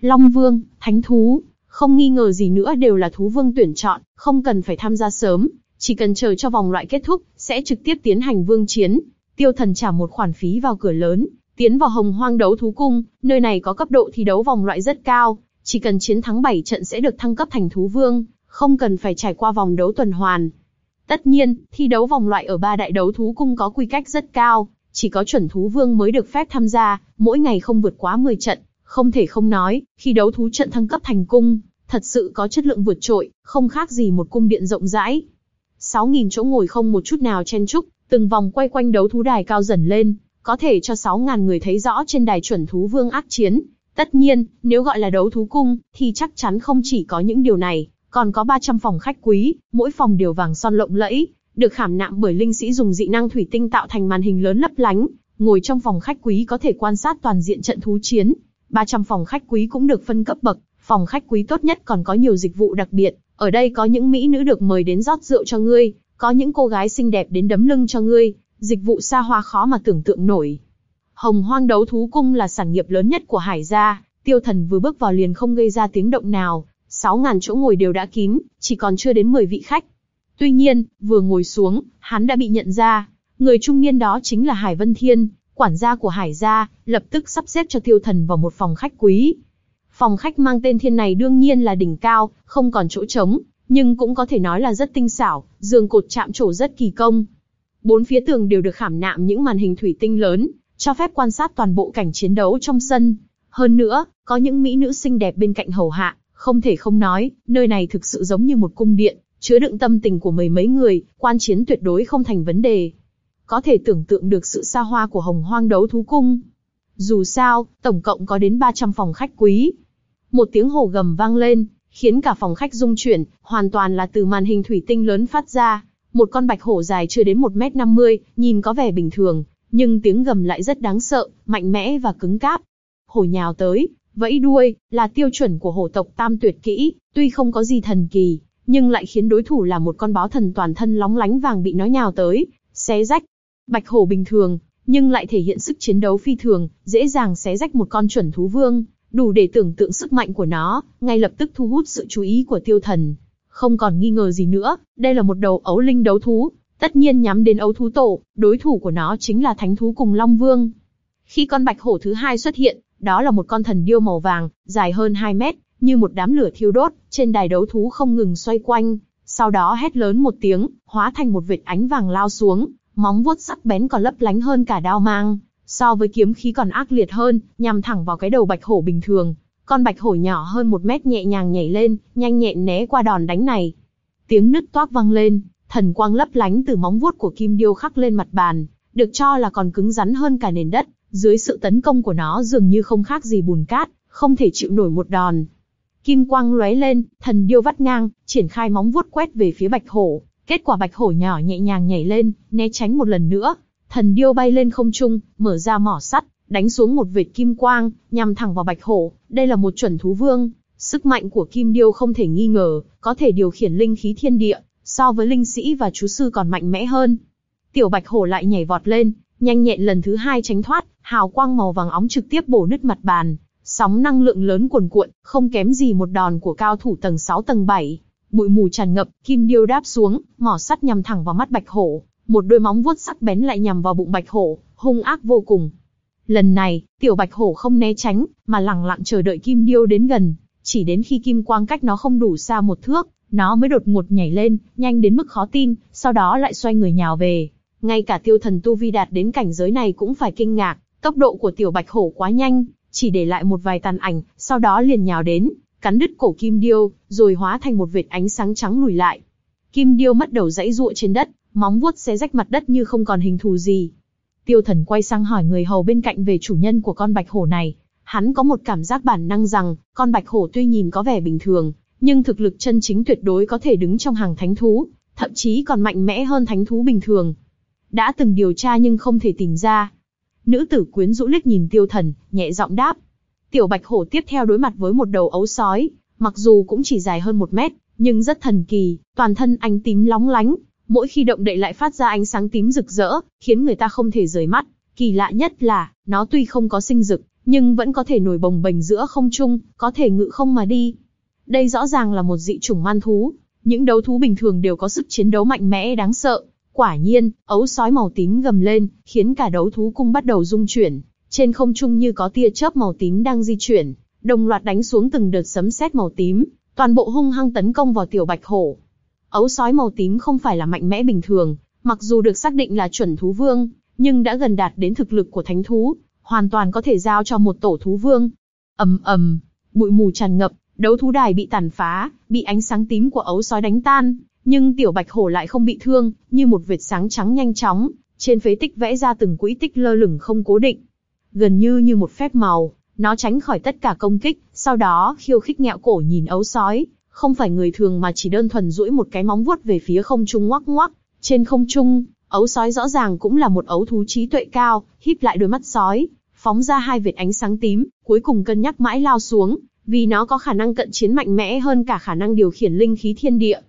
Long Vương, Thánh Thú, không nghi ngờ gì nữa đều là thú vương tuyển chọn, không cần phải tham gia sớm, chỉ cần chờ cho vòng loại kết thúc, sẽ trực tiếp tiến hành vương chiến. Tiêu thần trả một khoản phí vào cửa lớn, tiến vào hồng hoang đấu thú cung, nơi này có cấp độ thi đấu vòng loại rất cao, chỉ cần chiến thắng 7 trận sẽ được thăng cấp thành thú vương, không cần phải trải qua vòng đấu tuần hoàn. Tất nhiên, thi đấu vòng loại ở ba đại đấu thú cung có quy cách rất cao, chỉ có chuẩn thú vương mới được phép tham gia, mỗi ngày không vượt quá 10 trận, không thể không nói, khi đấu thú trận thăng cấp thành cung, thật sự có chất lượng vượt trội, không khác gì một cung điện rộng rãi. 6.000 chỗ ngồi không một chút nào chen chúc, từng vòng quay quanh đấu thú đài cao dần lên, có thể cho 6.000 người thấy rõ trên đài chuẩn thú vương ác chiến. Tất nhiên, nếu gọi là đấu thú cung, thì chắc chắn không chỉ có những điều này, còn có 300 phòng khách quý, mỗi phòng đều vàng son lộng lẫy, được khảm nạm bởi linh sĩ dùng dị năng thủy tinh tạo thành màn hình lớn lấp lánh, ngồi trong phòng khách quý có thể quan sát toàn diện trận thú chiến, 300 phòng khách quý cũng được phân cấp bậc, phòng khách quý tốt nhất còn có nhiều dịch vụ đặc biệt, ở đây có những mỹ nữ được mời đến rót rượu cho ngươi, có những cô gái xinh đẹp đến đấm lưng cho ngươi, dịch vụ xa hoa khó mà tưởng tượng nổi. Hồng Hoang Đấu Thú Cung là sản nghiệp lớn nhất của Hải gia, Tiêu Thần vừa bước vào liền không gây ra tiếng động nào, 6000 chỗ ngồi đều đã kín, chỉ còn chưa đến 10 vị khách. Tuy nhiên, vừa ngồi xuống, hắn đã bị nhận ra, người trung niên đó chính là Hải Vân Thiên, quản gia của Hải gia, lập tức sắp xếp cho tiêu thần vào một phòng khách quý. Phòng khách mang tên thiên này đương nhiên là đỉnh cao, không còn chỗ trống, nhưng cũng có thể nói là rất tinh xảo, giường cột chạm trổ rất kỳ công. Bốn phía tường đều được khảm nạm những màn hình thủy tinh lớn, cho phép quan sát toàn bộ cảnh chiến đấu trong sân. Hơn nữa, có những mỹ nữ xinh đẹp bên cạnh hầu hạ, không thể không nói, nơi này thực sự giống như một cung điện, chứa đựng tâm tình của mấy mấy người, quan chiến tuyệt đối không thành vấn đề có thể tưởng tượng được sự xa hoa của hồng hoang đấu thú cung. Dù sao, tổng cộng có đến 300 phòng khách quý. Một tiếng hồ gầm vang lên, khiến cả phòng khách rung chuyển, hoàn toàn là từ màn hình thủy tinh lớn phát ra. Một con bạch hổ dài chưa đến 1m50, nhìn có vẻ bình thường, nhưng tiếng gầm lại rất đáng sợ, mạnh mẽ và cứng cáp. Hổ nhào tới, Vẫy đuôi, là tiêu chuẩn của hổ tộc tam tuyệt kỹ, tuy không có gì thần kỳ, nhưng lại khiến đối thủ là một con báo thần toàn thân lóng lánh vàng bị nó nhào tới, xé rách. Bạch hổ bình thường, nhưng lại thể hiện sức chiến đấu phi thường, dễ dàng xé rách một con chuẩn thú vương, đủ để tưởng tượng sức mạnh của nó, ngay lập tức thu hút sự chú ý của tiêu thần. Không còn nghi ngờ gì nữa, đây là một đầu ấu linh đấu thú, tất nhiên nhắm đến ấu thú tổ, đối thủ của nó chính là thánh thú cùng Long Vương. Khi con bạch hổ thứ hai xuất hiện, đó là một con thần điêu màu vàng, dài hơn 2 mét, như một đám lửa thiêu đốt, trên đài đấu thú không ngừng xoay quanh, sau đó hét lớn một tiếng, hóa thành một vệt ánh vàng lao xuống, móng vuốt sắc bén còn lấp lánh hơn cả đao mang, so với kiếm khí còn ác liệt hơn, nhằm thẳng vào cái đầu bạch hổ bình thường. Con bạch hổ nhỏ hơn một mét nhẹ nhàng nhảy lên, nhanh nhẹn né qua đòn đánh này. Tiếng nứt toác vang lên, thần quang lấp lánh từ móng vuốt của kim điêu khắc lên mặt bàn, được cho là còn cứng rắn hơn cả nền đất, dưới sự tấn công của nó dường như không khác gì bùn cát, không thể chịu nổi một đòn. Kim quang lóe lên, thần điêu vắt ngang, triển khai móng vuốt quét về phía bạch hổ. Kết quả bạch hổ nhỏ nhẹ nhàng nhảy lên, né tránh một lần nữa. Thần điêu bay lên không trung, mở ra mỏ sắt, đánh xuống một vệt kim quang, nhằm thẳng vào bạch hổ. Đây là một chuẩn thú vương. Sức mạnh của kim điêu không thể nghi ngờ, có thể điều khiển linh khí thiên địa, so với linh sĩ và chú sư còn mạnh mẽ hơn. Tiểu bạch hổ lại nhảy vọt lên, nhanh nhẹn lần thứ hai tránh thoát, hào quang màu vàng óng trực tiếp bổ nứt mặt bàn, sóng năng lượng lớn cuồn cuộn, không kém gì một đòn của cao thủ tầng 6 tầng 7. Bụi mù tràn ngập, kim điêu đáp xuống, mỏ sắt nhằm thẳng vào mắt bạch hổ, một đôi móng vuốt sắc bén lại nhằm vào bụng bạch hổ, hung ác vô cùng. Lần này, tiểu bạch hổ không né tránh, mà lặng lặng chờ đợi kim điêu đến gần, chỉ đến khi kim quang cách nó không đủ xa một thước, nó mới đột ngột nhảy lên, nhanh đến mức khó tin, sau đó lại xoay người nhào về. Ngay cả tiêu thần tu vi đạt đến cảnh giới này cũng phải kinh ngạc, tốc độ của tiểu bạch hổ quá nhanh, chỉ để lại một vài tàn ảnh, sau đó liền nhào đến, cắn đứt cổ kim điêu, rồi hóa thành một vệt ánh sáng trắng lùi lại. Kim điêu mất đầu dãy ruộng trên đất, móng vuốt xé rách mặt đất như không còn hình thù gì. Tiêu thần quay sang hỏi người hầu bên cạnh về chủ nhân của con bạch hổ này. Hắn có một cảm giác bản năng rằng, con bạch hổ tuy nhìn có vẻ bình thường, nhưng thực lực chân chính tuyệt đối có thể đứng trong hàng thánh thú, thậm chí còn mạnh mẽ hơn thánh thú bình thường. Đã từng điều tra nhưng không thể tìm ra. Nữ tử quyến rũ liếc nhìn tiêu thần, nhẹ giọng đáp. Tiểu bạch hổ tiếp theo đối mặt với một đầu ấu sói, mặc dù cũng chỉ dài hơn một mét, nhưng rất thần kỳ, toàn thân ánh tím lóng lánh, mỗi khi động đậy lại phát ra ánh sáng tím rực rỡ, khiến người ta không thể rời mắt. Kỳ lạ nhất là, nó tuy không có sinh dực, nhưng vẫn có thể nổi bồng bềnh giữa không trung, có thể ngự không mà đi. Đây rõ ràng là một dị chủng man thú. Những đấu thú bình thường đều có sức chiến đấu mạnh mẽ đáng sợ. Quả nhiên, ấu sói màu tím gầm lên, khiến cả đấu thú cung bắt đầu rung chuyển. Trên không trung như có tia chớp màu tím đang di chuyển, đồng loạt đánh xuống từng đợt sấm sét màu tím, toàn bộ hung hăng tấn công vào tiểu bạch hổ. Ấu sói màu tím không phải là mạnh mẽ bình thường, mặc dù được xác định là chuẩn thú vương, nhưng đã gần đạt đến thực lực của thánh thú, hoàn toàn có thể giao cho một tổ thú vương. ầm ầm, bụi mù tràn ngập, Đấu thú đài bị tàn phá, bị ánh sáng tím của ấu sói đánh tan, nhưng tiểu bạch hổ lại không bị thương, như một vệt sáng trắng nhanh chóng, trên phế tích vẽ ra từng quỹ tích lơ lửng không cố định. Gần như như một phép màu, nó tránh khỏi tất cả công kích, sau đó khiêu khích nghẹo cổ nhìn ấu sói, không phải người thường mà chỉ đơn thuần duỗi một cái móng vuốt về phía không trung ngoắc ngoắc. Trên không trung, ấu sói rõ ràng cũng là một ấu thú trí tuệ cao, híp lại đôi mắt sói, phóng ra hai vệt ánh sáng tím, cuối cùng cân nhắc mãi lao xuống, vì nó có khả năng cận chiến mạnh mẽ hơn cả khả năng điều khiển linh khí thiên địa.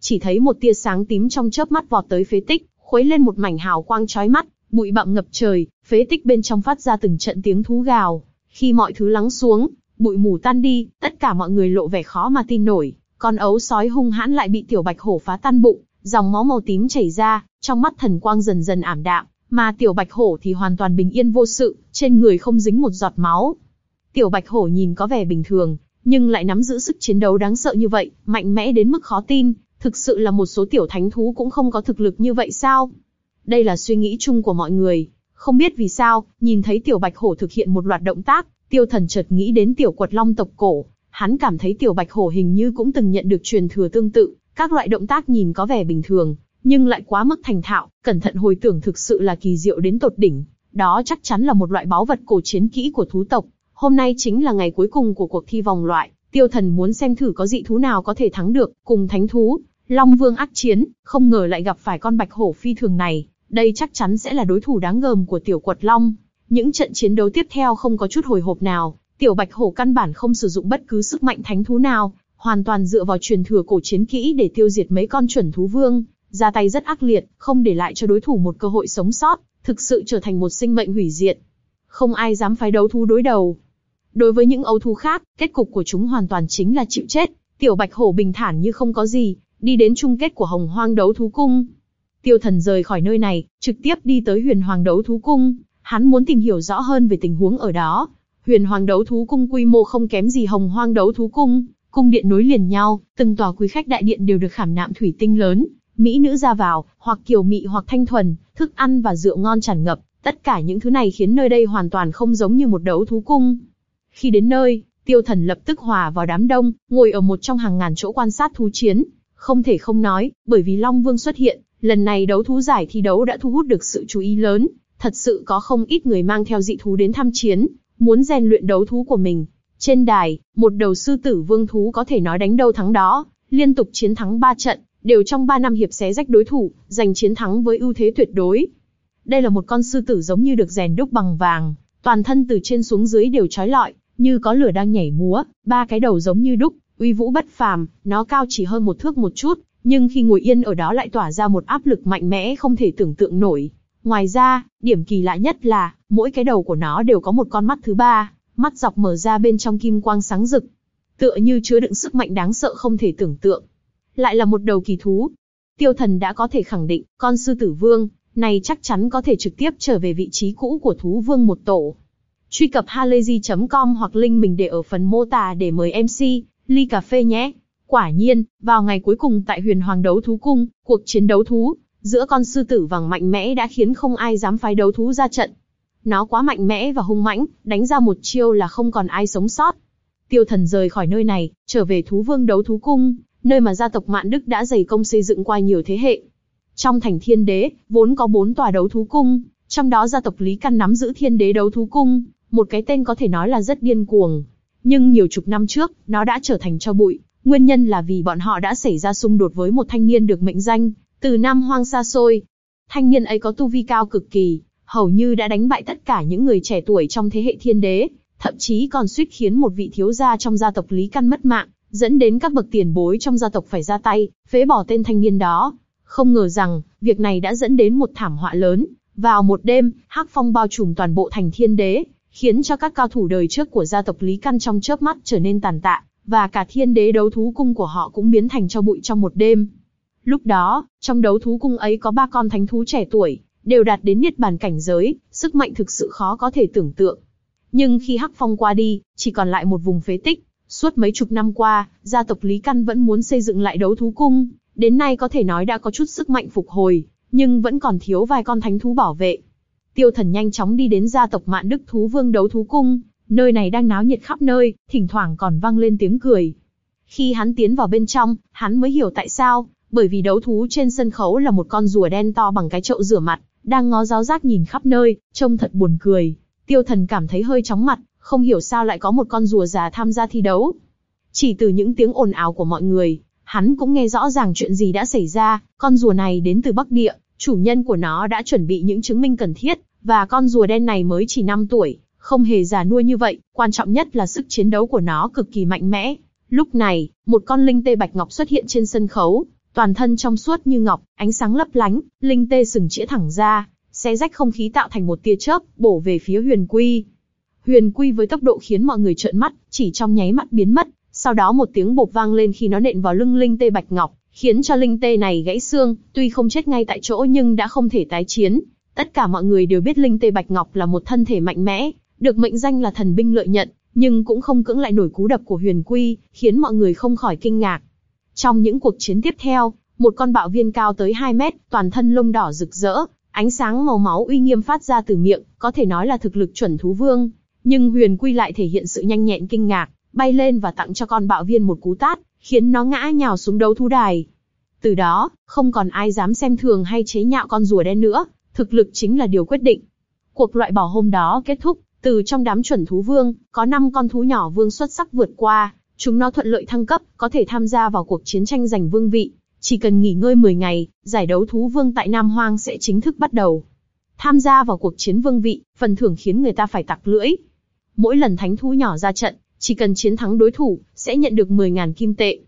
Chỉ thấy một tia sáng tím trong chớp mắt vọt tới phế tích, khuấy lên một mảnh hào quang chói mắt, bụi bặm ngập trời, phế tích bên trong phát ra từng trận tiếng thú gào. Khi mọi thứ lắng xuống, bụi mù tan đi, tất cả mọi người lộ vẻ khó mà tin nổi. Con ấu sói hung hãn lại bị tiểu bạch hổ phá tan bụng, dòng máu màu tím chảy ra, trong mắt thần quang dần dần ảm đạm, mà tiểu bạch hổ thì hoàn toàn bình yên vô sự, trên người không dính một giọt máu. Tiểu Bạch Hổ nhìn có vẻ bình thường, nhưng lại nắm giữ sức chiến đấu đáng sợ như vậy, mạnh mẽ đến mức khó tin, thực sự là một số tiểu thánh thú cũng không có thực lực như vậy sao? Đây là suy nghĩ chung của mọi người. Không biết vì sao, nhìn thấy tiểu bạch hổ thực hiện một loạt động tác, tiêu thần chợt nghĩ đến tiểu quật long tộc cổ. Hắn cảm thấy tiểu bạch hổ hình như cũng từng nhận được truyền thừa tương tự, các loại động tác nhìn có vẻ bình thường, nhưng lại quá mức thành thạo, cẩn thận hồi tưởng thực sự là kỳ diệu đến tột đỉnh. Đó chắc chắn là một loại báu vật cổ chiến kỹ của thú tộc, Hôm nay chính là ngày cuối cùng của cuộc thi vòng loại, tiêu thần muốn xem thử có dị thú nào có thể thắng được, cùng thánh thú. Long Vương ác chiến, không ngờ lại gặp phải con bạch hổ phi thường này, đây chắc chắn sẽ là đối thủ đáng gờm của tiểu quật Long. Những trận chiến đấu tiếp theo không có chút hồi hộp nào, Tiểu Bạch Hổ căn bản không sử dụng bất cứ sức mạnh thánh thú nào, hoàn toàn dựa vào truyền thừa cổ chiến kỹ để tiêu diệt mấy con chuẩn thú vương, ra tay rất ác liệt, không để lại cho đối thủ một cơ hội sống sót, thực sự trở thành một sinh mệnh hủy diệt. Không ai dám phái đấu thú đối đầu. Đối với những ấu thú khác, kết cục của chúng hoàn toàn chính là chịu chết. Tiểu Bạch Hổ bình thản như không có gì, đi đến chung kết của Hồng Hoang đấu thú cung. Tiêu Thần rời khỏi nơi này, trực tiếp đi tới Huyền Hoàng đấu thú cung, hắn muốn tìm hiểu rõ hơn về tình huống ở đó. Huyền Hoàng đấu thú cung quy mô không kém gì Hồng Hoang đấu thú cung, cung điện nối liền nhau, từng tòa quý khách đại điện đều được khảm nạm thủy tinh lớn, mỹ nữ ra vào, hoặc kiều mị hoặc thanh thuần, thức ăn và rượu ngon tràn ngập, tất cả những thứ này khiến nơi đây hoàn toàn không giống như một đấu thú cung. Khi đến nơi, Tiêu Thần lập tức hòa vào đám đông, ngồi ở một trong hàng ngàn chỗ quan sát thú chiến. Không thể không nói, bởi vì Long Vương xuất hiện, lần này đấu thú giải thi đấu đã thu hút được sự chú ý lớn. Thật sự có không ít người mang theo dị thú đến tham chiến, muốn rèn luyện đấu thú của mình. Trên đài, một đầu sư tử vương thú có thể nói đánh đâu thắng đó, liên tục chiến thắng 3 trận, đều trong 3 năm hiệp xé rách đối thủ, giành chiến thắng với ưu thế tuyệt đối. Đây là một con sư tử giống như được rèn đúc bằng vàng, toàn thân từ trên xuống dưới đều trói lọi, như có lửa đang nhảy múa, ba cái đầu giống như đúc, uy vũ bất phàm, nó cao chỉ hơn một thước một chút, nhưng khi ngồi yên ở đó lại tỏa ra một áp lực mạnh mẽ không thể tưởng tượng nổi. Ngoài ra, điểm kỳ lạ nhất là, mỗi cái đầu của nó đều có một con mắt thứ ba, mắt dọc mở ra bên trong kim quang sáng rực. Tựa như chứa đựng sức mạnh đáng sợ không thể tưởng tượng. Lại là một đầu kỳ thú. Tiêu thần đã có thể khẳng định, con sư tử vương, này chắc chắn có thể trực tiếp trở về vị trí cũ của thú vương một tổ. Truy cập halayzi.com hoặc link mình để ở phần mô tả để mời MC, ly cà phê nhé. Quả nhiên, vào ngày cuối cùng tại huyền hoàng đấu thú cung, cuộc chiến đấu thú, giữa con sư tử vàng mạnh mẽ đã khiến không ai dám phái đấu thú ra trận. Nó quá mạnh mẽ và hung mãnh, đánh ra một chiêu là không còn ai sống sót. Tiêu thần rời khỏi nơi này, trở về thú vương đấu thú cung, nơi mà gia tộc Mạn Đức đã dày công xây dựng qua nhiều thế hệ. Trong thành thiên đế, vốn có bốn tòa đấu thú cung, trong đó gia tộc Lý Căn nắm giữ thiên đế đấu thú cung, một cái tên có thể nói là rất điên cuồng. Nhưng nhiều chục năm trước, nó đã trở thành cho bụi, nguyên nhân là vì bọn họ đã xảy ra xung đột với một thanh niên được mệnh danh, từ Nam Hoang xa xôi. Thanh niên ấy có tu vi cao cực kỳ, hầu như đã đánh bại tất cả những người trẻ tuổi trong thế hệ thiên đế, thậm chí còn suýt khiến một vị thiếu gia trong gia tộc Lý Căn mất mạng, dẫn đến các bậc tiền bối trong gia tộc phải ra tay, phế bỏ tên thanh niên đó. Không ngờ rằng, việc này đã dẫn đến một thảm họa lớn. Vào một đêm, hắc phong bao trùm toàn bộ thành thiên đế, khiến cho các cao thủ đời trước của gia tộc Lý Căn trong chớp mắt trở nên tàn tạ, và cả thiên đế đấu thú cung của họ cũng biến thành cho bụi trong một đêm. Lúc đó, trong đấu thú cung ấy có ba con thánh thú trẻ tuổi, đều đạt đến niết bàn cảnh giới, sức mạnh thực sự khó có thể tưởng tượng. Nhưng khi Hắc Phong qua đi, chỉ còn lại một vùng phế tích. Suốt mấy chục năm qua, gia tộc Lý Căn vẫn muốn xây dựng lại đấu thú cung, đến nay có thể nói đã có chút sức mạnh phục hồi, nhưng vẫn còn thiếu vài con thánh thú bảo vệ. Tiêu Thần nhanh chóng đi đến gia tộc Mạn Đức Thú Vương đấu thú cung, nơi này đang náo nhiệt khắp nơi, thỉnh thoảng còn vang lên tiếng cười. Khi hắn tiến vào bên trong, hắn mới hiểu tại sao, bởi vì đấu thú trên sân khấu là một con rùa đen to bằng cái chậu rửa mặt, đang ngó giáo giác nhìn khắp nơi, trông thật buồn cười. Tiêu Thần cảm thấy hơi chóng mặt, không hiểu sao lại có một con rùa già tham gia thi đấu. Chỉ từ những tiếng ồn ào của mọi người, hắn cũng nghe rõ ràng chuyện gì đã xảy ra, con rùa này đến từ Bắc Địa, chủ nhân của nó đã chuẩn bị những chứng minh cần thiết, và con rùa đen này mới chỉ 5 tuổi, không hề già nua như vậy, quan trọng nhất là sức chiến đấu của nó cực kỳ mạnh mẽ. Lúc này, một con linh tê bạch ngọc xuất hiện trên sân khấu, toàn thân trong suốt như ngọc, ánh sáng lấp lánh, linh tê sừng chĩa thẳng ra, xé rách không khí tạo thành một tia chớp, bổ về phía Huyền Quy. Huyền Quy với tốc độ khiến mọi người trợn mắt, chỉ trong nháy mắt biến mất, sau đó một tiếng bột vang lên khi nó nện vào lưng linh tê bạch ngọc, khiến cho linh tê này gãy xương, tuy không chết ngay tại chỗ nhưng đã không thể tái chiến. Tất cả mọi người đều biết linh tê bạch ngọc là một thân thể mạnh mẽ, được mệnh danh là thần binh lợi nhận, nhưng cũng không cưỡng lại nổi cú đập của Huyền Quy, khiến mọi người không khỏi kinh ngạc. Trong những cuộc chiến tiếp theo, một con bạo viên cao tới 2 mét, toàn thân lông đỏ rực rỡ, ánh sáng màu máu uy nghiêm phát ra từ miệng, có thể nói là thực lực chuẩn thú vương. Nhưng Huyền Quy lại thể hiện sự nhanh nhẹn kinh ngạc, bay lên và tặng cho con bạo viên một cú tát, khiến nó ngã nhào xuống đấu thú đài. Từ đó, không còn ai dám xem thường hay chế nhạo con rùa đen nữa, thực lực chính là điều quyết định. Cuộc loại bỏ hôm đó kết thúc, từ trong đám chuẩn thú vương, có 5 con thú nhỏ vương xuất sắc vượt qua, chúng nó thuận lợi thăng cấp, có thể tham gia vào cuộc chiến tranh giành vương vị. Chỉ cần nghỉ ngơi 10 ngày, giải đấu thú vương tại Nam Hoang sẽ chính thức bắt đầu. Tham gia vào cuộc chiến vương vị, phần thưởng khiến người ta phải tặc lưỡi. Mỗi lần thánh thú nhỏ ra trận, chỉ cần chiến thắng đối thủ, sẽ nhận được 10.000 kim tệ.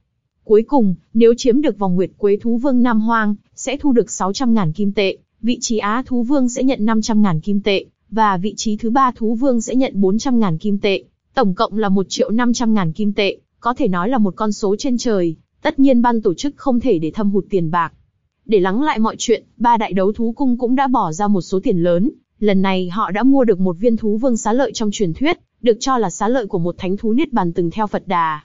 Cuối cùng, nếu chiếm được vòng nguyệt quế thú vương Nam Hoang, sẽ thu được 600.000 kim tệ, vị trí Á thú vương sẽ nhận 500.000 kim tệ, và vị trí thứ ba thú vương sẽ nhận 400.000 kim tệ. Tổng cộng là 1 triệu 500.000 kim tệ, có thể nói là một con số trên trời. Tất nhiên ban tổ chức không thể để thâm hụt tiền bạc. Để lắng lại mọi chuyện, ba đại đấu thú cung cũng đã bỏ ra một số tiền lớn. Lần này họ đã mua được một viên thú vương xá lợi trong truyền thuyết, được cho là xá lợi của một thánh thú niết bàn từng theo Phật Đà.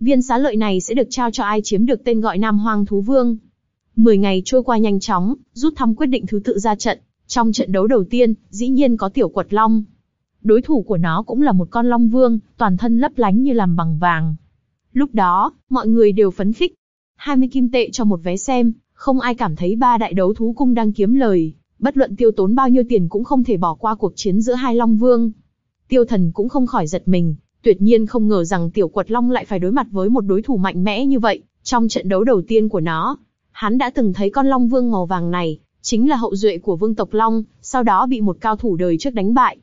Viên xá lợi này sẽ được trao cho ai chiếm được tên gọi Nam Hoang Thú Vương. Mười ngày trôi qua nhanh chóng, rút thăm quyết định thứ tự ra trận. Trong trận đấu đầu tiên, dĩ nhiên có tiểu quật long. Đối thủ của nó cũng là một con long vương, toàn thân lấp lánh như làm bằng vàng. Lúc đó, mọi người đều phấn khích. 20 kim tệ cho một vé xem, không ai cảm thấy ba đại đấu thú cung đang kiếm lời. Bất luận tiêu tốn bao nhiêu tiền cũng không thể bỏ qua cuộc chiến giữa hai long vương. Tiêu thần cũng không khỏi giật mình, tuyệt nhiên không ngờ rằng tiểu quật long lại phải đối mặt với một đối thủ mạnh mẽ như vậy, trong trận đấu đầu tiên của nó. Hắn đã từng thấy con long vương màu vàng này, chính là hậu duệ của vương tộc long, sau đó bị một cao thủ đời trước đánh bại.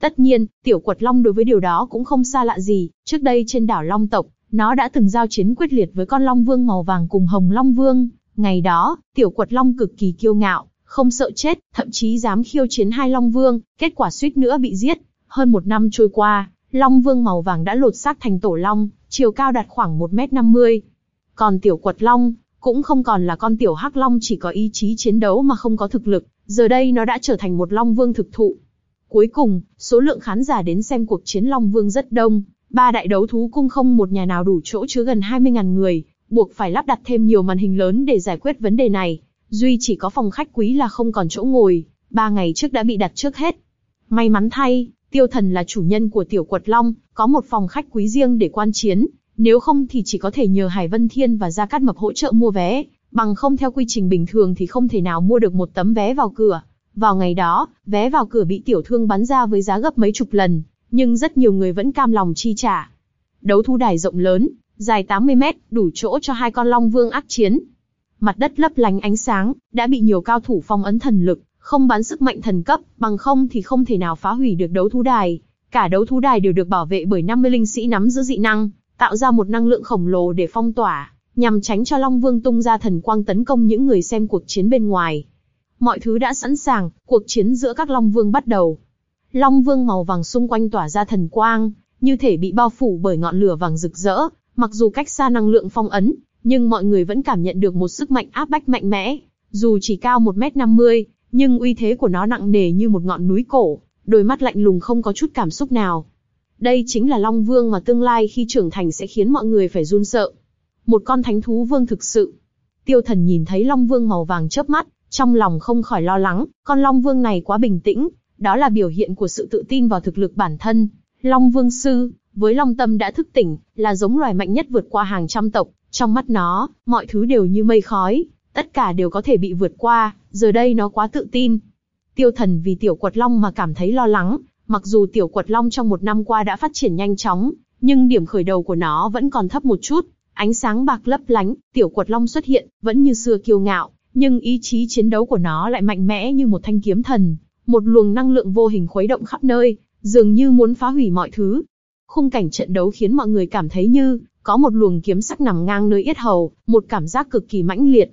Tất nhiên, tiểu quật long đối với điều đó cũng không xa lạ gì, trước đây trên đảo long tộc, nó đã từng giao chiến quyết liệt với con long vương màu vàng cùng hồng long vương. Ngày đó, tiểu quật long cực kỳ kiêu ngạo, không sợ chết, thậm chí dám khiêu chiến hai long vương, kết quả suýt nữa bị giết. Hơn một năm trôi qua, long vương màu vàng đã lột xác thành tổ long, chiều cao đạt khoảng 1m50. Còn tiểu quật long, cũng không còn là con tiểu hắc long chỉ có ý chí chiến đấu mà không có thực lực, giờ đây nó đã trở thành một long vương thực thụ. Cuối cùng, số lượng khán giả đến xem cuộc chiến long vương rất đông, ba đại đấu thú cung không một nhà nào đủ chỗ chứa gần 20.000 người, buộc phải lắp đặt thêm nhiều màn hình lớn để giải quyết vấn đề này. Duy chỉ có phòng khách quý là không còn chỗ ngồi, ba ngày trước đã bị đặt trước hết. May mắn thay, tiêu thần là chủ nhân của tiểu quật long, có một phòng khách quý riêng để quan chiến, nếu không thì chỉ có thể nhờ Hải Vân Thiên và Gia Cát Mập hỗ trợ mua vé, bằng không theo quy trình bình thường thì không thể nào mua được một tấm vé vào cửa. Vào ngày đó, vé vào cửa bị tiểu thương bắn ra với giá gấp mấy chục lần, nhưng rất nhiều người vẫn cam lòng chi trả. Đấu thu đài rộng lớn, dài 80 mét, đủ chỗ cho hai con long vương ác chiến. Mặt đất lấp lánh ánh sáng, đã bị nhiều cao thủ phong ấn thần lực, không bắn sức mạnh thần cấp, bằng không thì không thể nào phá hủy được đấu thú đài. Cả đấu thú đài đều được bảo vệ bởi 50 linh sĩ nắm giữ dị năng, tạo ra một năng lượng khổng lồ để phong tỏa, nhằm tránh cho Long Vương tung ra thần quang tấn công những người xem cuộc chiến bên ngoài. Mọi thứ đã sẵn sàng, cuộc chiến giữa các Long Vương bắt đầu. Long Vương màu vàng xung quanh tỏa ra thần quang, như thể bị bao phủ bởi ngọn lửa vàng rực rỡ, mặc dù cách xa năng lượng phong ấn, nhưng mọi người vẫn cảm nhận được một sức mạnh áp bách mạnh mẽ. Dù chỉ cao 1m50, nhưng uy thế của nó nặng nề như một ngọn núi cổ, đôi mắt lạnh lùng không có chút cảm xúc nào. Đây chính là Long Vương mà tương lai khi trưởng thành sẽ khiến mọi người phải run sợ. Một con thánh thú vương thực sự. Tiêu thần nhìn thấy Long Vương màu vàng chớp mắt, trong lòng không khỏi lo lắng, con Long Vương này quá bình tĩnh, đó là biểu hiện của sự tự tin vào thực lực bản thân. Long Vương Sư, với Long Tâm đã thức tỉnh, là giống loài mạnh nhất vượt qua hàng trăm tộc, trong mắt nó, mọi thứ đều như mây khói, tất cả đều có thể bị vượt qua, giờ đây nó quá tự tin. Tiêu thần vì tiểu quật long mà cảm thấy lo lắng, mặc dù tiểu quật long trong một năm qua đã phát triển nhanh chóng, nhưng điểm khởi đầu của nó vẫn còn thấp một chút. Ánh sáng bạc lấp lánh, tiểu quật long xuất hiện, vẫn như xưa kiêu ngạo, nhưng ý chí chiến đấu của nó lại mạnh mẽ như một thanh kiếm thần, một luồng năng lượng vô hình khuấy động khắp nơi, dường như muốn phá hủy mọi thứ. Khung cảnh trận đấu khiến mọi người cảm thấy như có một luồng kiếm sắc nằm ngang nơi yết hầu, một cảm giác cực kỳ mãnh liệt.